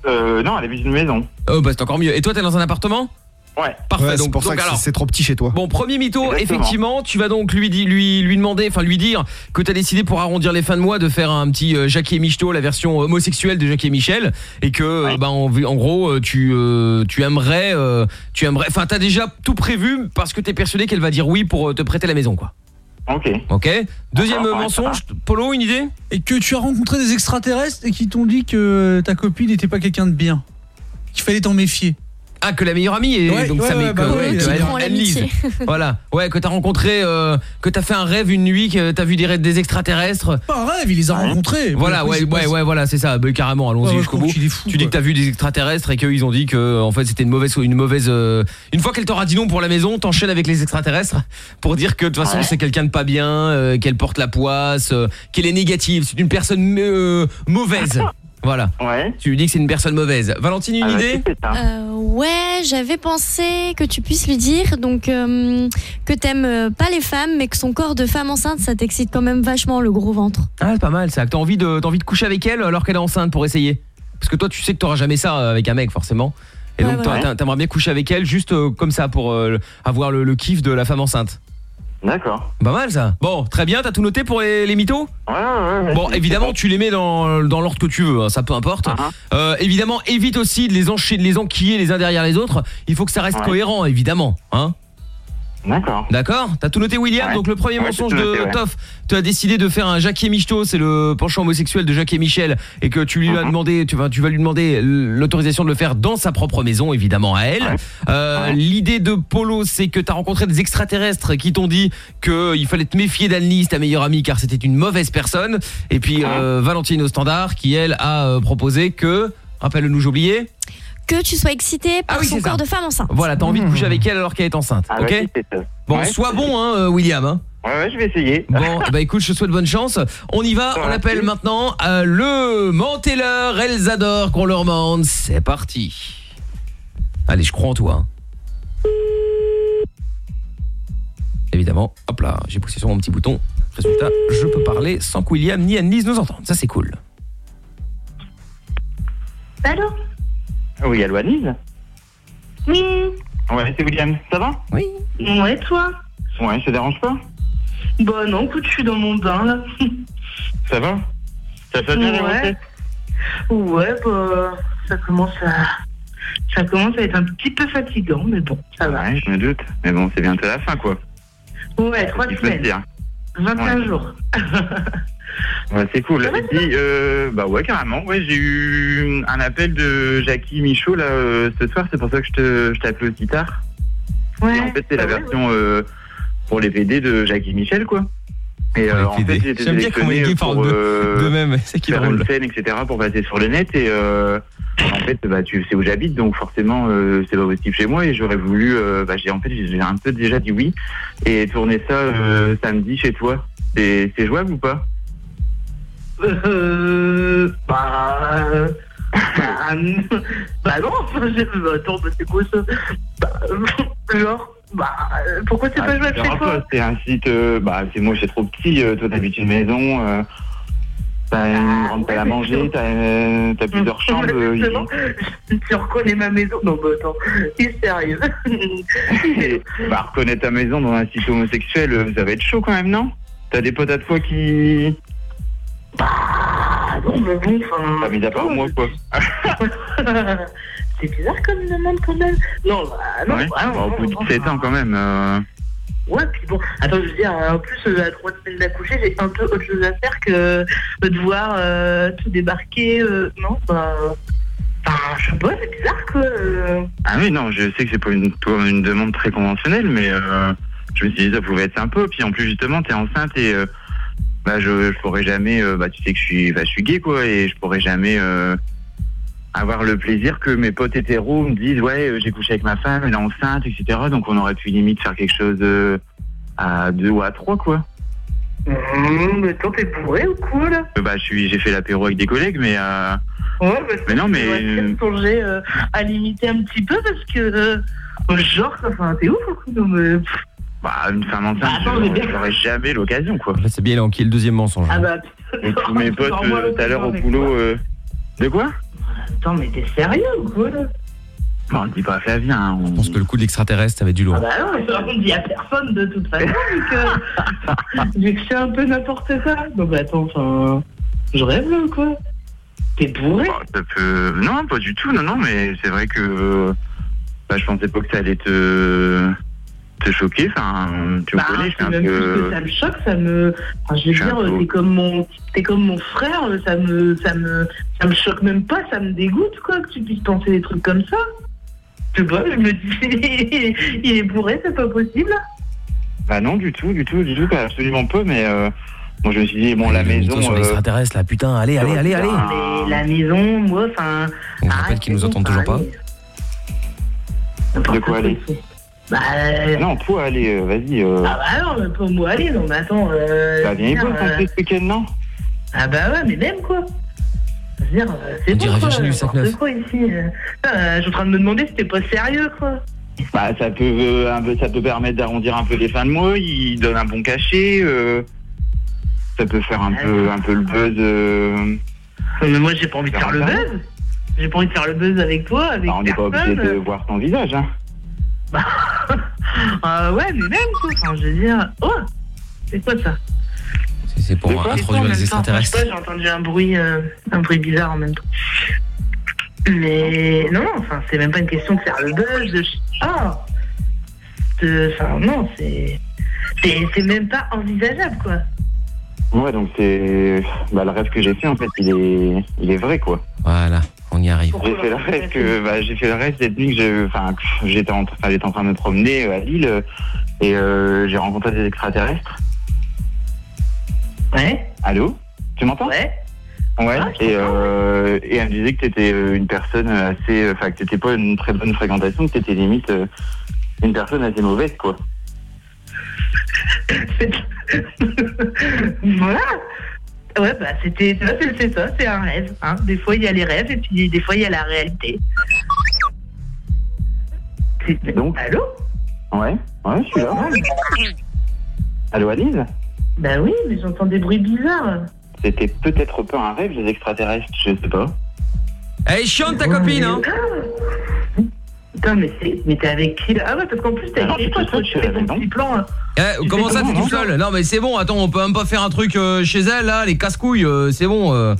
Euh, non, elle habite une maison. Oh, bah c'est encore mieux. Et toi, t'es dans un appartement? Ouais. Parfait. Ouais, c'est donc, pour ça que c'est- trop petit chez toi. Bon, premier mytho, Exactement. effectivement, tu vas donc lui, lui, lui demander, enfin lui dire que tu as décidé pour arrondir les fins de mois de faire un petit euh, Jackie et Michto, la version homosexuelle de Jackie et Michel, et que, euh, bah, en, en gros, euh, tu, euh, tu aimerais, euh, tu aimerais, enfin, t'as déjà tout prévu parce que t'es persuadé qu'elle va dire oui pour euh, te prêter la maison, quoi. Ok. Ok. Deuxième Ah, ouais, mensonge, Polo, une idée? Et que tu as rencontré des extraterrestres et qui t'ont dit que ta copine n'était pas quelqu'un de bien. Qu'il fallait t'en méfier. Ah, que la meilleure amie et Ouais, donc ouais, ça ouais, bah que- ouais, que qui elle- prend elle lise. l'amitié. Voilà. Ouais, que t'as rencontré, euh, que t'as fait un rêve une nuit, que t'as vu des, des extraterrestres. Pas un rêve, il les a rencontrés. Voilà, ouais, ouais, ouais, voilà, c'est ça. Bah, carrément, allons-y jusqu'au bout. tu dis que t'as vu des extraterrestres et qu'ils ont dit que, en fait, c'était une mauvaise, une mauvaise. euh, Une fois qu'elle t'aura dit non pour la maison, t'enchaînes avec les extraterrestres pour dire que de toute façon Ouais. c'est quelqu'un de pas bien, euh, qu'elle porte la poisse, euh, qu'elle est négative, c'est une personne euh, mauvaise. [laughs] Voilà. Ouais. Tu lui dis que c'est une personne mauvaise. Valentine, une Ah, idée. Euh, ouais, j'avais pensé que tu puisses lui dire donc euh, que t'aimes euh, pas les femmes, mais que son corps de femme enceinte, ça t'excite quand même vachement le gros ventre. Ah, c'est pas mal ça. T'as envie de, t'as envie de coucher avec elle alors qu'elle est enceinte pour essayer. Parce que toi, tu sais que t'auras jamais ça avec un mec forcément. Et Ouais, donc, ouais, t'aimerais bien coucher avec elle juste euh, comme ça pour euh, avoir le, le kiff de la femme enceinte. D'accord. Pas mal ça. Bon, très bien. T'as tout noté pour les, les mythos? Ouais, ouais, ouais. Bon, évidemment, tu les mets dans, dans l'ordre que tu veux, hein, ça peu importe. Uh-huh. Euh, évidemment, évite aussi de les, enchaîner, de les enquiller les uns derrière les autres. Il faut que ça reste Ouais. cohérent, évidemment. Hein D'accord. D'accord T'as tout noté, William Ouais. Donc, le premier Ouais, mensonge de ouais. Toff, tu as décidé de faire un Jackie et Michto, c'est le penchant homosexuel de Jackie et Michel, et que tu lui as Mhm. demandé, tu vas, tu vas lui demander l'autorisation de le faire dans sa propre maison, évidemment, à elle. Euh. L'idée de Polo, c'est que tu as rencontré des extraterrestres qui t'ont dit qu'il fallait te méfier d'Annelise, ta meilleure amie, car c'était une mauvaise personne. Et puis, euh, Valentine au standard, qui, elle, a euh, proposé que... Rappelle-nous, j'ai oublié. Que tu sois excité par Ah oui, son ça. corps de femme enceinte. Voilà, t'as envie de coucher avec elle alors qu'elle est enceinte, Ah, ok ça. Bon, Ouais. sois bon, hein, euh, William. Hein. Ouais, ouais, je vais essayer. Bon, bah [laughs] écoute, je te souhaite bonne chance. On y va, on appelle maintenant euh, le mentez-leur, elles adorent qu'on leur mente. C'est parti. Allez, je crois en toi. hein. Évidemment, hop là, j'ai poussé sur mon petit bouton. Résultat, je peux parler sans que William ni Annelise nous entendent. Ça, c'est cool. Allô? Oui, allô, Anise Oui. Ouais, c'est William. Ça va? Oui. Ouais, toi? Ouais, ça dérange pas? Bah non, écoute, je suis dans mon bain, là. [laughs] Ça va? Ça fait bien les Ouais. recettes Ouais, bah, ça commence à... Ça commence à être un petit peu fatigant, mais bon, ça va. Ouais, je me doute. Mais bon, c'est bientôt la fin, quoi. Ouais, trois semaines. dire. 21 Ouais. jours. [laughs] Ouais, c'est cool. Et puis, euh, bah ouais, carrément. Ouais, j'ai eu un appel de Jackie Michaud là euh, ce soir. C'est pour ça que je te, je t'ai appelé aussi tard. Ouais. Et en fait, c'est la bah ouais. version euh, pour les PD de Jackie Michel, quoi. Et euh, en fait, j'ai été sélectionné pour de- euh, de même, [laughs] c'est qui est faire drôle. une scène, etc. pour passer sur le net. Et euh, en fait, bah, tu sais où j'habite, donc forcément, euh, c'est pas possible chez moi. Et j'aurais voulu, euh, bah, j'ai en fait, j'ai un peu déjà dit oui et tourner ça euh, samedi chez toi. C'est c'est jouable ou pas? Euh... Bah... Bah, [laughs] bah non, je- bah, attends, bah, c'est quoi ça Bah, [laughs] genre, bah, pourquoi c'est Ah, pas jouable chez toi C'est un site, euh, bah, c'est moi, c'est trop petit. euh, toi, t'habites une maison. euh, T'as une grande salle à manger, t'as euh, t'as plusieurs [laughs] chambres. Justement, tu reconnais ma maison Non, bah attends, t'es sérieux bah, reconnaître ta maison dans un site homosexuel, ça va être chaud quand même, non? T'as des potes à toi qui. Ah non, mais bon, enfin. Ah, mis à part moi, quoi. [laughs] C'est bizarre comme demande quand même. Non, bah non, ouais bah, non, Bah, Au bout de non, 17 ans, quand même. euh, Ouais, puis bon, attends, je veux dire, en plus, euh, à trois semaines d'accoucher, j'ai un peu autre chose à faire que euh, de voir euh, tout débarquer. euh, non, bah. Enfin, je sais pas, c'est bizarre, quoi. euh. Ah oui, non, je sais que c'est pas une, une demande très conventionnelle, mais euh, je me suis dit ça pouvait être sympa. Puis en plus, justement, t'es enceinte et euh, bah, je, je pourrais jamais. euh, bah, tu sais que je suis, bah, je suis gay, quoi, et je pourrais jamais euh, avoir le plaisir que mes potes hétéros me disent Ouais, euh, j'ai couché avec ma femme, elle est enceinte, etc. Donc on aurait pu limite faire quelque chose à deux ou à trois, quoi. Hum, mais toi, t'es bourré ou Euh, bah, je suis, j'ai fait l'apéro avec des collègues, mais. Euh, Ouais, bah, mais non, mais. Songer euh, à limiter un petit peu parce que. euh, genre, enfin, t'es ouf, quoi. Non, mais. pff, Bah, une femme enceinte, Bah, j'aurais jamais l'occasion, quoi. Là, c'est bien, il a enquillé le deuxième mensonge. Ah bah, Et tous mes potes [laughs] euh, tout à l'heure au boulot. euh, De quoi Attends, mais t'es sérieux ou quoi, là? Bon, on dit pas Flavien. hein, on- Je pense que le coup de l'extraterrestre, ça va être du lourd. Ah bah non, mais on dit à personne de toute façon, vu que, [laughs] vu que c'est un peu n'importe quoi. Non, bah attends, enfin, je rêve là ou quoi? T'es bourré? Ça peut... Non, pas du tout, non, non, mais c'est vrai que euh, bah, je pensais pas que ça allait te, te choquer. Enfin, tu me Bah, connais, je un même plus peu. que ça me choque, ça me. Enfin, je veux Je dire, peu- t'es comme mon, t'es comme mon frère, ça me, ça me, ça me choque même pas, ça me dégoûte quoi que tu puisses penser des trucs comme ça. Je sais pas, je me dis, [laughs] il est bourré, c'est pas possible. Bah non, du tout, du tout, du tout, pas absolument pas, mais euh, bon, je me suis dit, bon, la maison. sur euh, là, putain, allez, allez, allez, allez. Mais la maison, moi, enfin. On rappelle qu'ils nous entendent toujours pas. De quoi aller Bah. euh, Non, toi, allez, euh, vas-y. euh, Ah bah non, mais pour moi, allez, non, mais attends. Euh, bah, viens dire, on fait ce week-end, non? Ah bah ouais, mais même quoi. Euh, c'est On bon quoi, Virginie du n'importe 5-9. quoi ici. euh. Ah, je suis en train de me demander si t'es pas sérieux quoi. Bah, ça peut, euh, un peu, ça peut permettre d'arrondir un peu les fins de mois, il donne un bon cachet, euh, ça peut faire un peu, un peu le buzz. euh, Mais moi j'ai pas envie de faire le buzz. J'ai pas envie de faire le buzz avec toi, avec bah, on n'est pas obligé de voir ton visage, hein. Ah [laughs] ouais, mais même quoi. Enfin, je veux dire, oh, c'est quoi ça C'est- pour quoi, introduire les extraterrestres. J'ai entendu un bruit, euh, un bruit bizarre en même temps. Mais non, non, enfin, c'est même pas une question de faire le buzz. De... Ah, De- enfin, non, c'est, c'est même pas envisageable, quoi. Ouais, donc c'est, bah, le rêve que j'ai fait, en fait, il est, il est vrai, quoi. Voilà, on y arrive. J'ai fait le rêve que, bah, j'ai fait le rêve cette nuit que je, enfin, que j'étais en, enfin, j'étais en train de me promener euh, à Lille euh, et euh, j'ai rencontré des extraterrestres. Ouais. Allô? Tu m'entends? Ouais. Ouais. et, euh, et elle me disait que t'étais une personne assez, enfin, que t'étais pas une très bonne fréquentation, que t'étais limite une personne assez mauvaise, quoi. [laughs] Voilà. Ouais, bah c'était, vois, c'est, ça, c'est un rêve. Hein. Des fois il y a les rêves et puis des fois il y a la réalité. C'est- Donc Allô? Ouais. Ouais, je suis là. Allô, Alice? Bah oui, mais j'entends des bruits bizarres. C'était peut-être pas un rêve, les extraterrestres, je sais pas. Elle est chiante ta copine, hein Putain, mais, c'est, mais t'es avec qui là? Ah ouais, parce qu'en plus t'es avec qui toi, toi, tu fais ton petit plan. hein. Eh, comment ça, t'es tout seul? Non, mais c'est bon, attends, on peut même pas faire un truc euh, chez elle, là, les casse-couilles, euh, c'est bon. euh.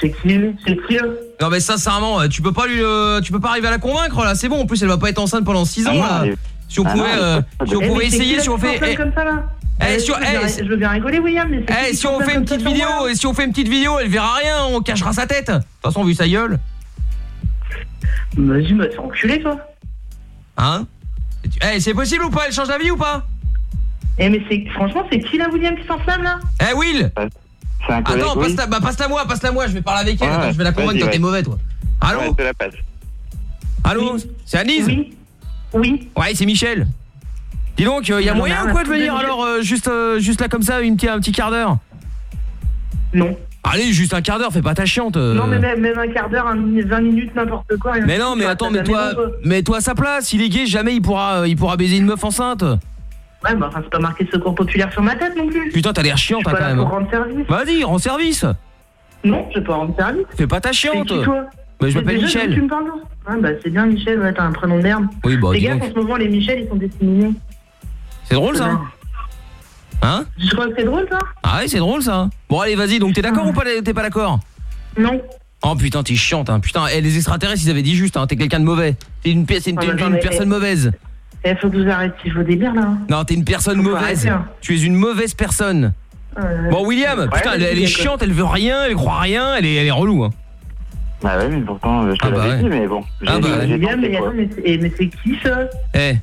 C'est qui C'est qui Non, mais sincèrement, tu peux pas lui, euh, tu peux pas arriver à la convaincre, là, c'est bon, en plus, elle va pas être enceinte pendant 6 ans, Ah non, là. mais- Si on Ah pouvait, non, euh, mais- si on Eh, pouvait essayer, si on fait... s'enflamme eh, comme ça là? eh, Eh, sur- je, veux bien, eh, rigoler, William, mais c'est Eh, si on fait une petite vidéo, et si on fait une petite vidéo, elle verra rien, on cachera sa tête. De toute façon, vu sa gueule. Vas-y, me fais enculer, toi. Hein? Eh, c'est possible ou pas? Elle change d'avis ou pas? Eh, mais c'est, franchement, c'est qui là, William, qui s'enflamme là? Eh, Will C'est un collègue, Attends, passe-la bah, passe-la moi, passe-la moi, je vais parler avec elle. Ouais, Attends, je vais la convaincre vas-y, toi, t'es ouais. mauvais, toi. Allô? Ouais, je te la passe. Allô? C'est Anise? Oui. Oui. Ouais, c'est Michel. Dis donc, il y a Non, moyen ou quoi de venir alors euh, juste euh, juste là comme ça, une petite- un petit quart d'heure? Non. Allez, juste un quart d'heure, fais pas ta chiante. euh. Non, mais même, même un quart d'heure, un, 20 minutes, n'importe quoi. rien Mais non, mais attends, mais la toi, maison, quoi. mais toi à sa place, il est gay, jamais il pourra, euh, il pourra baiser une meuf enceinte. Ouais, bah enfin, c'est pas marqué secours populaire sur ma tête non plus. Putain, t'as l'air chiante Je hein, suis pas quand là même. pour rendre service. Vas-y, rends service. Non, je vais pas rendre service. Fais pas ta chiante. C'est qui, toi Bah, je Mais m'appelle déjà, Michel. Tu me parles Ouais, bah c'est bien Michel, ouais, t'as un prénom de merde. Oui, bah, Les dis gars, donc. en ce moment, les Michel, ils sont discriminés. C'est drôle ça Hein Je crois que c'est drôle, ça Ah ouais, c'est drôle ça. Bon allez, vas-y, donc t'es d'accord ou pas t'es pas d'accord? Non. Oh putain, t'es chiante hein. Putain, eh, les extraterrestres, ils avaient dit juste hein, t'es quelqu'un de mauvais. T'es une, c'est une, Ah, t'es mais une attends, mais- personne mauvaise. Il faut que vous arrêtiez vos délires, là. hein. Non, t'es une personne Faut mauvaise. arrêter, hein. Tu es une mauvaise personne. Euh, Bon William, putain, elle, est chiante, elle veut rien, elle croit rien, elle est, elle est relou hein. Bah ouais, mais pourtant, je te Ah bah l'avais ouais. dit, mais bon. Ah j'ai- bah ouais. Tenté, mais quoi. attends, mais c'est eh, mais c'est qui, ça? Eh.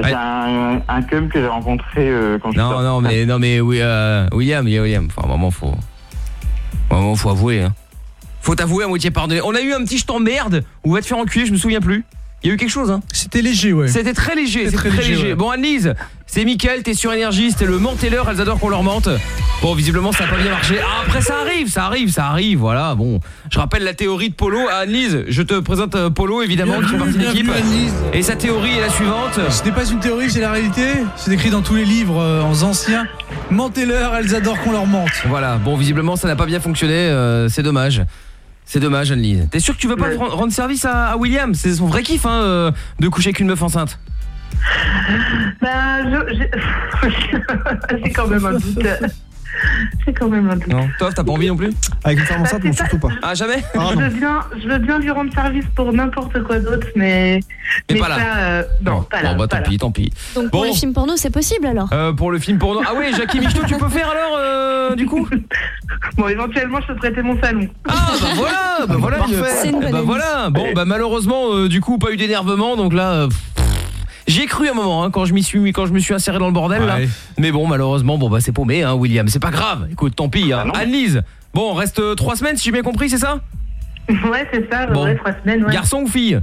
Bah, c'est un, un cum que j'ai rencontré euh, quand je suis Non, non, mais non, mais oui, euh, William, William. Enfin, moment, faut, moment, faut avouer. Hein. Faut t'avouer à moitié pardonné. On a eu un petit je t'emmerde ou va te faire enculer, je me souviens plus. Il y a eu quelque chose, hein C'était léger, ouais. C'était très léger, C'était très très, léger, léger. ouais. Bon, Annelise, c'est Mickaël, t'es sur Énergie, c'était le menteur, elles adorent qu'on leur mente. Bon, visiblement, ça a pas bien marché. Ah, après, ça arrive, ça arrive, ça arrive, voilà. Bon, je rappelle la théorie de Polo à Annelise. Je te présente euh, Polo, évidemment, qui fait partie de l'équipe. Et sa théorie est la suivante. Ce n'est pas une théorie, c'est la réalité. C'est écrit dans tous les livres euh, en ancien. Mentez-leur, elles adorent qu'on leur mente. Voilà, bon visiblement ça n'a pas bien fonctionné, euh, c'est dommage. C'est dommage Anne-Lise. T'es sûr que tu veux pas rendre service à, à William? C'est son vrai kiff hein, euh, de coucher avec une meuf enceinte. Bah, je- j'ai- [laughs] c'est quand même un doute. [laughs] [laughs] C'est quand même un doute. Non, toi t'as pas envie non plus Avec une femme enceinte, non, surtout pas. Ah jamais Je veux, bien, je veux bien lui rendre service pour n'importe quoi d'autre, mais. Mais pas là. euh, non, pas là. Bon bah pas tant là. pis, tant pis. Donc pour Bon. les films porno, c'est possible alors? Euh, pour le film porno. Ah oui, Jackie Michto, tu peux faire alors euh, du coup? [laughs] Bon, éventuellement, je peux prêter mon salon. Ah bah voilà, bah voilà, Parfait. C'est une bonne bah voilà. Bon bah malheureusement euh, du coup pas eu d'énervement donc là euh, pff, J'y ai cru un moment hein, quand je m'y suis quand je me suis inséré dans le bordel là. Mais bon malheureusement bon bah c'est paumé hein William, c'est pas grave. Écoute, tant pis hein. Bah. Annelise. Bon, reste euh, trois semaines si j'ai bien compris, c'est ça? [laughs] Ouais, c'est ça, Bon. ouais, trois semaines, ouais. Garçon ou fille?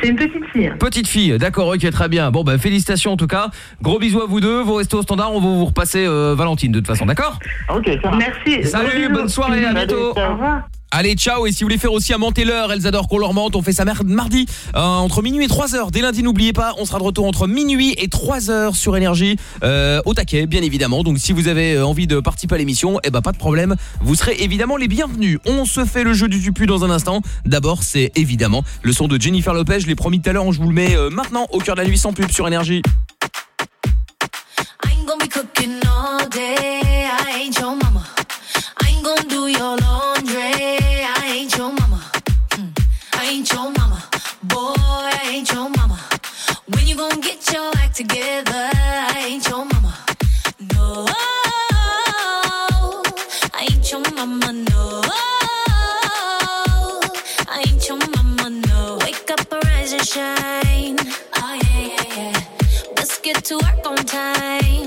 C'est une petite fille. Petite fille, d'accord, ok, très bien. Bon, bah félicitations en tout cas. Gros bisous à vous deux. Vous restez au standard, on va vous repasser euh, Valentine de toute façon, d'accord? Ok, ça va. Merci. Salut, bonne soirée, à bientôt. Au revoir. Allez, ciao. Et si vous voulez faire aussi un mentez-leur, elles adorent qu'on leur mente. On fait ça mer- mardi euh, entre minuit et 3h. Dès lundi, n'oubliez pas, on sera de retour entre minuit et 3h sur Énergie. Euh, au taquet, bien évidemment. Donc si vous avez euh, envie de participer à l'émission, eh ben pas de problème. Vous serez évidemment les bienvenus. On se fait le jeu du tupu dans un instant. D'abord, c'est évidemment le son de Jennifer Lopez. Je l'ai promis tout à l'heure, je vous le mets maintenant au cœur de la nuit sans pub sur Énergie. I ain't gonna be cooking all day. Gonna get your act together? I ain't your mama. No. I ain't your mama, no. I ain't your mama, no. Wake up, arise and shine. Oh, yeah, yeah, yeah. Let's get to work on time.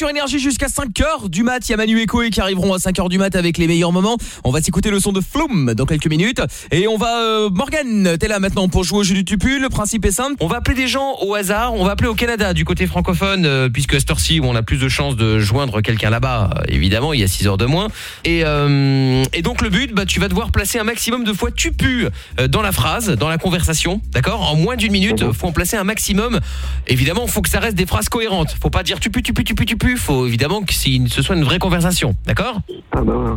Sur Énergie jusqu'à 5h du mat. Il y a Manu et Koé qui arriveront à 5h du mat avec les meilleurs moments. On va s'écouter le son de Flume dans quelques minutes. Et on va... Euh, Morgan, t'es là maintenant pour jouer au jeu du tupu. Le principe est simple. On va appeler des gens au hasard. On va appeler au Canada du côté francophone euh, puisque à cette heure-ci où on a plus de chances de joindre quelqu'un là-bas. euh, évidemment, il y a 6 heures de moins. Et, euh, et donc le but, bah, tu vas devoir placer un maximum de fois tu pues euh, dans la phrase, dans la conversation. D'accord? En moins d'une minute, faut en placer un maximum. Évidemment, faut que ça reste des phrases cohérentes. Faut pas dire tu pues, tu pues, tu pues, tu pues. Faut évidemment que si- ce soit une vraie conversation. D'accord Ah bah ouais.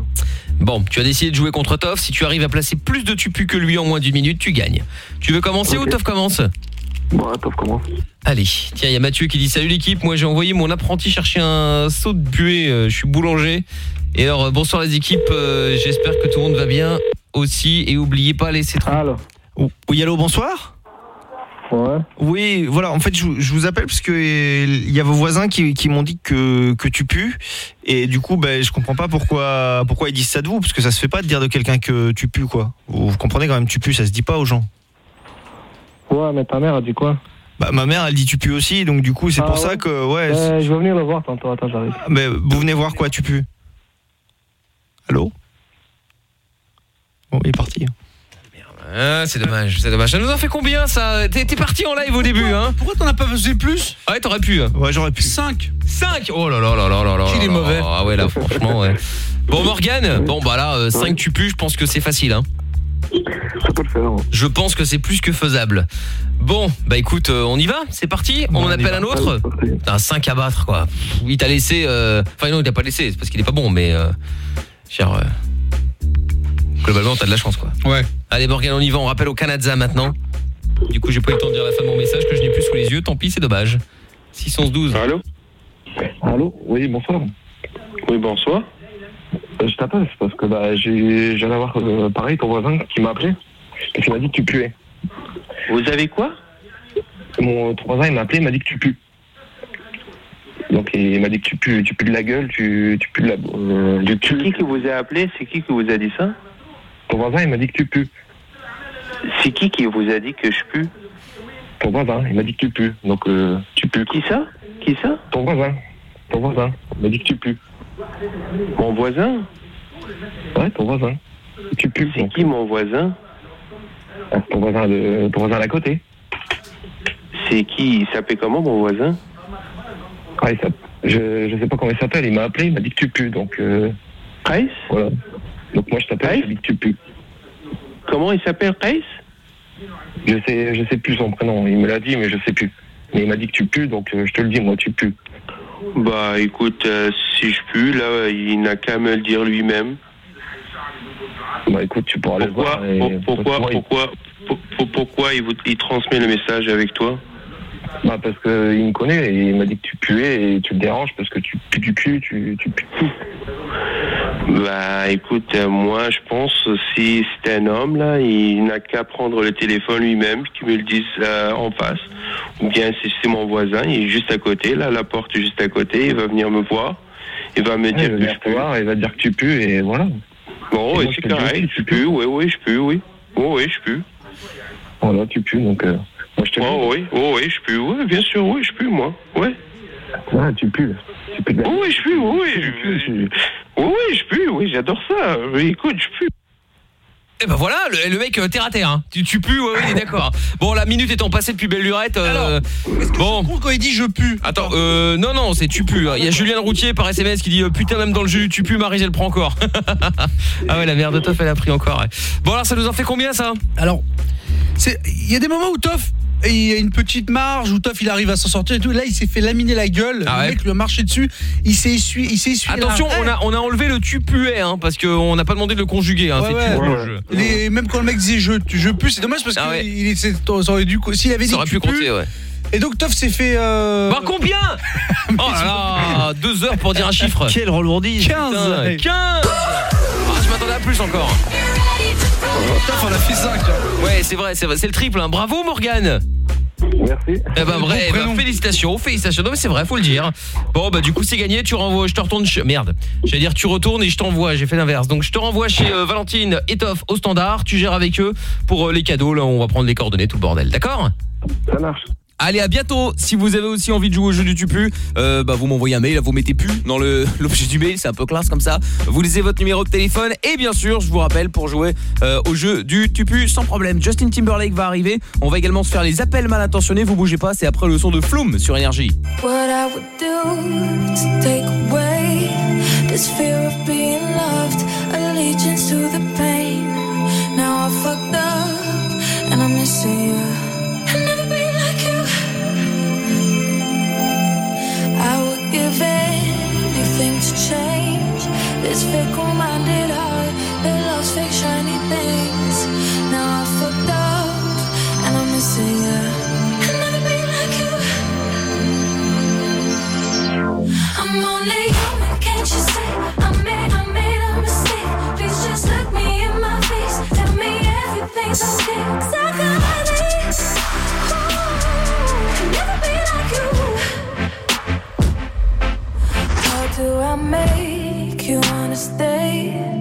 Bon, tu as décidé de jouer contre Toff. Si tu arrives à placer plus de tu pues que lui en moins d'une minute, tu gagnes. Tu veux commencer ou Toff commence Bon, Toff commence. Allez, tiens, il y a Mathieu qui dit salut l'équipe. Moi, j'ai envoyé mon apprenti chercher un seau de buée. Euh, Je suis boulanger. Et alors, euh, bonsoir les équipes. Euh, J'espère que tout le monde va bien aussi. Et oubliez pas les citron. Oui, allô, bonsoir Ouais. Oui, voilà, en fait, je, vous- je vous appelle parce que euh, il y a vos voisins qui, qui m'ont dit que, que tu pues. Et du coup, ben, je comprends pas pourquoi, pourquoi ils disent ça de vous, parce que ça se fait pas de dire de quelqu'un que tu pues, quoi. Vous, vous comprenez quand même, tu pues, ça se dit pas aux gens. Ouais, mais ta mère a dit quoi? Bah, ma mère, elle dit tu pues aussi, donc du coup, c'est Ah pour ça que, ouais. Euh, c'est- Je vais venir le voir tantôt, attends, j'arrive. Mais vous venez voir quoi, tu pues? Allô? Bon, il est parti. Ah, c'est dommage, c'est dommage. Ça nous en fait combien ça? T'es t'es parti en live au début, hein? Pourquoi t'en as pas fait plus? Ouais, t'aurais pu. Ouais, j'aurais pu. 5 5 Oh là là là là là là Qu'il là est là. mauvais. Ah ouais, là, franchement, ouais. Bon, Morgane, bon, bah là, 5 tu pues, je pense que c'est facile, hein. Ça peut le faire. Je pense que c'est plus que faisable. Bon, bah écoute, euh, on y va C'est parti On en appelle un autre? Un 5 à battre, quoi. Pff, Il t'a laissé... euh, Enfin non, il t'a pas laissé, c'est parce qu'il est pas bon, mais... Euh... Cher... euh, Globalement, t'as de la chance, quoi. Ouais. Allez, Morgane, on y va. On rappelle au Canada maintenant. Du coup, j'ai pas eu le temps de dire la fin de mon message que je n'ai plus sous les yeux. Tant pis, c'est dommage. 612. Allô Allô Oui, bonsoir. Oui, bonsoir. Euh, Je t'appelle, c'est parce que bah, j'ai, je viens d'avoir euh, pareil ton voisin qui m'a appelé et qui m'a dit que tu puais. Vous avez quoi? Mon ton voisin il m'a appelé, il m'a dit que tu pues. Donc il m'a dit que tu pues, tu pues de la gueule, tu, tu pues de la, euh, du qui qui vous a appelé? C'est qui qui vous a dit ça? Ton voisin il m'a dit que tu pues. C'est qui qui vous a dit que je pue? Ton voisin il m'a dit que tu pues. Donc euh, tu pues. Qui ça? Qui ça? Ton voisin. Ton voisin il m'a dit que tu pues. Mon voisin? Ouais, ton voisin. Tu pues. C'est qui mon voisin? Ah, Ton voisin de, ton voisin d'à côté. C'est qui? Il s'appelle comment mon voisin? Ah, il je, je sais pas comment il s'appelle, il m'a appelé, il m'a dit que tu pues, donc... Euh, Voilà. Donc moi je t'appelle, dis que tu pues. Comment il s'appelle Reis Je sais, je sais plus son prénom, il me l'a dit, mais je sais plus. Mais il m'a dit que tu pues, donc euh, je te le dis, moi tu pues. Bah écoute, euh, si je pue, là, il n'a qu'à me le dire lui-même. Bah écoute, tu pourras le Pourquoi, voir. et- pour- pourquoi, moi, il- pourquoi, pour- pour- pourquoi il, vous, il transmet le message avec toi? Bah parce qu'il me connaît et il m'a dit que tu puais et tu le déranges parce que tu pues du cul, tu, tu pues tout. Bah écoute, euh, moi je pense si c'est un homme là, il n'a qu'à prendre le téléphone lui-même, qu'il me le dise euh, en face. Ou bien si c'est mon voisin, il est juste à côté, là, la porte est juste à côté, il va venir me voir, il va me Ouais, dire il va que je te voir, il va dire que tu pues et voilà. Bon, Et c'est aussi, je pue, oui, oui, je pue, oui. Oui, oui, je pue. Voilà, tu pues, donc euh, moi je te Oh, oui, oh, oui, je pue, oui, bien sûr, oui, je pue, moi, ouais. Ah, tu pues. Tu pues de la- Oui, oui, je pue, oui, oui, je- oui, oui, je pue, oui, j'adore ça. Oui, écoute, je pue. Et ben voilà, le, le mec euh, terre à terre, hein. tu, tu pues, ouais, ouais, il est d'accord. Bon, la minute étant passée depuis belle lurette. Euh, bon. quand il dit je pue Attends, euh, non, non, c'est tu pues. hein. Il y a Julien Routier par SMS qui dit euh, putain, même dans le jus, tu pues, Marie, elle prend encore. [laughs] ah ouais, la merde de Toff, elle a pris encore. ouais. Bon, alors ça nous en fait combien ça? Alors, il y a des moments où Toff il y a une petite marge où Toff il arrive à s'en sortir et tout. Là, il s'est fait laminer la gueule. Ah le mec lui a marché dessus. Il s'est essuyé, il s'est essuyé la- Attention, on a, on a enlevé le tu puais, hein, parce qu'on n'a pas demandé de le conjuguer. Hein, Ouais, c'est ouais. tu Ouais, bouges. Les- même quand le mec disait je, je pue, c'est dommage parce Ah que ouais. il est- c'est- ça aurait dû s'il avait dit Ça aurait pu compter, ouais. Et donc Toff s'est fait euh... Bah combien [laughs] Oh là là, deux heures pour dire un chiffre. Quelle relourdise 15 Putain, 15 Ah, je m'attendais à plus encore. En a fait 5 Ouais, c'est vrai, c'est vrai, c'est le triple. hein. Bravo Morgane. Merci. Eh ben vrai, eh ben, félicitations, félicitations. Non mais c'est vrai, faut le dire. Bon bah du coup c'est gagné, tu renvoies, je te retourne chez... merde. J'allais dire tu retournes et je t'envoie, j'ai fait l'inverse. Donc je te renvoie chez euh, Valentine et Toff au standard, tu gères avec eux pour euh, les cadeaux là, on va prendre les coordonnées tout le bordel, d'accord? Ça marche. Allez, à bientôt. Si vous avez aussi envie de jouer au jeu du tupu, euh, bah vous m'envoyez un mail, vous mettez plus dans [laughs] l'objet du mail, c'est un peu classe comme ça. Vous laissez votre numéro de téléphone et bien sûr, je vous rappelle pour jouer euh, au jeu du tupu sans problème. Justin Timberlake va arriver. On va également se faire les appels mal intentionnés, vous bougez pas, c'est après le son de Flume sur énergie. This fear of being loved, allegiance to the pain. This fickle-minded heart that loves fake shiny things. Now I fucked up and I'm missing you. I'll never be like you. I'm only human, can't you see? I made, I made a mistake. Please just look me in my face. Tell me everything's okay. Oh, you. How do I make wanna stay?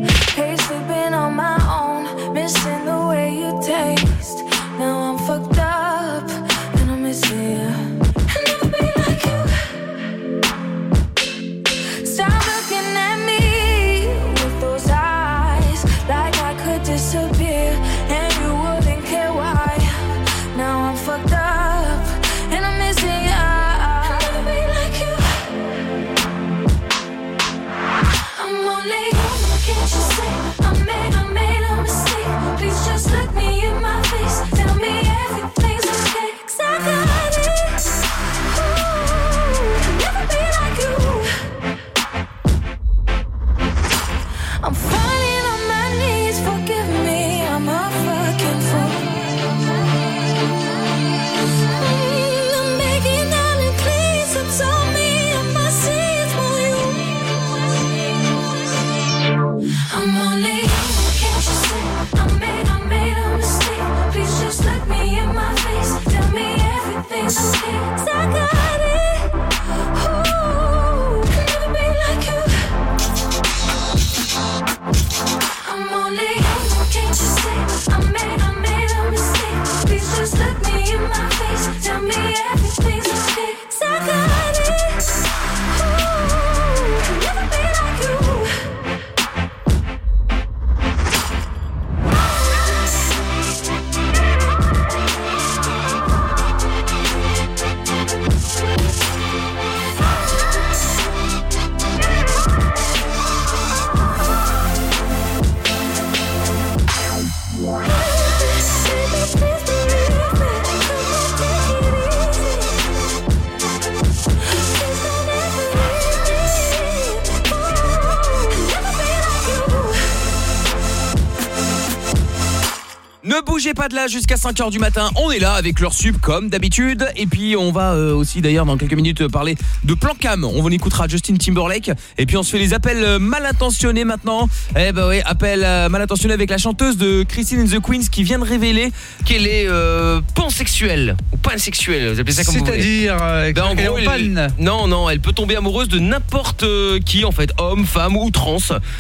De là jusqu'à 5h du matin. On est là avec leur sub comme d'habitude. Et puis on va euh, aussi d'ailleurs dans quelques minutes parler de plan cam. On écoutera Justin Timberlake. Et puis on se fait les appels euh, mal intentionnés maintenant. Eh ben oui, appel euh, mal intentionné avec la chanteuse de Christine and the Queens qui vient de révéler qu'elle est euh, pansexuelle ou pansexuelle. Vous appelez ça comme vous voulez. C'est-à-dire, Ben, en gros, elle- non, non, elle peut tomber amoureuse de n'importe qui en fait, homme, femme ou trans.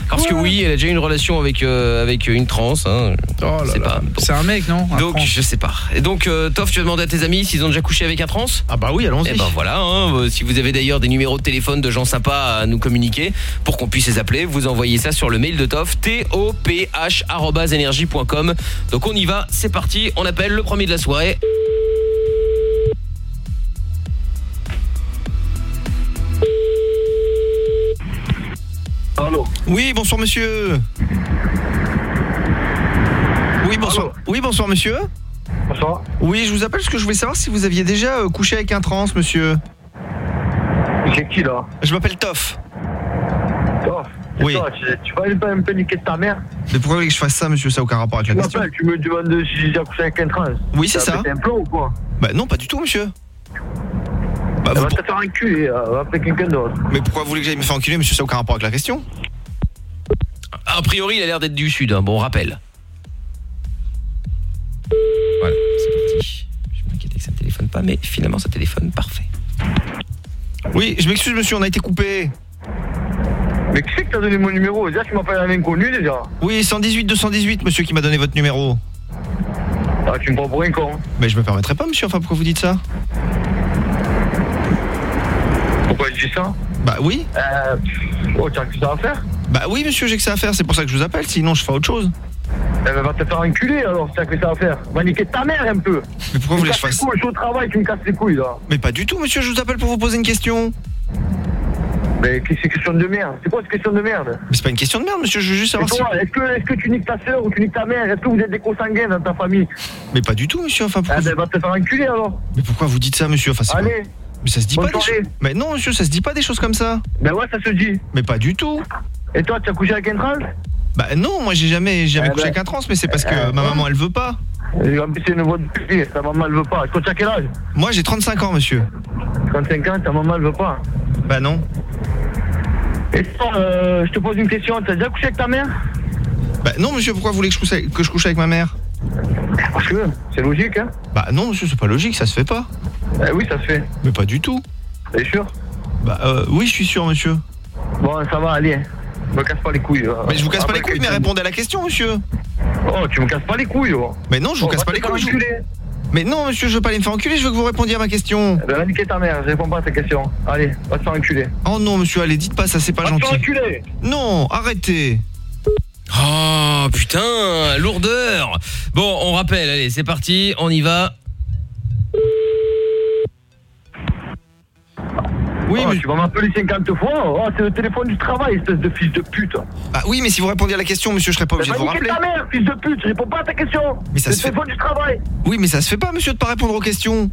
Parce que oui, elle a déjà eu une relation avec avec une trans. Hein. Oh. C'est un mec, non? Un Donc trans. je sais pas. Et donc euh, Toff, tu as demandé à tes amis s'ils ont déjà couché avec un trans? Ah bah oui, allons-y. Et ben voilà. hein, euh, si vous avez d'ailleurs des numéros de téléphone de gens sympas à nous communiquer pour qu'on puisse les appeler, vous envoyez ça sur le mail de Toff, t o p h arobase énergie.com. Donc on y va, c'est parti. On appelle le premier de la soirée. Allô Oui, bonsoir monsieur. Oui, bonsoir. Oui, bonsoir monsieur. Bonsoir. Oui, je vous appelle parce que je voulais savoir si vous aviez déjà euh, couché avec un trans, monsieur. C'est qui là? Je m'appelle Toff. Toi Oui. Toi, tu, tu vas pas un peu niquer ta mère? Mais pourquoi vous voulez que je fasse ça, monsieur? Ça n'a aucun rapport avec la question. tu me demandes si j'ai déjà couché avec un trans. Oui, c'est ça. un plomb ou quoi? Bah non, pas du tout, monsieur. Bah, vous- va te faire enculer, euh, va appeler quelqu'un d'autre. Mais pourquoi vous voulez que j'aille me faire enculer, monsieur? Ça n'a aucun rapport avec la question. A priori, il a l'air d'être du sud. hein. Bon, rappel. Voilà, c'est parti. Je m'inquiétais que ça ne téléphone pas, mais finalement ça téléphone parfait. Oui, je m'excuse monsieur, on a été coupé. Mais qui c'est que t'as donné mon numéro? Déjà, tu m'appelles un inconnu déjà. Oui, 118 218 monsieur qui m'a donné votre numéro. Ah, tu me prends pour un con. Mais je me permettrai pas monsieur, enfin pourquoi vous dites ça? Pourquoi je dis ça? Bah oui. Euh, oh, t'as que ça à faire? Bah oui monsieur, j'ai que ça à faire, c'est pour ça que je vous appelle, sinon je fais autre chose. Eh ben, va te faire enculer alors, si t'as que ça à faire. Va niquer ta mère un peu. Mais pourquoi vous voulez que je fasse couilles, Je suis au travail, tu me casses les couilles là. Mais pas du tout, monsieur, je vous appelle pour vous poser une question. Mais qu'est-ce que c'est question de merde C'est quoi cette question de merde? Mais c'est pas une question de merde, monsieur, je veux juste Et savoir si... toi, est-ce que, est-ce que tu niques ta soeur ou tu niques ta mère? Est-ce que vous êtes des consanguins dans ta famille? Mais pas du tout, monsieur, enfin pourquoi... Eh ben, va te faire enculer alors. Mais pourquoi vous dites ça, monsieur? Enfin, c'est pas- Allez. Mais ça se dit Bonne pas des choses... Mais non, monsieur, ça se dit pas des choses comme ça. Ben ouais, ça se dit. Mais pas du tout. Et toi, tu as couché avec un trans? Bah non, moi j'ai jamais, Eh couché ben, avec un trans, mais c'est parce que euh, ma maman elle veut pas. Et En plus, c'est une voix de pute, ta maman elle veut pas. Toi, tu as quel âge? Moi j'ai 35 ans, monsieur. 35 ans, ta maman elle veut pas. Bah non. Et toi, euh, je te pose une question, t'as déjà couché avec ta mère? Bah non, monsieur, pourquoi vous voulez que je couche avec, que je couche avec ma mère? Parce que c'est logique, hein Bah non, monsieur, c'est pas logique, ça se fait pas. Eh oui, ça se fait. Mais pas du tout. T'es sûr? Bah euh, oui, je suis sûr, monsieur. Bon, ça va, allez. Me casse pas les couilles. hein. Mais je vous casse pas Après les couilles, que mais répondez à la question, monsieur. Oh, tu me casses pas les couilles, oh. Mais non, je vous Oh, casse va pas les couilles. je. Mais non, monsieur, je veux pas aller me faire enculer, je veux que vous répondiez à ma question. Eh ben, va niquer ta mère, je réponds pas à ta question. Allez, va te faire enculer. Oh non, monsieur, allez, dites pas ça, c'est pas Va te faire gentil. enculer Non, arrêtez. Oh putain, lourdeur. Bon, on rappelle, allez, c'est parti, on y va. Oui, Oh, mais... Tu vas m'appeler 50 fois Oh, c'est le téléphone du travail, espèce de fils de pute. Bah oui, mais si vous répondiez à la question, monsieur, je serais pas Eh obligé de vous rappeler. ta mère, fils de pute, je réponds pas à ta question. Mais ça c'est se le fait- téléphone du travail. Oui, mais ça se fait pas, monsieur, de pas répondre aux questions.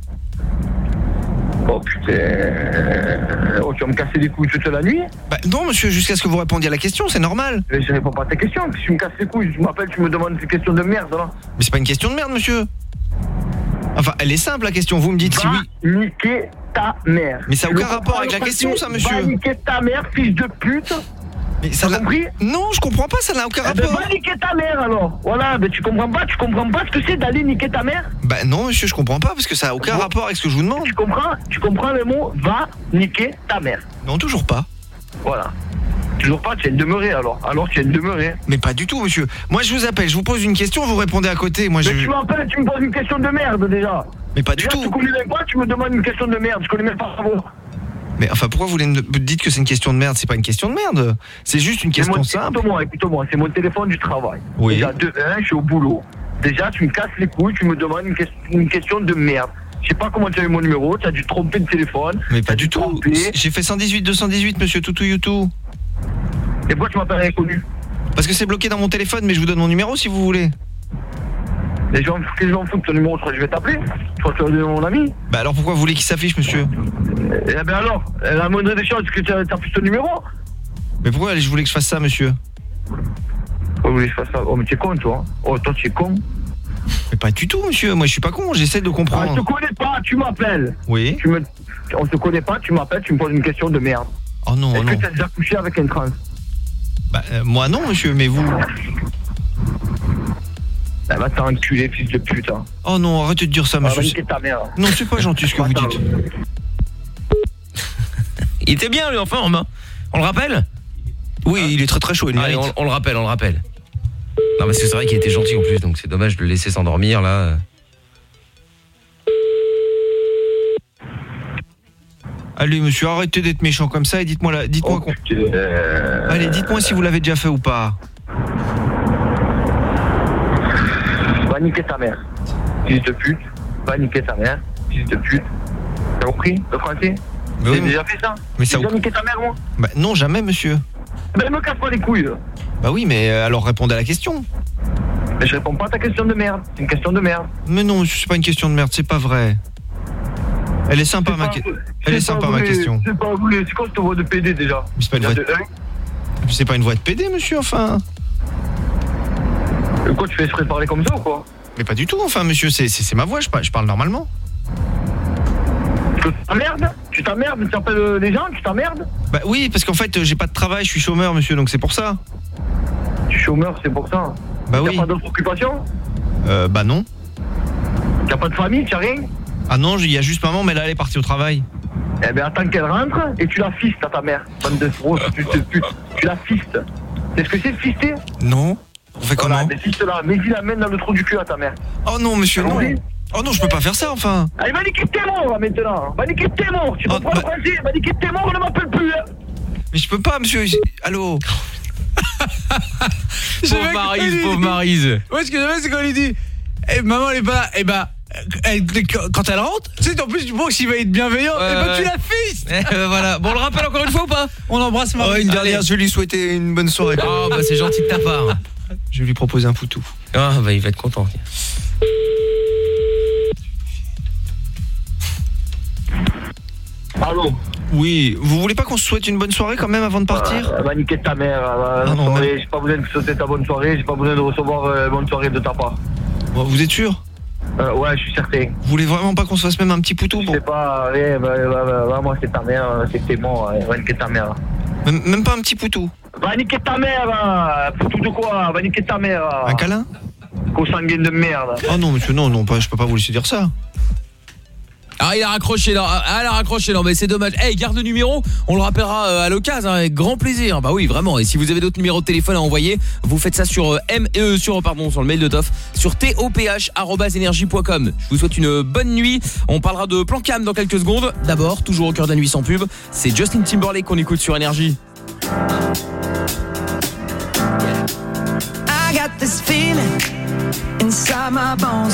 Oh putain. Oh, tu vas me casser les couilles toute la nuit Bah non, monsieur, jusqu'à ce que vous répondiez à la question, c'est normal. Mais je réponds pas à ta question. Si tu me casses les couilles, tu m'appelles, tu me demandes des questions de merde, là. Mais c'est pas une question de merde, monsieur. Enfin, elle est simple, la question. Vous me dites si oui. niquer ta mère. Mais ça a Tu aucun rapport avec la question, ça, monsieur. Va niquer ta mère, fils de pute. Mais ça n'a- compris Non, je comprends pas, ça n'a aucun Eh ben, rapport. va niquer ta mère alors. Voilà, mais tu comprends pas, tu comprends pas ce que c'est d'aller niquer ta mère Bah non, monsieur, je comprends pas parce que ça a aucun Bon. rapport avec ce que je vous demande. Tu comprends Tu comprends le mot va niquer ta mère. Non, toujours pas. Voilà. Toujours pas, tu es demeuré alors. Alors tu es demeuré. Mais pas du tout, monsieur. Moi, je vous appelle, je vous pose une question, vous répondez à côté. Moi, je. Mais tu m'appelles, tu me poses une question de merde déjà. Mais pas du tout. tu connais même pas, tu me demandes une question de merde. Je connais même pas avant. Mais enfin, pourquoi vous me dites que c'est une question de merde C'est pas une question de merde. C'est juste une question simple. Écoute-moi, écoute-moi, c'est mon téléphone du travail. Oui. Déjà, de un, je suis au boulot. Déjà, tu me casses les couilles, tu me demandes une question de merde. Je sais pas comment tu as eu mon numéro, tu as dû tromper de téléphone. Mais pas du tout. J'ai fait 118 218, monsieur Toutou Youtou. Et pourquoi tu m'appelles inconnu Parce que c'est bloqué dans mon téléphone, mais je vous donne mon numéro si vous voulez. Les gens, les gens foutent ton numéro, crois que je vais t'appeler Tu crois que tu mon ami Bah alors pourquoi vous voulez qu'il s'affiche, monsieur? Eh ben alors, la moindre des choses, est-ce que tu plus ton numéro Mais pourquoi je voulais que je fasse ça, monsieur? Oh, oui, je fais ça. Oh, mais t'es con, toi. Oh, toi, tu es con. Mais pas du tout, monsieur. Moi, je suis pas con. J'essaie de Ah, je comprendre. te connais pas, tu m'appelles. Oui. Tu me... On se connaît pas, tu m'appelles, tu me poses une question de merde. Oh non, Est-ce non. que tu as déjà couché avec un trans Bah, euh, moi non, monsieur, mais vous. Bah, va t'en enculé, fils de pute. Hein. Oh non, arrêtez de dire ça, Ah, va monsieur. niquer ta mère. Non, c'est pas gentil ce que vous dites. Il était bien lui en forme. hein. On le rappelle? Oui, il est très très chaud, il Allez, on, on le rappelle, on le rappelle. Non parce que c'est vrai qu'il était gentil en plus, donc c'est dommage de le laisser s'endormir là. Allez, monsieur, arrêtez d'être méchant comme ça et dites-moi là, dites-moi qu'on- Allez, dites-moi si vous l'avez déjà fait ou pas. Va niquer ta mère. Fils de pute. Va niquer ta mère. Fils de pute. T'as compris le français Mais oui, J'ai mais- déjà fait ça mais ça- déjà niqué ta mère, moi Bah non, jamais, monsieur. Ben, me casse pas les couilles. Bah oui, mais euh, alors répondez à la question. Mais je réponds pas à ta question de merde. C'est une question de merde. Mais non, c'est pas une question de merde, c'est pas vrai. Elle est sympa, ma, que- Elle est sympa, ma question. C'est pas vrai. C'est quoi cette voix de PD déjà Mais c'est pas une voix de... C'est pas une voix de PD, monsieur, enfin. Et Quoi, tu fais exprès de parler comme ça ou quoi Mais pas du tout, enfin, monsieur, c'est- c'est c'est ma voix, je, je parle normalement. Tu t'emmerdes Tu t'emmerdes Tu appelles les gens Tu t'emmerdes Bah oui, parce qu'en fait, euh, j'ai pas de travail, je suis chômeur, monsieur, donc c'est pour ça. Tu es chômeur, c'est pour ça. Bah T'as oui. pas d'autre occupation Euh, bah non. T'as pas de famille T'as rien Ah non, il y a juste maman, mais là, elle est partie au travail. Eh ben attends qu'elle rentre et tu la fistes à ta mère. Bande de grosses putes de pute. Tu la fistes. C'est ce que c'est fister Non. On fait comment Voilà, mais fiste là, mets-y la main dans le trou du cul à ta mère. Oh non, monsieur, T'as non. Oh non, je peux pas faire ça, enfin. Ah, il m'a dit qu'il était mort, là, maintenant. Il m'a dit qu'il était mort. Tu comprends le français Il m'a dit qu'il était mort, on ne m'appelle plus. hein. Mais je peux pas, monsieur. Allô? [laughs] Pauvre Maryse, pauvre Maryse. Moi, ce que j'aime, c'est quand il dit? Eh, Maman, elle est pas là. Eh ben, elle- quand elle rentre, tu sais, en plus, tu penses qu'il va être bienveillant. Ouais, eh ben, ouais. tu la fistes Eh, euh, voilà. Bon, on le rappelle encore une fois ou pas? On embrasse Marie. Oh, une dernière, je vais lui souhaiter une bonne soirée. Oh, bah c'est gentil de ta part. Je vais lui proposer un poutou. Ah, bah il va être content. Allô Oui, vous voulez pas qu'on se souhaite une bonne soirée quand même avant de partir Elle va niquer ta mère. euh, Ah non, soirée. J'ai pas besoin de souhaiter ta bonne soirée. J'ai pas besoin de recevoir euh, bonne soirée de ta part. Bon, Vous êtes sûr? Euh, ouais, je suis certain. Vous voulez vraiment pas qu'on se fasse même un petit poutou Je sais pas, ouais, bah, bah, bah, bah, moi c'est ta mère, euh, c'est que ouais, va niquer ta mère. même, même pas un petit poutou Va niquer ta mère, hein. Foutu de quoi Va niquer ta mère. Un câlin? Co-sanguine de merde. Oh non, monsieur, non, non, pas, je peux pas vous laisser dire ça. Ah, il a raccroché là. Ah, elle a raccroché non, mais c'est dommage. Eh, garde le numéro, on le rappellera euh, à l'occasion hein, avec grand plaisir. Bah oui, vraiment. Et si vous avez d'autres numéros de téléphone à envoyer, vous faites ça sur euh, M euh, sur pardon, sur le mail de Toff, sur toph@energie.com. Je vous souhaite une bonne nuit. On parlera de plan cam dans quelques secondes. D'abord, toujours au cœur de la nuit sans pub, c'est Justin Timberlake qu'on écoute sur énergie. I got this feeling inside my bones.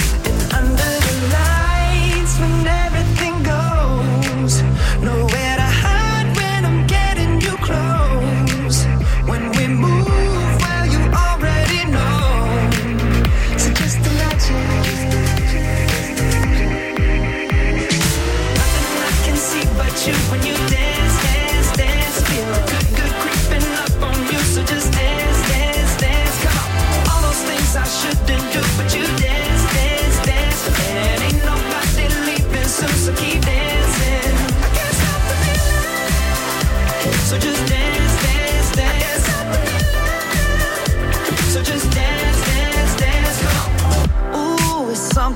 And under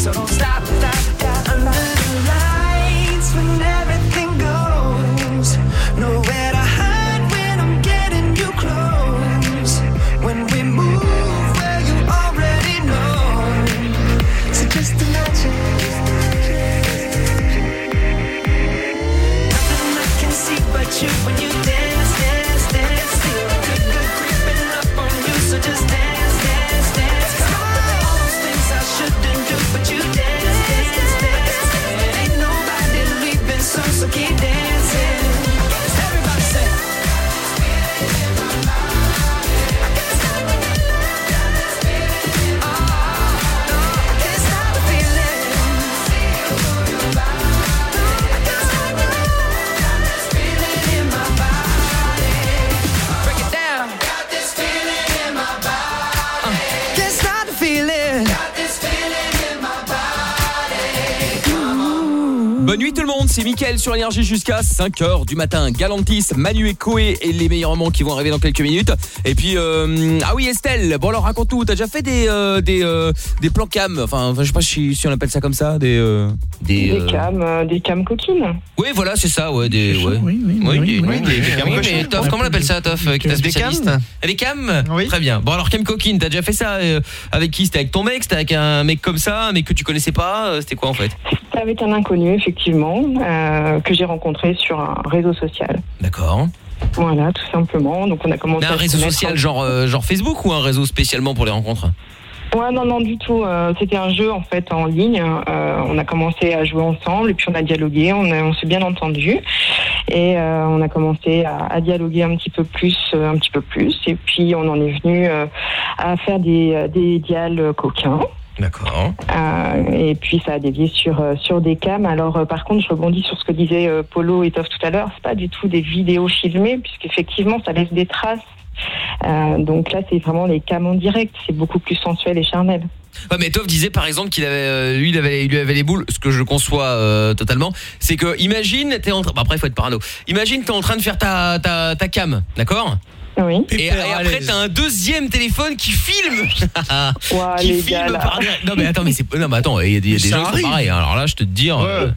So don't stop, Bonne nuit tout le monde, c'est Mickaël sur Énergie jusqu'à 5h du matin. Galantis, Manu et Koé et les meilleurs moments qui vont arriver dans quelques minutes. Et puis, euh, ah oui Estelle, bon alors raconte-nous, t'as déjà fait des euh, des, euh, des plans cam, enfin, enfin, je sais pas si, si on appelle ça comme ça, des... euh, des, Des euh, cams, euh, des cams coquines. Oui voilà c'est ça, ouais, des... Ouais. oui, oui, Oui, oui, des, oui, oui, des- oui, des cams oui, cochines. mais Toff, comment on appelle ça Toff qui est Des spécialiste cams Ah, Des cams Très bien. Bon alors cam coquine, t'as déjà fait ça euh, avec qui? C'était avec ton mec? C'était avec un mec comme ça, un mec que tu connaissais pas C'était quoi en fait? C'était avec un inconnu, effectivement, euh, que j'ai rencontré sur un réseau social. D'accord. Voilà, tout simplement. Donc on a commencé Mais un à se réseau social en- genre euh, genre Facebook ou un réseau spécialement pour les rencontres Ouais, non, non, du tout. Euh, C'était un jeu en fait en ligne. Euh, on a commencé à jouer ensemble et puis on a dialogué. On, a- on s'est bien entendu et euh, on a commencé à, à dialoguer un petit peu plus, euh, un petit peu plus. Et puis on en est venu euh, à faire des, des dials coquins. D'accord. Euh, et puis ça a dévié sur euh, sur des cams. Alors euh, par contre, je rebondis sur ce que disait euh, Polo et Toff tout à l'heure. C'est pas du tout des vidéos filmées, puisqu'effectivement, ça laisse des traces. Euh, donc là, c'est vraiment les cams en direct. C'est beaucoup plus sensuel et charnel. Ouais, mais Tov disait par exemple qu'il avait euh, lui il avait il lui avait les boules ce que je conçois euh, totalement c'est que imagine t'es en train bah, après faut être parano imagine t'es en train de faire ta ta, ta cam d'accord? Oui. Et, et après t'as un deuxième téléphone qui filme. [laughs] Qui les filme gars, là. par non mais attends mais c'est non mais attends il y a des, il y a des Ça gens qui sont pareils hein. alors là je te dire euh,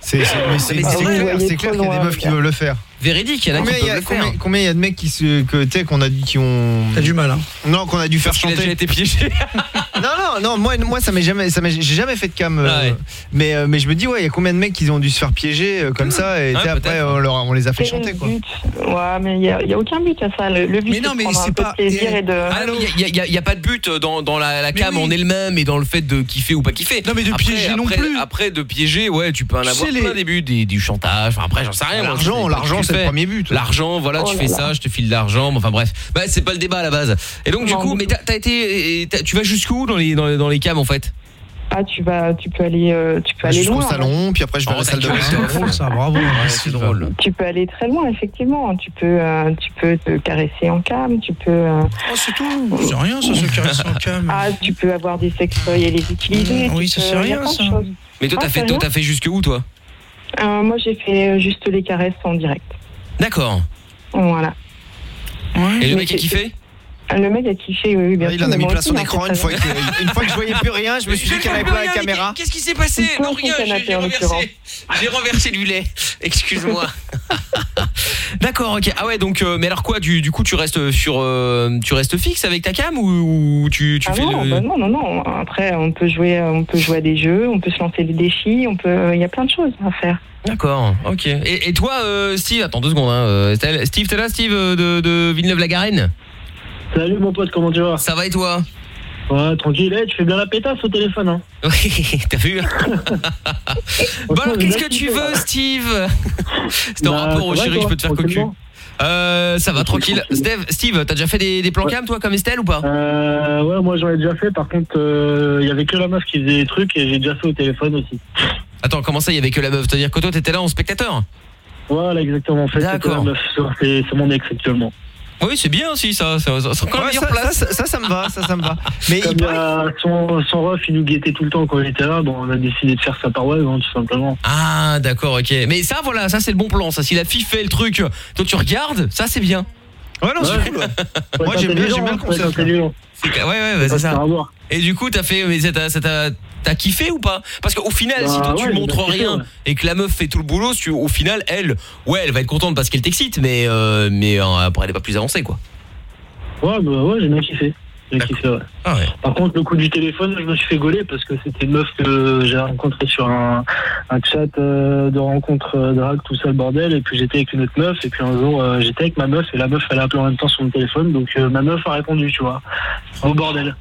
C'est c'est- mais c'est- Mais c'est c'est vrai, clair, vous c'est clair qu'il y a des meufs qui veulent le faire. Véridique, il y en a qui Combien il y peuvent a- le faire. combien- Combien il y a de mecs qui se que tu sais qu'on a dit qui ont T'as du mal hein. Non, qu'on a dû faire Parce qu'il a chanter. déjà été piégé. [laughs] non non non, moi moi ça m'est jamais ça m'est- j'ai jamais fait de cam euh, mais euh, mais je me dis ouais, il y a combien de mecs qui ont dû se faire piéger euh, comme ça et tu sais, après on, leur, on les a fait chanter quoi. but Ouais, mais il n'y a, il y a aucun but à ça. Le, le but, Mais non, c'est de mais prendre c'est un peu pas- de plaisir et de. Ah non, il y a, il y a- il y a pas de but dans, dans la, la cam en elle-même et dans le fait de kiffer ou pas kiffer. Non, mais de piéger non plus. Après de piéger, ouais, tu peux en avoir plein les- des buts, du chantage. Enfin, après, j'en sais rien. L'argent, l'argent, tu c'est le fais. premier but. L'argent, voilà, Oh tu là fais là. ça, je te file de l'argent. Enfin bref, bah, c'est pas le débat à la base. Et donc du coup, mais t'as été, tu vas jusqu'où dans les dans, les- dans les cams en fait? Ah, tu vas, tu peux aller, euh, tu peux aller Jusqu'au loin. hein. salon, puis après je vais à Oh, la salle de bain. [laughs] c'est drôle, ça, bravo. Ouais, c'est drôle. Tu peux aller très loin, effectivement. Tu peux, euh, tu peux te caresser en cam. Tu peux. euh, Oh, c'est tout. C'est rien, ça, se caresser en cam. Ah, tu peux avoir des sextoys et les utiliser. Oui, tu ça, c'est rien, ça. Mais toi, Ah, t'as fait, c'est toi, t'as fait jusque où toi? Euh, moi, j'ai fait euh, juste les caresses en direct. D'accord. Voilà. Et le Mais mec a c'est- kiffé Le mec a kiffé, oui, oui, bien Il sûr. en a mais mis moi plein aussi, son écran une fois que une fois que je voyais plus rien, je me suis dit qu'elle avait pas la caméra. Qu'est-ce qui s'est passé Il Non, rien, j'ai canapé, j'ai en l'occurrence. renversé, j'ai renversé du lait. Excuse-moi. [laughs] D'accord, ok. Ah ouais, donc, euh, mais alors quoi, du, du coup, tu restes sur, euh, tu restes fixe avec ta cam ou, ou tu, tu Ah fais non, le... bah non, non, non. Après, on peut jouer, euh, on peut jouer à des jeux, on peut se lancer des défis, on peut, il y a plein de choses à faire. D'accord, ok. Et, et toi, euh, Steve, attends deux secondes. Hein, euh. Steve, t'es là, Steve, de, de Villeneuve-la-Garenne? Salut mon pote, comment tu vas? Ça va et toi? Ouais, tranquille, eh, tu fais bien la pétasse au téléphone. Hein. [laughs] Oui, t'as vu [laughs] Bon alors, qu'est-ce que tu veux. Steve C'était en Bah, rapport au ça va, chéri, toi, je peux te faire cocu. tranquillement Euh, ça va, tranquille. Steve, Steve t'as déjà fait des, des plans cam, toi, comme Estelle ou pas? Euh, ouais, moi j'en ai déjà fait. Par contre, euh, il y avait que la meuf qui faisait des trucs et j'ai déjà fait au téléphone aussi. Attends, comment ça, il y avait que la meuf? C'est-à-dire que toi, t'étais là en spectateur? Voilà, exactement. En fait, c'était D'accord. meuf. C'est c'est mon ex actuellement. Oui, c'est bien aussi, ça. Ça, ça, ça, quand Ouais, place. ça, ça, ça me va, ça, ça me va. [laughs] Mais il a son, son ref, il nous guettait tout le temps quand il était là. Bon, on a décidé de faire ça par web, hein, tout simplement. Ah, d'accord, ok. Mais ça, voilà, ça, c'est le bon plan. Ça, si la fille fait le truc, toi, tu regardes, ça, c'est bien. Ouais, non, c'est cool. Moi, j'aime bien, j'aime bien le concept. C'est que- Ouais, ouais, bah, c'est ça. Et du coup, t'as fait, mais t'as kiffé ou pas? Parce qu'au final, Bah, si toi ouais, tu montres rien ouais. et que la meuf fait tout le boulot, tu- au final, elle, ouais, elle va être contente parce qu'elle t'excite, mais euh, mais euh, après, elle est pas plus avancée, quoi. Ouais, bah ouais, j'ai bien kiffé. J'ai kiffé, ouais. Ah ouais. Par contre, le coup du téléphone, je me suis fait gauler parce que c'était une meuf que j'ai rencontrée sur un, un chat euh, de rencontre euh, drague, tout ça, le bordel. Et puis j'étais avec une autre meuf. Et puis un jour, euh, j'étais avec ma meuf et la meuf, elle a appelé en même temps sur mon téléphone. Donc ma meuf a répondu, tu vois. Au bordel.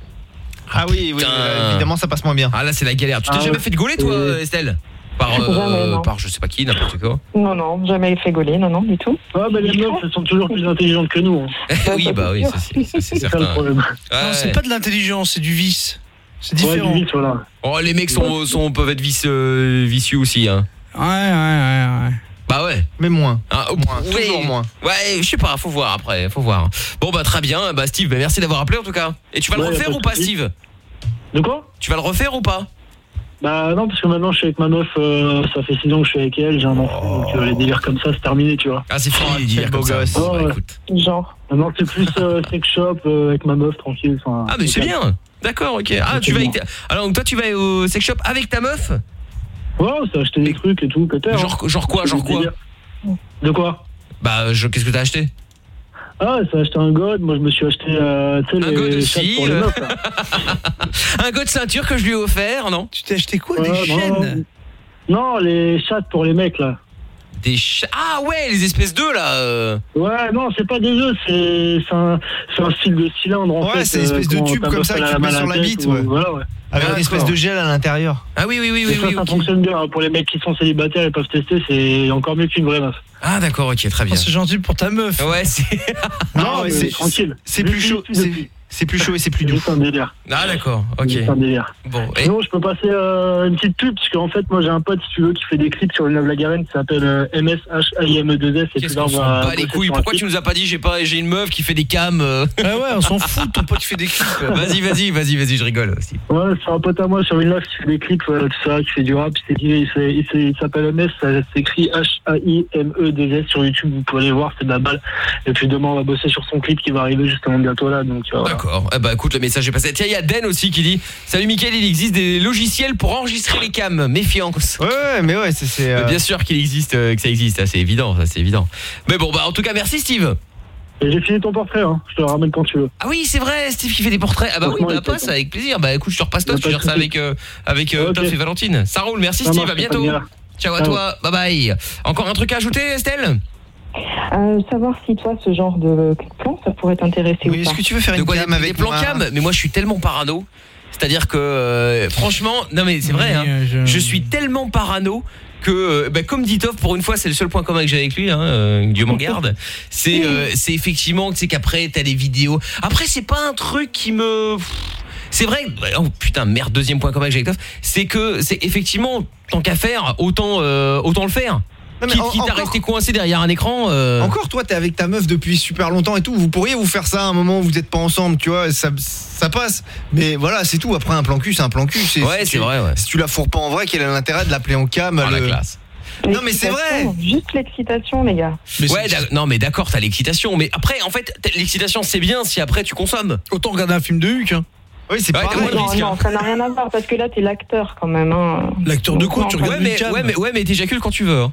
Ah oui, oui, euh, évidemment, ça passe moins bien. Ah là, c'est la galère. Tu t'es Ah jamais fait de gauler, toi, Estelle? Par, euh, Jamais, par je sais pas qui, n'importe quoi. Non, non, jamais fait gauler, non, non, du tout. Ah, bah les meufs, elles sont toujours plus intelligentes que nous. hein. [laughs] oui, bah oui, c'est- ça, le problème. Ouais. Non, c'est pas de l'intelligence, c'est du vice. C'est différent. Ouais, du vice, voilà. Oh, les mecs sont, sont peuvent être vice, euh, vicieux aussi, hein. Ouais, ouais, ouais, ouais. Bah ouais. Mais moins. Ah, oh, Moins, oui. toujours moins. Ouais, je sais pas, faut voir après, faut voir. Bon bah très bien, bah Steve, bah, merci d'avoir appelé en tout cas. Et tu vas Ouais, le refaire pas ou pas. Steve? De quoi? Tu vas le refaire ou pas? Bah non, parce que maintenant je suis avec ma meuf, euh, ça fait 6 ans que je suis avec elle, j'ai un enfant, donc euh, les délires comme ça, c'est terminé, tu vois. Ah, c'est fini les délires beau gosse. Bah, Ouais. écoute. Genre. Maintenant c'est plus euh, sex shop euh, avec ma meuf, tranquille. Ah mais c'est bien. D'accord, ok. Ah, tu vas avec ta... Alors donc toi tu vas au sex shop avec ta meuf? Ouais, c'est acheter des trucs et tout, peut-être. Genre genre quoi, genre quoi De quoi? Bah je... qu'est-ce que t'as acheté? Ah, ça a acheté un god, moi je me suis acheté euh, tu sais, Un god aussi, pour les euh. meufs. [laughs] Un god ceinture que je lui ai offert, non? Tu t'es acheté quoi? Des non, chaînes? Non, les chattes pour les mecs là. Des chats. Ah ouais, les espèces d'œufs là. euh. Ouais, non, c'est pas des œufs, c'est c'est un, c'est un style de cylindre en Ouais, fait. c'est une espèce de tube comme ça que tu mets sur la bite, ou- ouais. Voilà, ouais. Avec une espèce de gel à l'intérieur. Ah oui, oui, oui, Et ça, ça fonctionne bien. Pour les mecs qui sont célibataires et peuvent tester, c'est encore mieux qu'une vraie meuf. Ah d'accord, ok, très bien. c'est gentil pour ta meuf. Ouais, c'est. [laughs] Non, mais mais c'est- tranquille. C'est plus chaud. c'est- C'est plus chaud et c'est plus doux. C'est un délire. Ah d'accord, ok. C'est un délire. Bon, et- Sinon, je peux passer euh, une petite pub, parce qu'en fait, moi, j'ai un pote, si tu veux, qui fait des clips sur le Neuve la Garenne, qui s'appelle euh, MSHIME2S. Et Qu'est-ce puis là, qu'on on s'en va bat les couilles Pourquoi tu nous as pas dit j'ai pas j'ai une meuf qui fait des cams euh [laughs] Ah ouais, on s'en [laughs] fout, ton pote qui fait des clips. Vas-y, vas-y, vas-y, vas-y, je rigole aussi. Ouais, c'est un pote à moi sur une live qui fait des clips, euh, tout ça, qui fait du rap. Il s'appelle MS, ça s'écrit H-A-I-M-E-2-S sur YouTube. Vous pouvez aller voir, c'est de la balle. Et puis demain, on va bosser sur son clip qui va arriver justement bientôt là. Donc, euh, voilà. D'accord. Eh ben écoute, le message est passé. Tiens, il y a Den aussi qui dit "Salut Mickaël, il existe des logiciels pour enregistrer les cams. Méfiance." Ouais, ouais, mais ouais, c'est euh, Bien sûr qu'il existe euh, que ça existe, c'est évident, ça c'est évident. Mais bon bah en tout cas merci Steve. Et j'ai fini ton portrait, hein. je te le ramène quand tu veux. Ah oui, c'est vrai, Steve qui fait des portraits. Ah bah oui, bah passe fait- avec plaisir. Bah écoute, je te repasse toi, tu gères ça avec euh, avec euh. Toff et Valentine. Ça roule, merci Ça Steve, marche, à bientôt. Ciao à Ciao. toi. Bye bye. Encore un truc à ajouter Estelle? Euh, savoir si toi, ce genre de plan, ça pourrait t'intéresser ou pas. De quoi, des, des plans cam? Mais moi je suis tellement parano. C'est-à-dire que euh, franchement, non mais c'est vrai, hein, je... suis tellement parano que euh, bah, comme dit Toff, pour une fois c'est le seul point commun que j'ai avec lui, hein, euh, Dieu m'en garde. C'est euh, c'est effectivement tu sais qu'après t'as les vidéos. Après c'est pas un truc qui me c'est vrai, oh putain merde deuxième point commun que j'ai avec Toff, c'est que c'est effectivement tant qu'à faire autant euh, autant le faire. Non, mais Quitte, en- quitte à encore- rester coincé derrière un écran. euh, Encore toi, t'es avec ta meuf depuis super longtemps et tout. Vous pourriez vous faire ça à un moment où vous êtes pas ensemble, tu vois, ça, ça passe. Mais voilà, c'est tout. Après un plan cul, c'est un plan cul. Ouais, si c'est vrai, ouais. Si tu la fourres pas en vrai, quel est l'intérêt de l'appeler en cam Ah, la classe. Non mais c'est vrai. Juste l'excitation, les gars. ouais, non mais d'accord, t'as l'excitation, mais après, en fait, l'excitation c'est bien si après tu consommes. Autant regarder un film de Huck. Hein. Oui, c'est Ouais, de Non, risques, non, hein. ça n'a rien à voir parce que là, t'es l'acteur quand même. Hein. L'acteur de quoi Tu regardes mais, ouais, mais, ouais, mais t'éjacules quand tu veux. hein.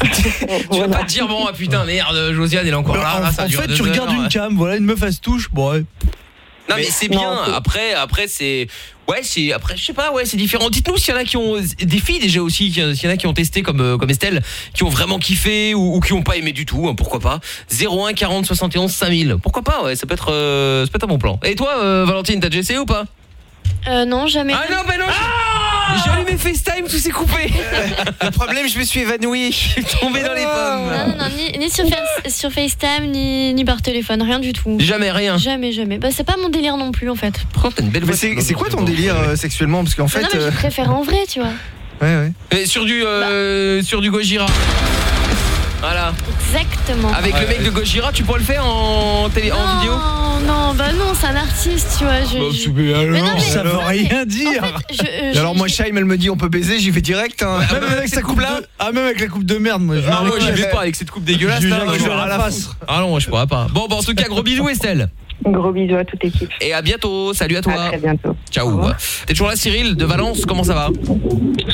[laughs] tu vas pas te dire, bon, ah, putain, merde, Josiane, elle est encore là. en, ça en dure fait, tu regardes heures. une cam, voilà, une meuf elle se touche, bon ouais. Non mais c'est bien. Après, après c'est ouais, c'est après je sais pas, ouais, c'est différent. Dites-nous s'il y en a qui ont des filles déjà aussi, s'il y en a qui ont testé comme euh, comme Estelle, qui ont vraiment kiffé ou, ou qui ont pas aimé du tout. hein, pourquoi pas 01 40 71 5000. Pourquoi pas Ouais, ça peut être euh, ça peut être un bon plan. Et toi, euh, Valentine, t'as déjà essayé ou pas? Euh, non, jamais. Ah non, bah non. J'ai allumé FaceTime, tout s'est coupé. [laughs] Le problème, je me suis évanoui. Je suis tombé dans les pommes. Non, non, non, ni, ni sur, Face- sur FaceTime, ni, ni par téléphone, rien du tout. Jamais rien. Jamais, jamais. Bah, c'est pas mon délire non plus, en fait. Pourtant, t'as une belle Mais voix. c'est quoi ton délire euh, sexuellement? Parce qu'en fait. non, mais euh, je préfère en vrai, tu vois. Ouais, ouais. Et sur du euh, sur du Gojira. Voilà. Exactement. Avec le mec de Gojira, tu pourrais le faire en télé en vidéo Non, non, bah non, c'est un artiste, tu vois. Je, je- mais alors, Mais non, mais- ça veut non, mais- rien dire. je- euh, alors moi, Shaim, elle me dit on peut baiser, j'y vais direct. hein. même avec sa coupe là Ah même avec la coupe de merde moi. Ah, moi j'y vais pas avec cette coupe dégueulasse Je là. je à la face. Ah non, moi je pourrais pas. Bon, bah en tout cas, gros bisous [laughs] Estelle. Gros bisous à toute l'équipe. Et à bientôt. Salut à toi. À très bientôt. Ciao. T'es toujours là Cyril de Valence, comment ça va?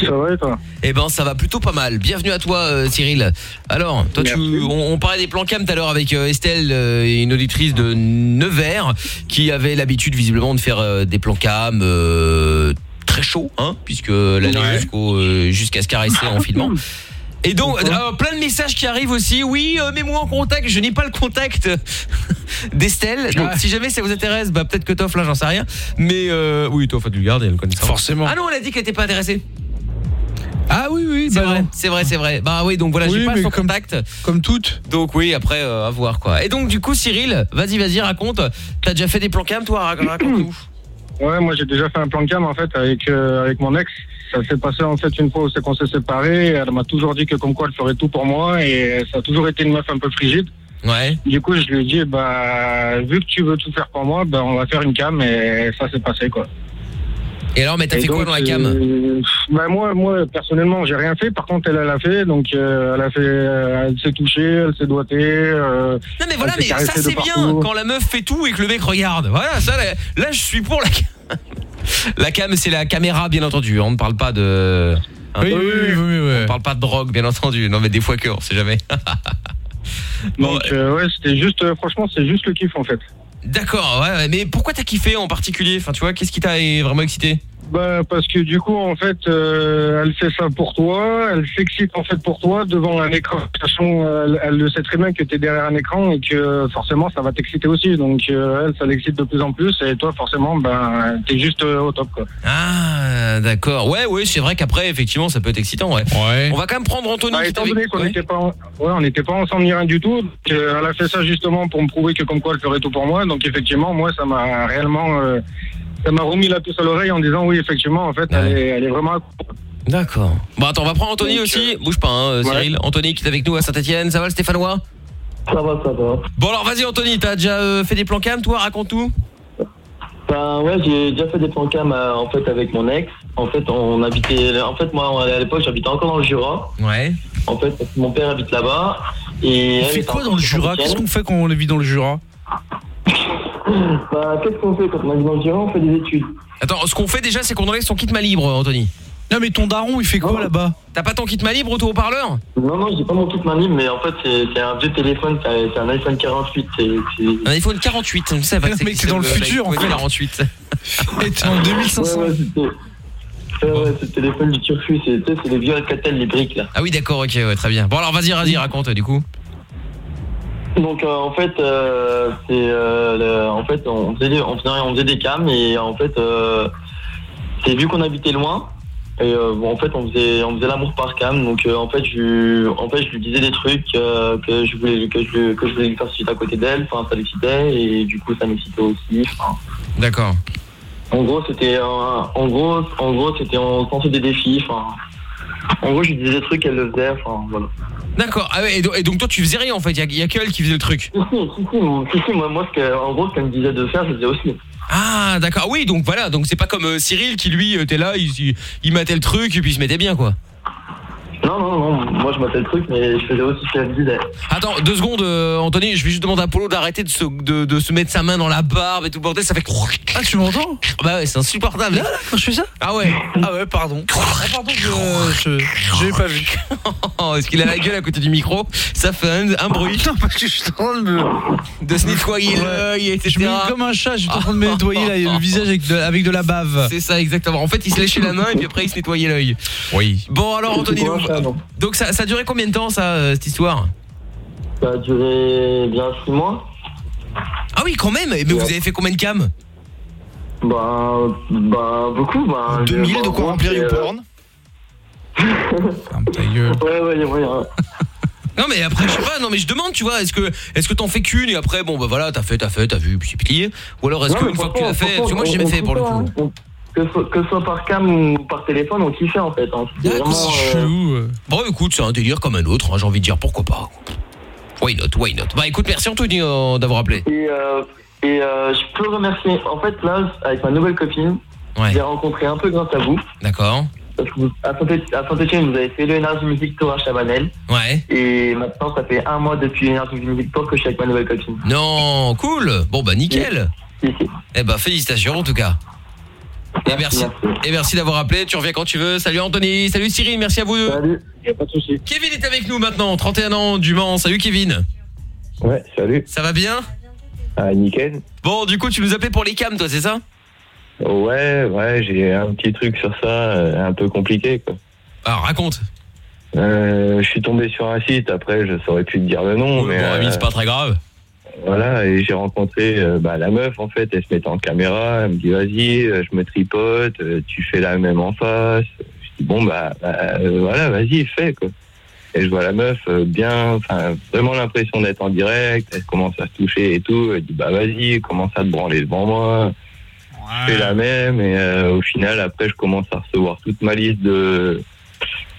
Ça va et toi? Eh ben ça va plutôt pas mal. Bienvenue à toi euh, Cyril. Alors, toi tu on, on parlait des plans cam tout à l'heure avec euh, Estelle euh, une auditrice de Nevers qui avait l'habitude visiblement de faire euh, des plans cam euh, très chauds hein puisque l'année jusqu'au euh, jusqu'à se caresser en filmant. [laughs] Et donc euh, plein de messages qui arrivent aussi. Oui, euh, mets-moi en contact. Je n'ai pas le contact [laughs] d'Estelle. Donc si jamais ça vous intéresse, bah peut-être que Toff là, j'en sais rien. Mais euh, oui, Toff a dû le garder, elle le connaît. Forcément. Ah non, elle a dit qu'elle était pas intéressée. Ah oui oui, C'est bah vrai, c'est vrai, c'est vrai. Bah oui, donc voilà, Oui, j'ai pas mais son comme- contact. Comme toutes. Donc oui, après euh, à voir quoi. Et donc du coup Cyril, vas-y, vas-y, raconte. T'as déjà fait des plans cam toi? Rac- Raconte-nous. Ouais, moi j'ai déjà fait un plan cam en fait avec euh, avec mon ex. Ça s'est passé en fait une fois où c'est qu'on s'est séparés. Elle m'a toujours dit que comme quoi elle ferait tout pour moi et ça a toujours été une meuf un peu frigide. Ouais. Du coup, je lui ai dit bah vu que tu veux tout faire pour moi, bah on va faire une cam et ça s'est passé quoi. Et alors, mais t'as fait quoi dans la cam? euh, bah moi, moi personnellement, j'ai rien fait. Par contre, elle, elle a fait. Donc, euh, elle a fait, euh, elle s'est touchée, elle s'est doigtée. Non mais voilà, mais ça c'est bien quand la meuf fait tout et que le mec regarde. Voilà, ça là, là, je suis pour la cam. La cam c'est la caméra bien entendu, on ne parle pas de hein, Oui, oui, oui, oui, oui, ouais. On parle pas de drogue bien entendu. Non mais des fois que on sait jamais. [laughs] Donc, euh, ouais, c'était juste, euh, franchement, c'est juste le kiff en fait. D'accord, ouais, ouais, mais pourquoi t'as kiffé en particulier? Enfin, tu vois, qu'est-ce qui t'a vraiment excité? Bah parce que du coup en fait euh, elle fait ça pour toi, elle s'excite en fait pour toi devant un écran. De toute façon elle, elle le sait très bien que tu es derrière un écran et que forcément ça va t'exciter aussi. Donc euh, elle ça l'excite de plus en plus et toi forcément ben t'es juste euh, au top quoi. Ah, d'accord. Ouais, ouais, c'est vrai qu'après, effectivement, ça peut être excitant, ouais. On va quand même prendre Anthony Bah, étant avec donné qu'on n'était pas, en- ouais, on n'était pas ensemble ni rien du tout. euh, elle a fait ça justement pour me prouver que comme quoi elle ferait tout pour moi. Donc effectivement, moi, ça m'a réellement, euh, ça m'a remis la puce à l'oreille en disant oui, effectivement, en fait, elle, est, elle est vraiment. D'accord. Bon, attends, on va prendre Anthony aussi. Bouge pas, hein, ouais. Cyril. Anthony qui est avec nous à Saint-Etienne. Ça va, le Stéphanois? Ça va, ça va. Bon, alors vas-y, Anthony, t'as déjà euh, fait des plans cam, toi? Raconte tout. Ben ouais, j'ai déjà fait des plans cam euh, en fait avec mon ex. En fait, on habitait. En fait, moi à l'époque, j'habitais encore dans le Jura. Ouais. En fait, parce que mon père habite là-bas. Et On elle fait quoi dans le Jura? Qu'est-ce qu'on fait quand on vit dans le Jura? Bah, qu'est-ce qu'on fait quand on habite dans le Jura On fait des études. Attends, ce qu'on fait déjà, c'est qu'on enlève son kit main libre, Anthony. Non, mais ton daron, il fait quoi là-bas? T'as pas ton kit main libre, au haut-parleur? Non, non, j'ai pas mon kit main libre, mais en fait, c'est c'est un vieux téléphone, c'est c'est un iPhone 48. c'est- c'est- Un iPhone 48, on sait pas que c'est Mec, c'est dans le futur, en fait. 48. Et t'es en 2500. Ouais, ouais, c'était- ouais, ouais, c'est le téléphone du turfu, c'est tu sais, c'est les vieux Alcatel, les briques là. Ah oui, d'accord, ok, ouais, très bien. Bon, alors vas-y, vas-y, raconte, du coup. Donc euh, en fait, euh, c'est euh, en fait on faisait, des- on, faisait, on faisait des cams et en fait euh, c'est vu qu'on habitait loin et euh, bon, en fait on faisait on faisait l'amour par cam. Donc euh, en fait je en fait je lui disais des trucs euh, que je voulais que je que je voulais lui faire suite à côté d'elle. Enfin ça l'excitait et du coup ça m'excitait aussi enfin, D'accord. en gros c'était en gros en gros c'était on lançait des défis enfin. En gros je lui disais des trucs elle le faisait enfin voilà D'accord. Ah ouais, et donc, et donc toi, tu faisais rien en fait. Il y a, y a que elle qui faisait le truc. si si si, moi, si, si, moi, moi ce que, en gros ce qu'elle me disait de faire je faisais aussi Ah, d'accord. Oui, donc voilà. Donc c'est pas comme euh, Cyril qui lui, euh, t'es là, il, il, il matait le truc et puis il se mettait bien, quoi. Non, non, non, moi je mettais le truc, mais je faisais aussi ce qu'elle me disait. Attends, deux secondes, euh, Anthony. Je vais juste demander à Polo d'arrêter de se, de, de se mettre sa main dans la barbe et tout le bordel. Ça fait. Ah, tu m'entends? Bah ouais, c'est insupportable. quand je fais ça? Ah ouais. Ah ouais, pardon. Ah, pardon, je. je J'ai pas vu. Oh, [laughs] Est-ce qu'il a la gueule à côté du micro? Ça fait un, un bruit. Non, parce que je suis en train de me. De se nettoyer l'œil, etc. Je me mets comme un chat, je suis en train de me nettoyer là, le visage avec de, avec de la bave. C'est ça, exactement. En fait, il se léchait la main et puis après, il se nettoyait l'œil. Oui. Bon, alors, Anthony, donc, donc ça, ça a duré combien de temps, ça, euh, cette histoire Ça a duré bien 6 mois. Ah oui, quand même. Mais vous avez fait combien de cam Bah, bah, beaucoup. Bah, 2000 de quoi remplir une YouPorn [laughs] Ouais, ouais, il y a moyen. Non mais après je sais pas non mais je demande tu vois est-ce que est-ce que t'en fais qu'une et après bon bah voilà t'as fait t'as fait t'as vu puis c'est plié ou alors est-ce Non, qu'une fois que tu l'as fait parce que moi j'ai jamais fait pour le coup on- Que ce, soit, que ce soit par cam ou par téléphone, on kiffait en fait. Hein. C'était vraiment. euh, Bon écoute c'est un délire comme un autre hein, j'ai envie de dire pourquoi pas Why not why not Bah écoute merci Anthony euh, d'avoir appelé Et, euh, et euh, je peux remercier. En fait, là, avec ma nouvelle copine, j'ai rencontré un peu grâce à vous. D'accord Parce que vous- à Saint- à Saint-Etienne, vous avez fait le Energy Music Tour à Chabanel. Ouais Et maintenant, ça fait un mois depuis l'Energy Music Tour que je suis avec ma nouvelle copine. Non cool bon bah nickel Eh bah félicitations en tout cas et merci, et merci d'avoir appelé, tu reviens quand tu veux. Salut Anthony, salut Cyril, merci à vous deux. Salut, y a pas de souci. Kevin est avec nous maintenant, 31 ans du Mans. Salut Kevin. Ouais, salut. Ça va bien? Ah, nickel. Bon, du coup, tu nous appelais pour les cams, toi, c'est ça? Ouais, ouais, j'ai un petit truc sur ça, euh, un peu compliqué, quoi. Alors, raconte. Euh, je suis tombé sur un site, après, je saurais plus te dire le nom, mais... Bon, ami, euh, c'est pas très grave. Voilà, et j'ai rencontré euh, bah, la meuf, en fait, elle se met en caméra, elle me dit, vas-y, euh, je me tripote, euh, tu fais la même en face. Je dis, bon, bah, bah, voilà, vas-y, fais, quoi. Et je vois la meuf bien, enfin, vraiment l'impression d'être en direct, elle commence à se toucher et tout, elle dit, bah, vas-y, commence à te branler devant moi. Je fais la même, et au final, après, je commence à recevoir toute ma liste de,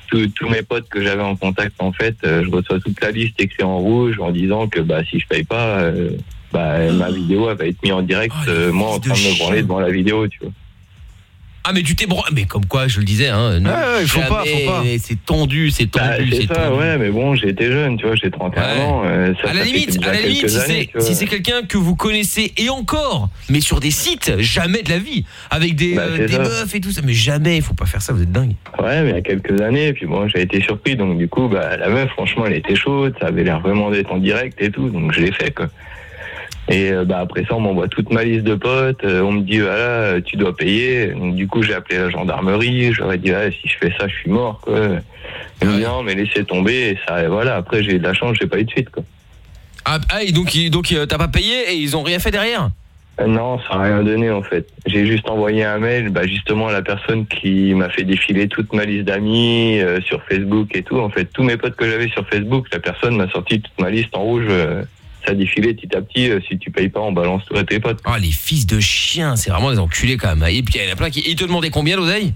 tous tous mes potes que j'avais en contact, en fait, euh, je reçois toute la liste écrite en rouge en disant que bah, si je paye pas, euh, bah, ma vidéo elle va être mise en direct, euh, moi en train de me branler devant la vidéo, tu vois. Ah, mais tu t'es bran- Mais comme quoi, je le disais, hein. non, Ouais, ouais, il faut pas, jamais, faut pas. C'est tendu, c'est tendu, Bah, c'est c'est ça, tendu. ouais, mais bon, j'ai été jeune, tu vois, j'ai 31 ans. euh, ça, à la limite, à la limite, si c'est si quelqu'un que vous connaissez et encore, mais sur des sites, jamais de la vie, avec des, Bah, euh, c'est des ça. meufs et tout ça, mais jamais, il faut pas faire ça, vous êtes dingue. Ouais, mais il y a quelques années, puis bon, j'ai été surpris, donc du coup, bah, la meuf, franchement, elle était chaude, ça avait l'air vraiment d'être en direct et tout, donc je l'ai fait, quoi. Et euh, bah, après ça, on m'envoie toute ma liste de potes. euh, on me dit, voilà, euh, tu dois payer. Donc, du coup, j'ai appelé la gendarmerie. J'aurais dit, ah, si je fais ça, je suis mort. Quoi. Disent, non, mais laissez tomber. Et ça, et voilà. Après, j'ai eu de la chance, j'ai pas eu de suite. Quoi. Ah, ah, et donc, donc t'as pas payé et ils ont rien fait derrière Non, ça n'a rien donné en fait. J'ai juste envoyé un mail, bah, justement à la personne qui m'a fait défiler toute ma liste d'amis euh, sur Facebook et tout. En fait, tous mes potes que j'avais sur Facebook, la personne m'a sorti toute ma liste en rouge. euh, ça défilait petit à petit. euh, si tu payes pas, on balance tout à tes potes. Ah, les fils de chiens, c'est vraiment des enculés quand même. Et puis, il y en a plein qui. Ils te demandaient combien l'oseille?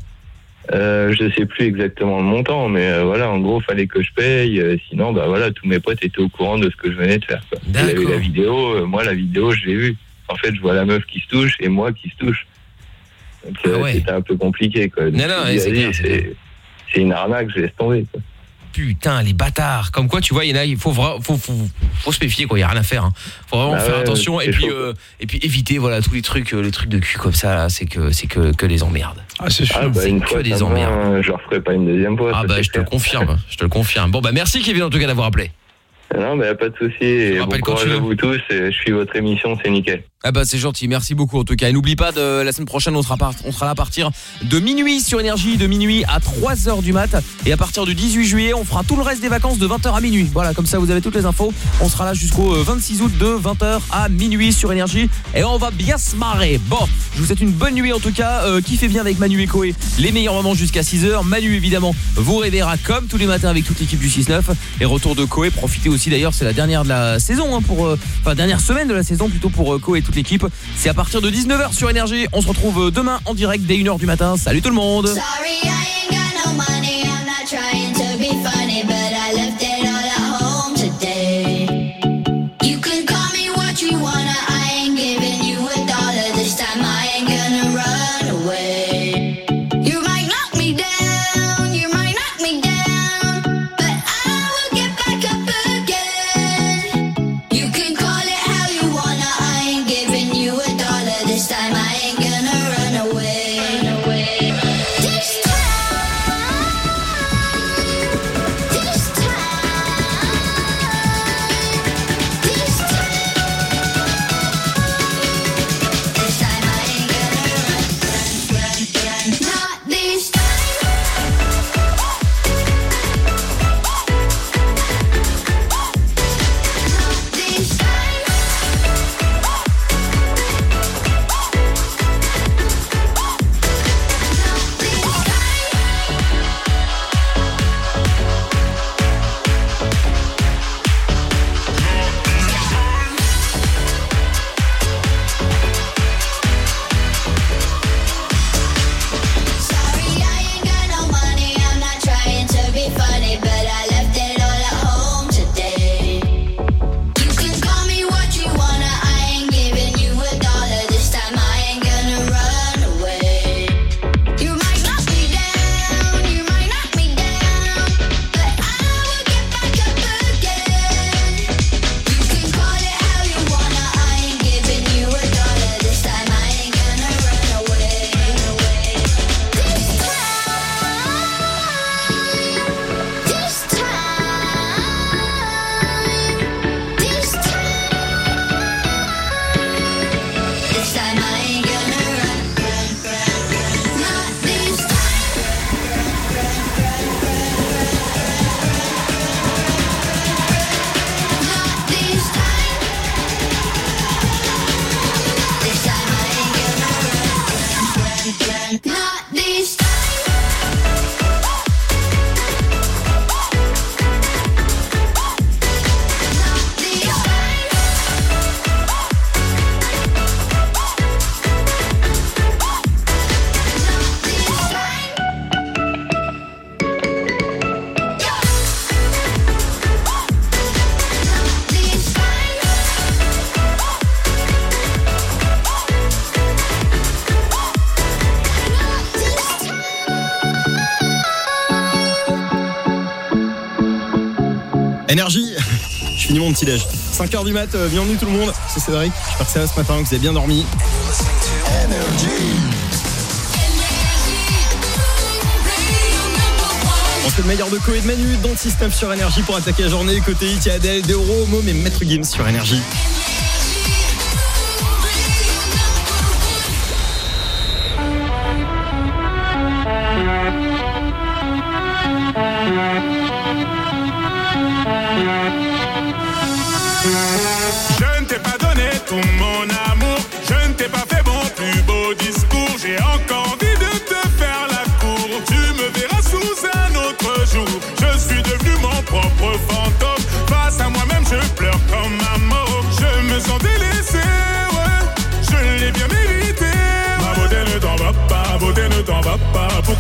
Euh, je sais plus exactement le montant, mais euh, voilà, en gros, fallait que je paye. euh, sinon, bah voilà, tous mes potes étaient au courant de ce que je venais de faire. quoi. Il y avait la vidéo. moi, la vidéo, je l'ai vue. En fait, je vois la meuf qui se touche et moi qui se touche. Donc, euh, c'était un peu compliqué. Quoi. Donc, Non, non, ouais, c'est une arnaque, je laisse tomber. quoi. Putain, les bâtards. Comme quoi, tu vois, il y en a, il faut, faut, faut, faut se méfier, quoi. Il y a rien à faire. Hein. Faut vraiment Bah faire ouais, attention et c'est puis, euh, et puis éviter, voilà, tous les trucs, euh, les trucs de cul comme ça. là, C'est que, c'est que, que les emmerdes. Ah, c'est Ah, bah, une que fois, des emmerdes. je referai pas une deuxième fois. Ah bah, c'est je te le confirme. Je te le confirme. Bon bah, merci Kevin en tout cas d'avoir appelé. Non, mais y a pas de souci. Bon courage à vous tous. je suis votre émission, c'est nickel. Ah bah c'est gentil, merci beaucoup en tout cas. Et n'oublie pas de la semaine prochaine on sera, par- on sera là à partir de minuit sur énergie, de minuit à 3h du mat. Et à partir du 18 juillet on fera tout le reste des vacances de 20h à minuit. Voilà, comme ça vous avez toutes les infos. On sera là jusqu'au euh, 26 août de 20h à minuit sur énergie. Et on va bien se marrer. Bon, je vous souhaite une bonne nuit en tout cas. Euh, kiffez bien avec Manu et Koé. Les meilleurs moments jusqu'à 6h. Manu évidemment vous réveillera comme tous les matins avec toute l'équipe du 6-9. Et retour de Koé. Profitez aussi d'ailleurs, c'est la dernière de la saison hein, pour... euh, Enfin dernière semaine de la saison plutôt pour euh, Koé l'équipe. C'est à partir de 19h sur énergie. On se retrouve demain en direct dès 1h du matin. Salut tout le monde Énergie Je finis mon petit déj. 5h du mat, euh, bienvenue tout le monde. C'est Cédric. J'espère que ça va ce matin, que vous avez bien dormi. On fait le meilleur de Co et de Manu dans le système sur énergie pour attaquer la journée. Côté hit, il Deoro, et Maître Gims sur énergie.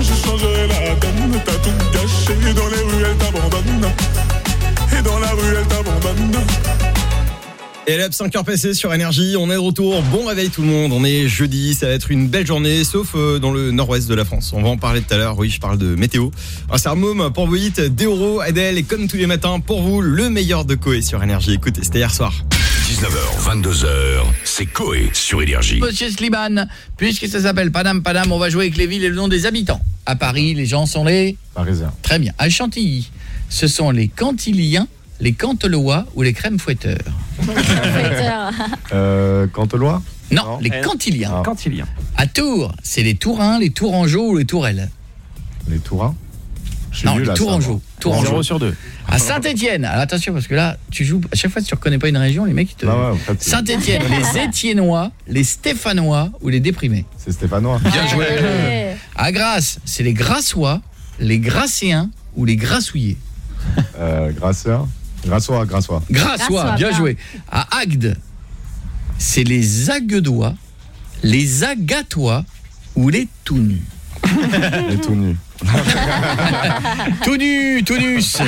je changerai la donne T'as tout gâché, dans les rues elle t'abandonne Et dans la rue elle t'abandonne Et là, 5h passées sur Énergie, on est de retour. Bon réveil tout le monde, on est jeudi, ça va être une belle journée, sauf euh, dans le nord-ouest de la France. On va en parler tout à l'heure, oui, je parle de météo. Un sermum pour vous, hit, Deoro, Adèle, et comme tous les matins, pour vous, le meilleur de Coé sur Énergie. Écoutez, c'était hier soir. 19h, 22h, c'est Coé sur Énergie. Monsieur Slimane, puisque ça s'appelle Paname Paname, on va jouer avec les villes et le nom des habitants. À Paris, les gens sont les Parisiens. Très bien. À Chantilly, ce sont les Cantiliens, les Cantelois ou les crèmes fouetteurs. Euh, Cantelois Non, les Cantiliens. Cantiliens. À Tours, c'est les Tourins, les Tourangeaux ou les Tourelles. Les Tourins Non, les Tourangeaux. Tourangeaux. Sur deux. À Saint-Étienne, alors attention parce que là, tu joues à chaque fois que tu reconnais pas une région, les mecs ils te Saint-Étienne, [laughs] les Étiennois, les Stéphanois ou les déprimés. C'est Stéphanois. Bien joué. À Grasse, c'est les Grassois, les Grasséens ou les Grassouillés. Euh, Grasseur Grassois, Grassois. Grassois, bien joué. À Agde, c'est les Aguedois, les Agatois ou les tout Les tout nus. [laughs] tout nu, tout nus.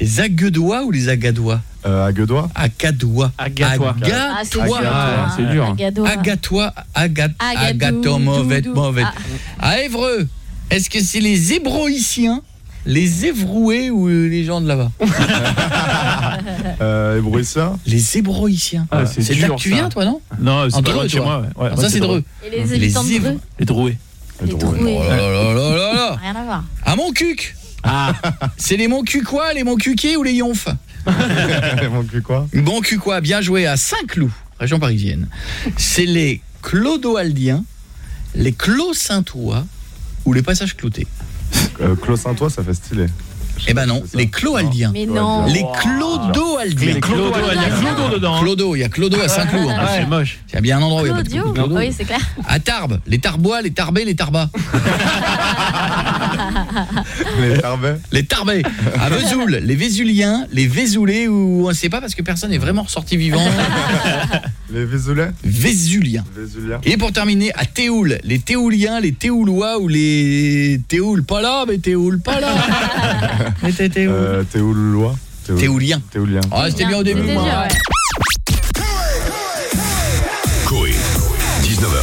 Les Aguedois ou les Agadois euh, Aguedois Agadois. Agatois. Ah, c'est dur, Agatois. hein. C'est dur. Agadois. Agatois. Agaton, mauvais, mauvais. Ah. À Évreux, est-ce que c'est les Hébroïciens, les Évroués ou les gens de là-bas [laughs] Euh, Ébrouissien Les Hébroïciens. Ah, c'est là que tu viens, toi, non Non, c'est pas loin de chez moi, ouais. Ouais, ça, c'est Dreux. Et les habitants de Dreux Les Droués. Les. Oh là là là là là. [laughs] Rien à voir. À Montcuq. [laughs] C'est les Montcuquois, les Montcuquiers ou les Yonfs [laughs] Mon cul quoi? Montcuquois, bien joué à Saint-Cloud, région parisienne. C'est les Clodoaldiens, les Clos-Saintois ou les Passages Cloutés. euh, Clos Saint-Ouen, ça fait stylé. Eh ben non, les Cloaldiens. Mais non. Les Clodoaldiens. Les Clodoaldiens. Il y a Clodo dedans, hein. Clodo, il y a Clodo à Saint-Cloud. en plus. Ouais. C'est moche. Il y a bien un endroit où il y a Clodo. Oui, c'est clair. À Tarbes, les Tarbois, les Tarbais, les Tarbas. [laughs] Les Tarbais Les Tarbais. À Vesoul, les Vésuliens, les Vésoulés ou on ne sait pas parce que personne n'est vraiment ressorti vivant. [laughs] Les Vésoulais Vésuliens. Vésuliens. Et pour terminer, à Théoul, les Théouliens, les Théoulois ou les Théouls pas là, mais Théouls pas là. [laughs] Mais t'es Théoul. Euh, Théoulois Théoulien. Théoulien. Ah, c'était bien au début.